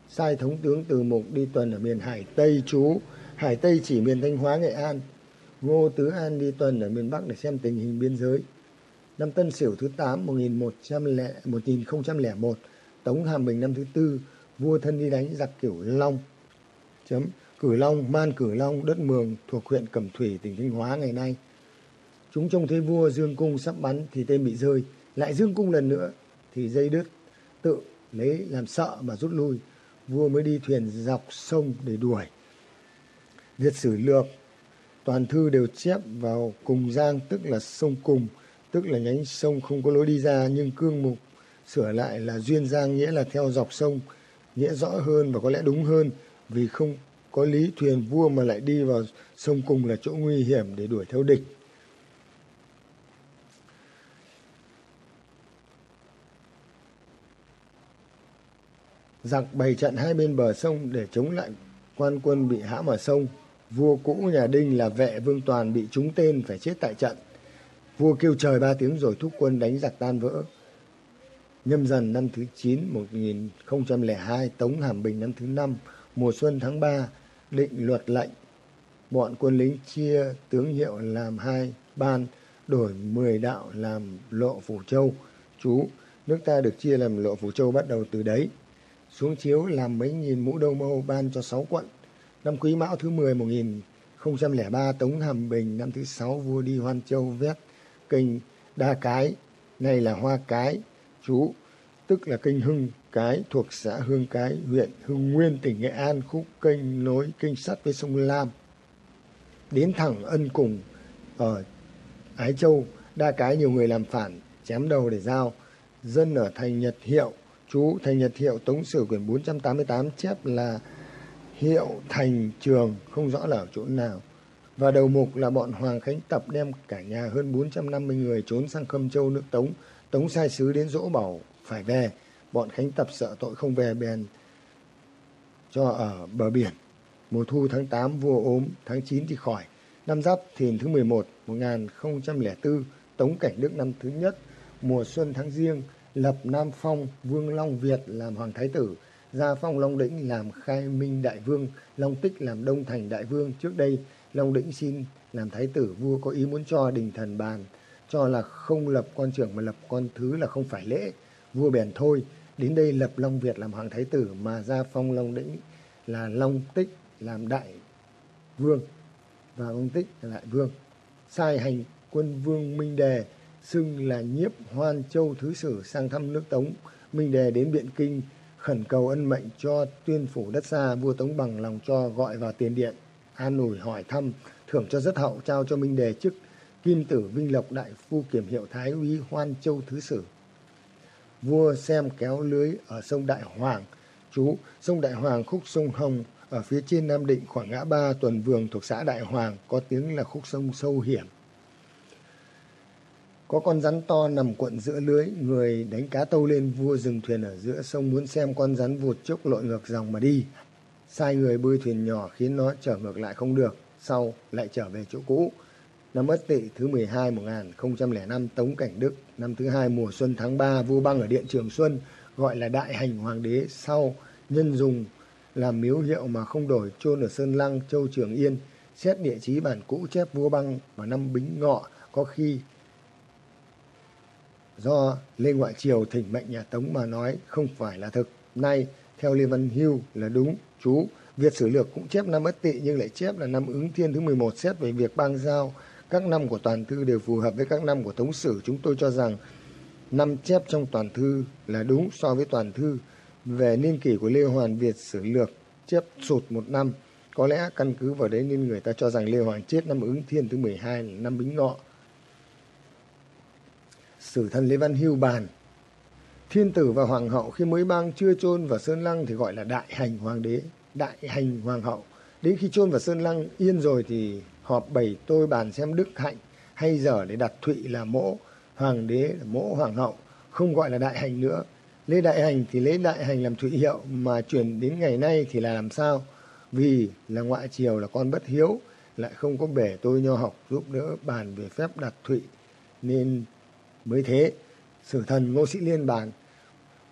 Sai thống tướng từ mục đi tuần ở miền Hải Tây chú. Hải Tây chỉ miền Thanh Hóa, Nghệ An. Ngô Tứ An đi tuần ở miền Bắc để xem tình hình biên giới năm Tân Sửu thứ 8 1001, Tống Hàm Bình năm thứ tư, vua thân đi đánh giặc Cửu Long. Chấm Cửu Long, Man Cửu Long, đất Mường thuộc huyện Cẩm Thủy, tỉnh Thanh Hóa ngày nay. Chúng trông thấy vua dương cung sắp bắn thì tên bị rơi, lại dương cung lần nữa thì dây đứt, tự lấy làm sợ mà rút lui. Vua mới đi thuyền dọc sông để đuổi. Việt sử lược, toàn thư đều chép vào cùng giang tức là sông cùng, tức là nhánh sông không có lối đi ra nhưng cương mục sửa lại là duyên giang nghĩa là theo dọc sông nghĩa rõ hơn và có lẽ đúng hơn vì không có lý thuyền vua mà lại đi vào sông cùng là chỗ nguy hiểm để đuổi theo địch giặc bày trận hai bên bờ sông để chống lại quan quân bị hãm ở sông vua cũ nhà đinh là vệ vương toàn bị trúng tên phải chết tại trận Vua kêu trời ba tiếng rồi thúc quân đánh giặc tan vỡ. Nhâm dần năm thứ 9 1002, Tống Hàm Bình năm thứ 5, mùa xuân tháng 3, định luật lệnh. Bọn quân lính chia tướng hiệu làm hai ban, đổi 10 đạo làm lộ phủ châu. Chú, nước ta được chia làm lộ phủ châu bắt đầu từ đấy. Xuống chiếu làm mấy nghìn mũ đông âu ban cho 6 quận. Năm Quý Mão thứ 10 1003, Tống Hàm Bình năm thứ 6, vua đi Hoan Châu vét kênh Đa Cái, nay là Hoa Cái, chú, tức là kênh Hưng Cái thuộc xã Hương Cái, huyện Hưng Nguyên, tỉnh Nghệ An, khúc kênh nối kênh sắt với sông Lam. Đến thẳng ân cùng ở Ái Châu, Đa Cái nhiều người làm phản, chém đầu để giao. Dân ở thành Nhật Hiệu, chú thành Nhật Hiệu Tống Sử quyển 488 chép là hiệu thành trường, không rõ là ở chỗ nào. Và đầu mục là bọn Hoàng Khánh Tập đem cả nhà hơn 450 người trốn sang Khâm Châu nước Tống. Tống sai sứ đến dỗ bảo phải về. Bọn Khánh Tập sợ tội không về bèn cho ở bờ biển. Mùa thu tháng 8 vua ốm, tháng 9 thì khỏi. Năm Giáp Thìn thứ 11, 1004, Tống Cảnh Đức năm thứ nhất, mùa xuân tháng riêng, lập Nam Phong, Vương Long Việt làm Hoàng Thái Tử, Gia Phong Long Đĩnh làm Khai Minh Đại Vương, Long Tích làm Đông Thành Đại Vương. Trước đây Long Đĩnh xin làm thái tử vua có ý muốn cho đình thần bàn cho là không lập con trưởng mà lập con thứ là không phải lễ vua bèn thôi đến đây lập Long Việt làm hoàng thái tử mà gia phong Long Đĩnh là Long Tích làm đại vương và ông Tích là đại vương. Sai hành quân vương Minh Đề xưng là nhiếp hoan châu thứ sử sang thăm nước Tống. Minh Đề đến Biện Kinh khẩn cầu ân mệnh cho tuyên phủ đất xa vua Tống bằng lòng cho gọi vào tiền điện an ủi hỏi thăm thưởng cho rất hậu trao cho Minh Đề chức Kim Tử Vinh Lộc Đại Phu Kiểm Hiệu Thái úy Hoan Châu Thứ Sử. Vua xem kéo lưới ở sông Đại Hoàng. Chú, sông Đại Hoàng khúc sông Hồng ở phía trên Nam Định khoảng ngã ba tuần vườn thuộc xã Đại Hoàng có tiếng là khúc sông sâu hiểm. Có con rắn to nằm cuộn giữa lưới, người đánh cá tâu lên vua dừng thuyền ở giữa sông muốn xem con rắn vụt chốc lội ngược dòng mà đi. Sai người bơi thuyền nhỏ khiến nó trở ngược lại không được, sau lại trở về chỗ cũ. Năm Ất Tỵ thứ 12 1005 Tống Cảnh Đức, năm thứ hai mùa xuân tháng 3 vua băng ở Điện Trường Xuân gọi là Đại Hành Hoàng đế sau nhân dùng làm miếu hiệu mà không đổi chôn ở Sơn Lăng, Châu Trường Yên. Xét địa chí bản cũ chép vua băng vào năm Bính Ngọ có khi do Lê Ngoại Triều thỉnh mệnh nhà Tống mà nói không phải là thực. Nay theo Lê Văn Hưu là đúng, chú. Việt Sử Lược cũng chép năm Ất Tỵ nhưng lại chép là năm ứng thiên thứ 11 xét về việc bang giao các năm của toàn thư đều phù hợp với các năm của Tống Sử. Chúng tôi cho rằng năm chép trong toàn thư là đúng so với toàn thư. Về niên kỷ của Lê Hoàn Việt Sử Lược chép sụt một năm. Có lẽ căn cứ vào đấy nên người ta cho rằng Lê Hoàng chết năm ứng thiên thứ 12 là năm Bính Ngọ. Sử thần Lê Văn Hưu bàn. Thiên tử và hoàng hậu khi mới bang chưa chôn vào Sơn Lăng thì gọi là đại hành hoàng đế, đại hành hoàng hậu. Đến khi chôn vào Sơn Lăng yên rồi thì họp bảy tôi bàn xem đức hạnh hay giờ để đặt thụy là mỗ hoàng đế là mỗ hoàng hậu không gọi là đại hành nữa. Lê đại hành thì lấy đại hành làm thụy hiệu mà chuyển đến ngày nay thì là làm sao? Vì là ngoại triều là con bất hiếu lại không có bể tôi nho học giúp đỡ bàn về phép đặt thụy. Nên mới thế, sử thần ngô sĩ liên bàn,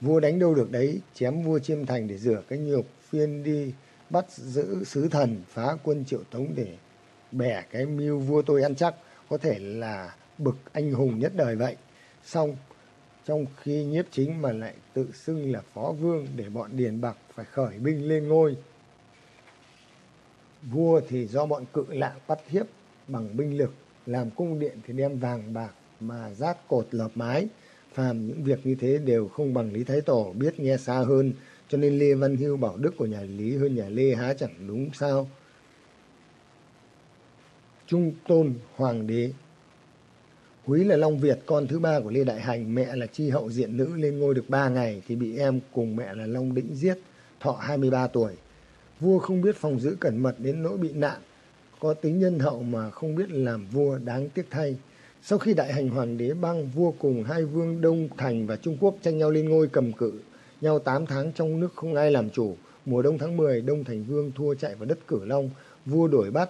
vua đánh đâu được đấy, chém vua chiêm thành để rửa cái nhục, phiên đi bắt giữ sứ thần, phá quân triệu tống để bẻ cái mưu vua tôi ăn chắc. Có thể là bực anh hùng nhất đời vậy. Xong, trong khi nhiếp chính mà lại tự xưng là phó vương để bọn điền bạc phải khởi binh lên ngôi, vua thì do bọn cự lạ bắt hiếp bằng binh lực, làm cung điện thì đem vàng bạc mà rác cột lợp mái. Phàm những việc như thế đều không bằng lý thái tổ biết nghe xa hơn. Cho nên lê văn hưu bảo đức của nhà lý hơn nhà lê há chẳng đúng sao? Trung tôn hoàng đế. Quý là Long Việt, con thứ ba của Lê Đại Hành, mẹ là chi hậu diện nữ lên ngôi được ba ngày thì bị em cùng mẹ là Long Đĩnh giết, thọ hai mươi ba tuổi. Vua không biết phòng giữ cẩn mật đến nỗi bị nạn, có tính nhân hậu mà không biết làm vua đáng tiếc thay. Sau khi đại hành hoàng đế băng, vua cùng hai vương Đông Thành và Trung Quốc tranh nhau lên ngôi cầm cự, nhau tám tháng trong nước không ai làm chủ. Mùa đông tháng 10, Đông Thành Vương thua chạy vào đất Cửu Long, vua đổi bắt,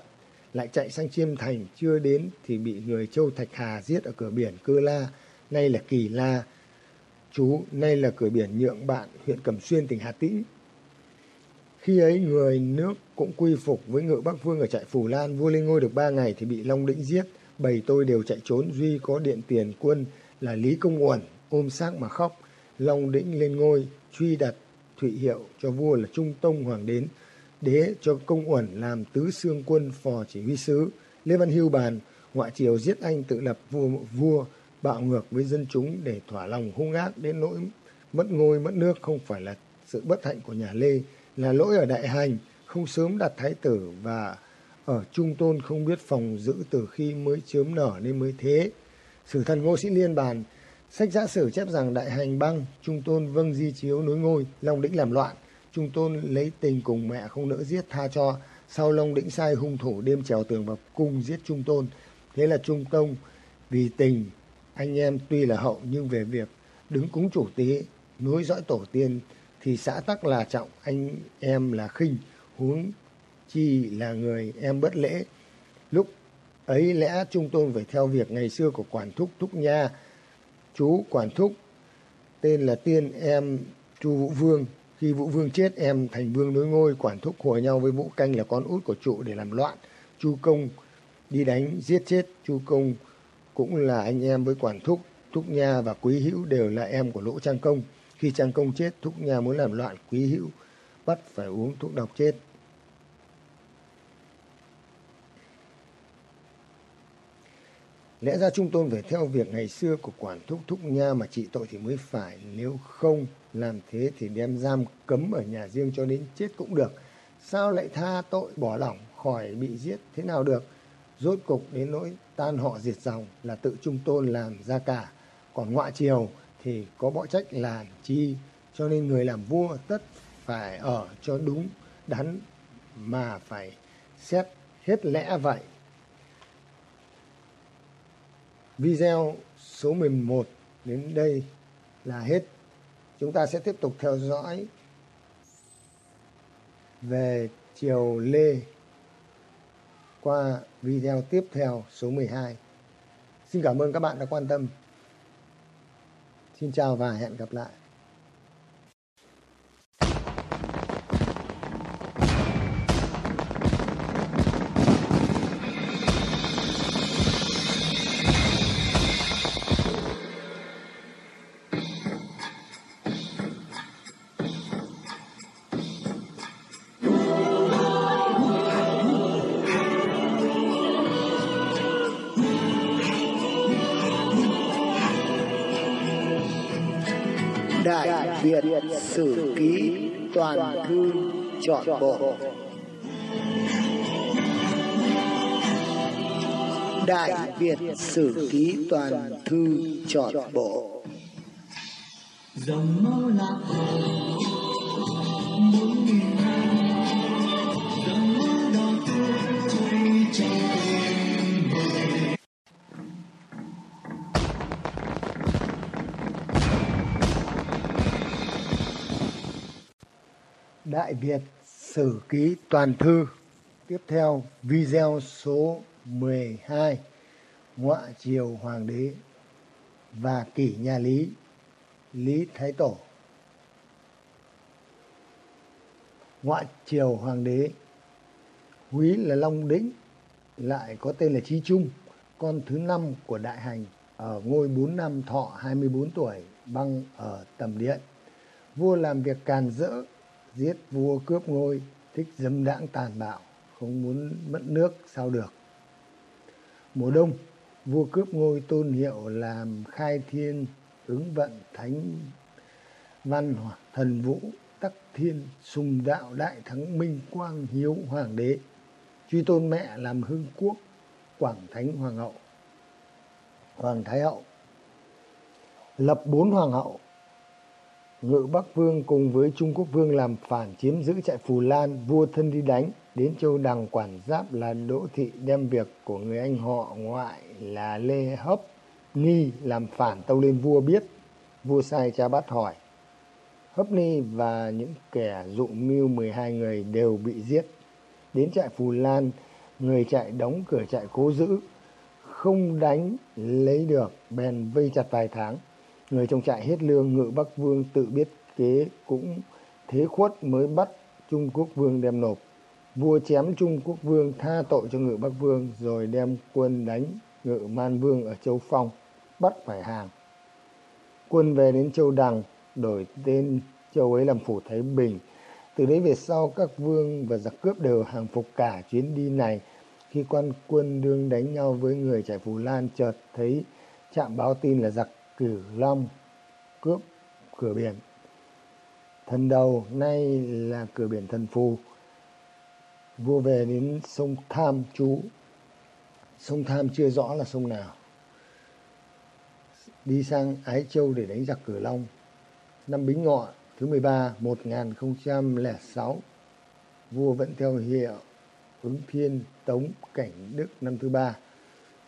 lại chạy sang Chiêm Thành, chưa đến thì bị người Châu Thạch Hà giết ở cửa biển Cơ La, nay là Kỳ La. Chú, nay là cửa biển Nhượng Bạn, huyện Cẩm Xuyên, tỉnh Hà Tĩnh. Khi ấy người nước cũng quy phục với ngự Bắc Vương ở trại Phủ Lan, vua lên ngôi được ba ngày thì bị Long Đĩnh giết, bầy tôi đều chạy trốn, duy có điện tiền quân là Lý Công Uẩn, ôm xác mà khóc. Long Đĩnh lên ngôi, truy đặt thụy hiệu cho vua là Trung Tông Hoàng đến, đế cho công uẩn làm tứ xương quân phò chỉ huy sứ. Lê văn hưu bàn ngoại triều giết anh tự lập vua vua bạo ngược với dân chúng để thỏa lòng hung ác đến nỗi mất ngôi mất nước. Không phải là sự bất hạnh của nhà lê là lỗi ở đại hành. Không sớm đặt thái tử và ở trung tôn không biết phòng giữ từ khi mới chớm nở nên mới thế sử thần ngô sĩ liên bàn, sách giả sử chép rằng đại hành băng, trung tôn vâng di chiếu nối ngôi, long đĩnh làm loạn Trung Tôn lấy tình cùng mẹ không nỡ giết tha cho. Sau Long Đĩnh sai hung thủ đêm trèo tường vào cung giết Trung Tôn. Thế là Trung Tông, vì tình, anh em tuy là hậu nhưng về việc đứng cúng chủ tế nối dõi tổ tiên, thì xã tắc là trọng, anh em là khinh, huống chi là người em bất lễ lúc ấy lẽ trung tôn phải theo việc ngày xưa của quản thúc thúc nha chú quản thúc tên là tiên em chu vũ vương khi Vũ Vương chết, em thành vương nối ngôi, quản thúc hùa nhau với Vũ Canh là con út của trụ để làm loạn. Chu Công đi đánh, giết chết. Chu Công cũng là anh em với quản thúc, Thúc Nha và Quý Hữu đều là em của Lỗ Trang Công. Khi Trang Công chết, Thúc Nha muốn làm loạn quý hữu, bắt phải uống thuốc độc chết. Lẽ ra Trung Tôn phải theo việc ngày xưa của quản thúc Thúc Nha mà trị tội thì mới phải. Nếu không làm thế thì đem giam cấm ở nhà riêng cho đến chết cũng được. Sao lại tha tội bỏ lỏng, khỏi bị giết thế nào được? Rốt cục đến nỗi tan họ diệt dòng là tự Trung Tôn làm ra cả. Còn ngoại triều thì có bỏ trách làm chi cho nên người làm vua tất phải ở cho đúng đắn mà phải xét hết lẽ vậy. Video số 11 đến đây là hết. Chúng ta sẽ tiếp tục theo dõi về triều Lê qua video tiếp theo số 12. Xin cảm ơn các bạn đã quan tâm. Xin chào và hẹn gặp lại. Đại Việt Sử Ký Toàn Thư Chọn Bộ. Đại Việt Sử Ký Toàn Thư Chọn Bộ. Dòng máu lạc hồ, bốn nghìn năm. Dòng máu đỏ tươi trôi Đại Việt Sử Ký Toàn Thư. Tiếp theo, video số 12 Ngọa Triều Hoàng đế và kỷ nhà Lý Lý Thái Tổ. Ngọa Triều Hoàng đế, Quý là Long Đĩnh, lại có tên là Trí Trung, con thứ năm của Đại Hành ở ngôi 4 năm thọ 24 tuổi, băng ở tầm điện. Vua làm việc càn rỡ giết vua cướp ngôi, thích dâm đãng tàn bạo, không muốn mất nước sao được. Mùa đông, vua cướp ngôi tôn hiệu làm khai thiên, ứng vận thánh văn thần vũ, tắc thiên, sùng đạo đại thắng minh quang hiếu hoàng đế, truy tôn mẹ làm hưng quốc, quảng thánh hoàng hậu. Hoàng thái hậu. Lập bốn hoàng hậu ngự bắc vương cùng với trung quốc vương làm phản chiếm giữ trại phù lan, vua thân đi đánh. Đến châu đằng quản giáp là đỗ thị đem việc của người anh họ ngoại là lê hấp ni làm phản tâu lên vua biết. Vua sai cha bắt hỏi. Hấp ni và những kẻ dụ mưu 12 người đều bị giết. Đến trại phù lan, người trại đóng cửa trại cố giữ, không đánh lấy được, bèn vây chặt vài tháng người trong trại hết lương ngự bắc vương tự biết kế cũng thế khuất mới bắt trung quốc vương đem nộp. Vua chém trung quốc vương tha tội cho ngự bắc vương, rồi đem quân đánh ngự man vương ở châu phong, bắt phải hàng. Quân về đến châu đằng, đổi tên châu ấy làm phủ thái bình. Từ đấy về sau, các vương và giặc cướp đều hàng phục cả chuyến đi này. Khi quan quân đương đánh nhau với người trải phù lan, chợt thấy chạm báo tin là giặc cửu long cướp cửa biển. Thần đầu nay là cửa biển thần phù. Vua về đến sông tham chú. Sông tham chưa rõ là sông nào. Đi sang ái châu để đánh giặc cửu long. Năm bính ngọ thứ 13 1006 vua vẫn theo hiệu ứng thiên tống cảnh đức năm thứ ba.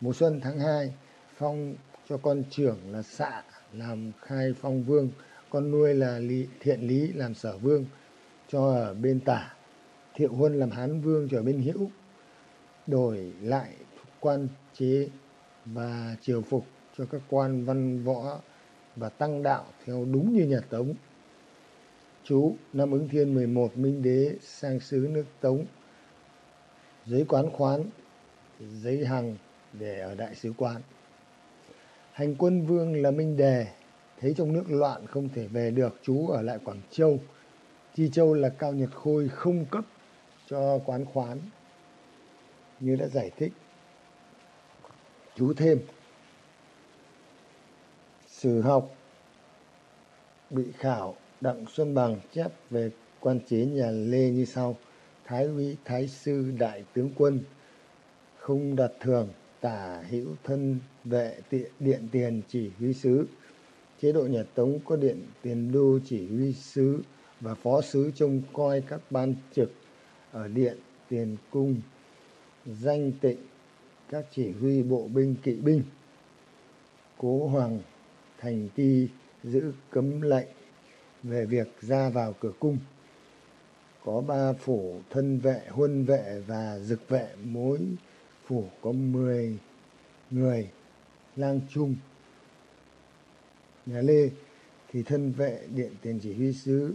Mùa xuân tháng 2 phong cho con trưởng là xạ làm khai phong vương. Con nuôi là lý, thiện lý làm sở vương. Cho ở bên tả thiệu huân làm hán vương cho ở bên hữu. Đổi lại quan chế và triều phục cho các quan văn võ và tăng đạo theo đúng như nhà Tống. Chú năm ứng thiên 11 Minh Đế sang sứ nước Tống. Giấy quán khoán giấy hằng để ở đại sứ quán hành quân vương là minh đề thấy trong nước loạn không thể về được chú ở lại Quảng Châu. Chi Châu là Cao Nhật Khôi không cấp cho quán khoán như đã giải thích. Chú thêm sử học bị khảo Đặng Xuân Bằng chép về quan chế nhà Lê như sau. Thái úy, thái sư, đại tướng quân, không đặt thường, tả hữu thân, vệ tiện điện, tiền, chỉ, huy sứ. Chế độ nhà Tống có điện, tiền, đô, chỉ, huy sứ và phó sứ trông coi các ban trực ở điện, tiền, cung, danh, tịnh, các chỉ huy bộ binh, kỵ binh cố hoàng thành ti giữ cấm lệnh về việc ra vào cửa cung có ba phủ thân vệ, huân vệ và dực vệ mỗi phủ có mười người lang trung nhà lê thì thân vệ điện tiền chỉ huy sứ,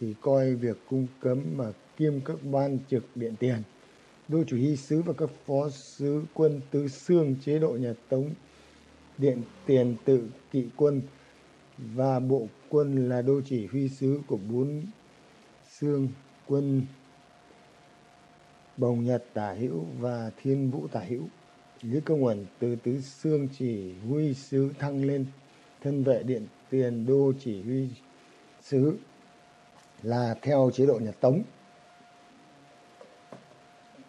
thì coi việc cung cấm mà kiêm các ban trực điện tiền. Đô chủ huy sứ và các phó sứ quân tứ xương chế độ nhà tống, điện tiền tự kỵ quân và bộ quân là đô chỉ huy sứ của bốn xương quân bồng nhật tả hữu và thiên vũ tả hữu. Lý công uẩn từ tứ xương chỉ huy sứ thăng lên, thân vệ điện tiền đô chỉ huy sứ là theo chế độ nhà tống.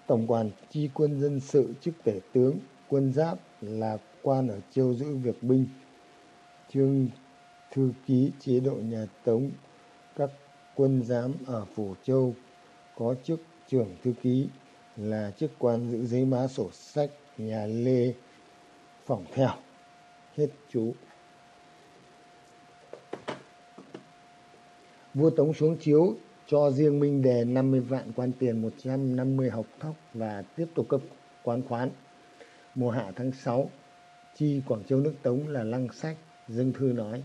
Tổng quản chi quân dân sự chức tể tướng, quân giáp là quan ở châu giữ việc binh trương thư ký chế độ nhà tống, các quân giám ở phủ châu có chức trưởng thư ký là chức quan giữ giấy má sổ sách nhà lê phỏng theo hết chú vua tống xuống chiếu cho riêng Minh Đề 50 vạn quan tiền 150 học thóc và tiếp tục cấp quán khoán. Mùa hạ tháng 6, chi Quảng Châu nước Tống là lăng sách, dâng thư nói.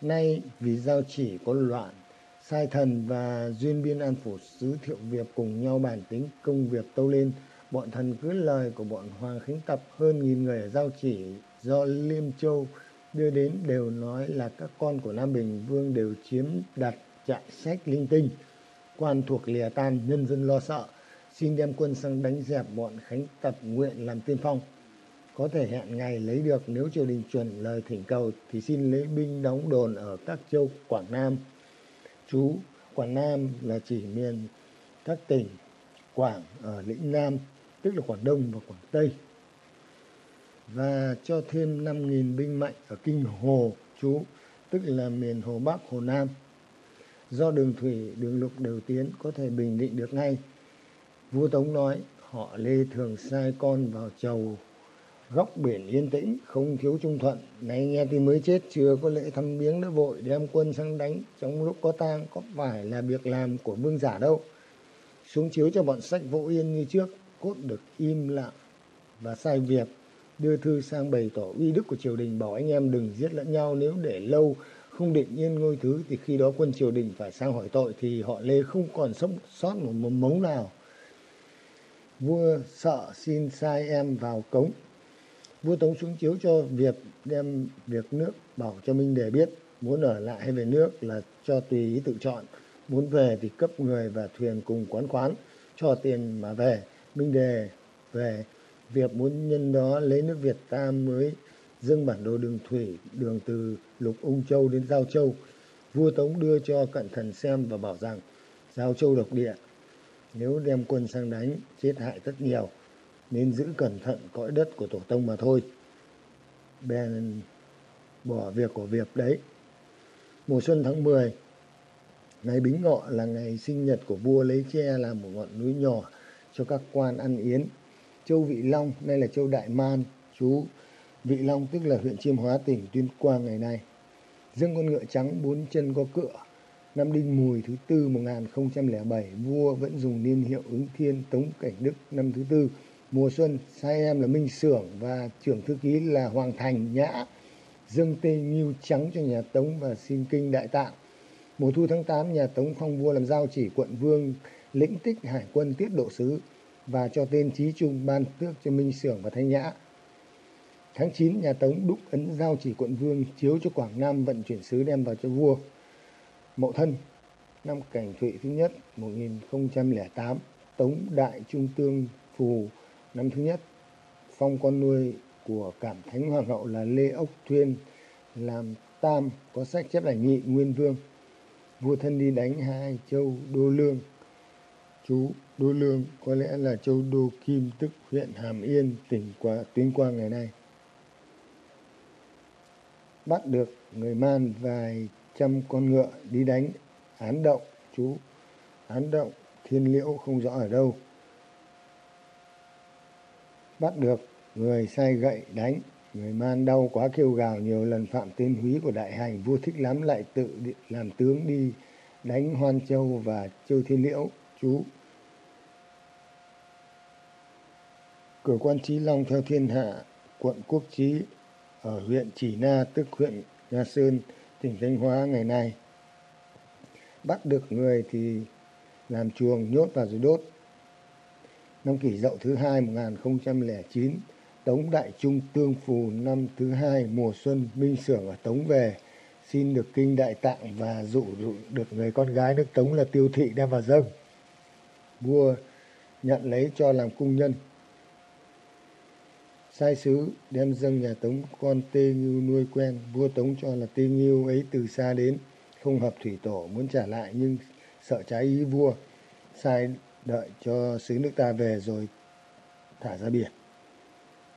Nay vì giao chỉ có loạn, sai thần và duyên biên an phủ sứ thiệu việc cùng nhau bản tính công việc tâu lên. Bọn thần cứ lời của bọn Hoàng Khánh Tập hơn nghìn người ở giao chỉ, do Liêm Châu đưa đến đều nói là các con của Nam Bình Vương đều chiếm đặt trại sách linh tinh, quan thuộc lìa tan, nhân dân lo sợ. Xin đem quân sang đánh dẹp bọn khánh tập nguyện làm tiên phong. Có thể hẹn ngày lấy được nếu triều đình chuẩn lời thỉnh cầu thì xin lấy binh đóng đồn ở các châu quảng nam chú quảng nam là chỉ miền các tỉnh quảng ở lĩnh nam, tức là quảng đông và quảng tây. Và cho thêm 5.000 binh mạnh ở kinh hồ chú tức là miền hồ bắc, hồ nam. Do đường thủy, đường lục đều tiến, có thể bình định được ngay. Vua tống nói, họ lê thường sai con vào chầu góc biển yên tĩnh, không thiếu trung thuận. Nay nghe tin mới chết, chưa có lễ thăm viếng đã vội, đem quân sang đánh. Trong lúc có tang, có phải là việc làm của vương giả đâu. Xuống chiếu cho bọn sách vỗ yên như trước, cốt được im lặng và sai việc, đưa thư sang bày tỏ uy đức của triều đình, bảo anh em đừng giết lẫn nhau, nếu để lâu, không định yên ngôi thứ, thì khi đó quân triều đình phải sang hỏi tội, thì họ lê không còn sống sót một mống nào. Vua sợ xin sai em vào cống vua tống xuống chiếu cho việc đem việc nước bảo cho minh đề biết. Muốn ở lại hay về nước là cho tùy ý tự chọn. Muốn về thì cấp người và thuyền cùng quán khoán cho tiền mà về. Minh đề về, việc muốn nhân đó lấy nước việt ta mới dâng bản đồ đường thủy, đường từ lục ung châu đến giao châu. Vua tống đưa cho cận thần xem và bảo rằng, giao châu độc địa, nếu đem quân sang đánh, chết hại rất nhiều nên giữ cẩn thận cõi đất của tổ tông mà thôi bèn bỏ việc của việc đấy mùa xuân tháng 10 ngày bính ngọ là ngày sinh nhật của vua lấy tre làm một ngọn núi nhỏ cho các quan ăn yến châu vị long nay là châu đại man chú Vị Long tức là huyện Chiêm Hóa tỉnh Tuyên Quang ngày nay. Dương con ngựa trắng bốn chân có cựa. Năm Đinh Mùi thứ tư 1007, vua vẫn dùng niên hiệu ứng thiên Tống Cảnh Đức năm thứ tư. Mùa xuân, sai em là Minh Sưởng và trưởng thư ký là Hoàng Thành Nhã. Dâng tê nghiêu trắng cho nhà Tống và xin kinh đại tạng. Mùa thu tháng 8, nhà Tống phong vua làm giao chỉ quận vương lĩnh tích hải quân tiết độ sứ và cho tên trí trung ban tước cho Minh Sưởng và Thanh Nhã Tháng 9, nhà Tống đúc ấn giao chỉ quận vương chiếu cho Quảng Nam vận chuyển sứ đem vào cho vua. Mậu Thân, năm Cảnh Thụy thứ nhất 1008, Tống Đại Trung Tương Phù năm thứ nhất, phong con nuôi của Cảm Thánh Hoàng hậu là Lê Ốc Thuyên làm tam có sách chép là nhị nguyên vương. Vua thân đi đánh hai châu Đô Lương. Chú Đô Lương có lẽ là châu Đô Kim tức huyện Hàm Yên, tỉnh qua Tuyên Quang ngày nay bắt được người man vài trăm con ngựa đi đánh án động chú án động thiên liễu không rõ ở đâu bắt được người sai gậy đánh người man đau quá kêu gào nhiều lần phạm tên húy của đại hành vua thích lắm lại tự làm tướng đi đánh hoan châu và châu thiên liễu chú cửa quan trí long theo thiên hạ quận quốc trí ở huyện Chỉ Na tức huyện Nga Sơn, tỉnh Thanh Hóa ngày nay. Bắt được người thì làm chuồng nhốt vào rồi đốt. Năm kỷ dậu thứ hai 1009, Tống Đại Trung Tương Phù năm thứ hai mùa xuân Minh Sưởng ở Tống về. Xin được kinh đại tạng và dụ, dụ được người con gái nước Tống là Tiêu Thị đem vào dâng. Vua nhận lấy cho làm cung nhân. Sai sứ đem dâng nhà Tống con Tê Ngưu nuôi quen, vua Tống cho là Tê Ngưu ấy từ xa đến, không hợp thủy tổ muốn trả lại nhưng sợ trái ý vua, sai đợi cho sứ nước ta về rồi thả ra biển.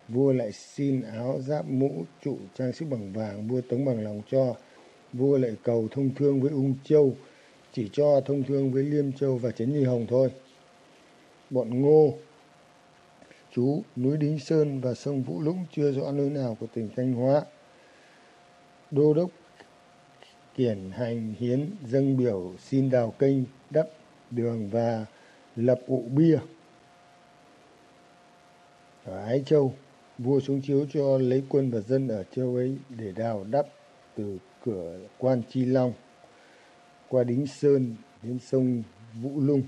Vua lại xin áo giáp mũ trụ trang sức bằng vàng, vua Tống bằng lòng cho. Vua lại cầu thông thương với Ung Châu, chỉ cho thông thương với Liêm Châu và Trấn Nhi Hồng thôi. Bọn Ngô chú núi Đính Sơn và sông Vũ Lũng chưa rõ nơi nào của tỉnh Thanh Hóa. Đô đốc kiển hành hiến dâng biểu xin đào kênh đắp đường và lập ụ bia. Ở Ái Châu, vua xuống chiếu cho lấy quân và dân ở châu ấy để đào đắp từ cửa quan Chi Long qua Đính Sơn đến sông Vũ Lung.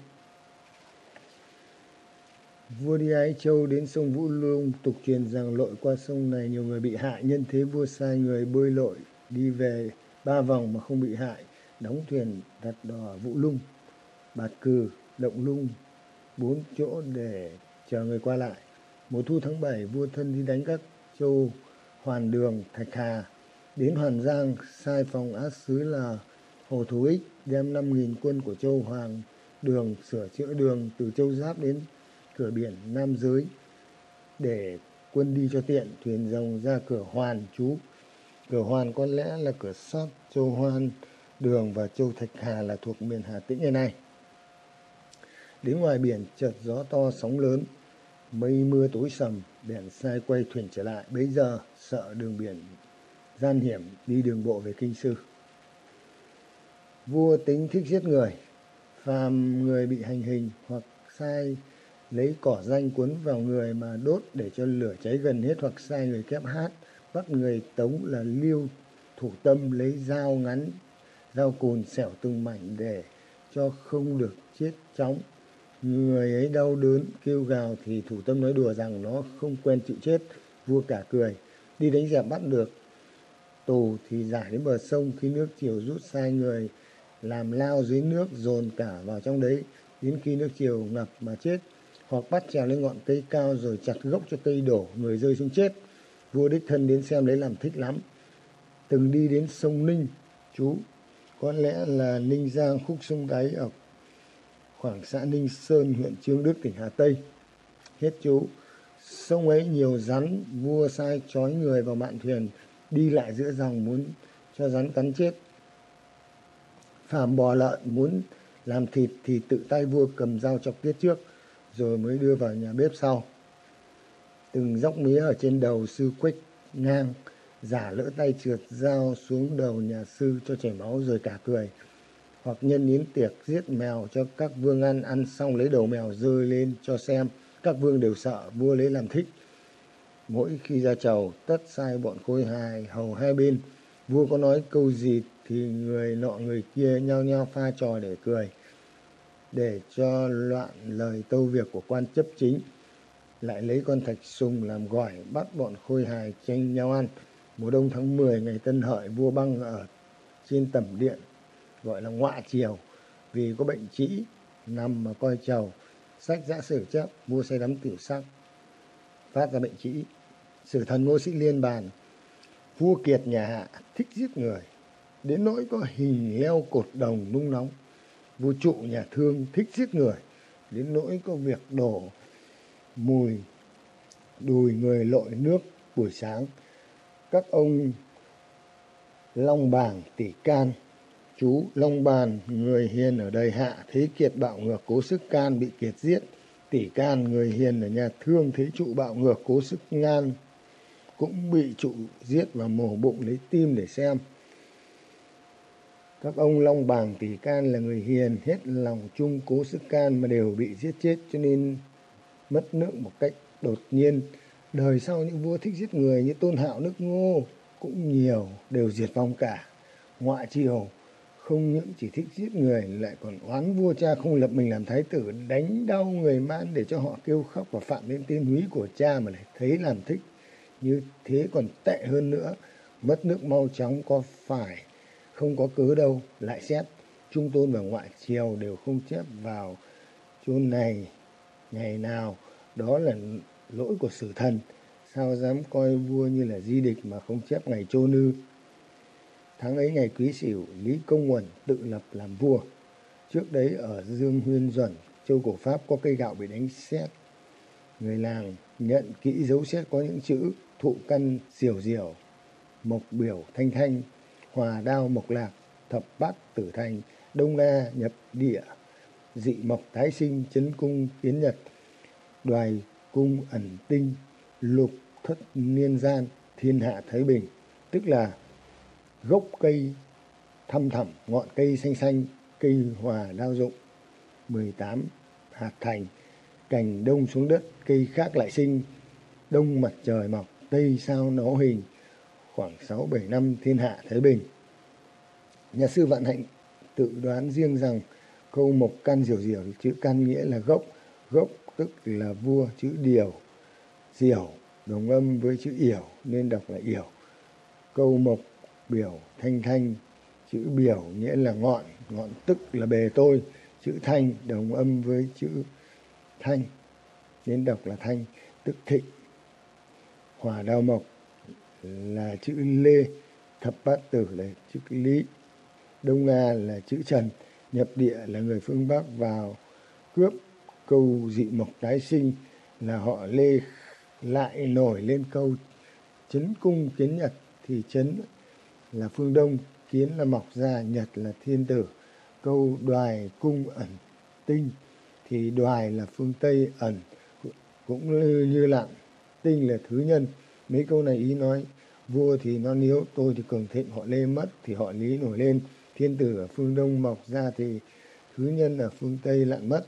Vua đi Ái Châu đến sông Vũ Lung tục truyền rằng lội qua sông này nhiều người bị hại nhân thế vua sai người bơi lội đi về ba vòng mà không bị hại đóng thuyền đặt đò Vũ Lung Bạt Cừ Động Lung bốn chỗ để chờ người qua lại mùa thu tháng 7 vua thân đi đánh các châu Hoàn Đường, Thạch Hà đến Hoàn Giang, sai phòng át sứ là Hồ thú Ích, đem 5.000 quân của châu Hoàng Đường sửa chữa đường từ châu Giáp đến cửa biển Nam Giới để quân đi cho tiện, thuyền rồng ra cửa Hoàn chú. Cửa Hoàn có lẽ là cửa sót châu Hoan Đường và châu Thạch Hà là thuộc miền Hà Tĩnh ngày nay. Đến ngoài biển chợt gió to sóng lớn, mây mưa tối sầm, bèn sai quay thuyền trở lại. Bây giờ sợ đường biển gian hiểm đi đường bộ về kinh sư. Vua tính thích giết người, phàm người bị hành hình hoặc sai lấy cỏ danh cuốn vào người mà đốt để cho lửa cháy gần hết hoặc sai người kép hát bắt người tống là liêu thủ tâm lấy dao ngắn dao cùn xẻo từng mảnh để cho không được chết chóng người ấy đau đớn, kêu gào thì thủ tâm nói đùa rằng nó không quen chịu chết, vua cả cười. Đi đánh giặc bắt được tù thì giải đến bờ sông, khi nước chiều rút sai người, làm lao dưới nước dồn cả vào trong đấy. Đến khi nước chiều ngập mà chết hoặc bắt trèo lên ngọn cây cao rồi chặt gốc cho cây đổ, người rơi xuống chết. Vua đích thân đến xem lấy làm thích lắm. Từng đi đến sông ninh, chú. Có lẽ là ninh giang khúc sông đáy ở khoảng xã ninh sơn huyện trương đức tỉnh hà tây hết chú sông ấy nhiều rắn vua sai trói người vào mạn thuyền đi lại giữa dòng muốn cho rắn cắn chết phàm bò lợn muốn làm thịt thì tự tay vua cầm dao chọc tiết trước rồi mới đưa vào nhà bếp sau. Từng dốc mía ở trên đầu sư quách ngang, giả lỡ tay trượt dao xuống đầu nhà sư cho chảy máu rồi cả cười. Hoặc nhân yến tiệc giết mèo cho các vương ăn, ăn xong lấy đầu mèo rơi lên cho xem. Các vương đều sợ, vua lấy làm thích. Mỗi khi ra chầu, tất sai bọn khôi hài, hầu hai bên. Vua có nói câu gì thì người nọ người kia nhao nhao pha trò để cười để cho loạn lời tâu việc của quan chấp chính lại lấy con thạch sùng làm gỏi bắt bọn khôi hài tranh nhau ăn. Mùa đông tháng 10 ngày Tân Hợi vua băng ở trên tẩm điện gọi là ngoại triều, vì có bệnh trĩ nằm mà coi trầu sách giã sử chép vua say đắm tiểu sắc, phát ra bệnh trĩ. Sử thần ngô sĩ liên bàn, vua kiệt nhà hạ thích giết người, đến nỗi có hình leo cột đồng nung nóng. Vua trụ nhà thương thích giết người, đến nỗi có việc đổ mùi, đùi người lội nước buổi sáng. Các ông long bàng tỷ can chú long bàn, người hiền ở đời hạ, thế kiệt bạo ngược, cố sức can bị kiệt giết. Tỷ can, người hiền ở nhà thương, thế trụ bạo ngược, cố sức ngan cũng bị trụ giết và mổ bụng lấy tim để xem. Các ông long bàng, tỷ can là người hiền, hết lòng chung, cố sức can mà đều bị giết chết, cho nên mất nước một cách đột nhiên. Đời sau những vua thích giết người như tôn hạo, nước ngô cũng nhiều, đều diệt vong cả. Ngoại triều không những chỉ thích giết người, lại còn oán vua cha không lập mình làm thái tử, đánh đau người man để cho họ kêu khóc và phạm đến tên húy của cha mà lại thấy làm thích. Như thế còn tệ hơn nữa, mất nước mau chóng có phải, không có cớ đâu, lại xét. Trung tôn và ngoại triều đều không chép vào chôn này ngày nào. Đó là lỗi của sử thần. Sao dám coi vua như là di địch mà không chép ngày chôn ư? Tháng ấy ngày quý sửu, lý công uẩn tự lập làm vua. Trước đấy ở dương huyên duẩn, châu cổ pháp có cây gạo bị đánh xét người làng nhận kỹ dấu xét có những chữ thụ căn diều diều mộc biểu thanh thanh, hòa đao mộc lạc, thập bát tử thành, đông la nhập địa, dị mộc tái sinh, chấn cung kiến nhật, đoài cung ẩn tinh, lục thất niên gian, thiên hạ thái bình. Tức là gốc cây thăm thẳm, ngọn cây xanh xanh, cây hòa đao dụng 18 hạt thành, cành đông xuống đất, cây khác lại sinh. Đông mặt trời mọc, tây sao nấu hình. Khoảng sáu, bảy, năm, thiên hạ thái bình. Nhà sư vạn hạnh tự đoán riêng rằng câu mộc can diều diều, chữ can nghĩa là gốc. Gốc tức là vua, chữ điều, diều, đồng âm với chữ yểu, nên đọc là yểu. Câu mộc biểu thanh thanh, chữ biểu nghĩa là ngọn ngọn tức là bề tôi, chữ thanh đồng âm với chữ thanh nên đọc là thanh, tức thịnh. Hòa đao mộc là chữ lê, thập bát tử là chữ lý, đông nga là chữ trần, nhập địa là người phương bắc vào cướp câu dị mộc tái sinh là họ lê lại nổi lên câu chấn cung kiến nhật thì chấn là phương đông, kiến là mọc ra, nhật là thiên tử. Câu đoài cung ẩn tinh thì đoài là phương tây ẩn, cũng như lặng. Tinh là thứ nhân. Mấy câu này ý nói, vua thì non yếu tôi thì cường thịnh, họ lê mất thì họ lý nổi lên. Thiên tử ở phương đông mọc ra thì thứ nhân ở phương tây lặn mất.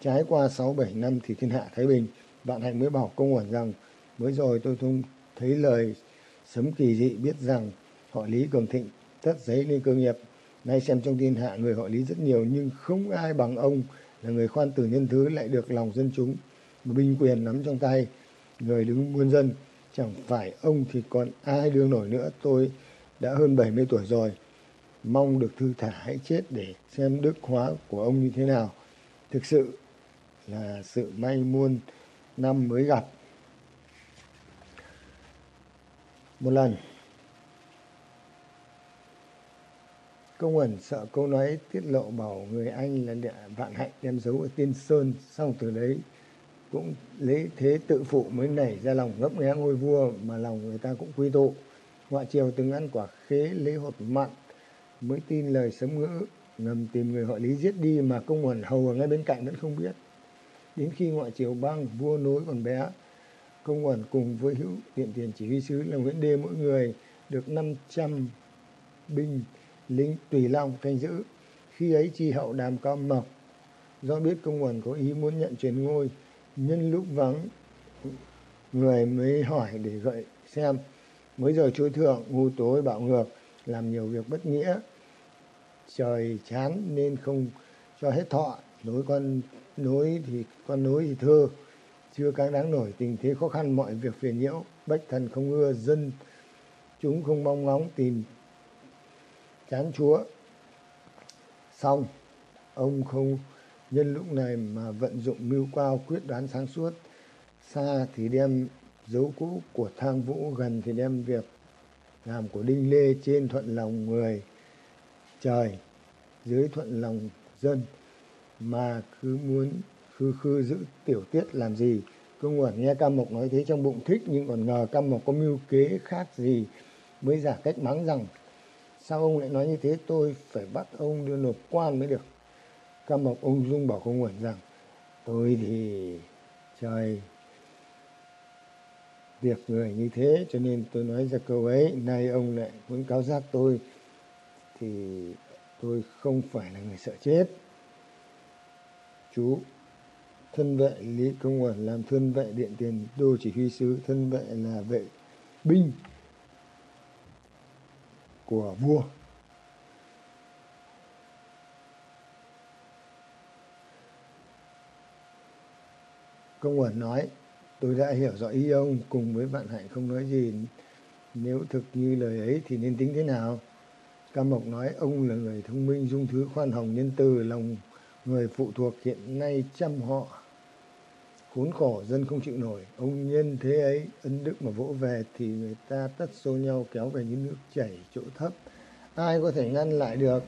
Trái qua sáu bảy năm thì thiên hạ thái bình. Vạn hạnh mới bảo công uẩn rằng, mới rồi tôi thông thấy lời sấm kỳ dị biết rằng họ lý cường thịnh tất giấy lên cơ nghiệp. Nay xem trong thiên hạ người họ lý rất nhiều, nhưng không ai bằng ông là người khoan tử nhân thứ lại được lòng dân chúng. Binh quyền nắm trong tay, người đứng muôn dân. Chẳng phải ông thì còn ai đương nổi nữa, tôi đã hơn 70 tuổi rồi. Mong được thư thả hãy chết để xem đức hóa của ông như thế nào. Thực sự là sự may muôn năm mới gặp. Một lần công uẩn sợ câu nói tiết lộ bảo người anh là địa vạn hạnh đem giấu ở tiên sơn. Xong từ đấy cũng lấy thế tự phụ mới nảy ra lòng ngấp nghé ngôi vua mà lòng người ta cũng quy tụ. Ngoại triều từng ăn quả khế lấy hột mặn mới tin lời sấm ngữ, ngầm tìm người họ lý giết đi mà công uẩn hầu ở ngay bên cạnh vẫn không biết. Đến khi ngoại triều băng vua nối còn bé công uẩn cùng với hữu tiện tiền chỉ huy sứ là nguyễn đê mỗi người được 500 binh lính tùy long canh giữ. Khi ấy tri hậu đàm cao mộc. Do biết công nguồn có ý muốn nhận truyền ngôi, nhân lúc vắng, người mới hỏi để gợi xem. Mới giờ chúa thượng, ngu tối bạo ngược, làm nhiều việc bất nghĩa. Trời chán nên không cho hết thọ. Nối con nối thì, con nối thì thơ. Chưa càng đáng nổi tình thế khó khăn, mọi việc phiền nhiễu. Bách thần không ưa, dân chúng không mong ngóng tìm chán chúa. Xong, ông không nhân lúc này mà vận dụng mưu cao quyết đoán sáng suốt. Xa thì đem dấu cũ của thang vũ, gần thì đem việc làm của đinh lê trên thuận lòng người trời, dưới thuận lòng dân. Mà cứ muốn khư khư giữ tiểu tiết làm gì? Công nguồn nghe cam mộc nói thế trong bụng thích, nhưng còn ngờ cam mộc có mưu kế khác gì? Mới giả cách mắng rằng sao ông lại nói như thế? Tôi phải bắt ông đưa nộp quan mới được. Cam mộc ung dung bảo công uẩn rằng, tôi thì trời, việc người như thế, cho nên tôi nói ra câu ấy. Nay ông lại muốn cáo giác tôi, thì tôi không phải là người sợ chết. Chú, thân vệ lý công uẩn làm thân vệ điện tiền đô chỉ huy sứ, thân vệ là vệ binh của vua. Công uẩn nói tôi đã hiểu rõ ý ông cùng với vạn hạnh không nói gì. Nếu thực như lời ấy thì nên tính thế nào? Cam Mộc nói ông là người thông minh, dung thứ, khoan hồng, nhân từ, lòng người phụ thuộc hiện nay chăm họ. Khốn khổ, dân không chịu nổi. Ông nhân thế ấy, ân đức mà vỗ về thì người ta tất xô nhau kéo về như nước chảy chỗ thấp. Ai có thể ngăn lại được?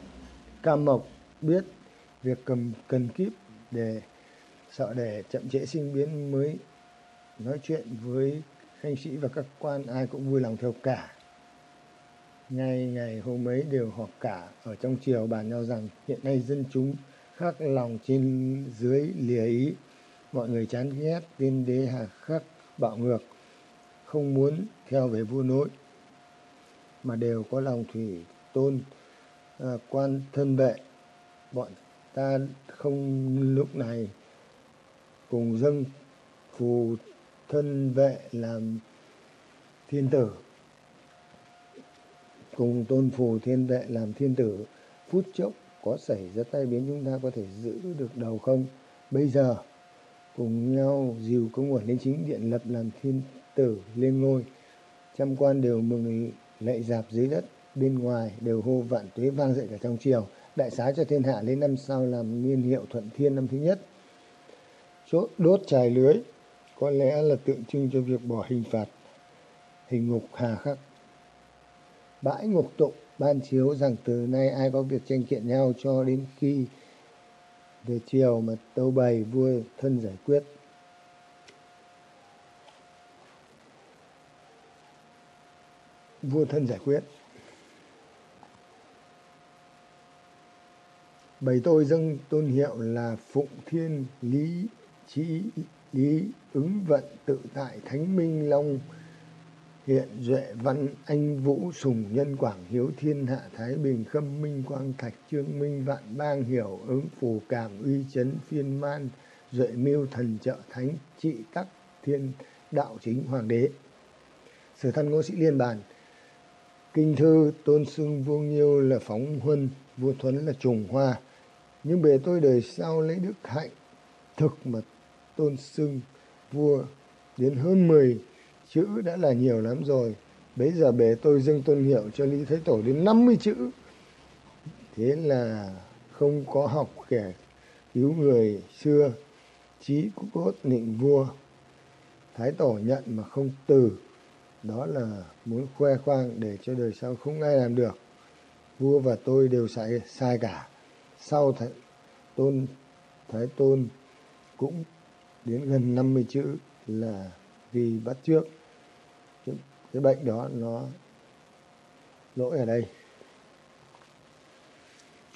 Cam Mộc biết việc cầm cần kíp để sợ để chậm trễ sinh biến mới nói chuyện với khanh sĩ và các quan ai cũng vui lòng theo cả ngay ngày hôm ấy đều họp cả ở trong triều bàn nhau rằng hiện nay dân chúng khác lòng trên dưới lìa ý mọi người chán ghét tiên đế hà khắc bạo ngược không muốn theo về vua nội mà đều có lòng thủy tôn à, quan thân vệ. Bọn ta không lúc này cùng dâng phù thân vệ làm thiên tử cùng tôn phù thiên đệ làm thiên tử. Phút chốc có xảy ra tai biến chúng ta có thể giữ được đầu không? Bây giờ cùng nhau dìu công nguồn lên chính điện, lập làm thiên tử lên ngôi. Trăm quan đều mừng lạy dạp dưới đất, bên ngoài đều hô vạn tuế vang dậy cả trong triều. Đại xá cho thiên hạ lên năm sau làm niên hiệu thuận thiên năm thứ nhất. Chốt đốt trài lưới, có lẽ là tượng trưng cho việc bỏ hình phạt, hình ngục hà khắc. Bãi ngục tụng, ban chiếu rằng từ nay ai có việc tranh kiện nhau cho đến khi về chiều mà tâu bày vua thân giải quyết. Vua thân giải quyết. Bày tôi dâng tôn hiệu là phụng thiên lý trí lý ứng vận tự tại thánh minh long hiện duệ văn, anh vũ, sùng nhân quảng, hiếu thiên hạ, thái bình, khâm minh, quang thạch, trương minh, vạn bang, hiểu ứng, phù cảm uy chấn, phiên man, duệ mưu thần trợ, thánh trị tắc thiên đạo chính, hoàng đế. Sử thân ngô sĩ liên bàn, kinh thư tôn xưng vua nhiêu là phóng huân, vua thuấn là trùng hoa. Nhưng bề tôi đời sau lấy đức hạnh thực mà tôn xưng vua đến hơn 10 chữ đã là nhiều lắm rồi. Bây giờ bề tôi dâng tôn hiệu cho lý thái tổ đến 50 chữ. Thế là không có học kẻ cứu người xưa chí cốt nịnh vua. Thái tổ nhận mà không từ. Đó là muốn khoe khoang để cho đời sau không ai làm được. Vua và tôi đều sai sai cả. Sau thái, tôn thái tôn cũng đến gần 50 chữ là vì bắt trước. Cái, cái bệnh đó nó lỗi ở đây.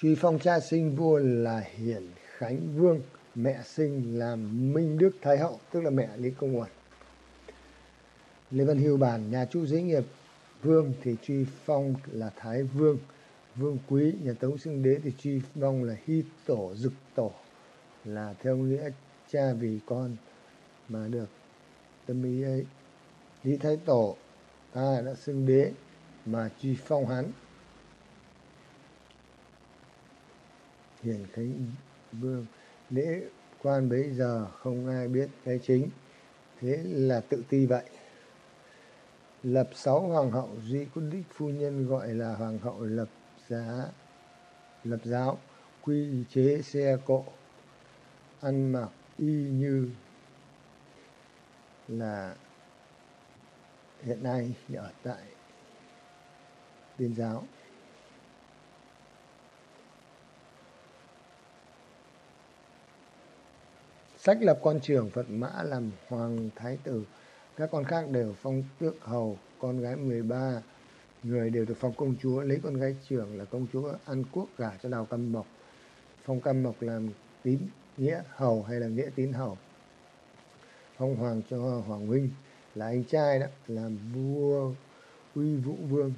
Truy phong cha sinh vua là hiển khánh vương mẹ sinh là minh đức thái hậu tức là mẹ lý công uẩn. Lê văn hưu bản nhà chu dĩ nghiệp vương thì truy phong là thái vương vương quý nhà tống xưng đế thì truy phong là hy tổ dực tổ là theo nghĩa cha vì con mà được tâm ý ấy. Lý thái tổ, ta đã xưng đế mà truy phong hắn. Hiển khánh vương, lễ quan bấy giờ không ai biết cái chính. Thế là tự ti vậy. Lập sáu hoàng hậu, duy quân đích phu nhân gọi là hoàng hậu lập giá, lập giáo, quy chế xe cộ, ăn mặc y như là hiện nay ở tại tiên giáo. Sách lập con trưởng phật mã làm hoàng thái tử. Các con khác đều phong tước hầu con gái 13 người đều được phong công chúa, lấy con gái trưởng là công chúa an quốc gả cho đào cam mộc. Phong cam mộc làm tín nghĩa hầu hay là nghĩa tín hầu? Phong hoàng cho hoàng huynh. Là anh trai đó làm vua uy vũ vương.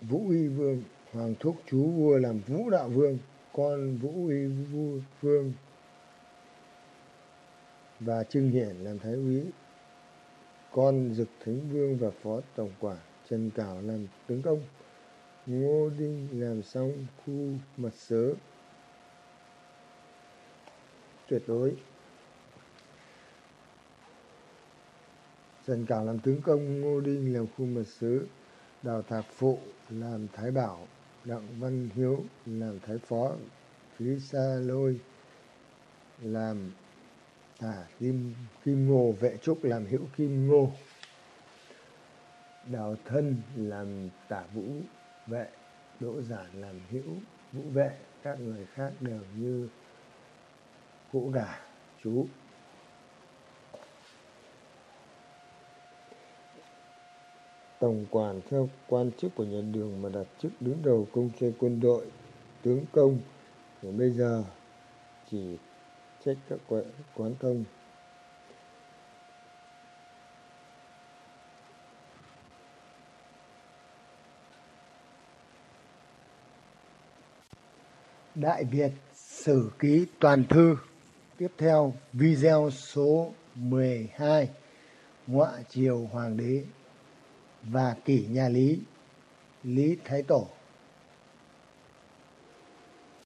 Vũ uy vương, hoàng thúc, chú vua làm vũ đạo vương, con vũ uy vua vương. Và trưng hiển làm thái úy, con dực thánh vương và phó tổng quản trần cảo làm tướng công. Ngô đinh làm xong khu mật sớ tuyệt đối. Trần cảo làm tướng công ngô đinh làm khu mật sứ đào thạc phụ làm thái bảo, đặng văn hiếu làm thái phó, Phí sa lôi làm tả kim kim ngô, vệ trúc làm hữu kim ngô. Đào thân làm tả vũ vệ, đỗ giản làm hữu vũ vệ. Các người khác đều như cũ đà, chú. Tổng quản theo quan chức của nhà đường mà đặt chức đứng đầu công chơi quân đội, tướng công. Thì bây giờ chỉ trách các quán công Đại Việt Sử Ký Toàn Thư. Tiếp theo, video số 12 ngoại Triều Hoàng đế và Kỷ Nhà Lý Lý Thái Tổ.